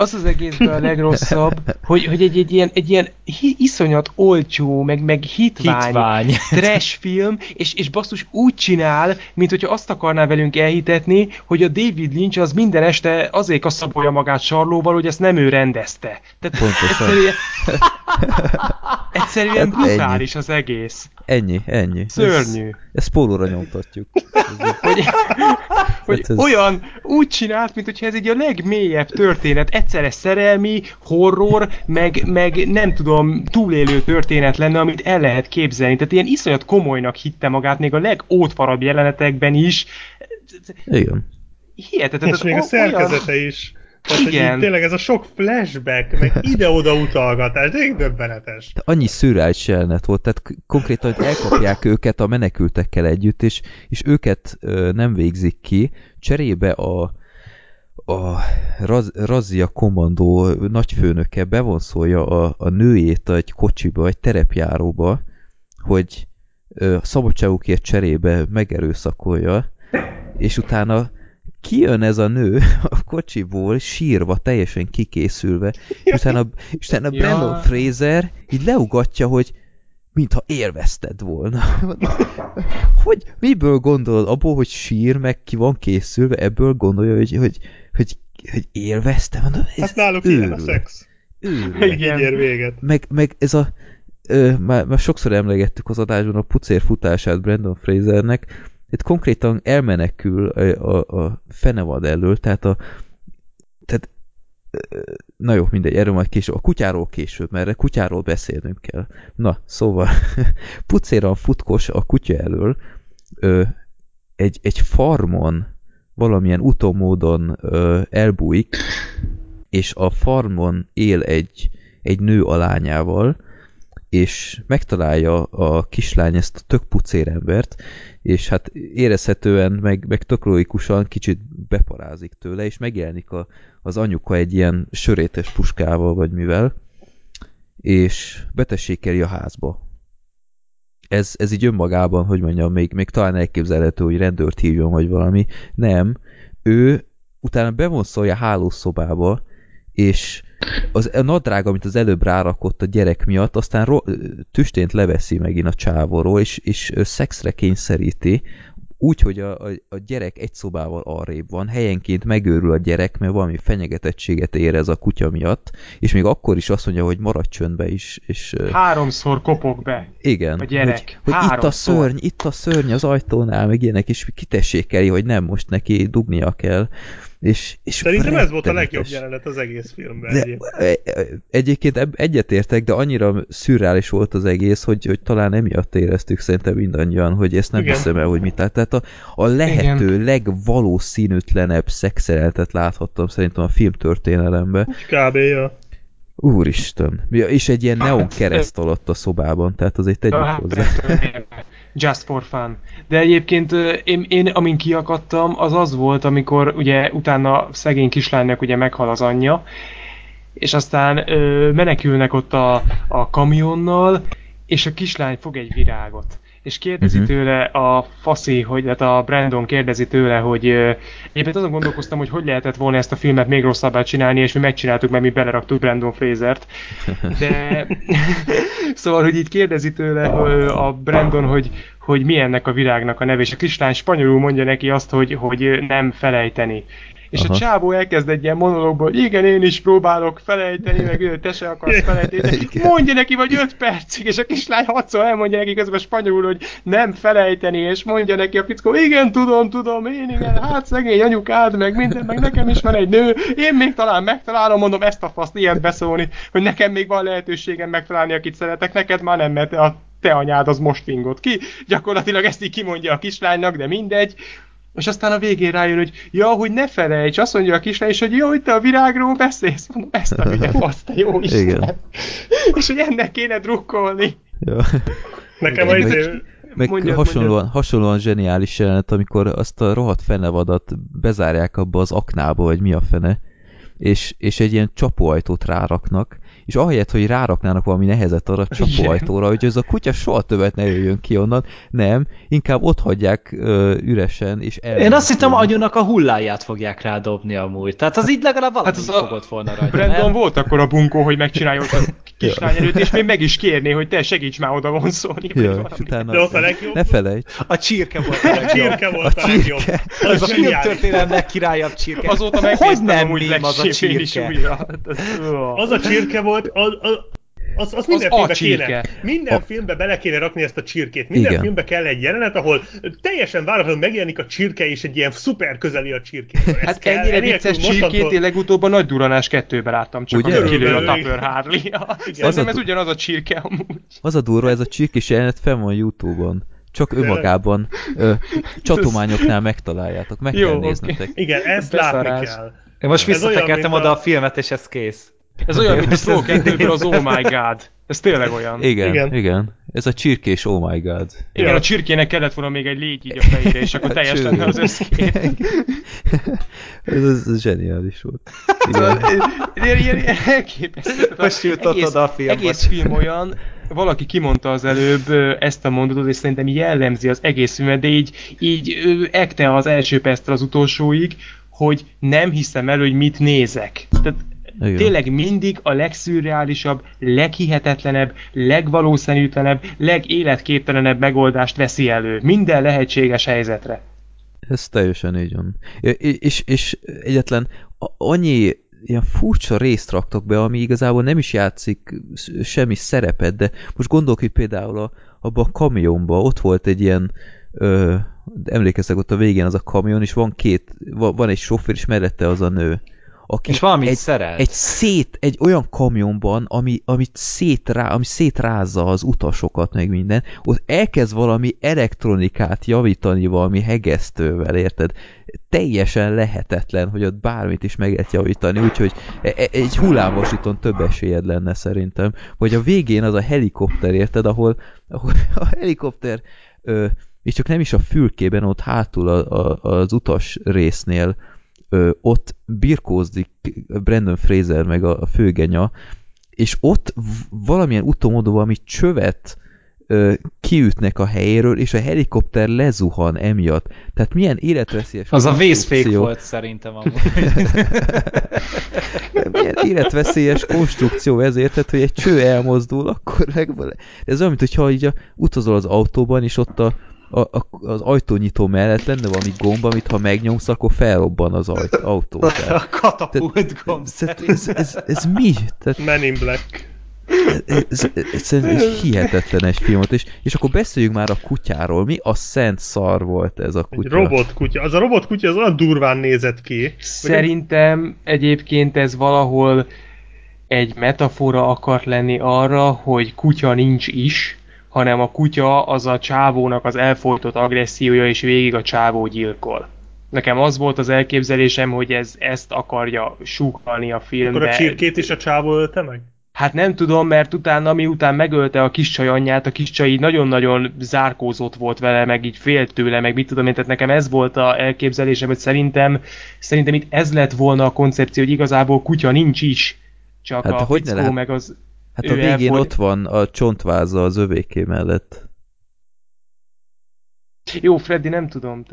az egészben a legrosszabb, hogy, hogy egy, egy, ilyen, egy ilyen iszonyat olcsó, meg, meg hitvány, hitvány. trash film, és, és basszus úgy csinál, mint hogyha azt akarná velünk elhitetni, hogy a David Lynch az minden este azért kaszabolja magát sarlóval, hogy ezt nem ő rendezte. Tehát Pontosan. Egyszerűen, egyszerűen hát brutális ennyi. az egész. Ennyi, ennyi. Szörnyű. Ezt, ezt pólóra nyomtatjuk. hogy, hogy ez... olyan úgy csinált, mint hogyha ez egy a legmélyebb történet egyszerre szerelmi, horror, meg, meg nem tudom, túlélő történet lenne, amit el lehet képzelni. Tehát ilyen iszonyat komolynak hitte magát még a legótfarabb jelenetekben is. Igen. Hihetetlen. És még a szerkezete olyan... is. Tehát, Igen. Hogy tényleg ez a sok flashback, meg ide-oda utalgatás, de döbbenetes. De annyi szürreális jelenet volt, tehát konkrétan, hogy elkapják őket a menekültekkel együtt, és, és őket ö, nem végzik ki, cserébe a, a Raz, Razia kommandó nagyfőnöke bevonszolja a, a nőjét egy kocsiba, egy terepjáróba, hogy ö, szabadságukért cserébe megerőszakolja, és utána kijön ez a nő a kocsiból sírva, teljesen kikészülve, és utána, és utána ja. Brandon Fraser így leugatja, hogy mintha élvezted volna. hogy miből gondolod? Abból, hogy sír, meg ki van készülve, ebből gondolja, hogy, hogy, hogy, hogy élvezte? Mondom, ez hát náluk ilyen a szex. Igen. Így ér véget. Meg, meg ez a ö, már, már sokszor emlegettük az adásban a pucér futását Brandon Frasernek, itt konkrétan elmenekül a, a, a fenevad elől, tehát a tehát na jó, mindegy, erről majd később. A kutyáról később, mert a kutyáról beszélnünk kell. Na, szóval pucéran futkos a kutya elől ö, egy, egy farmon valamilyen utómódon ö, elbújik, és a farmon él egy, egy nő alányával, és megtalálja a kislány ezt a tök pucérembert, és hát érezhetően, meg, meg tök logikusan kicsit beparázik tőle, és megjelenik a, az anyuka egy ilyen sörétes puskával, vagy mivel, és betessékeli a házba. Ez, ez így önmagában, hogy mondjam, még, még talán elképzelhető, hogy rendőrt hívjon, vagy valami. Nem, ő utána bevonszolja hálószobába, és az, a nadrág, amit az előbb rárakott a gyerek miatt, aztán ro- tüstént leveszi megint a csávorról, és, és szexre kényszeríti, úgy, hogy a, a, a gyerek egy szobával arrébb van, helyenként megőrül a gyerek, mert valami fenyegetettséget érez a kutya miatt, és még akkor is azt mondja, hogy maradj csöndbe is. És, Háromszor kopok be. Igen. A gyerek. Hogy, hogy itt a szörny, itt a szörny az ajtónál, meg ilyenek, és kitessékeli, hogy nem, most neki dugnia kell. És, és Szerintem ez volt a legjobb jelenet az egész filmben. De, egyébként. E- egyébként egyetértek, de annyira szürreális volt az egész, hogy, hogy talán emiatt éreztük szerintem mindannyian, hogy ezt nem Igen. hiszem el, hogy mit lát. Tehát a, a lehető Igen. legvalószínűtlenebb szexeltet láthattam szerintem a filmtörténelemben. Kb. Ja. Úristen. Ja, és egy ilyen neon kereszt alatt a szobában, tehát azért tegyük hát, hozzá. Just for fun. De egyébként én, én amin kiakadtam, az az volt, amikor ugye utána szegény kislánynak ugye meghal az anyja, és aztán ö, menekülnek ott a, a kamionnal, és a kislány fog egy virágot és kérdezi uh-huh. tőle a faszi, hogy hát a Brandon kérdezi tőle, hogy uh, egyébként azon gondolkoztam, hogy hogy lehetett volna ezt a filmet még rosszabbá csinálni, és mi megcsináltuk, mert mi beleraktuk Brandon Fraser-t. De szóval, hogy így kérdezi tőle a Brandon, hogy, hogy mi ennek a virágnak a neve, és a kislány spanyolul mondja neki azt, hogy, hogy nem felejteni és Aha. a csávó elkezd egy ilyen monológból, igen, én is próbálok felejteni, meg te se akarsz felejteni, mondja neki, vagy öt percig, és a kislány hatszor elmondja neki közben spanyolul, hogy nem felejteni, és mondja neki a fickó, igen, tudom, tudom, én igen, hát szegény anyukád, meg minden, meg nekem is van egy nő, én még talán megtalálom, mondom ezt a faszt, ilyen beszólni, hogy nekem még van lehetőségem megtalálni, akit szeretek, neked már nem, mert a te anyád az most fingott ki. Gyakorlatilag ezt így kimondja a kislánynak, de mindegy. És aztán a végén rájön, hogy ja, hogy ne felejts, azt mondja a kislány, és hogy jó, hogy te a virágról beszélsz. Mondom, ezt a hülye fasz, te jó Isten. Igen. és hogy ennek kéne drukkolni. Ja. Nekem az meg, meg mondjad, hasonlóan, mondjad. hasonlóan zseniális jelenet, amikor azt a rohadt fenevadat bezárják abba az aknába, vagy mi a fene, és, és egy ilyen csapóajtót ráraknak, és ahelyett, hogy ráraknának valami nehezet arra a csapóajtóra, hogy ez a kutya soha többet ne jöjjön ki onnan, nem, inkább ott hagyják ö, üresen, és el. Én azt hittem, agyonnak a hulláját fogják rádobni amúgy. Tehát az így legalább valami hát az fogott volna rajta. Brandon nem? volt akkor a bunkó, hogy megcsinálja ott a kislány előtt, és még meg is kérné, hogy te segíts már oda vonszolni. Ja, utána De ott a legjobb. Ne felejts. A csirke volt a legjobb. A csirke volt a, a legjobb. Az, a filmtörténelem legkirályabb csirke. Azóta meg hogy nem mém az a csirke. Az a csirke volt, az, az, az, az minden az filmbe kéne. Minden a... filmbe bele kéne rakni ezt a csirkét. Minden Igen. filmbe kell egy jelenet, ahol teljesen váratlanul megjelenik a csirke, és egy ilyen szuper közeli a csirke. Hát kell, ennyire vicces csirkét mostantól... én legutóbb a Nagy Duranás kettőben láttam, csak Ugye? a kilő a Tupper Harley. Az a... ez ugyanaz a csirke amúgy. Az a durva, ez a csirkés jelenet fenn van Youtube-on csak önmagában ö, csatományoknál megtaláljátok, meg Jó, kell néznetek. Okay. Igen, ezt látni kell. Én most visszatekertem oda a filmet, és ez kész. Ez olyan, mint a Flow 2 az Oh My God. Ez tényleg olyan. Igen, igen. igen. Ez a csirkés Oh My God. Igen, ja. a csirkének kellett volna még egy légy így a fejére, és akkor hát teljes lenne az összkép. ez, ez, ez zseniális volt. Igen. Ilyen, elképesztő. Most jutottad a film. Egész film olyan, valaki kimondta az előbb ezt a mondatot, és szerintem jellemzi az egész filmet, de így, így ekte az első perctől az utolsóig, hogy nem hiszem el, hogy mit nézek. Tehát igen. Tényleg mindig a legszürreálisabb, leghihetetlenebb, legvalószínűtlenebb, legéletképtelenebb megoldást veszi elő. Minden lehetséges helyzetre. Ez teljesen így van. És, és egyetlen annyi ilyen furcsa részt raktak be, ami igazából nem is játszik semmi szerepet, de most gondolok, hogy például a, abban a kamionban ott volt egy ilyen ö, emlékeztek ott a végén az a kamion, és van két, van egy sofőr, és mellette az a nő aki és valami egy, szerelt. egy szét, egy olyan kamionban, ami, amit szétrá, ami szétrázza az utasokat, meg minden, ott elkezd valami elektronikát javítani valami hegesztővel, érted? Teljesen lehetetlen, hogy ott bármit is meg lehet javítani, úgyhogy e, e, egy hullámvasúton több esélyed lenne szerintem. Vagy a végén az a helikopter, érted, ahol, ahol a helikopter ö, és csak nem is a fülkében, ott hátul a, a, az utas résznél ö, ott birkózdik Brandon Fraser meg a, a főgenya, és ott valamilyen utomódó valami csövet ö, kiütnek a helyéről, és a helikopter lezuhan emiatt. Tehát milyen életveszélyes... Az a vészfék volt szerintem amúgy. milyen életveszélyes konstrukció ezért, tehát, hogy egy cső elmozdul, akkor meg... Ez olyan, mint hogyha így a, utazol az autóban, és ott a, a, a, az ajtónyitó mellett lenne valami gomb, amit ha megnyomsz, akkor felrobban az ajt, autó. Tehát, a katapult gomb. Ez, ez, ez, ez mi? Tehát, Men in Black. Ez, ez, ez, ez hihetetlen egy filmot, és, és akkor beszéljünk már a kutyáról. Mi a szent szar volt ez a kutya? Egy robotkutya. Az a robotkutya az olyan durván nézett ki. Szerintem egyébként ez valahol egy metafora akart lenni arra, hogy kutya nincs is, hanem a kutya az a csávónak az elfolytott agressziója, és végig a csávó gyilkol. Nekem az volt az elképzelésem, hogy ez ezt akarja súgni a filmbe. Akkor a csirkét is a csávó ölte meg? Hát nem tudom, mert utána, miután megölte a kis csaj anyját, a kis csaj így nagyon-nagyon zárkózott volt vele, meg így félt tőle, meg mit tudom én, tehát nekem ez volt a elképzelésem, hogy szerintem, szerintem itt ez lett volna a koncepció, hogy igazából kutya nincs is, csak hát, a hogy lehet... meg az Hát a végén elfogy... ott van a csontváza az övéké mellett. Jó, Freddy, nem tudom.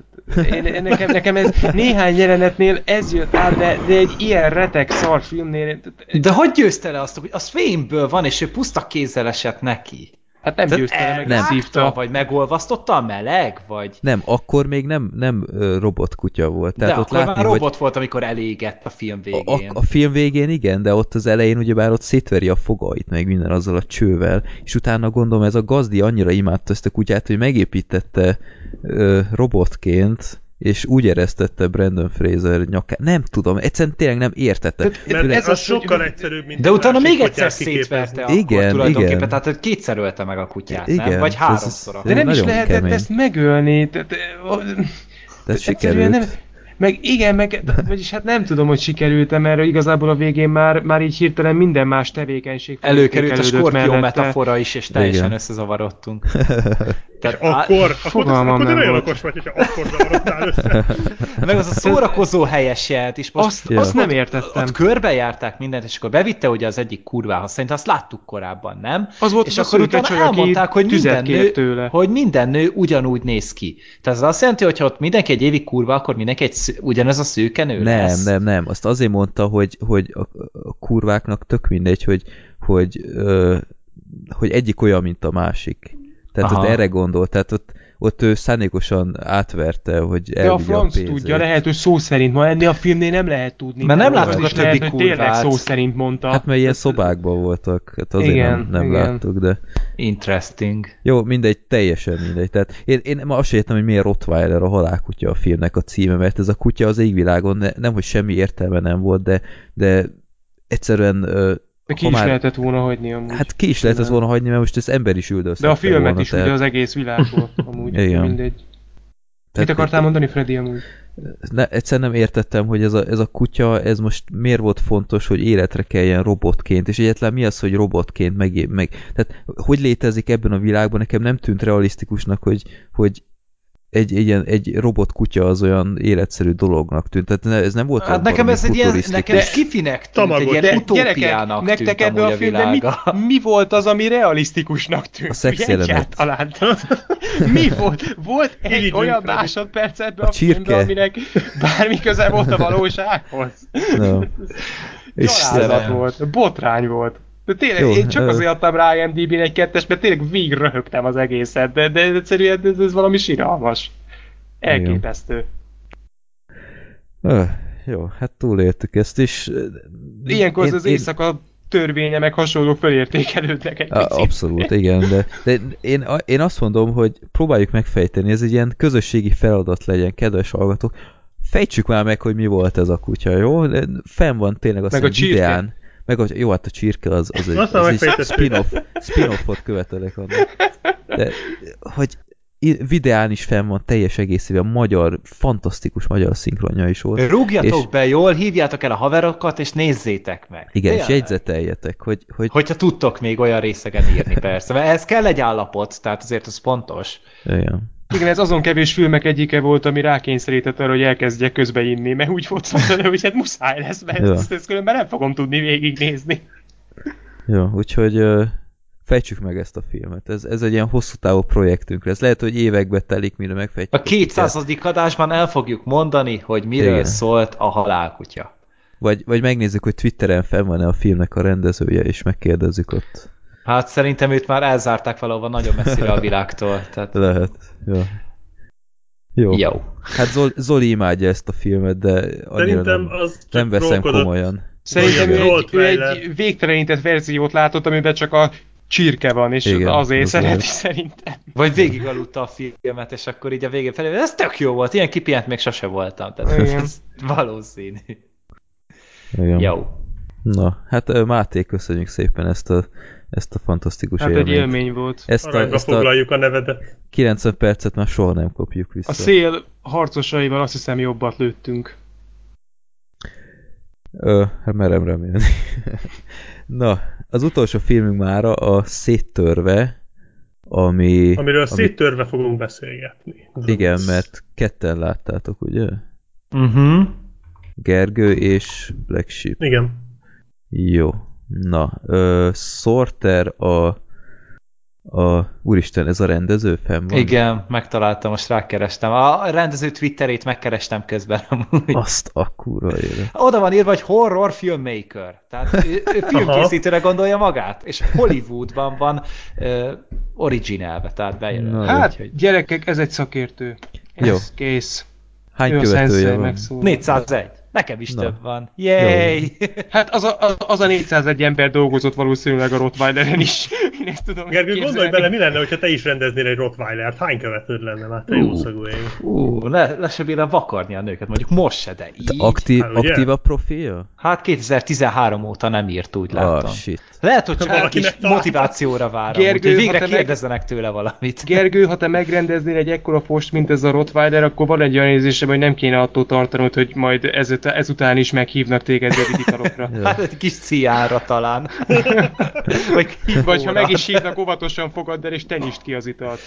Én, nekem, nekem ez néhány jelenetnél ez jött át, de, de egy ilyen retek szar filmnél... De hogy győzte le azt, hogy az fényből van, és ő puszta kézzel esett neki? Hát nem győzte meg, nem szívta. Vagy megolvasztotta a meleg? Vagy... Nem, akkor még nem, nem robotkutya volt. Tehát de ott akkor látni, már robot hogy... volt, amikor elégett a film végén. A, a, film végén igen, de ott az elején ugyebár ott szétveri a fogait, meg minden azzal a csővel, és utána gondolom ez a gazdi annyira imádta ezt a kutyát, hogy megépítette ö, robotként, és úgy eresztette Brandon Fraser nyakát. Nem tudom, egyszerűen tényleg nem értette. Mert ez az sokkal egyszerűbb, mint De utána még egyszer szétverte akkor igen, tulajdonképpen, igen. tehát kétszer ölte meg a kutyát, igen, nem? Vagy háromszor. De nem is lehetett kemény. ezt megölni. De, de, de, de sikerült. Nem, meg igen, meg, vagyis hát nem tudom, hogy sikerült-e, mert igazából a végén már, már így hirtelen minden más tevékenység Előkerült a skorpió metafora is, és teljesen igen. összezavarodtunk. Tehát akkor, akkor, akkor te nagyon okos vagy, hogyha akkor zavarodtál össze. Meg az a szórakozó helyes jelt is. Most, azt, ja. azt nem értettem. Ott körbejárták mindent, és akkor bevitte ugye az egyik kurvához. Szerintem azt láttuk korábban, nem? Az volt és akkor utána csaj, elmondták, hogy minden, nő, tőle. hogy minden nő ugyanúgy néz ki. Tehát az azt jelenti, hogy ha ott mindenki egy évig kurva, akkor mindenki egy ugyanez a szőkenő Nem, lesz? nem, nem. Azt azért mondta, hogy, hogy a, a kurváknak tök mindegy, hogy, hogy, ö, hogy egyik olyan, mint a másik. Tehát Aha. ott erre gondolt, tehát ott, ott ő szándékosan átverte, hogy De a franc a tudja, lehet, hogy szó szerint ma ennél a filmnél nem lehet tudni. Mert nem láttuk a többi lehet, hogy tényleg szó szerint mondta. Hát mert ilyen szobákban voltak, hát azért igen, nem, nem igen. láttuk, de... Interesting. Jó, mindegy, teljesen mindegy. Tehát én, én ma azt értem, hogy miért Rottweiler a halálkutya a filmnek a címe, mert ez a kutya az égvilágon ne, nem, hogy semmi értelme nem volt, de, de egyszerűen de ki is már... lehetett volna hagyni amúgy. Hát ki is lehetett volna hagyni, mert most ez ember is üldözte. De a filmet volna, is, tehát... ugye az egész világból amúgy. Igen. Mindegy. Tehát Mit akartál mondani, Freddy, amúgy? Ne, egyszerűen nem értettem, hogy ez a, ez a kutya, ez most miért volt fontos, hogy életre keljen robotként, és egyetlen mi az, hogy robotként meg, meg... Tehát hogy létezik ebben a világban, nekem nem tűnt realisztikusnak, hogy, hogy egy, egy, ilyen, egy robot kutya az olyan életszerű dolognak tűnt. Tehát ez nem volt hát nekem ez egy ilyen, nekem skifinek tűnt, egy ilyen utópiának tűnt nektek ebben a filmben mi, mi, volt az, ami realisztikusnak tűnt? A szex jelenet. mi volt? Volt egy Így olyan másodperc ebben a, a filmben, aminek bármi köze volt a valósághoz? No. Gyalázat volt, botrány volt. De tényleg, Jó, én csak ö... azért adtam rá IMDb-n egy kettes, mert tényleg végig röhögtem az egészet, de, de egyszerűen ez, ez valami siralmas. Elképesztő. Ö, jó, hát túléltük ezt is. Ilyenkor én, az én... éjszaka törvénye meg hasonlók felértékelődnek egy picit. Abszolút, igen, de, de én, én azt mondom, hogy próbáljuk megfejteni, ez egy ilyen közösségi feladat legyen, kedves hallgatók. Fejtsük már meg, hogy mi volt ez a kutya, jó? De fenn van tényleg azt meg a videán. Meg az, jó, hát a csirke az, az, egy, az egy spin-off, spin-offot követelek annak. De, hogy videán is fenn van teljes egészében magyar, fantasztikus magyar szinkronja is volt. Rúgjatok és, be jól, hívjátok el a haverokat, és nézzétek meg. Igen, Tényleg? és jegyzeteljetek, hogy, hogy... Hogyha tudtok még olyan részegen írni, persze. Mert ez kell egy állapot, tehát azért ez fontos. Igen. Igen, ez azon kevés filmek egyike volt, ami rákényszerített arra, hogy elkezdje közbe inni, mert úgy volt mondani, hogy hát muszáj lesz, mert ja. ezt, ezt különben nem fogom tudni végignézni. Jó, úgyhogy fejtsük meg ezt a filmet. Ez, ez egy ilyen hosszú távú projektünk lesz. Lehet, hogy évekbe telik, mire megfejtjük. A 200. adásban el fogjuk mondani, hogy miről Igen. szólt a halálkutya. Vagy, vagy megnézzük, hogy Twitteren fel van-e a filmnek a rendezője, és megkérdezzük ott. Hát szerintem őt már elzárták valahova nagyon messzire a világtól. Tehát... Lehet. Jó. Jó. Jó. Hát Zoli, Zoli imádja ezt a filmet, de annyira nem, az nem veszem komolyan. Szerintem ő egy, ő egy végtelenített verziót látott, amiben csak a csirke van, és Igen, azért az szereti szerintem. Vagy végig aludta a filmet, és akkor így a végén felé, ez tök jó volt, ilyen kipient még sose voltam. Tehát Igen. ez valószínű. Igen. Jó. Na, hát Máté, köszönjük szépen ezt a ezt a fantasztikus hát élményt. egy élmény volt. Ezt a, ezt foglaljuk a nevedet. 90 percet már soha nem kopjuk vissza. A szél harcosaival azt hiszem jobbat lőttünk. Ö, hát merem remélni. Na, az utolsó filmünk már a Széttörve, ami... Amiről ami... széttörve fogunk beszélgetni. Igen, mert ketten láttátok, ugye? Uh-huh. Gergő és Black Sheep. Igen. Jó. Na, uh, Sorter a a, úristen, ez a rendező fenn van? Igen, megtaláltam, most rákerestem. A rendező Twitterét megkerestem közben. Amúgy. Azt a kurva. Oda van írva, hogy horror filmmaker. Tehát ő, ő filmkészítőre gondolja magát, és Hollywoodban van uh, originálve, tehát bejön. Hát, hogy... gyerekek, ez egy szakértő. Ez Jó. kész. Hány ő követője van? 401. Nekem is Na. több van. Yay! Hát az a, az, az a 401 ember dolgozott valószínűleg a Rottweileren is. Én ezt tudom Gergő, gondolj bele, mi lenne, ha te is rendeznél egy Rottweilert? Hány követőd lenne már? Te jó szagú Ú, le, le se bírem vakarni a nőket, mondjuk most se, de így. Aktív, hát, aktív a profilja? Hát 2013 óta nem írt, úgy láttam. Ah, shit. Lehet, hogy csak kis motivációra várom, Gergő, hogy végre kérdezzenek meg... tőle valamit. Gergő, ha te megrendeznél egy ekkora post, mint ez a Rottweiler, akkor van egy olyan érzésem, hogy nem kéne attól tartanod, hogy majd ezután, ezután is meghívnak téged rövid italokra. hát egy kis ciára talán. Vagy, Vagy ha meg is hívnak, óvatosan fogad el, és te nyisd ki az italt.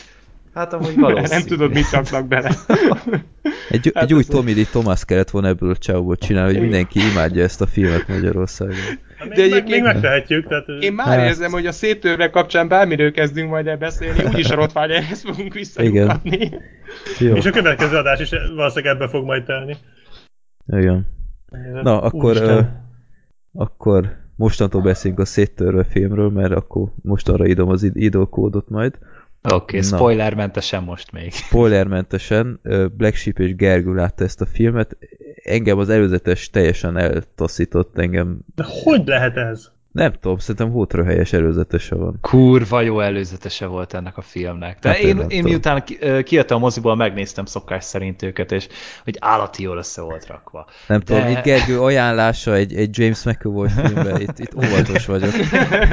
Hát amúgy valószínű. Nem tudod, mit raknak bele. Egy, hát egy új Tommy Lee Thomas kellett volna ebből a csávból csinálni, hogy mindenki imádja ezt a filmet Magyarországon. De egyébként még megtehetjük. Tehát... Én már hát. érzem, hogy a széttörve kapcsán bármiről kezdünk majd el beszélni, úgyis a Rottweilerhez fogunk visszajutni. És a következő adás is valószínűleg ebbe fog majd telni. Igen. Na, akkor, uh, akkor mostantól beszélünk a széttörve filmről, mert akkor most arra idom az időkódot majd. Oké, okay, spoilermentesen most még. Spoilermentesen, Black Sheep és Gergő látta ezt a filmet. Engem az előzetes teljesen eltaszított engem. De hogy lehet ez? Nem tudom, szerintem hótrahelyes előzetese van. Kurva jó előzetese volt ennek a filmnek. De hát én, én, én miután kijöttem a moziból, megnéztem szokás szerint őket, és hogy állati jól össze volt rakva. Nem De... tudom, itt Gergő ajánlása egy, egy James McAvoy filmbe, itt, itt óvatos vagyok.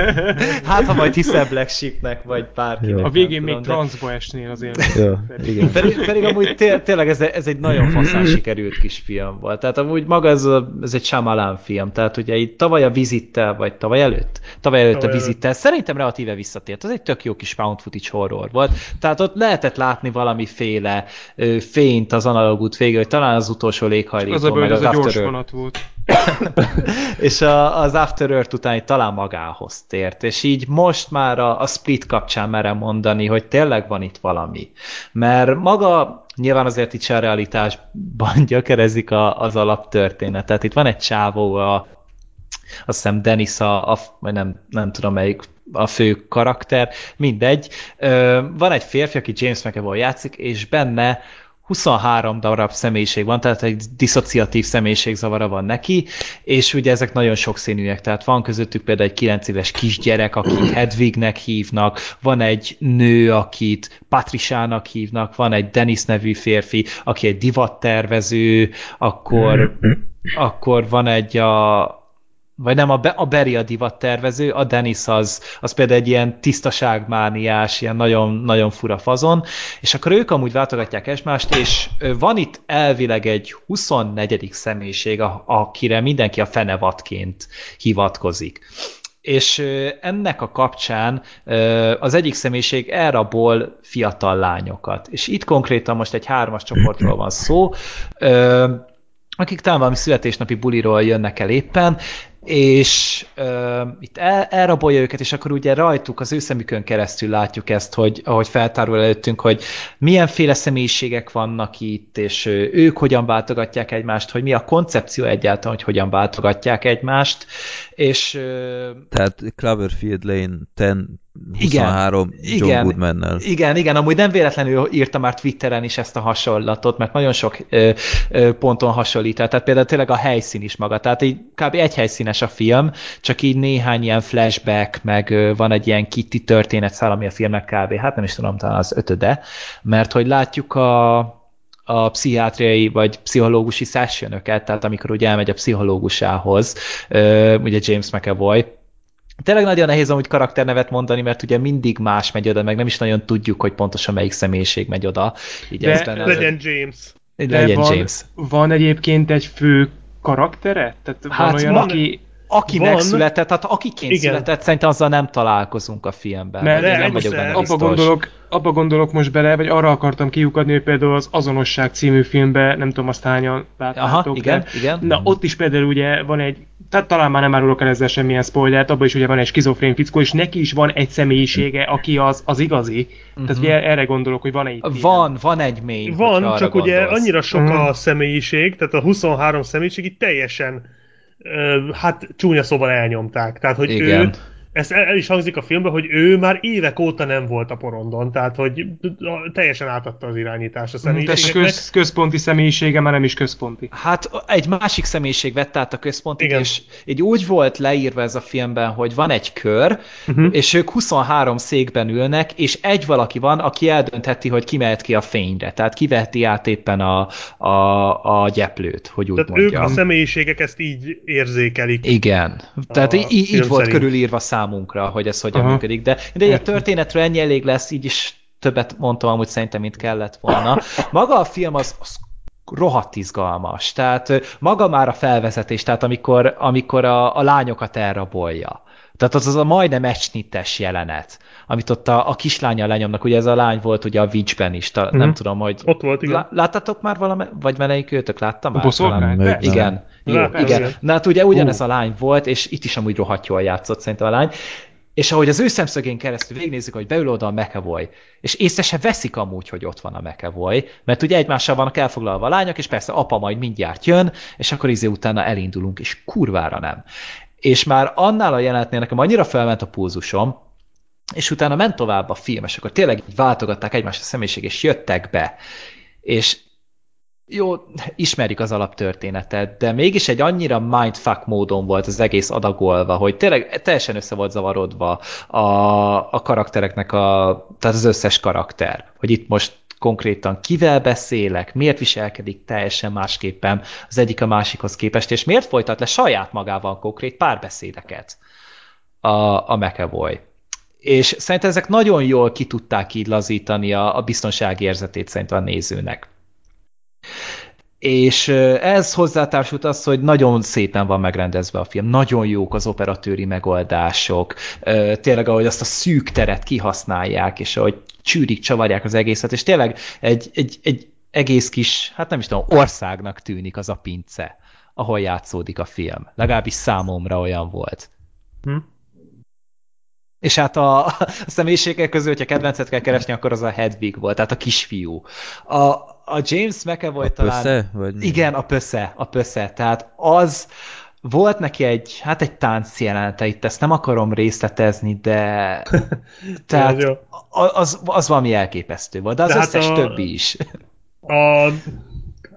hát, ha majd hiszel Black Sheepnek, vagy bárki. A végén még transzba esnél azért. Ja, igen. Pedig, pedig amúgy té tényleg ez, ez egy nagyon faszán sikerült kis film volt. Tehát amúgy maga ez, a, ez egy Shyamalan film. Tehát ugye itt tavaly a Vizittel, vagy tavaly előtt? Tavaly előtt tavaly a Vizittel. Szerintem relatíve visszatért. Az egy tök jó kis found footage horror volt. Tehát ott lehetett látni valamiféle ö, fényt az analóg út végül, hogy talán az utolsó léghajlító, az a bőr, az a gyors vonat volt. és a, az After Earth után talán magához tért, és így most már a, a Split kapcsán merem mondani, hogy tényleg van itt valami. Mert maga nyilván azért itt a realitásban gyökerezik a, az alaptörténet. Tehát itt van egy csávó, a, azt hiszem Dennis a, a vagy nem, nem tudom melyik a fő karakter, mindegy. Ö, van egy férfi, aki James McAvoy játszik, és benne 23 darab személyiség van, tehát egy diszociatív személyiségzavara van neki, és ugye ezek nagyon sokszínűek, tehát van közöttük például egy 9 éves kisgyerek, akit Hedwignek hívnak, van egy nő, akit Patrisának hívnak, van egy Dennis nevű férfi, aki egy divattervező, akkor, akkor van egy a, vagy nem, a, Be a Berry a divat tervező, a Dennis az, az például egy ilyen tisztaságmániás, ilyen nagyon, nagyon fura fazon, és akkor ők amúgy váltogatják egymást, és van itt elvileg egy 24. személyiség, akire mindenki a fenevatként hivatkozik és ennek a kapcsán az egyik személyiség elrabol fiatal lányokat. És itt konkrétan most egy hármas csoportról van szó, akik talán valami születésnapi buliról jönnek el éppen, és uh, itt el, elrabolja őket, és akkor ugye rajtuk, az ő szemükön keresztül látjuk ezt, hogy ahogy feltárul előttünk, hogy milyenféle személyiségek vannak itt, és uh, ők hogyan váltogatják egymást, hogy mi a koncepció egyáltalán, hogy hogyan váltogatják egymást, és... Uh, Tehát Cloverfield Lane 10 23 igen, John igen, Goodman-nel. Igen, igen, amúgy nem véletlenül írta már Twitteren is ezt a hasonlatot, mert nagyon sok ö, ö, ponton hasonlít. Tehát például tényleg a helyszín is maga. Tehát így kb. egy helyszínes a film, csak így néhány ilyen flashback, meg ö, van egy ilyen kitty történetszál, ami a filmnek kb. Hát nem is tudom, talán az ötöde, mert hogy látjuk a, a pszichiátriai vagy pszichológusi sessionöket, tehát amikor ugye elmegy a pszichológusához, ugye James McAvoy, Tényleg nagyon nehéz amúgy karakternevet mondani, mert ugye mindig más megy oda, meg nem is nagyon tudjuk, hogy pontosan melyik személyiség megy oda. Így De benne legyen az... James. De legyen van, James. Van egyébként egy fő karaktere? Tehát hát van olyan, van, aki... aki van, megszületett, tehát akiként igen. született, szerintem azzal nem találkozunk a filmben. Mert én nem vagyok benne abba gondolok, abba gondolok most bele, vagy arra akartam kiukadni, hogy például az Azonosság című filmben, nem tudom azt hányan láttátok. Aha, igen, de, igen. Na, ott is például ugye van egy, tehát talán már nem árulok el ezzel semmilyen spoilert, abban is ugye van egy skizofrén fickó, és neki is van egy személyisége, aki az, az igazi. Uh-huh. Tehát ugye erre gondolok, hogy van egy Van, ilyen. van egy mély. Van, csak gondolsz. ugye annyira sok uh-huh. a személyiség, tehát a 23 személyiség itt teljesen hát csúnya szóval elnyomták. Tehát, hogy Igen. ő ez el, el is hangzik a filmben, hogy ő már évek óta nem volt a porondon, tehát hogy teljesen átadta az irányítást a személyiségeknek. köz, központi személyisége már nem is központi. Hát egy másik személyiség vett át a központi, és így úgy volt leírva ez a filmben, hogy van egy kör, uh-huh. és ők 23 székben ülnek, és egy valaki van, aki eldöntheti, hogy ki mehet ki a fényre. Tehát kiveheti át éppen a, a, a gyeplőt, hogy úgy Tehát mondjam. ők a személyiségek ezt így érzékelik. Igen. Tehát így, így volt körülírva szám számunkra, hogy ez hogyan Aha. működik. De, de a történetről ennyi elég lesz, így is többet mondtam amúgy szerintem, mint kellett volna. Maga a film az, az rohadt izgalmas. Tehát maga már a felvezetés, tehát amikor, amikor a, a lányokat elrabolja. Tehát az az a majdnem ecsnittes jelenet, amit ott a, a kislánya lenyomnak, ugye ez a lány volt ugye a Witchben is, ta, mm. nem mhm. tudom, hogy... Ott volt, igen. Lá, láttatok már valami, vagy melyik őtök látta már? Boszorkány? Igen, igen. Jó, igen. Na hát ugye ugyanez a lány volt, és itt is amúgy rohadt jól játszott szerintem a lány, és ahogy az ő szemszögén keresztül végignézzük, hogy beül oda a McAvoy, és észre se veszik amúgy, hogy ott van a McAvoy, mert ugye egymással vannak elfoglalva a lányok, és persze apa majd mindjárt jön, és akkor izé utána elindulunk, és kurvára nem. És már annál a jelenetnél nekem annyira felment a pulzusom, és utána ment tovább a film, és akkor tényleg így váltogatták egymást a személyiség, és jöttek be. És jó, ismerjük az alaptörténetet, de mégis egy annyira mindfuck módon volt az egész adagolva, hogy tényleg teljesen össze volt zavarodva a, a karaktereknek a, tehát az összes karakter, hogy itt most konkrétan kivel beszélek, miért viselkedik teljesen másképpen az egyik a másikhoz képest, és miért folytat le saját magával konkrét párbeszédeket a, a McAvoy. És szerintem ezek nagyon jól ki tudták így lazítani a, a biztonsági érzetét szerintem a nézőnek. És ez hozzátársult az, hogy nagyon szépen van megrendezve a film, nagyon jók az operatőri megoldások, tényleg ahogy azt a szűk teret kihasználják, és ahogy csűrik, csavarják az egészet, és tényleg egy, egy, egy egész kis, hát nem is tudom, országnak tűnik az a pince, ahol játszódik a film. Legalábbis számomra olyan volt. Hm? És hát a, a személyiségek közül, hogyha kedvencet kell keresni, akkor az a Hedwig volt, tehát a kisfiú. A, a James McAvoy a talán... Pösze, vagy igen, a pösze, a pösze. Tehát az volt neki egy, hát egy tánc jelenete, itt ezt nem akarom részletezni, de tehát az, az valami elképesztő volt, de az de hát összes hát a, többi is. A,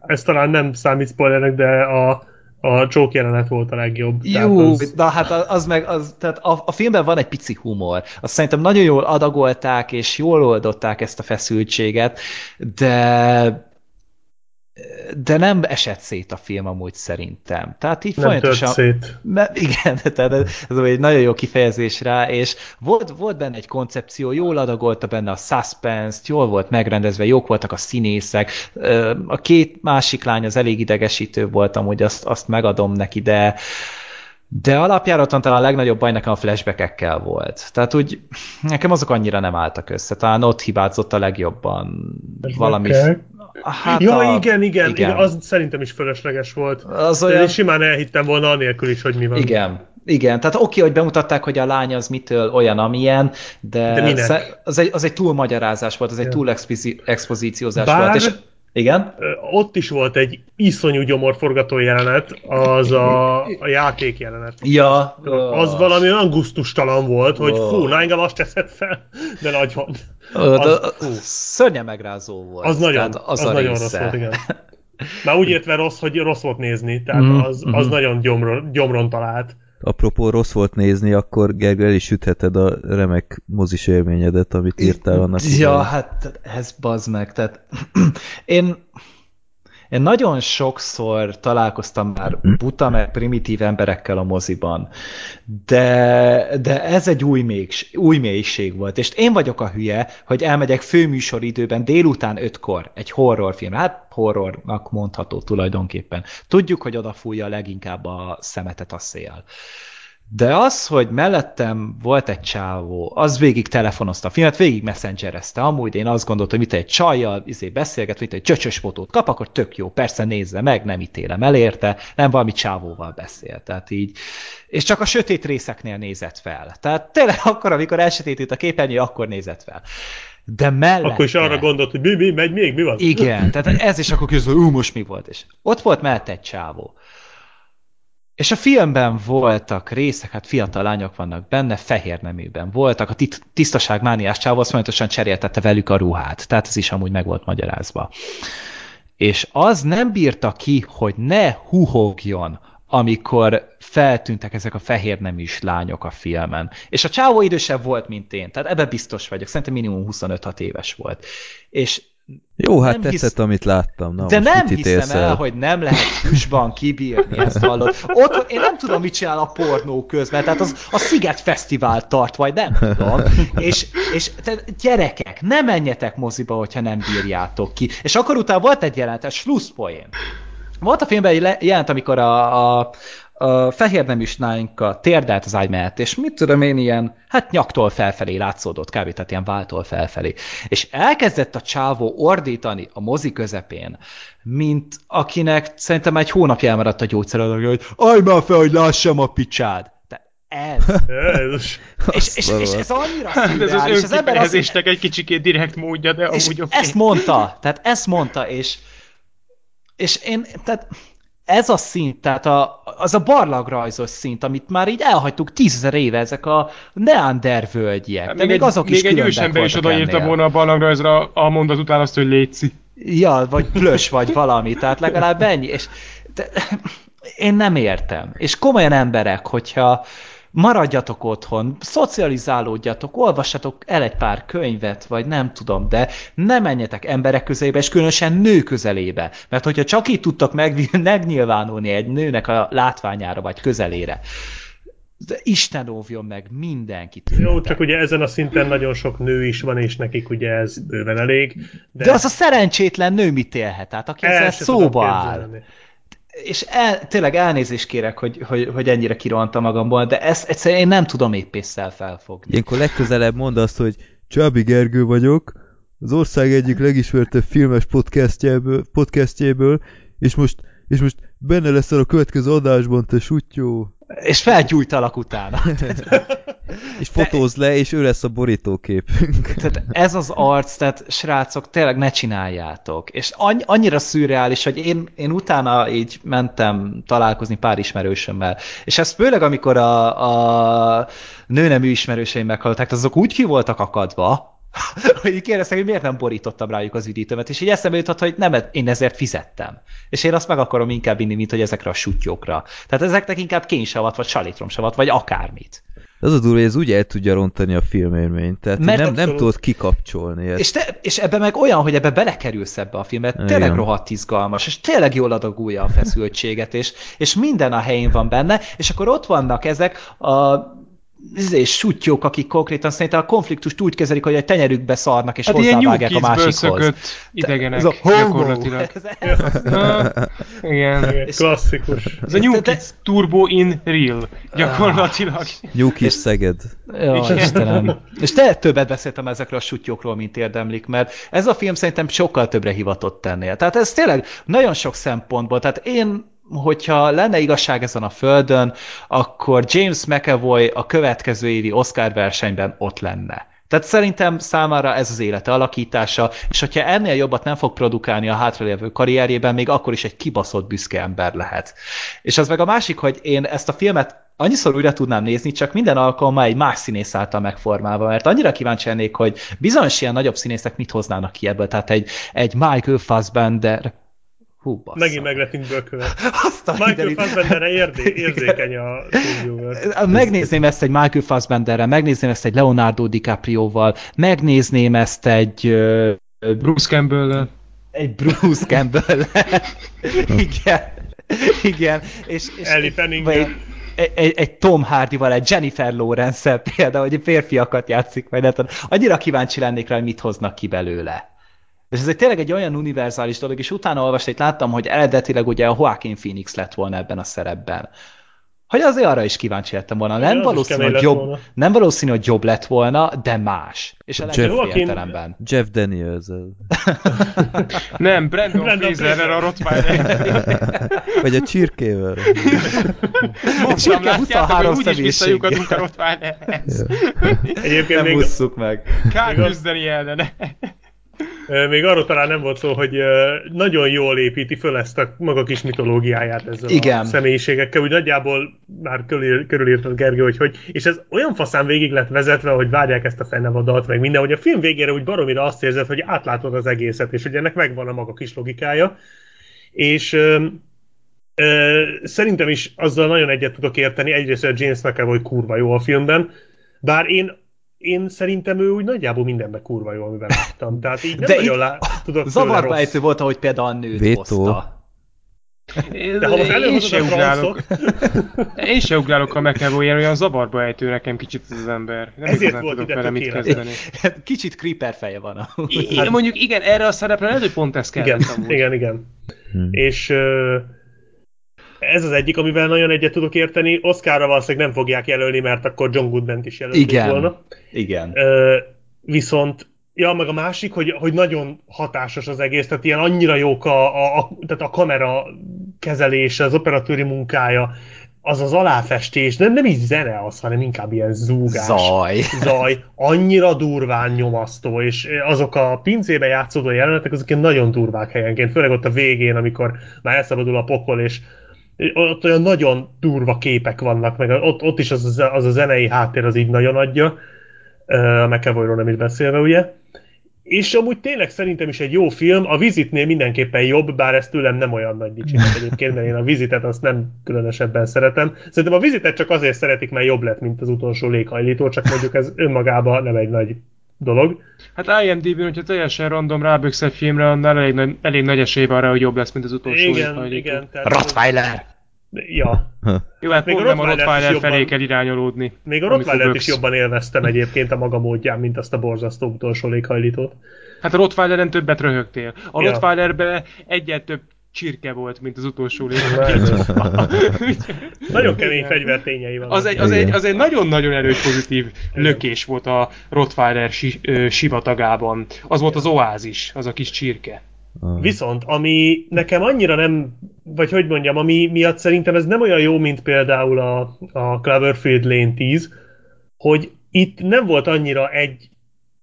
ez talán nem számít spoilernek, de a a csók jelenet volt a legjobb. Jó, az... na hát az meg, az, tehát a, a filmben van egy pici humor. Azt szerintem nagyon jól adagolták, és jól oldották ezt a feszültséget, de de nem esett szét a film amúgy szerintem. Tehát így nem folyamatosan... szét. Mert igen, tehát ez, ez egy nagyon jó kifejezés rá, és volt, volt benne egy koncepció, jól adagolta benne a suspense jól volt megrendezve, jók voltak a színészek. A két másik lány az elég idegesítő volt, amúgy azt, azt megadom neki, de de alapjáraton talán a legnagyobb baj nekem a flashbackekkel volt. Tehát úgy, nekem azok annyira nem álltak össze. Talán ott hibázott a legjobban valami, Hát ja, a... igen, igen, igen, igen, az szerintem is fölösleges volt. Az olyan... Én simán elhittem volna anélkül is, hogy mi van. Igen, igen, tehát oké, okay, hogy bemutatták, hogy a lány az mitől olyan, amilyen, de, de az, egy, az egy túlmagyarázás volt, az egy túl expozíciózás Bár... volt, és igen? Ott is volt egy iszonyú gyomorforgató jelenet, az a, a játék jelenet. Ja. Az valami olyan guztustalan volt, hogy fú, na engem azt teszed fel, de nagyon. Az, szörnyen megrázó volt. Az nagyon, az, az, az nagyon rossz volt, igen. Már úgy értve rossz, hogy rossz volt nézni, tehát mm, az, az mm. nagyon gyomron, gyomron talált. Apropó rossz volt nézni, akkor Gergő el is ütheted a remek mozis élményedet, amit írtál annak. Ja, idején. hát ez bazd meg. Tehát én, Én nagyon sokszor találkoztam már buta meg primitív emberekkel a moziban, de, de ez egy új, még, új mélység volt, és én vagyok a hülye, hogy elmegyek főműsoridőben délután ötkor egy horrorfilm, hát horrornak mondható tulajdonképpen. Tudjuk, hogy odafújja leginkább a szemetet a szél. De az, hogy mellettem volt egy csávó, az végig telefonozta a filmet, végig messengerezte. Amúgy én azt gondoltam, hogy mit egy csajjal izé beszélget, hogy egy csöcsös fotót kap, akkor tök jó, persze nézze meg, nem ítélem elérte, nem valami csávóval beszél. Tehát így, és csak a sötét részeknél nézett fel. Tehát tényleg akkor, amikor elsötétült a képernyő, akkor nézett fel. De mellette... Akkor is arra gondolt, hogy mi, mi, megy még, mi van? Igen, tehát ez is akkor közül, ú, most mi volt. És ott volt mellette egy csávó és a filmben voltak részek, hát fiatal lányok vannak benne, fehér neműben voltak, a tisztaság mániás csávó folyamatosan cseréltette velük a ruhát, tehát ez is amúgy meg volt magyarázva. És az nem bírta ki, hogy ne huhogjon, amikor feltűntek ezek a fehér neműs lányok a filmen. És a csávó idősebb volt, mint én, tehát ebbe biztos vagyok, szerintem minimum 25-6 éves volt. És jó, hát nem tetszett, hisz... amit láttam. Na, De nem hiszem el, el, hogy nem lehet füstban kibírni ezt hallod. Ott én nem tudom, mit csinál a pornó közben, tehát az a Sziget Fesztivál tart, vagy nem tudom. És, és tehát gyerekek, ne menjetek moziba, hogyha nem bírjátok ki. És akkor utána volt egy jelenet, slusszpoén. Volt a filmben egy jelent, amikor a, a, a fehér neműs lányka térdelt az ágy mellett, és mit tudom én, ilyen, hát nyaktól felfelé látszódott kb. tehát ilyen váltól felfelé. És elkezdett a csávó ordítani a mozi közepén, mint akinek szerintem egy hónapja elmaradt a gyógyszer, hogy állj már fel, hogy lássam a picsád. Ez. és, és, és, és, ez annyira hát ez az és az ember az... egy kicsikét direkt módja, de amúgy okay. Ezt mondta, tehát ezt mondta, és, és én, tehát ez a szint, tehát a, az a barlangrajzos szint, amit már így elhagytuk tízezer éve, ezek a Neander völgyek. Hát de még, még azok még is egy ősember is odaírta volna a barlangrajzra a mondat után azt, hogy létszi. Ja, vagy plös, vagy valami, tehát legalább ennyi. És de, én nem értem. És komolyan emberek, hogyha maradjatok otthon, szocializálódjatok, olvassatok el egy pár könyvet, vagy nem tudom, de ne menjetek emberek közelébe, és különösen nő közelébe. Mert hogyha csak így tudtak meg, megnyilvánulni egy nőnek a látványára, vagy közelére, de Isten óvjon meg mindenkit. Jó, csak ugye ezen a szinten nagyon sok nő is van, és nekik ugye ez bőven elég. De, de az a szerencsétlen nő mit élhet? Tehát aki ezzel szóba áll és el, tényleg elnézést kérek, hogy, hogy, hogy ennyire kirohantam magamból, de ezt egyszerűen én nem tudom éppésszel felfogni. Ilyenkor legközelebb mondd azt, hogy Csábi Gergő vagyok, az ország egyik legismertebb filmes podcastjéből, podcastjéből és most, és most benne leszel a következő adásban, te sutyó. És felgyújtalak utána. és fotóz le, és ő lesz a borítóképünk. Tehát ez az arc, tehát srácok, tényleg ne csináljátok. És annyira szürreális, hogy én, én utána így mentem találkozni pár ismerősömmel. És ez főleg, amikor a, a nőnemű ismerőseim meghallották, azok úgy ki voltak akadva, hogy így kérdeztek, hogy miért nem borítottam rájuk az üdítőmet, és így eszembe jutott, hogy nem, én ezért fizettem. És én azt meg akarom inkább inni, mint hogy ezekre a sutyókra. Tehát ezeknek inkább kénysavat, vagy salitromsavat, vagy akármit. Az a durva, hogy ez úgy el tudja rontani a filmélményt, tehát Mert nem, nem tudod kikapcsolni ezt. És, te, és ebbe meg olyan, hogy ebbe belekerülsz ebbe a tényleg Igen. rohadt izgalmas, és tényleg jól adagulja a feszültséget, és, és minden a helyén van benne, és akkor ott vannak ezek a és sutyók, akik konkrétan szerintem a konfliktust úgy kezelik, hogy egy tenyerükbe szarnak, és hát hozzávágják a másikhoz. idegenek, ez a gyakorlatilag. igen. Klasszikus. Ez a New Kids Turbo in Real, gyakorlatilag. New Kids Szeged. Jó, Istenem. És te többet beszéltem ezekről a sutyókról, mint érdemlik, mert ez a film szerintem sokkal többre hivatott tennél. Tehát ez tényleg nagyon sok szempontból, tehát én hogyha lenne igazság ezen a földön, akkor James McAvoy a következő évi Oscar versenyben ott lenne. Tehát szerintem számára ez az élete alakítása, és hogyha ennél jobbat nem fog produkálni a hátralévő karrierjében, még akkor is egy kibaszott büszke ember lehet. És az meg a másik, hogy én ezt a filmet annyiszor újra tudnám nézni, csak minden alkalommal egy más színész által megformálva, mert annyira kíváncsi lennék, hogy bizonyos ilyen nagyobb színészek mit hoznának ki ebből, tehát egy, egy Michael Fassbender, Hú, bassza. Megint meg lettünk bökövet. Michael Fassbenderre érdé, érzékeny a Megnézném ezt egy Michael Fassbenderrel, megnézném ezt egy Leonardo DiCaprio-val, megnézném ezt egy... Bruce campbell egy Bruce Campbell igen, igen, és, és Ellie Fanning egy, egy, Tom Hardy-val, egy Jennifer Lawrence-el például, hogy férfiakat játszik, vagy nem tudom. Annyira kíváncsi lennék rá, hogy mit hoznak ki belőle. És ez egy tényleg egy olyan univerzális dolog, és utána olvastam, láttam, hogy eredetileg ugye a Joaquin Phoenix lett volna ebben a szerepben hogy azért arra is kíváncsi lettem volna. Nem valószínű, hogy jobb, volna. nem valószínű, hogy jobb lett volna, de más. És a legjobb értelemben. Jeff daniels Nem, Brandon, Brandon Fraserrel a Rottweiler. Vagy a csirkével. a csirke 23 úgyis visszajukadunk a Rottweilerhez. Egyébként nem még... meg. Kár küzdeni ellene. Még arról talán nem volt szó, hogy nagyon jól építi föl ezt a maga kis mitológiáját ezzel Igen. a személyiségekkel. Úgy nagyjából már körül, körülírtad Gergő, hogy, hogy és ez olyan faszán végig lett vezetve, hogy várják ezt a fennevadat, meg minden, hogy a film végére úgy baromira azt érzed, hogy átlátod az egészet, és hogy ennek megvan a maga kis logikája. És ö, szerintem is azzal nagyon egyet tudok érteni, egyrészt a James McAvoy kurva jó a filmben, bár én én szerintem ő úgy nagyjából mindenben kurva jó, amivel láttam. Tehát így nem De nagyon lá... tudok Zavarba ejtő volt, ahogy például a nőt Vétó. hozta. De ha most én se ugrálok. én se ugrálok a McAvoy olyan zavarba ejtő nekem kicsit az ember. Nem Ezért volt tudok vele mit kezdeni. Kicsit creeper feje van. I- hát, mondjuk igen, erre a szerepre lehet, hogy pont ez kellett igen, amúgy. Igen, igen. Hmm. És uh, ez az egyik, amivel nagyon egyet tudok érteni. Oscarra valószínűleg nem fogják jelölni, mert akkor John Goodman is jelölték Igen. volna. Igen. Ö, viszont Ja, meg a másik, hogy, hogy nagyon hatásos az egész, tehát ilyen annyira jók a, a, a, tehát a kamera kezelése, az operatőri munkája, az az aláfestés, nem, nem így zene az, hanem inkább ilyen zúgás. Zaj. Zaj. Annyira durván nyomasztó, és azok a pincébe játszódó jelenetek, azok ilyen nagyon durvák helyenként, főleg ott a végén, amikor már elszabadul a pokol, és ott olyan nagyon durva képek vannak, meg ott, ott is az, az a zenei háttér az így nagyon adja, a McAvoyról nem is beszélve, ugye. És amúgy tényleg szerintem is egy jó film, a Vizitnél mindenképpen jobb, bár ez tőlem nem olyan nagy dicséret egyébként, mert én a Vizitet azt nem különösebben szeretem. Szerintem a Vizitet csak azért szeretik, mert jobb lett, mint az utolsó léghajlító, csak mondjuk ez önmagában nem egy nagy dolog. Hát IMDb-n, hogyha teljesen random ráböksz egy filmre, annál elég, nagy, elég nagy esély van rá, hogy jobb lesz, mint az utolsó. Igen, igen. Rottweiler! Ja. Jó, hát még a Rottweiler felé jobban, kell irányolódni. Még a Rottweiler is jobban élveztem egyébként a maga módján, mint azt a borzasztó utolsó léghajlítót. Hát a Rottweileren többet röhögtél. A ja. Rottweilerben egyet több csirke volt, mint az utolsó léghajlító. nagyon kemény fegyvertényei van. Az egy, az, egy, az egy nagyon-nagyon erős pozitív lökés volt a Rottweiler si, ö, sivatagában. Az volt az oázis, az a kis csirke. Ah. Viszont, ami nekem annyira nem, vagy hogy mondjam, ami miatt szerintem ez nem olyan jó, mint például a, a Cloverfield Lane 10, hogy itt nem volt annyira egy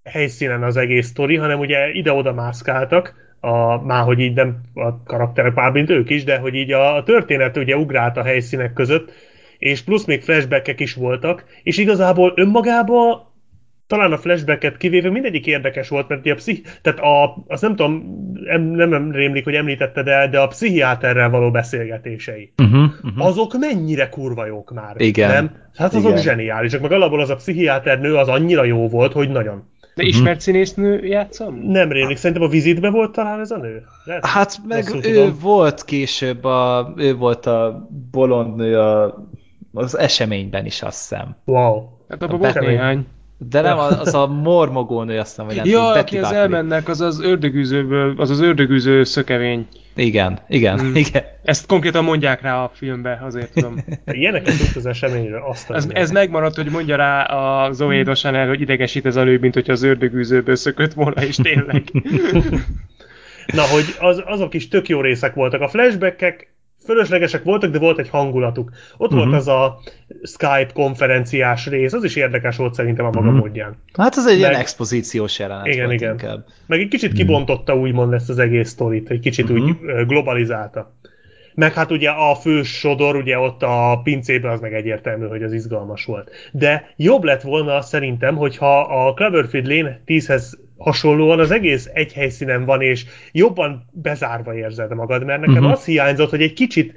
helyszínen az egész sztori, hanem ugye ide-oda mászkáltak, a, már hogy így nem a karakterek már, mint ők is, de hogy így a, a történet ugye ugrált a helyszínek között, és plusz még flashbackek is voltak, és igazából önmagában talán a flashbacket kivéve mindegyik érdekes volt, mert a pszich... Tehát a, azt nem tudom, em, nem rémlik, hogy említetted el, de a pszichiáterrel való beszélgetései. Uh-huh, uh-huh. Azok mennyire kurva jók már. Igen. Nem? Hát azok Igen. zseniálisak. Meg alapból az a pszichiáter nő az annyira jó volt, hogy nagyon. De ismert uh-huh. színésznő játszom? Nem rémlik, szerintem a vizitbe volt talán ez a nő. Lehet, hát meg ő tudom. volt később, a, ő volt a bolond nő a, az eseményben is, azt hiszem. Wow. Hát abban volt néhány. De nem, az a mormogó nő, azt hiszem, hogy nem Ja, aki az elmennek, az az ördögűzőből, az az ördögűző szökevény. Igen, igen, mm. igen. Ezt konkrétan mondják rá a filmbe, azért tudom. Ilyeneket tudsz az eseményről, azt ez, ez megmaradt, hogy mondja rá a Zoe Deschanel, hogy idegesít ez a nő, mint hogyha az ördögűzőből szökött volna, és tényleg. Na, hogy az, azok is tök jó részek voltak. A flashbackek fölöslegesek voltak, de volt egy hangulatuk. Ott uh-huh. volt az a Skype konferenciás rész, az is érdekes volt szerintem a maga uh-huh. módján. Hát az egy Meg... ilyen expozíciós jelenet igen, volt igen. inkább. Meg egy kicsit kibontotta úgymond ezt az egész sztorit, egy kicsit uh-huh. úgy globalizálta. Meg hát ugye a fő sodor, ugye ott a pincében az meg egyértelmű, hogy az izgalmas volt. De jobb lett volna szerintem, hogyha a Cloverfield Lane 10-hez hasonlóan az egész egy helyszínen van, és jobban bezárva érzed magad, mert nekem uh-huh. az hiányzott, hogy egy kicsit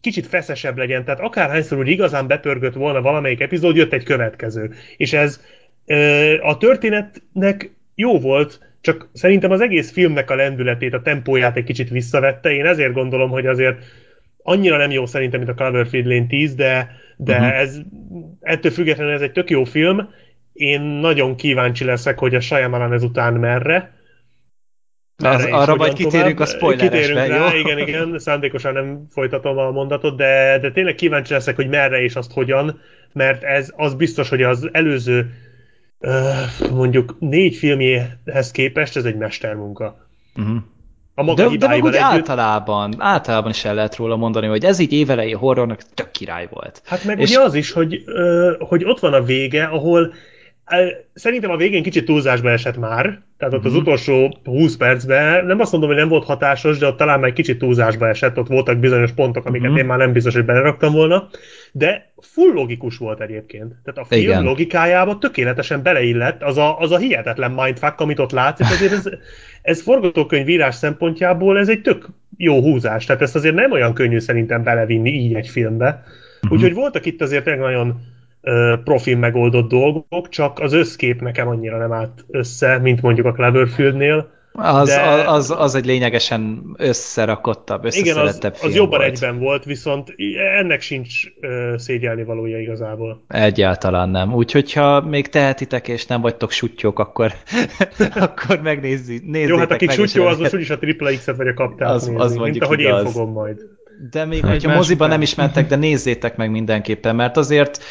kicsit feszesebb legyen, tehát akárhányszor úgy igazán betörgött volna valamelyik epizód, jött egy következő. És ez ö, a történetnek jó volt, csak szerintem az egész filmnek a lendületét, a tempóját egy kicsit visszavette. Én ezért gondolom, hogy azért annyira nem jó szerintem, mint a Cloverfield Lane 10, de, de uh-huh. ez, ettől függetlenül ez egy tök jó film. Én nagyon kíváncsi leszek, hogy a Shyamalan ezután merre. Az, arra majd kitérünk a spoileresbe, kitérünk rá, jó? igen, igen, szándékosan nem folytatom a mondatot, de, de tényleg kíváncsi leszek, hogy merre és azt hogyan, mert ez az biztos, hogy az előző mondjuk négy filmjéhez képest ez egy mestermunka. Uh-huh. A maga de, de meg úgy együtt... általában, általában is el lehet róla mondani, hogy ez így évelei horrornak tök király volt. Hát meg és... ugye az is, hogy, hogy ott van a vége, ahol Szerintem a végén kicsit túlzásba esett már, tehát ott az mhm. utolsó 20 percben, nem azt mondom, hogy nem volt hatásos, de ott talán már egy kicsit túlzásba esett, ott voltak bizonyos pontok, amiket mm-hmm. én már nem biztos, hogy beleraktam volna, de full logikus volt egyébként. Tehát a film Igen. logikájába tökéletesen beleillett az a, az a hihetetlen mindfuck, amit ott látsz, és azért ez, ez forgatókönyvírás szempontjából ez egy tök jó húzás, tehát ezt azért nem olyan könnyű szerintem belevinni így egy filmbe. Mm-hmm. Úgyhogy voltak itt azért nagyon profil megoldott dolgok, csak az összkép nekem annyira nem állt össze, mint mondjuk a Cloverfieldnél. Az, de... az, az egy lényegesen összerakottabb, összeszedettebb Igen, az, az jobban volt. egyben volt, viszont ennek sincs szégyelni valója igazából. Egyáltalán nem. Úgyhogy ha még tehetitek és nem vagytok sutyók, akkor, akkor megnézzük. Jó, hát aki sutyó, az most úgyis a Triple X-et vagy a kaptát az, nézni, az mint ahogy igaz. én fogom majd. De még, hogyha moziban nem is mentek, de nézzétek meg mindenképpen, mert azért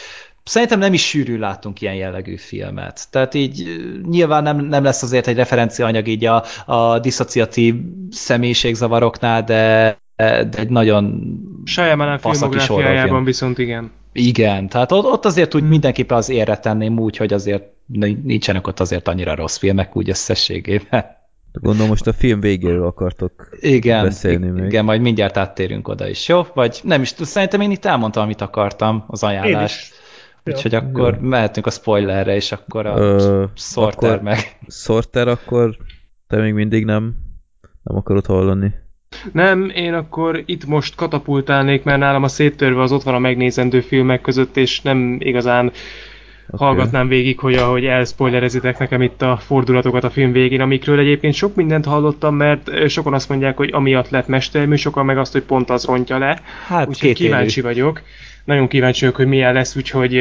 Szerintem nem is sűrű látunk ilyen jellegű filmet. Tehát így nyilván nem, nem lesz azért egy referenciaanyag így a, a diszociatív személyiségzavaroknál, de, de egy nagyon Shyamalan filmográfiájában viszont igen. Igen, tehát ott, ott azért úgy mindenképpen az érre tenném úgy, hogy azért nincsenek ott azért annyira rossz filmek úgy összességében. Gondolom most a film végéről akartok igen, beszélni még. Igen, majd mindjárt áttérünk oda is, jó? Vagy nem is, szerintem én itt elmondtam, amit akartam, az ajánlást. Úgyhogy ja. akkor ja. mehetünk a spoilerre, és akkor a Ö, Sorter akkor meg. Sorter, akkor te még mindig nem, nem akarod hallani. Nem, én akkor itt most katapultálnék, mert nálam a széttörve az ott van a megnézendő filmek között, és nem igazán okay. hallgatnám végig, hogy ahogy elspoilerezitek nekem itt a fordulatokat a film végén, amikről egyébként sok mindent hallottam, mert sokan azt mondják, hogy amiatt lett mestermű, sokan meg azt, hogy pont az rontja le. Hát Úgyhogy kíváncsi élő. vagyok. Nagyon kíváncsi vagyok, hogy milyen lesz, úgyhogy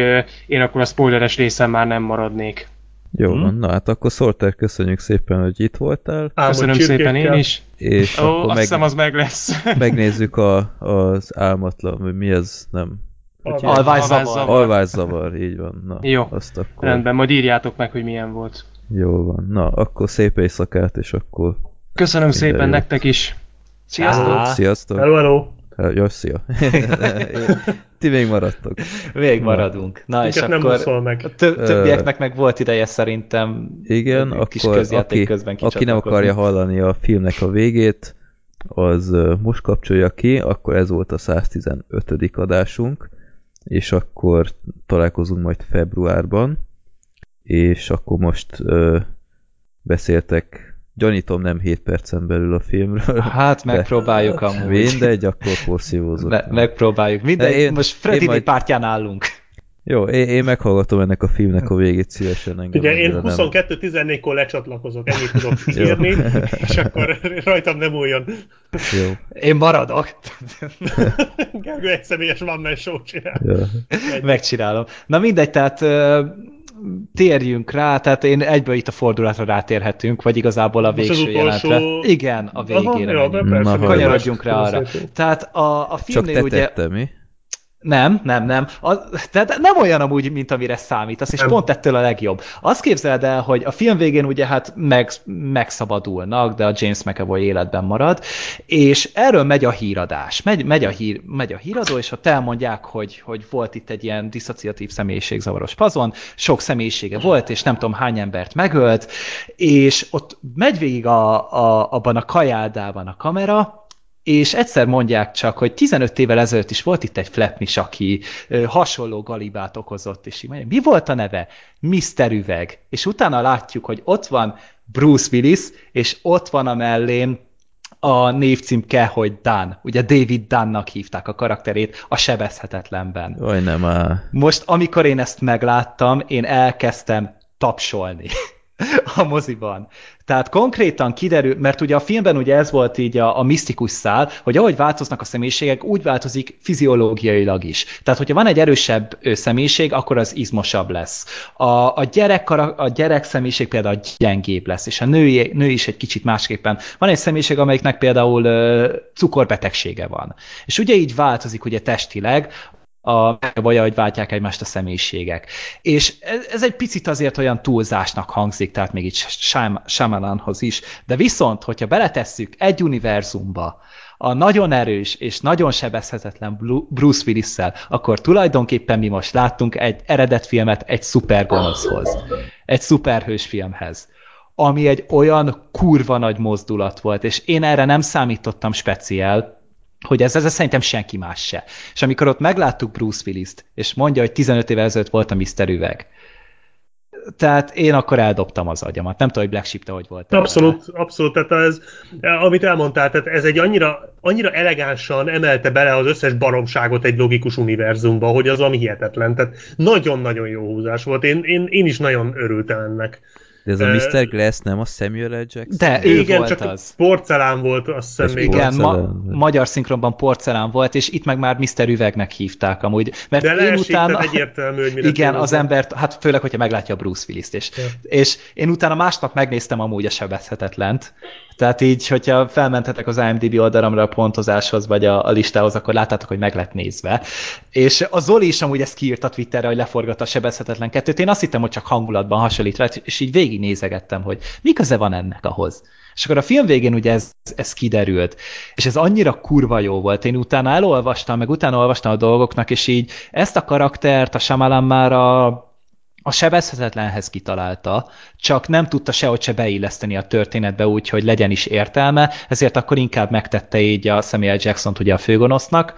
én akkor a spoileres részen már nem maradnék. Jó hmm. van, na hát akkor Sorter, köszönjük szépen, hogy itt voltál. Köszönöm szépen én is. És Ó, akkor azt meg, hiszem az meg lesz. megnézzük a, az álmatlan, hogy mi ez, nem. Alvászavar. Alvászavar, így van. Na, Jó, azt akkor... rendben, majd írjátok meg, hogy milyen volt. Jó van, na, akkor szép éjszakát, és akkor... Köszönöm szépen jót. nektek is. Sziasztok! Sziasztok! Hello, hello! Jó, szia! Ti még maradtok. Még maradunk. Na, Na és nem akkor meg. többieknek meg volt ideje szerintem Igen, akkor kis aki, közben aki nem akarja hallani a filmnek a végét, az most kapcsolja ki, akkor ez volt a 115. adásunk, és akkor találkozunk majd februárban, és akkor most ö, beszéltek Gyanítom nem 7 percen belül a filmről. Hát megpróbáljuk amúgy. Mindegy, akkor porszívózunk. Me megpróbáljuk. Mindegy, én, most Freddy majd... pártján állunk. Jó, én, én meghallgatom ennek a filmnek a végét szívesen. Engem Ugye én 22-14-kor lecsatlakozok, ennyit tudok írni, és akkor rajtam nem újjon. Jó. Én maradok. Gergő egy személyes van man show csinál. Megcsinálom. Na mindegy, tehát térjünk rá, tehát én egyből itt a fordulatra rátérhetünk, vagy igazából a végső jelentre. Igen, a végére. Aha, Kanyarodjunk rá arra. Tehát a, a filmnél Csak te ugye... mi? Nem, nem, nem. A, tehát nem olyan amúgy, mint amire számítasz, és nem. pont ettől a legjobb. Azt képzeld el, hogy a film végén ugye hát meg, megszabadulnak, de a James McAvoy életben marad, és erről megy a híradás. Megy, megy, a, hír, megy a híradó, és ott elmondják, hogy, hogy volt itt egy ilyen diszociatív személyiségzavaros pazon, sok személyisége volt, és nem tudom hány embert megölt, és ott megy végig a, a, abban a kajáldában a kamera, és egyszer mondják csak, hogy 15 évvel ezelőtt is volt itt egy Flepnis, aki hasonló galibát okozott, és így mondja, mi volt a neve? Mr. Üveg. És utána látjuk, hogy ott van Bruce Willis, és ott van a mellén a névcímke, hogy Dan. Ugye David Dannak hívták a karakterét a sebezhetetlenben. Oj, nem á. Most, amikor én ezt megláttam, én elkezdtem tapsolni. a moziban. Tehát konkrétan kiderül, mert ugye a filmben ugye ez volt így a, a misztikus szál, hogy ahogy változnak a személyiségek, úgy változik fiziológiailag is. Tehát, hogyha van egy erősebb személyiség, akkor az izmosabb lesz. A, a, gyerek, a gyerek személyiség például gyengébb lesz, és a nő, nő is egy kicsit másképpen. Van egy személyiség, amelyiknek például cukorbetegsége van. És ugye így változik ugye testileg, a vagy hogy váltják egymást a személyiségek. És ez, ez egy picit azért olyan túlzásnak hangzik, tehát még itt Shyamalanhoz is, de viszont, hogyha beletesszük egy univerzumba, a nagyon erős és nagyon sebezhetetlen Bruce willis akkor tulajdonképpen mi most láttunk egy eredetfilmet egy szupergonoszhoz, egy szuperhős filmhez, ami egy olyan kurva nagy mozdulat volt, és én erre nem számítottam speciál, hogy ez, ez szerintem senki más se. És amikor ott megláttuk Bruce Willis-t, és mondja, hogy 15 évvel ezelőtt volt a Mr. Üveg, tehát én akkor eldobtam az agyamat. Nem tudom, hogy Black Sheep te hogy volt. Abszolút, vele. abszolút. Tehát ez, amit elmondtál, tehát ez egy annyira, annyira elegánsan emelte bele az összes baromságot egy logikus univerzumba, hogy az ami hihetetlen. Tehát nagyon-nagyon jó húzás volt. Én, én, én is nagyon örültem ennek. De ez a Mr. Glass nem a Samuel L. Jackson? De ő igen, volt csak az. porcelán volt, azt hiszem még. Igen, ma, magyar szinkronban porcelán volt, és itt meg már Mr. Üvegnek hívták amúgy. Mert De én utána... egyértelmű, hogy mire Igen, az embert, hát főleg, hogyha meglátja Bruce Willis-t. És, ja. és én utána másnap megnéztem amúgy a sebezhetetlent, tehát így, hogyha felmentetek az IMDb oldalra a pontozáshoz, vagy a, a listához, akkor láttátok, hogy meg lett nézve. És a Zoli is amúgy ezt kiírta Twitterre, hogy leforgatta a sebezhetetlen kettőt. Én azt hittem, hogy csak hangulatban hasonlít rá, és így végig nézegettem, hogy mi köze van ennek ahhoz. És akkor a film végén ugye ez, ez kiderült, és ez annyira kurva jó volt. Én utána elolvastam, meg utána olvastam a dolgoknak, és így ezt a karaktert a Shyamalan már a a sebezhetetlenhez kitalálta, csak nem tudta sehogy se beilleszteni a történetbe úgy, hogy legyen is értelme, ezért akkor inkább megtette így a Samuel Jackson-t ugye a főgonosznak,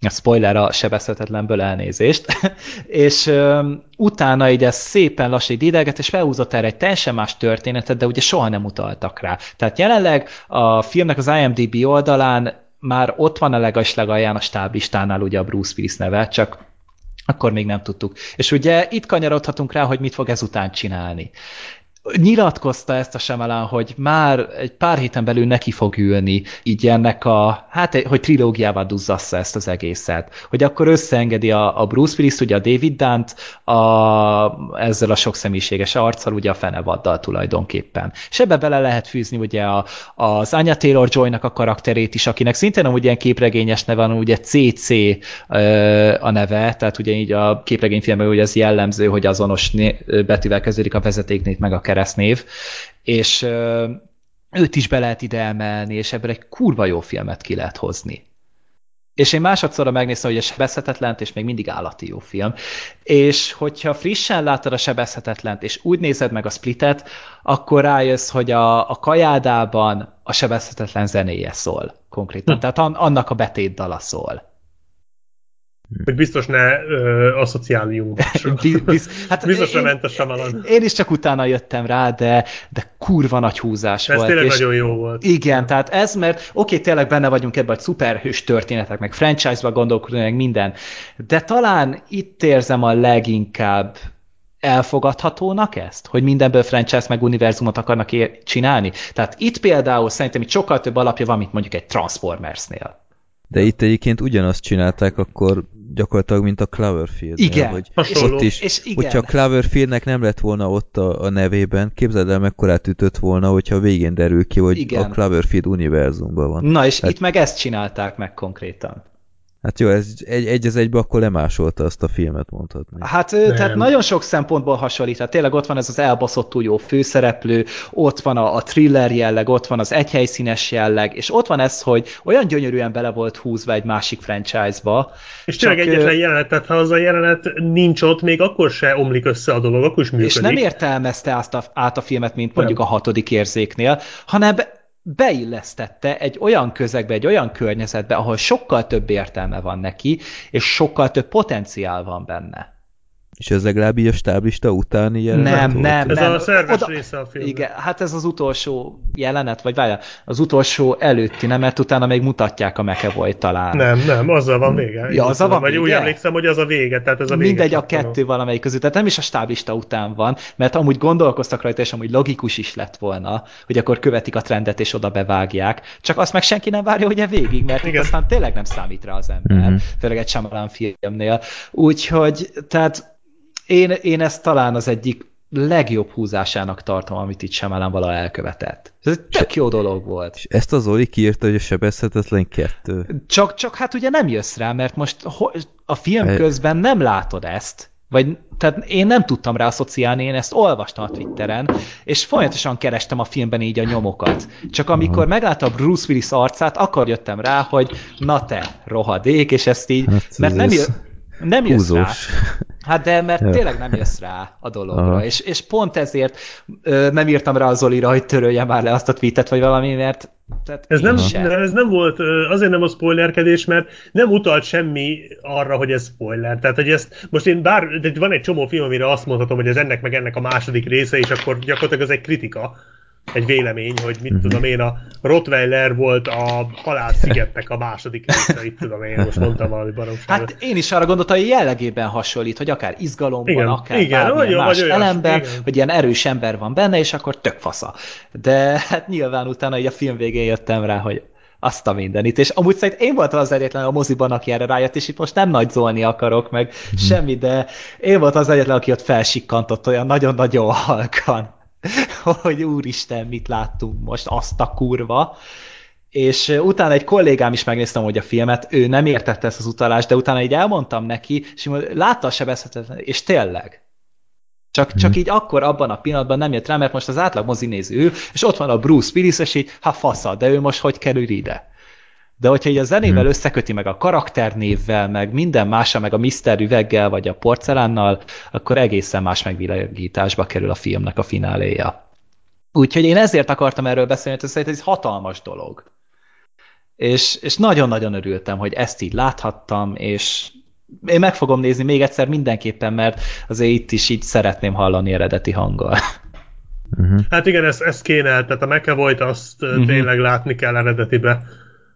a spoiler a sebezhetetlenből elnézést, és ö, utána így ez szépen lassan így ideget, és felhúzott erre egy teljesen más történetet, de ugye soha nem utaltak rá. Tehát jelenleg a filmnek az IMDb oldalán már ott van a legalján a stáblistánál ugye a Bruce Willis neve, csak akkor még nem tudtuk. És ugye itt kanyarodhatunk rá, hogy mit fog ezután csinálni nyilatkozta ezt a Semelán, hogy már egy pár héten belül neki fog ülni így ennek a, hát hogy trilógiával duzzassza ezt az egészet. Hogy akkor összeengedi a, a Bruce Willis, ugye a David Dant a, ezzel a sok személyiséges arccal, ugye a fenevaddal tulajdonképpen. És ebbe bele lehet fűzni ugye a, az Anya Taylor-Joy-nak a karakterét is, akinek szintén amúgy ilyen képregényes neve van, ugye CC a neve, tehát ugye így a képregényfilmben ugye ez jellemző, hogy azonos betűvel kezdődik a vezetéknét meg a keresztnév, és őt is be lehet ide emelni, és ebből egy kurva jó filmet ki lehet hozni. És én másodszorra megnéztem, hogy a sebezhetetlent, és még mindig állati jó film. És hogyha frissen látod a sebezhetetlent, és úgy nézed meg a splitet, akkor rájössz, hogy a, a kajádában a sebezhetetlen zenéje szól konkrétan. Hm. Tehát an, annak a betét dala szól. Hogy biztos ne ö, asszociáljunk. Biz, hát Biztosra ment a Samalan. Én is csak utána jöttem rá, de, de kurva nagy húzás ez volt. Ez tényleg és nagyon jó volt. Igen, tehát ez, mert oké, okay, tényleg benne vagyunk ebben a szuperhős történetek, meg franchise-ba gondolkodunk, meg minden, de talán itt érzem a leginkább elfogadhatónak ezt, hogy mindenből franchise meg univerzumot akarnak csinálni. Tehát itt például szerintem itt sokkal több alapja van, mint mondjuk egy Transformersnél. De itt egyébként ugyanazt csinálták akkor gyakorlatilag, mint a Cloverfield. Igen. Hogy ott is, és igen. hogyha a Cloverfieldnek nem lett volna ott a, a nevében, képzeld el, mekkorát ütött volna, hogyha végén derül ki, hogy igen. a Cloverfield univerzumban van. Na, és hát, itt meg ezt csinálták meg konkrétan. Hát jó, ez egy, egy az egybe akkor lemásolta azt a filmet, mondhatni. Hát Nem. tehát nagyon sok szempontból hasonlít. Hát tényleg ott van ez az elbaszott jó főszereplő, ott van a, a thriller jelleg, ott van az egyhelyszínes jelleg, és ott van ez, hogy olyan gyönyörűen bele volt húzva egy másik franchise-ba. És tényleg egyetlen jelenet, tehát ha az a jelenet nincs ott, még akkor se omlik össze a dolog, akkor is működik. És nem értelmezte át a, át a filmet, mint mondjuk nem. a hatodik érzéknél, hanem beillesztette egy olyan közegbe, egy olyan környezetbe, ahol sokkal több értelme van neki, és sokkal több potenciál van benne. És ez legalább így a stáblista utáni jelenet Nem, volt? nem, Ez nem. a szerves Oda... része a filmnek. Igen, hát ez az utolsó jelenet, vagy várjál, az utolsó előtti, nem, mert utána még mutatják a McAvoy talán. Nem, nem, azzal van vége. Ja, azzal van Vagy vége? úgy emlékszem, hogy az a vége, tehát ez a vége. Mindegy, a kettő valamelyik között, tehát nem is a stáblista után van, mert amúgy gondolkoztak rajta, és amúgy logikus is lett volna, hogy akkor követik a trendet, és oda bevágják. Csak azt meg senki nem várja, hogy végig, mert itt aztán tényleg nem számít rá az ember, mm-hmm. főleg egy Shyamalan filmnél. Úgyhogy, tehát én, én ezt talán az egyik legjobb húzásának tartom, amit itt Shyamalan vala elkövetett. Ez egy tök jó dolog volt. És ezt az Oli kiírta, hogy a sebezhetetlen kettő. Csak, csak hát ugye nem jössz rá, mert most a film közben nem látod ezt, vagy tehát én nem tudtam rá asszociálni, én ezt olvastam a Twitteren, és folyamatosan kerestem a filmben így a nyomokat. Csak amikor megláttam Bruce Willis arcát, akkor jöttem rá, hogy na te, rohadék, és ezt így, hát, mert nem, jö, nem jössz rá. Hát de mert tényleg nem jössz rá a dologra, és, és pont ezért ö, nem írtam rá az Zolira, hogy törölje már le azt a tweetet, vagy valami, mert tehát ez, nem, ez nem volt, azért nem a spoilerkedés, mert nem utalt semmi arra, hogy ez spoiler. Tehát, hogy ezt most én bár, de van egy csomó film, amire azt mondhatom, hogy ez ennek meg ennek a második része, és akkor gyakorlatilag ez egy kritika egy vélemény, hogy mit tudom én, a Rottweiler volt a halál szigetnek a második része, itt tudom én, most mondtam valami baromságot. Hát én is arra gondoltam, hogy jellegében hasonlít, hogy akár izgalomban, igen, akár igen, bármilyen más vagy elemben, igen. hogy ilyen erős ember van benne, és akkor tök fasza. De hát nyilván utána így a film végén jöttem rá, hogy azt a mindenit. És amúgy szerint én voltam az egyetlen a moziban, aki erre rájött, és itt most nem nagy zolni akarok, meg mm. semmi, de én voltam az egyetlen, aki ott felsikkantott olyan nagyon-nagyon halkan. hogy úristen, mit láttunk most, azt a kurva. És utána egy kollégám is megnéztem, hogy a filmet, ő nem értette ezt az utalást, de utána így elmondtam neki, és látta a sebezhetetlen, és tényleg. Csak, csak mhm. így akkor abban a pillanatban nem jött rá, mert most az átlag mozinéző ő, és ott van a Bruce Willis, és így, ha fasza, de ő most hogy kerül ide? De hogyha így a zenével hmm. összeköti meg a karakternévvel, meg minden mása, meg a Mr. üveggel, vagy a porcelánnal, akkor egészen más megvilágításba kerül a filmnek a fináléja. Úgyhogy én ezért akartam erről beszélni, hogy szerintem ez egy hatalmas dolog. És, és nagyon-nagyon örültem, hogy ezt így láthattam, és én meg fogom nézni még egyszer mindenképpen, mert azért itt is így szeretném hallani eredeti hanggal. Uh-huh. Hát igen, ezt, ezt kéne, tehát a McAvoy-t azt uh-huh. tényleg látni kell eredetibe.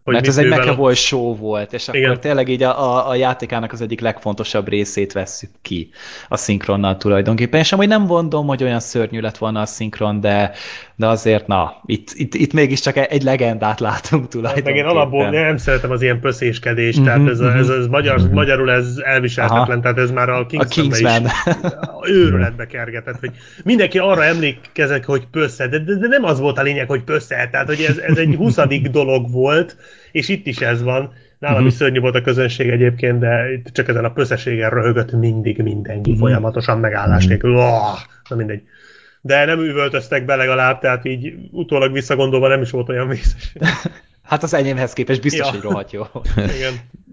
Hogy Mert ez egy McAvoy show volt, és akkor Igen. tényleg így a, a, a játékának az egyik legfontosabb részét vesszük ki a szinkronnal tulajdonképpen, és amúgy nem mondom, hogy olyan szörnyű lett volna a szinkron, de, de azért, na, itt, itt, itt mégiscsak egy legendát látunk tulajdonképpen. Meg én alapból nem szeretem az ilyen pöszéskedést, mm-hmm, tehát ez, ez, ez magyar, mm-hmm. magyarul ez elviselhetetlen, Aha. tehát ez már a Kingsman, a Kingsman. is őrületbe kergetett, hogy mindenki arra emlékezek, hogy pösze, de, de, de nem az volt a lényeg, hogy pösze, tehát hogy ez, ez egy huszadik dolog volt, és itt is ez van. Nálam uh-huh. is szörnyű volt a közönség egyébként, de itt csak ezen a pösszeségen röhögött mindig mindenki, uh-huh. folyamatosan megállás nélkül. Uh-huh. Na mindegy. De nem üvöltöztek be legalább, tehát így utólag visszagondolva nem is volt olyan vészes. Hát az enyémhez képest biztos, ja. hogy rohadt jó. Igen.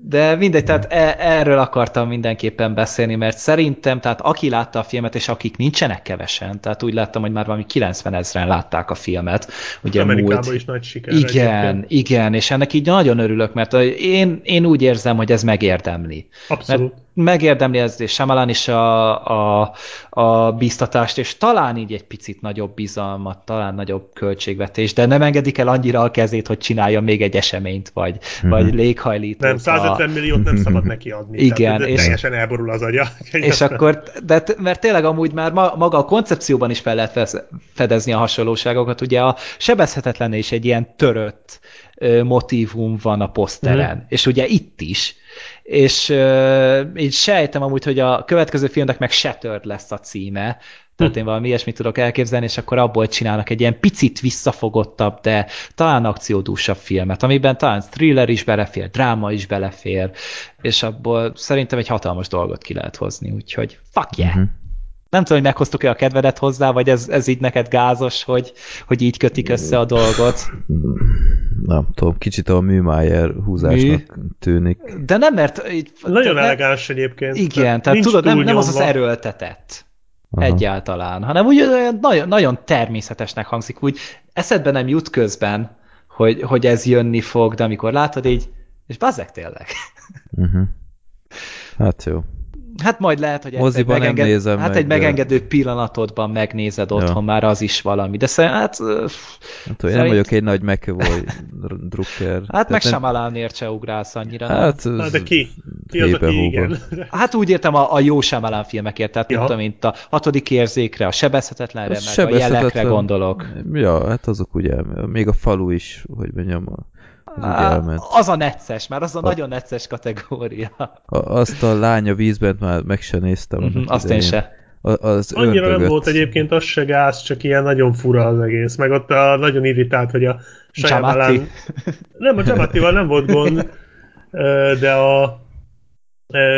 De mindegy, tehát e erről akartam mindenképpen beszélni, mert szerintem, tehát aki látta a filmet, és akik nincsenek kevesen, tehát úgy láttam, hogy már valami 90 ezeren látták a filmet. Ugye Amerikában múlt... is nagy siker. Igen, egyébként. igen, és ennek így nagyon örülök, mert én, én úgy érzem, hogy ez megérdemli. Abszolút. Mert megérdemli ez, és Shyamalan is a, a, a biztatást, és talán így egy picit nagyobb bizalmat, talán nagyobb költségvetés, de nem engedik el annyira a kezét, hogy csinálja még egy eseményt, vagy, mm-hmm. vagy léghajlítót. Nem, 150 a... milliót nem szabad neki adni. Igen. Tehát, és, teljesen elborul az agya. És akkor, de, mert tényleg amúgy már maga a koncepcióban is fel lehet fedezni a hasonlóságokat. Ugye a sebezhetetlen és egy ilyen törött motivum van a poszteren. Mm. És ugye itt is és uh, így sejtem amúgy, hogy a következő filmnek meg Shattered lesz a címe, tehát én valami ilyesmit tudok elképzelni, és akkor abból csinálnak egy ilyen picit visszafogottabb, de talán akciódúsabb filmet, amiben talán thriller is belefér, dráma is belefér, és abból szerintem egy hatalmas dolgot ki lehet hozni, úgyhogy fuck yeah! Uh-huh. Nem tudom, hogy meghoztuk-e a kedvedet hozzá, vagy ez, ez így neked gázos, hogy, hogy így kötik össze a dolgot? Nem tudom, kicsit a Műmájer húzásnak Mű? tűnik. De nem, mert... Így, Nagyon elegáns egyébként. Igen, tehát tudod, nem, nem az az erőltetett. Aha. egyáltalán, hanem úgy nagyon, nagyon természetesnek hangzik, úgy eszedbe nem jut közben, hogy, hogy ez jönni fog, de amikor látod így, és bazzek tényleg. Uh-huh. Hát jó. Hát majd lehet, hogy Moziban egy, megenged... nézem hát meg, egy megengedő de... pillanatodban megnézed otthon, ja. már az is valami. De szerintem, hát... hát én nem vagyok egy nagy McAvoy drukker. Hát Tehát meg nem... Shyamalanért se ugrálsz annyira. Hát, nem? Hát de ki? Ki az, aki igen? Hát úgy értem a, a jó Shyamalan filmekért, tehát ja. tudom, mint a hatodik érzékre, a sebezhetetlenre, meg sebezhetetlen... a jelekre gondolok. Ja, hát azok ugye, még a falu is, hogy mondjam, az, az a necces, már az a, a nagyon necces kategória. A, azt a lánya vízben már meg se néztem. Uh-huh, azt én se. A, az Annyira ördögöt. nem volt egyébként az se gáz, csak ilyen nagyon fura az egész. Meg ott a, nagyon irritált, hogy a Shyamalan... Nem, a Jamatival nem volt gond, de a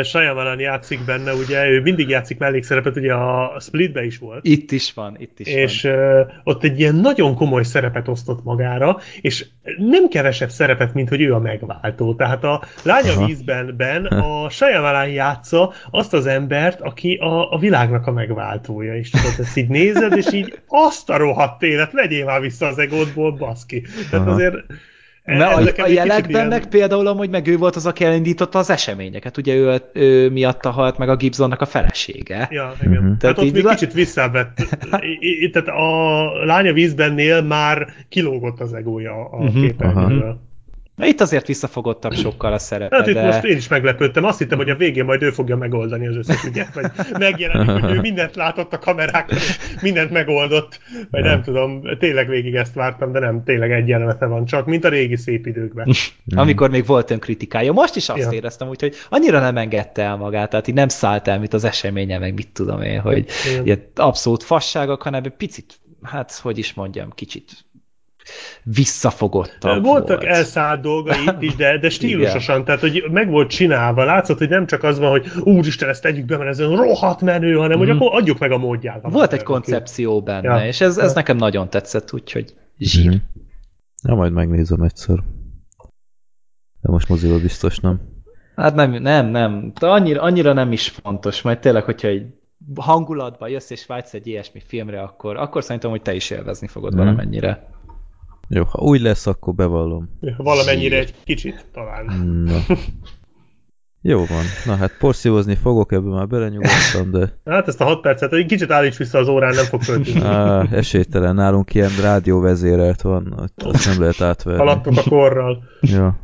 Shyamalan játszik benne, ugye, ő mindig játszik mellékszerepet, ugye a Splitbe is volt. Itt is van, itt is és van. És ott egy ilyen nagyon komoly szerepet osztott magára, és nem kevesebb szerepet, mint hogy ő a megváltó. Tehát a Lánya Aha. vízben ben a Shyamalan játsza azt az embert, aki a, a világnak a megváltója, és tudod, ezt így nézed, és így azt a rohadt élet, vegyél már vissza az egódból, baszki. Tehát Aha. azért Na, a, a jelekben ilyen... meg például amúgy meg ő volt az, aki elindította az eseményeket. Ugye ő, ő miatta halt meg a Gibsonnak a felesége. Ja, igen. Uh-huh. Tehát, tehát ott még la... kicsit visszavett. tehát a lánya vízbennél már kilógott az egója a. Mhm. képernyőről. Na, itt azért visszafogottak sokkal a szerepe, Hát itt de... most én is meglepődtem. Azt hittem, hogy a végén majd ő fogja megoldani az összes ügyet, vagy megjelenik, hogy ő mindent látott a kamerákon, mindent megoldott, vagy nem tudom, tényleg végig ezt vártam, de nem, tényleg egy jelenete van csak, mint a régi szép időkben. Amikor még volt önkritikája. Most is azt ja. éreztem, úgyhogy annyira nem engedte el magát, tehát így nem szállt el, mint az eseménye, meg mit tudom én, hogy ilyen abszolút fasságok, hanem egy picit, hát hogy is mondjam, kicsit visszafogottabb Voltak volt. elszállt dolgai itt is, de, de stílusosan, Igen. tehát hogy meg volt csinálva. Látszott, hogy nem csak az van, hogy úristen, ezt tegyük be, mert ez olyan rohadt menő, hanem mm. hogy mhm. akkor adjuk meg a módját. Volt egy koncepció benne, ja. és ez, ez nekem nagyon tetszett, úgyhogy zsír. Mm. Na, majd megnézem egyszer. De most moziba biztos nem. Hát nem, nem, nem. De annyira, annyira nem is fontos, majd tényleg, hogyha egy hangulatba jössz és vágysz egy ilyesmi filmre, akkor, akkor szerintem, hogy te is élvezni fogod mm. valamennyire. Jó, ha úgy lesz, akkor bevallom. Ja, valamennyire egy kicsit talán. Na. Jó van. Na hát porszívozni fogok, ebből már belenyugodtam, de... Hát ezt a 6 percet, egy kicsit állíts vissza az órán, nem fog költeni. Á, esélytelen. Nálunk ilyen rádióvezérelt van, azt nem lehet átverni. Haladtunk a korral. Ja.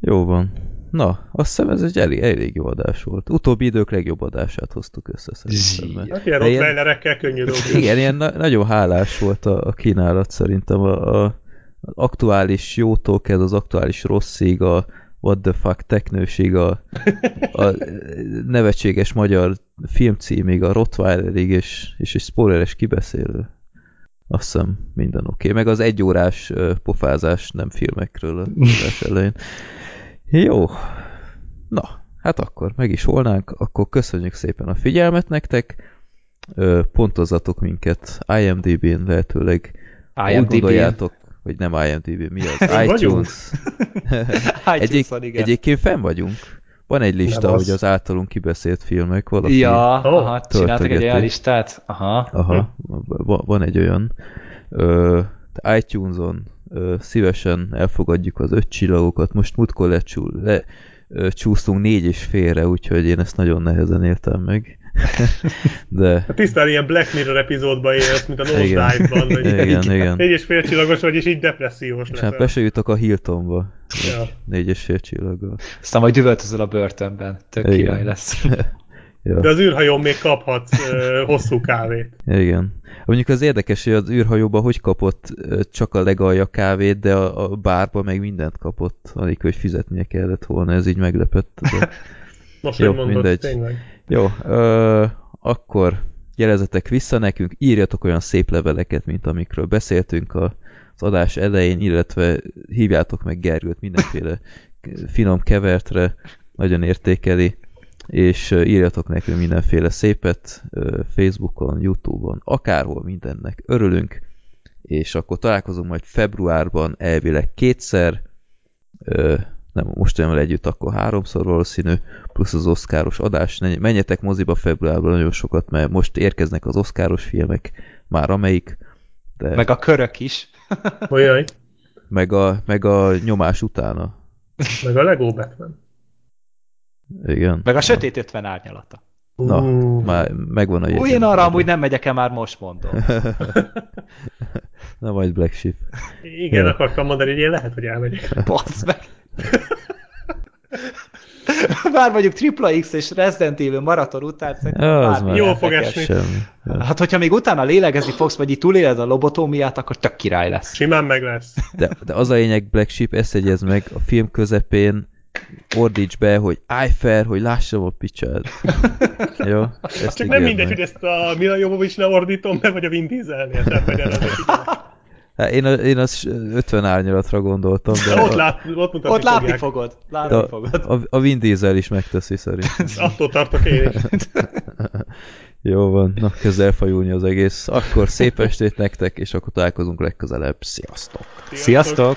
Jó van. Na, azt hiszem ez egy elég, elég jó adás volt. Utóbbi idők legjobb adását hoztuk össze szerintem. Hát ilyen rottweilerekkel könnyű dolgok. Igen, ilyen na nagyon hálás volt a, a kínálat szerintem. A, a, az aktuális jótól kezd az aktuális rosszig, a what the fuck teknőség, a, a nevetséges magyar filmcímig, a Rottweilerig, és, és egy spoileres kibeszélő. Azt hiszem minden oké. Okay. Meg az egyórás pofázás nem filmekről a elején. Jó. Na, hát akkor meg is volnánk, akkor köszönjük szépen a figyelmet nektek, pontozzatok minket IMDb-n lehetőleg IMDb úgy gondoljátok, hogy nem IMDb, mi az? iTunes. Egyéb, egyébként fenn vagyunk. Van egy lista, hogy az általunk kibeszélt filmek valaki Ja, aha, csináltak egy olyan listát? Aha. Aha, van egy olyan. Ö, iTunes-on ö, szívesen elfogadjuk az öt csillagokat. Most múltkor lecsúl, le, ö, csúsztunk négy és félre, úgyhogy én ezt nagyon nehezen értem meg. De... A tisztán ilyen Black Mirror epizódban élsz, mint a Nosedive-ban. Hogy igen, igen. Négy és fél csillagos vagy, és így depressziós lesz. Hát be se jutok a Hiltonba. Ja. Négy és fél csillaggal. Aztán majd üvöltözöl a börtönben. Tök igen. király lesz. ja. De az űrhajón még kaphatsz uh, hosszú kávét. Igen. Mondjuk az érdekes, hogy az űrhajóban hogy kapott csak a legalja kávét, de a, a bárba meg mindent kapott, anélkül, hogy fizetnie kellett volna, ez így meglepett. De... Most Jó, mondod, mindegy. tényleg. Jó, ö, akkor jelezetek vissza nekünk, írjatok olyan szép leveleket, mint amikről beszéltünk a, az adás elején, illetve hívjátok meg Gergőt mindenféle finom kevertre, nagyon értékeli és írjatok nekünk mindenféle szépet Facebookon, Youtube-on, akárhol mindennek. Örülünk, és akkor találkozunk majd februárban elvileg kétszer, nem most olyan együtt, akkor háromszor valószínű, plusz az oszkáros adás. Menjetek moziba februárban nagyon sokat, mert most érkeznek az oszkáros filmek, már amelyik. De... Meg a körök is. Olyan. Meg a, meg a nyomás utána. Meg a Lego Batman. Igen. Meg a Sötét 50 árnyalata. Na, uh. már megvan a jegyem. Én arra amúgy nem megyek el, már most mondom. Na majd Black Sheep. Igen, ja. akartam mondani, hogy én lehet, hogy elmegyek. Basz meg. Bár mondjuk Triple X és Resident Evil maraton után szerintem Jó fog esni. Hát, hogyha még utána lélegezni fogsz, vagy így túléled a lobotómiát, akkor tök király lesz. Simán meg lesz. De, de az a lényeg, Black Sheep, ezt egyez meg, a film közepén ordíts be, hogy állj fel, hogy lássam a picsád. Jó? Ezt Csak nem mindegy, meg. hogy ezt a Mila Jovovics ne ordítom be, vagy a Vin Dieselnél. Hát én, én az 50 árnyalatra gondoltam. De, de ott, lát, ott, ott látni fogják. fogod. Látni a, fogod. A, a Vin Diesel is megteszi szerintem. Attól tartok én is. Jó van, na kezd elfajulni az egész. Akkor szép estét nektek, és akkor találkozunk legközelebb. Sziasztok! Sziasztok! Sziasztok.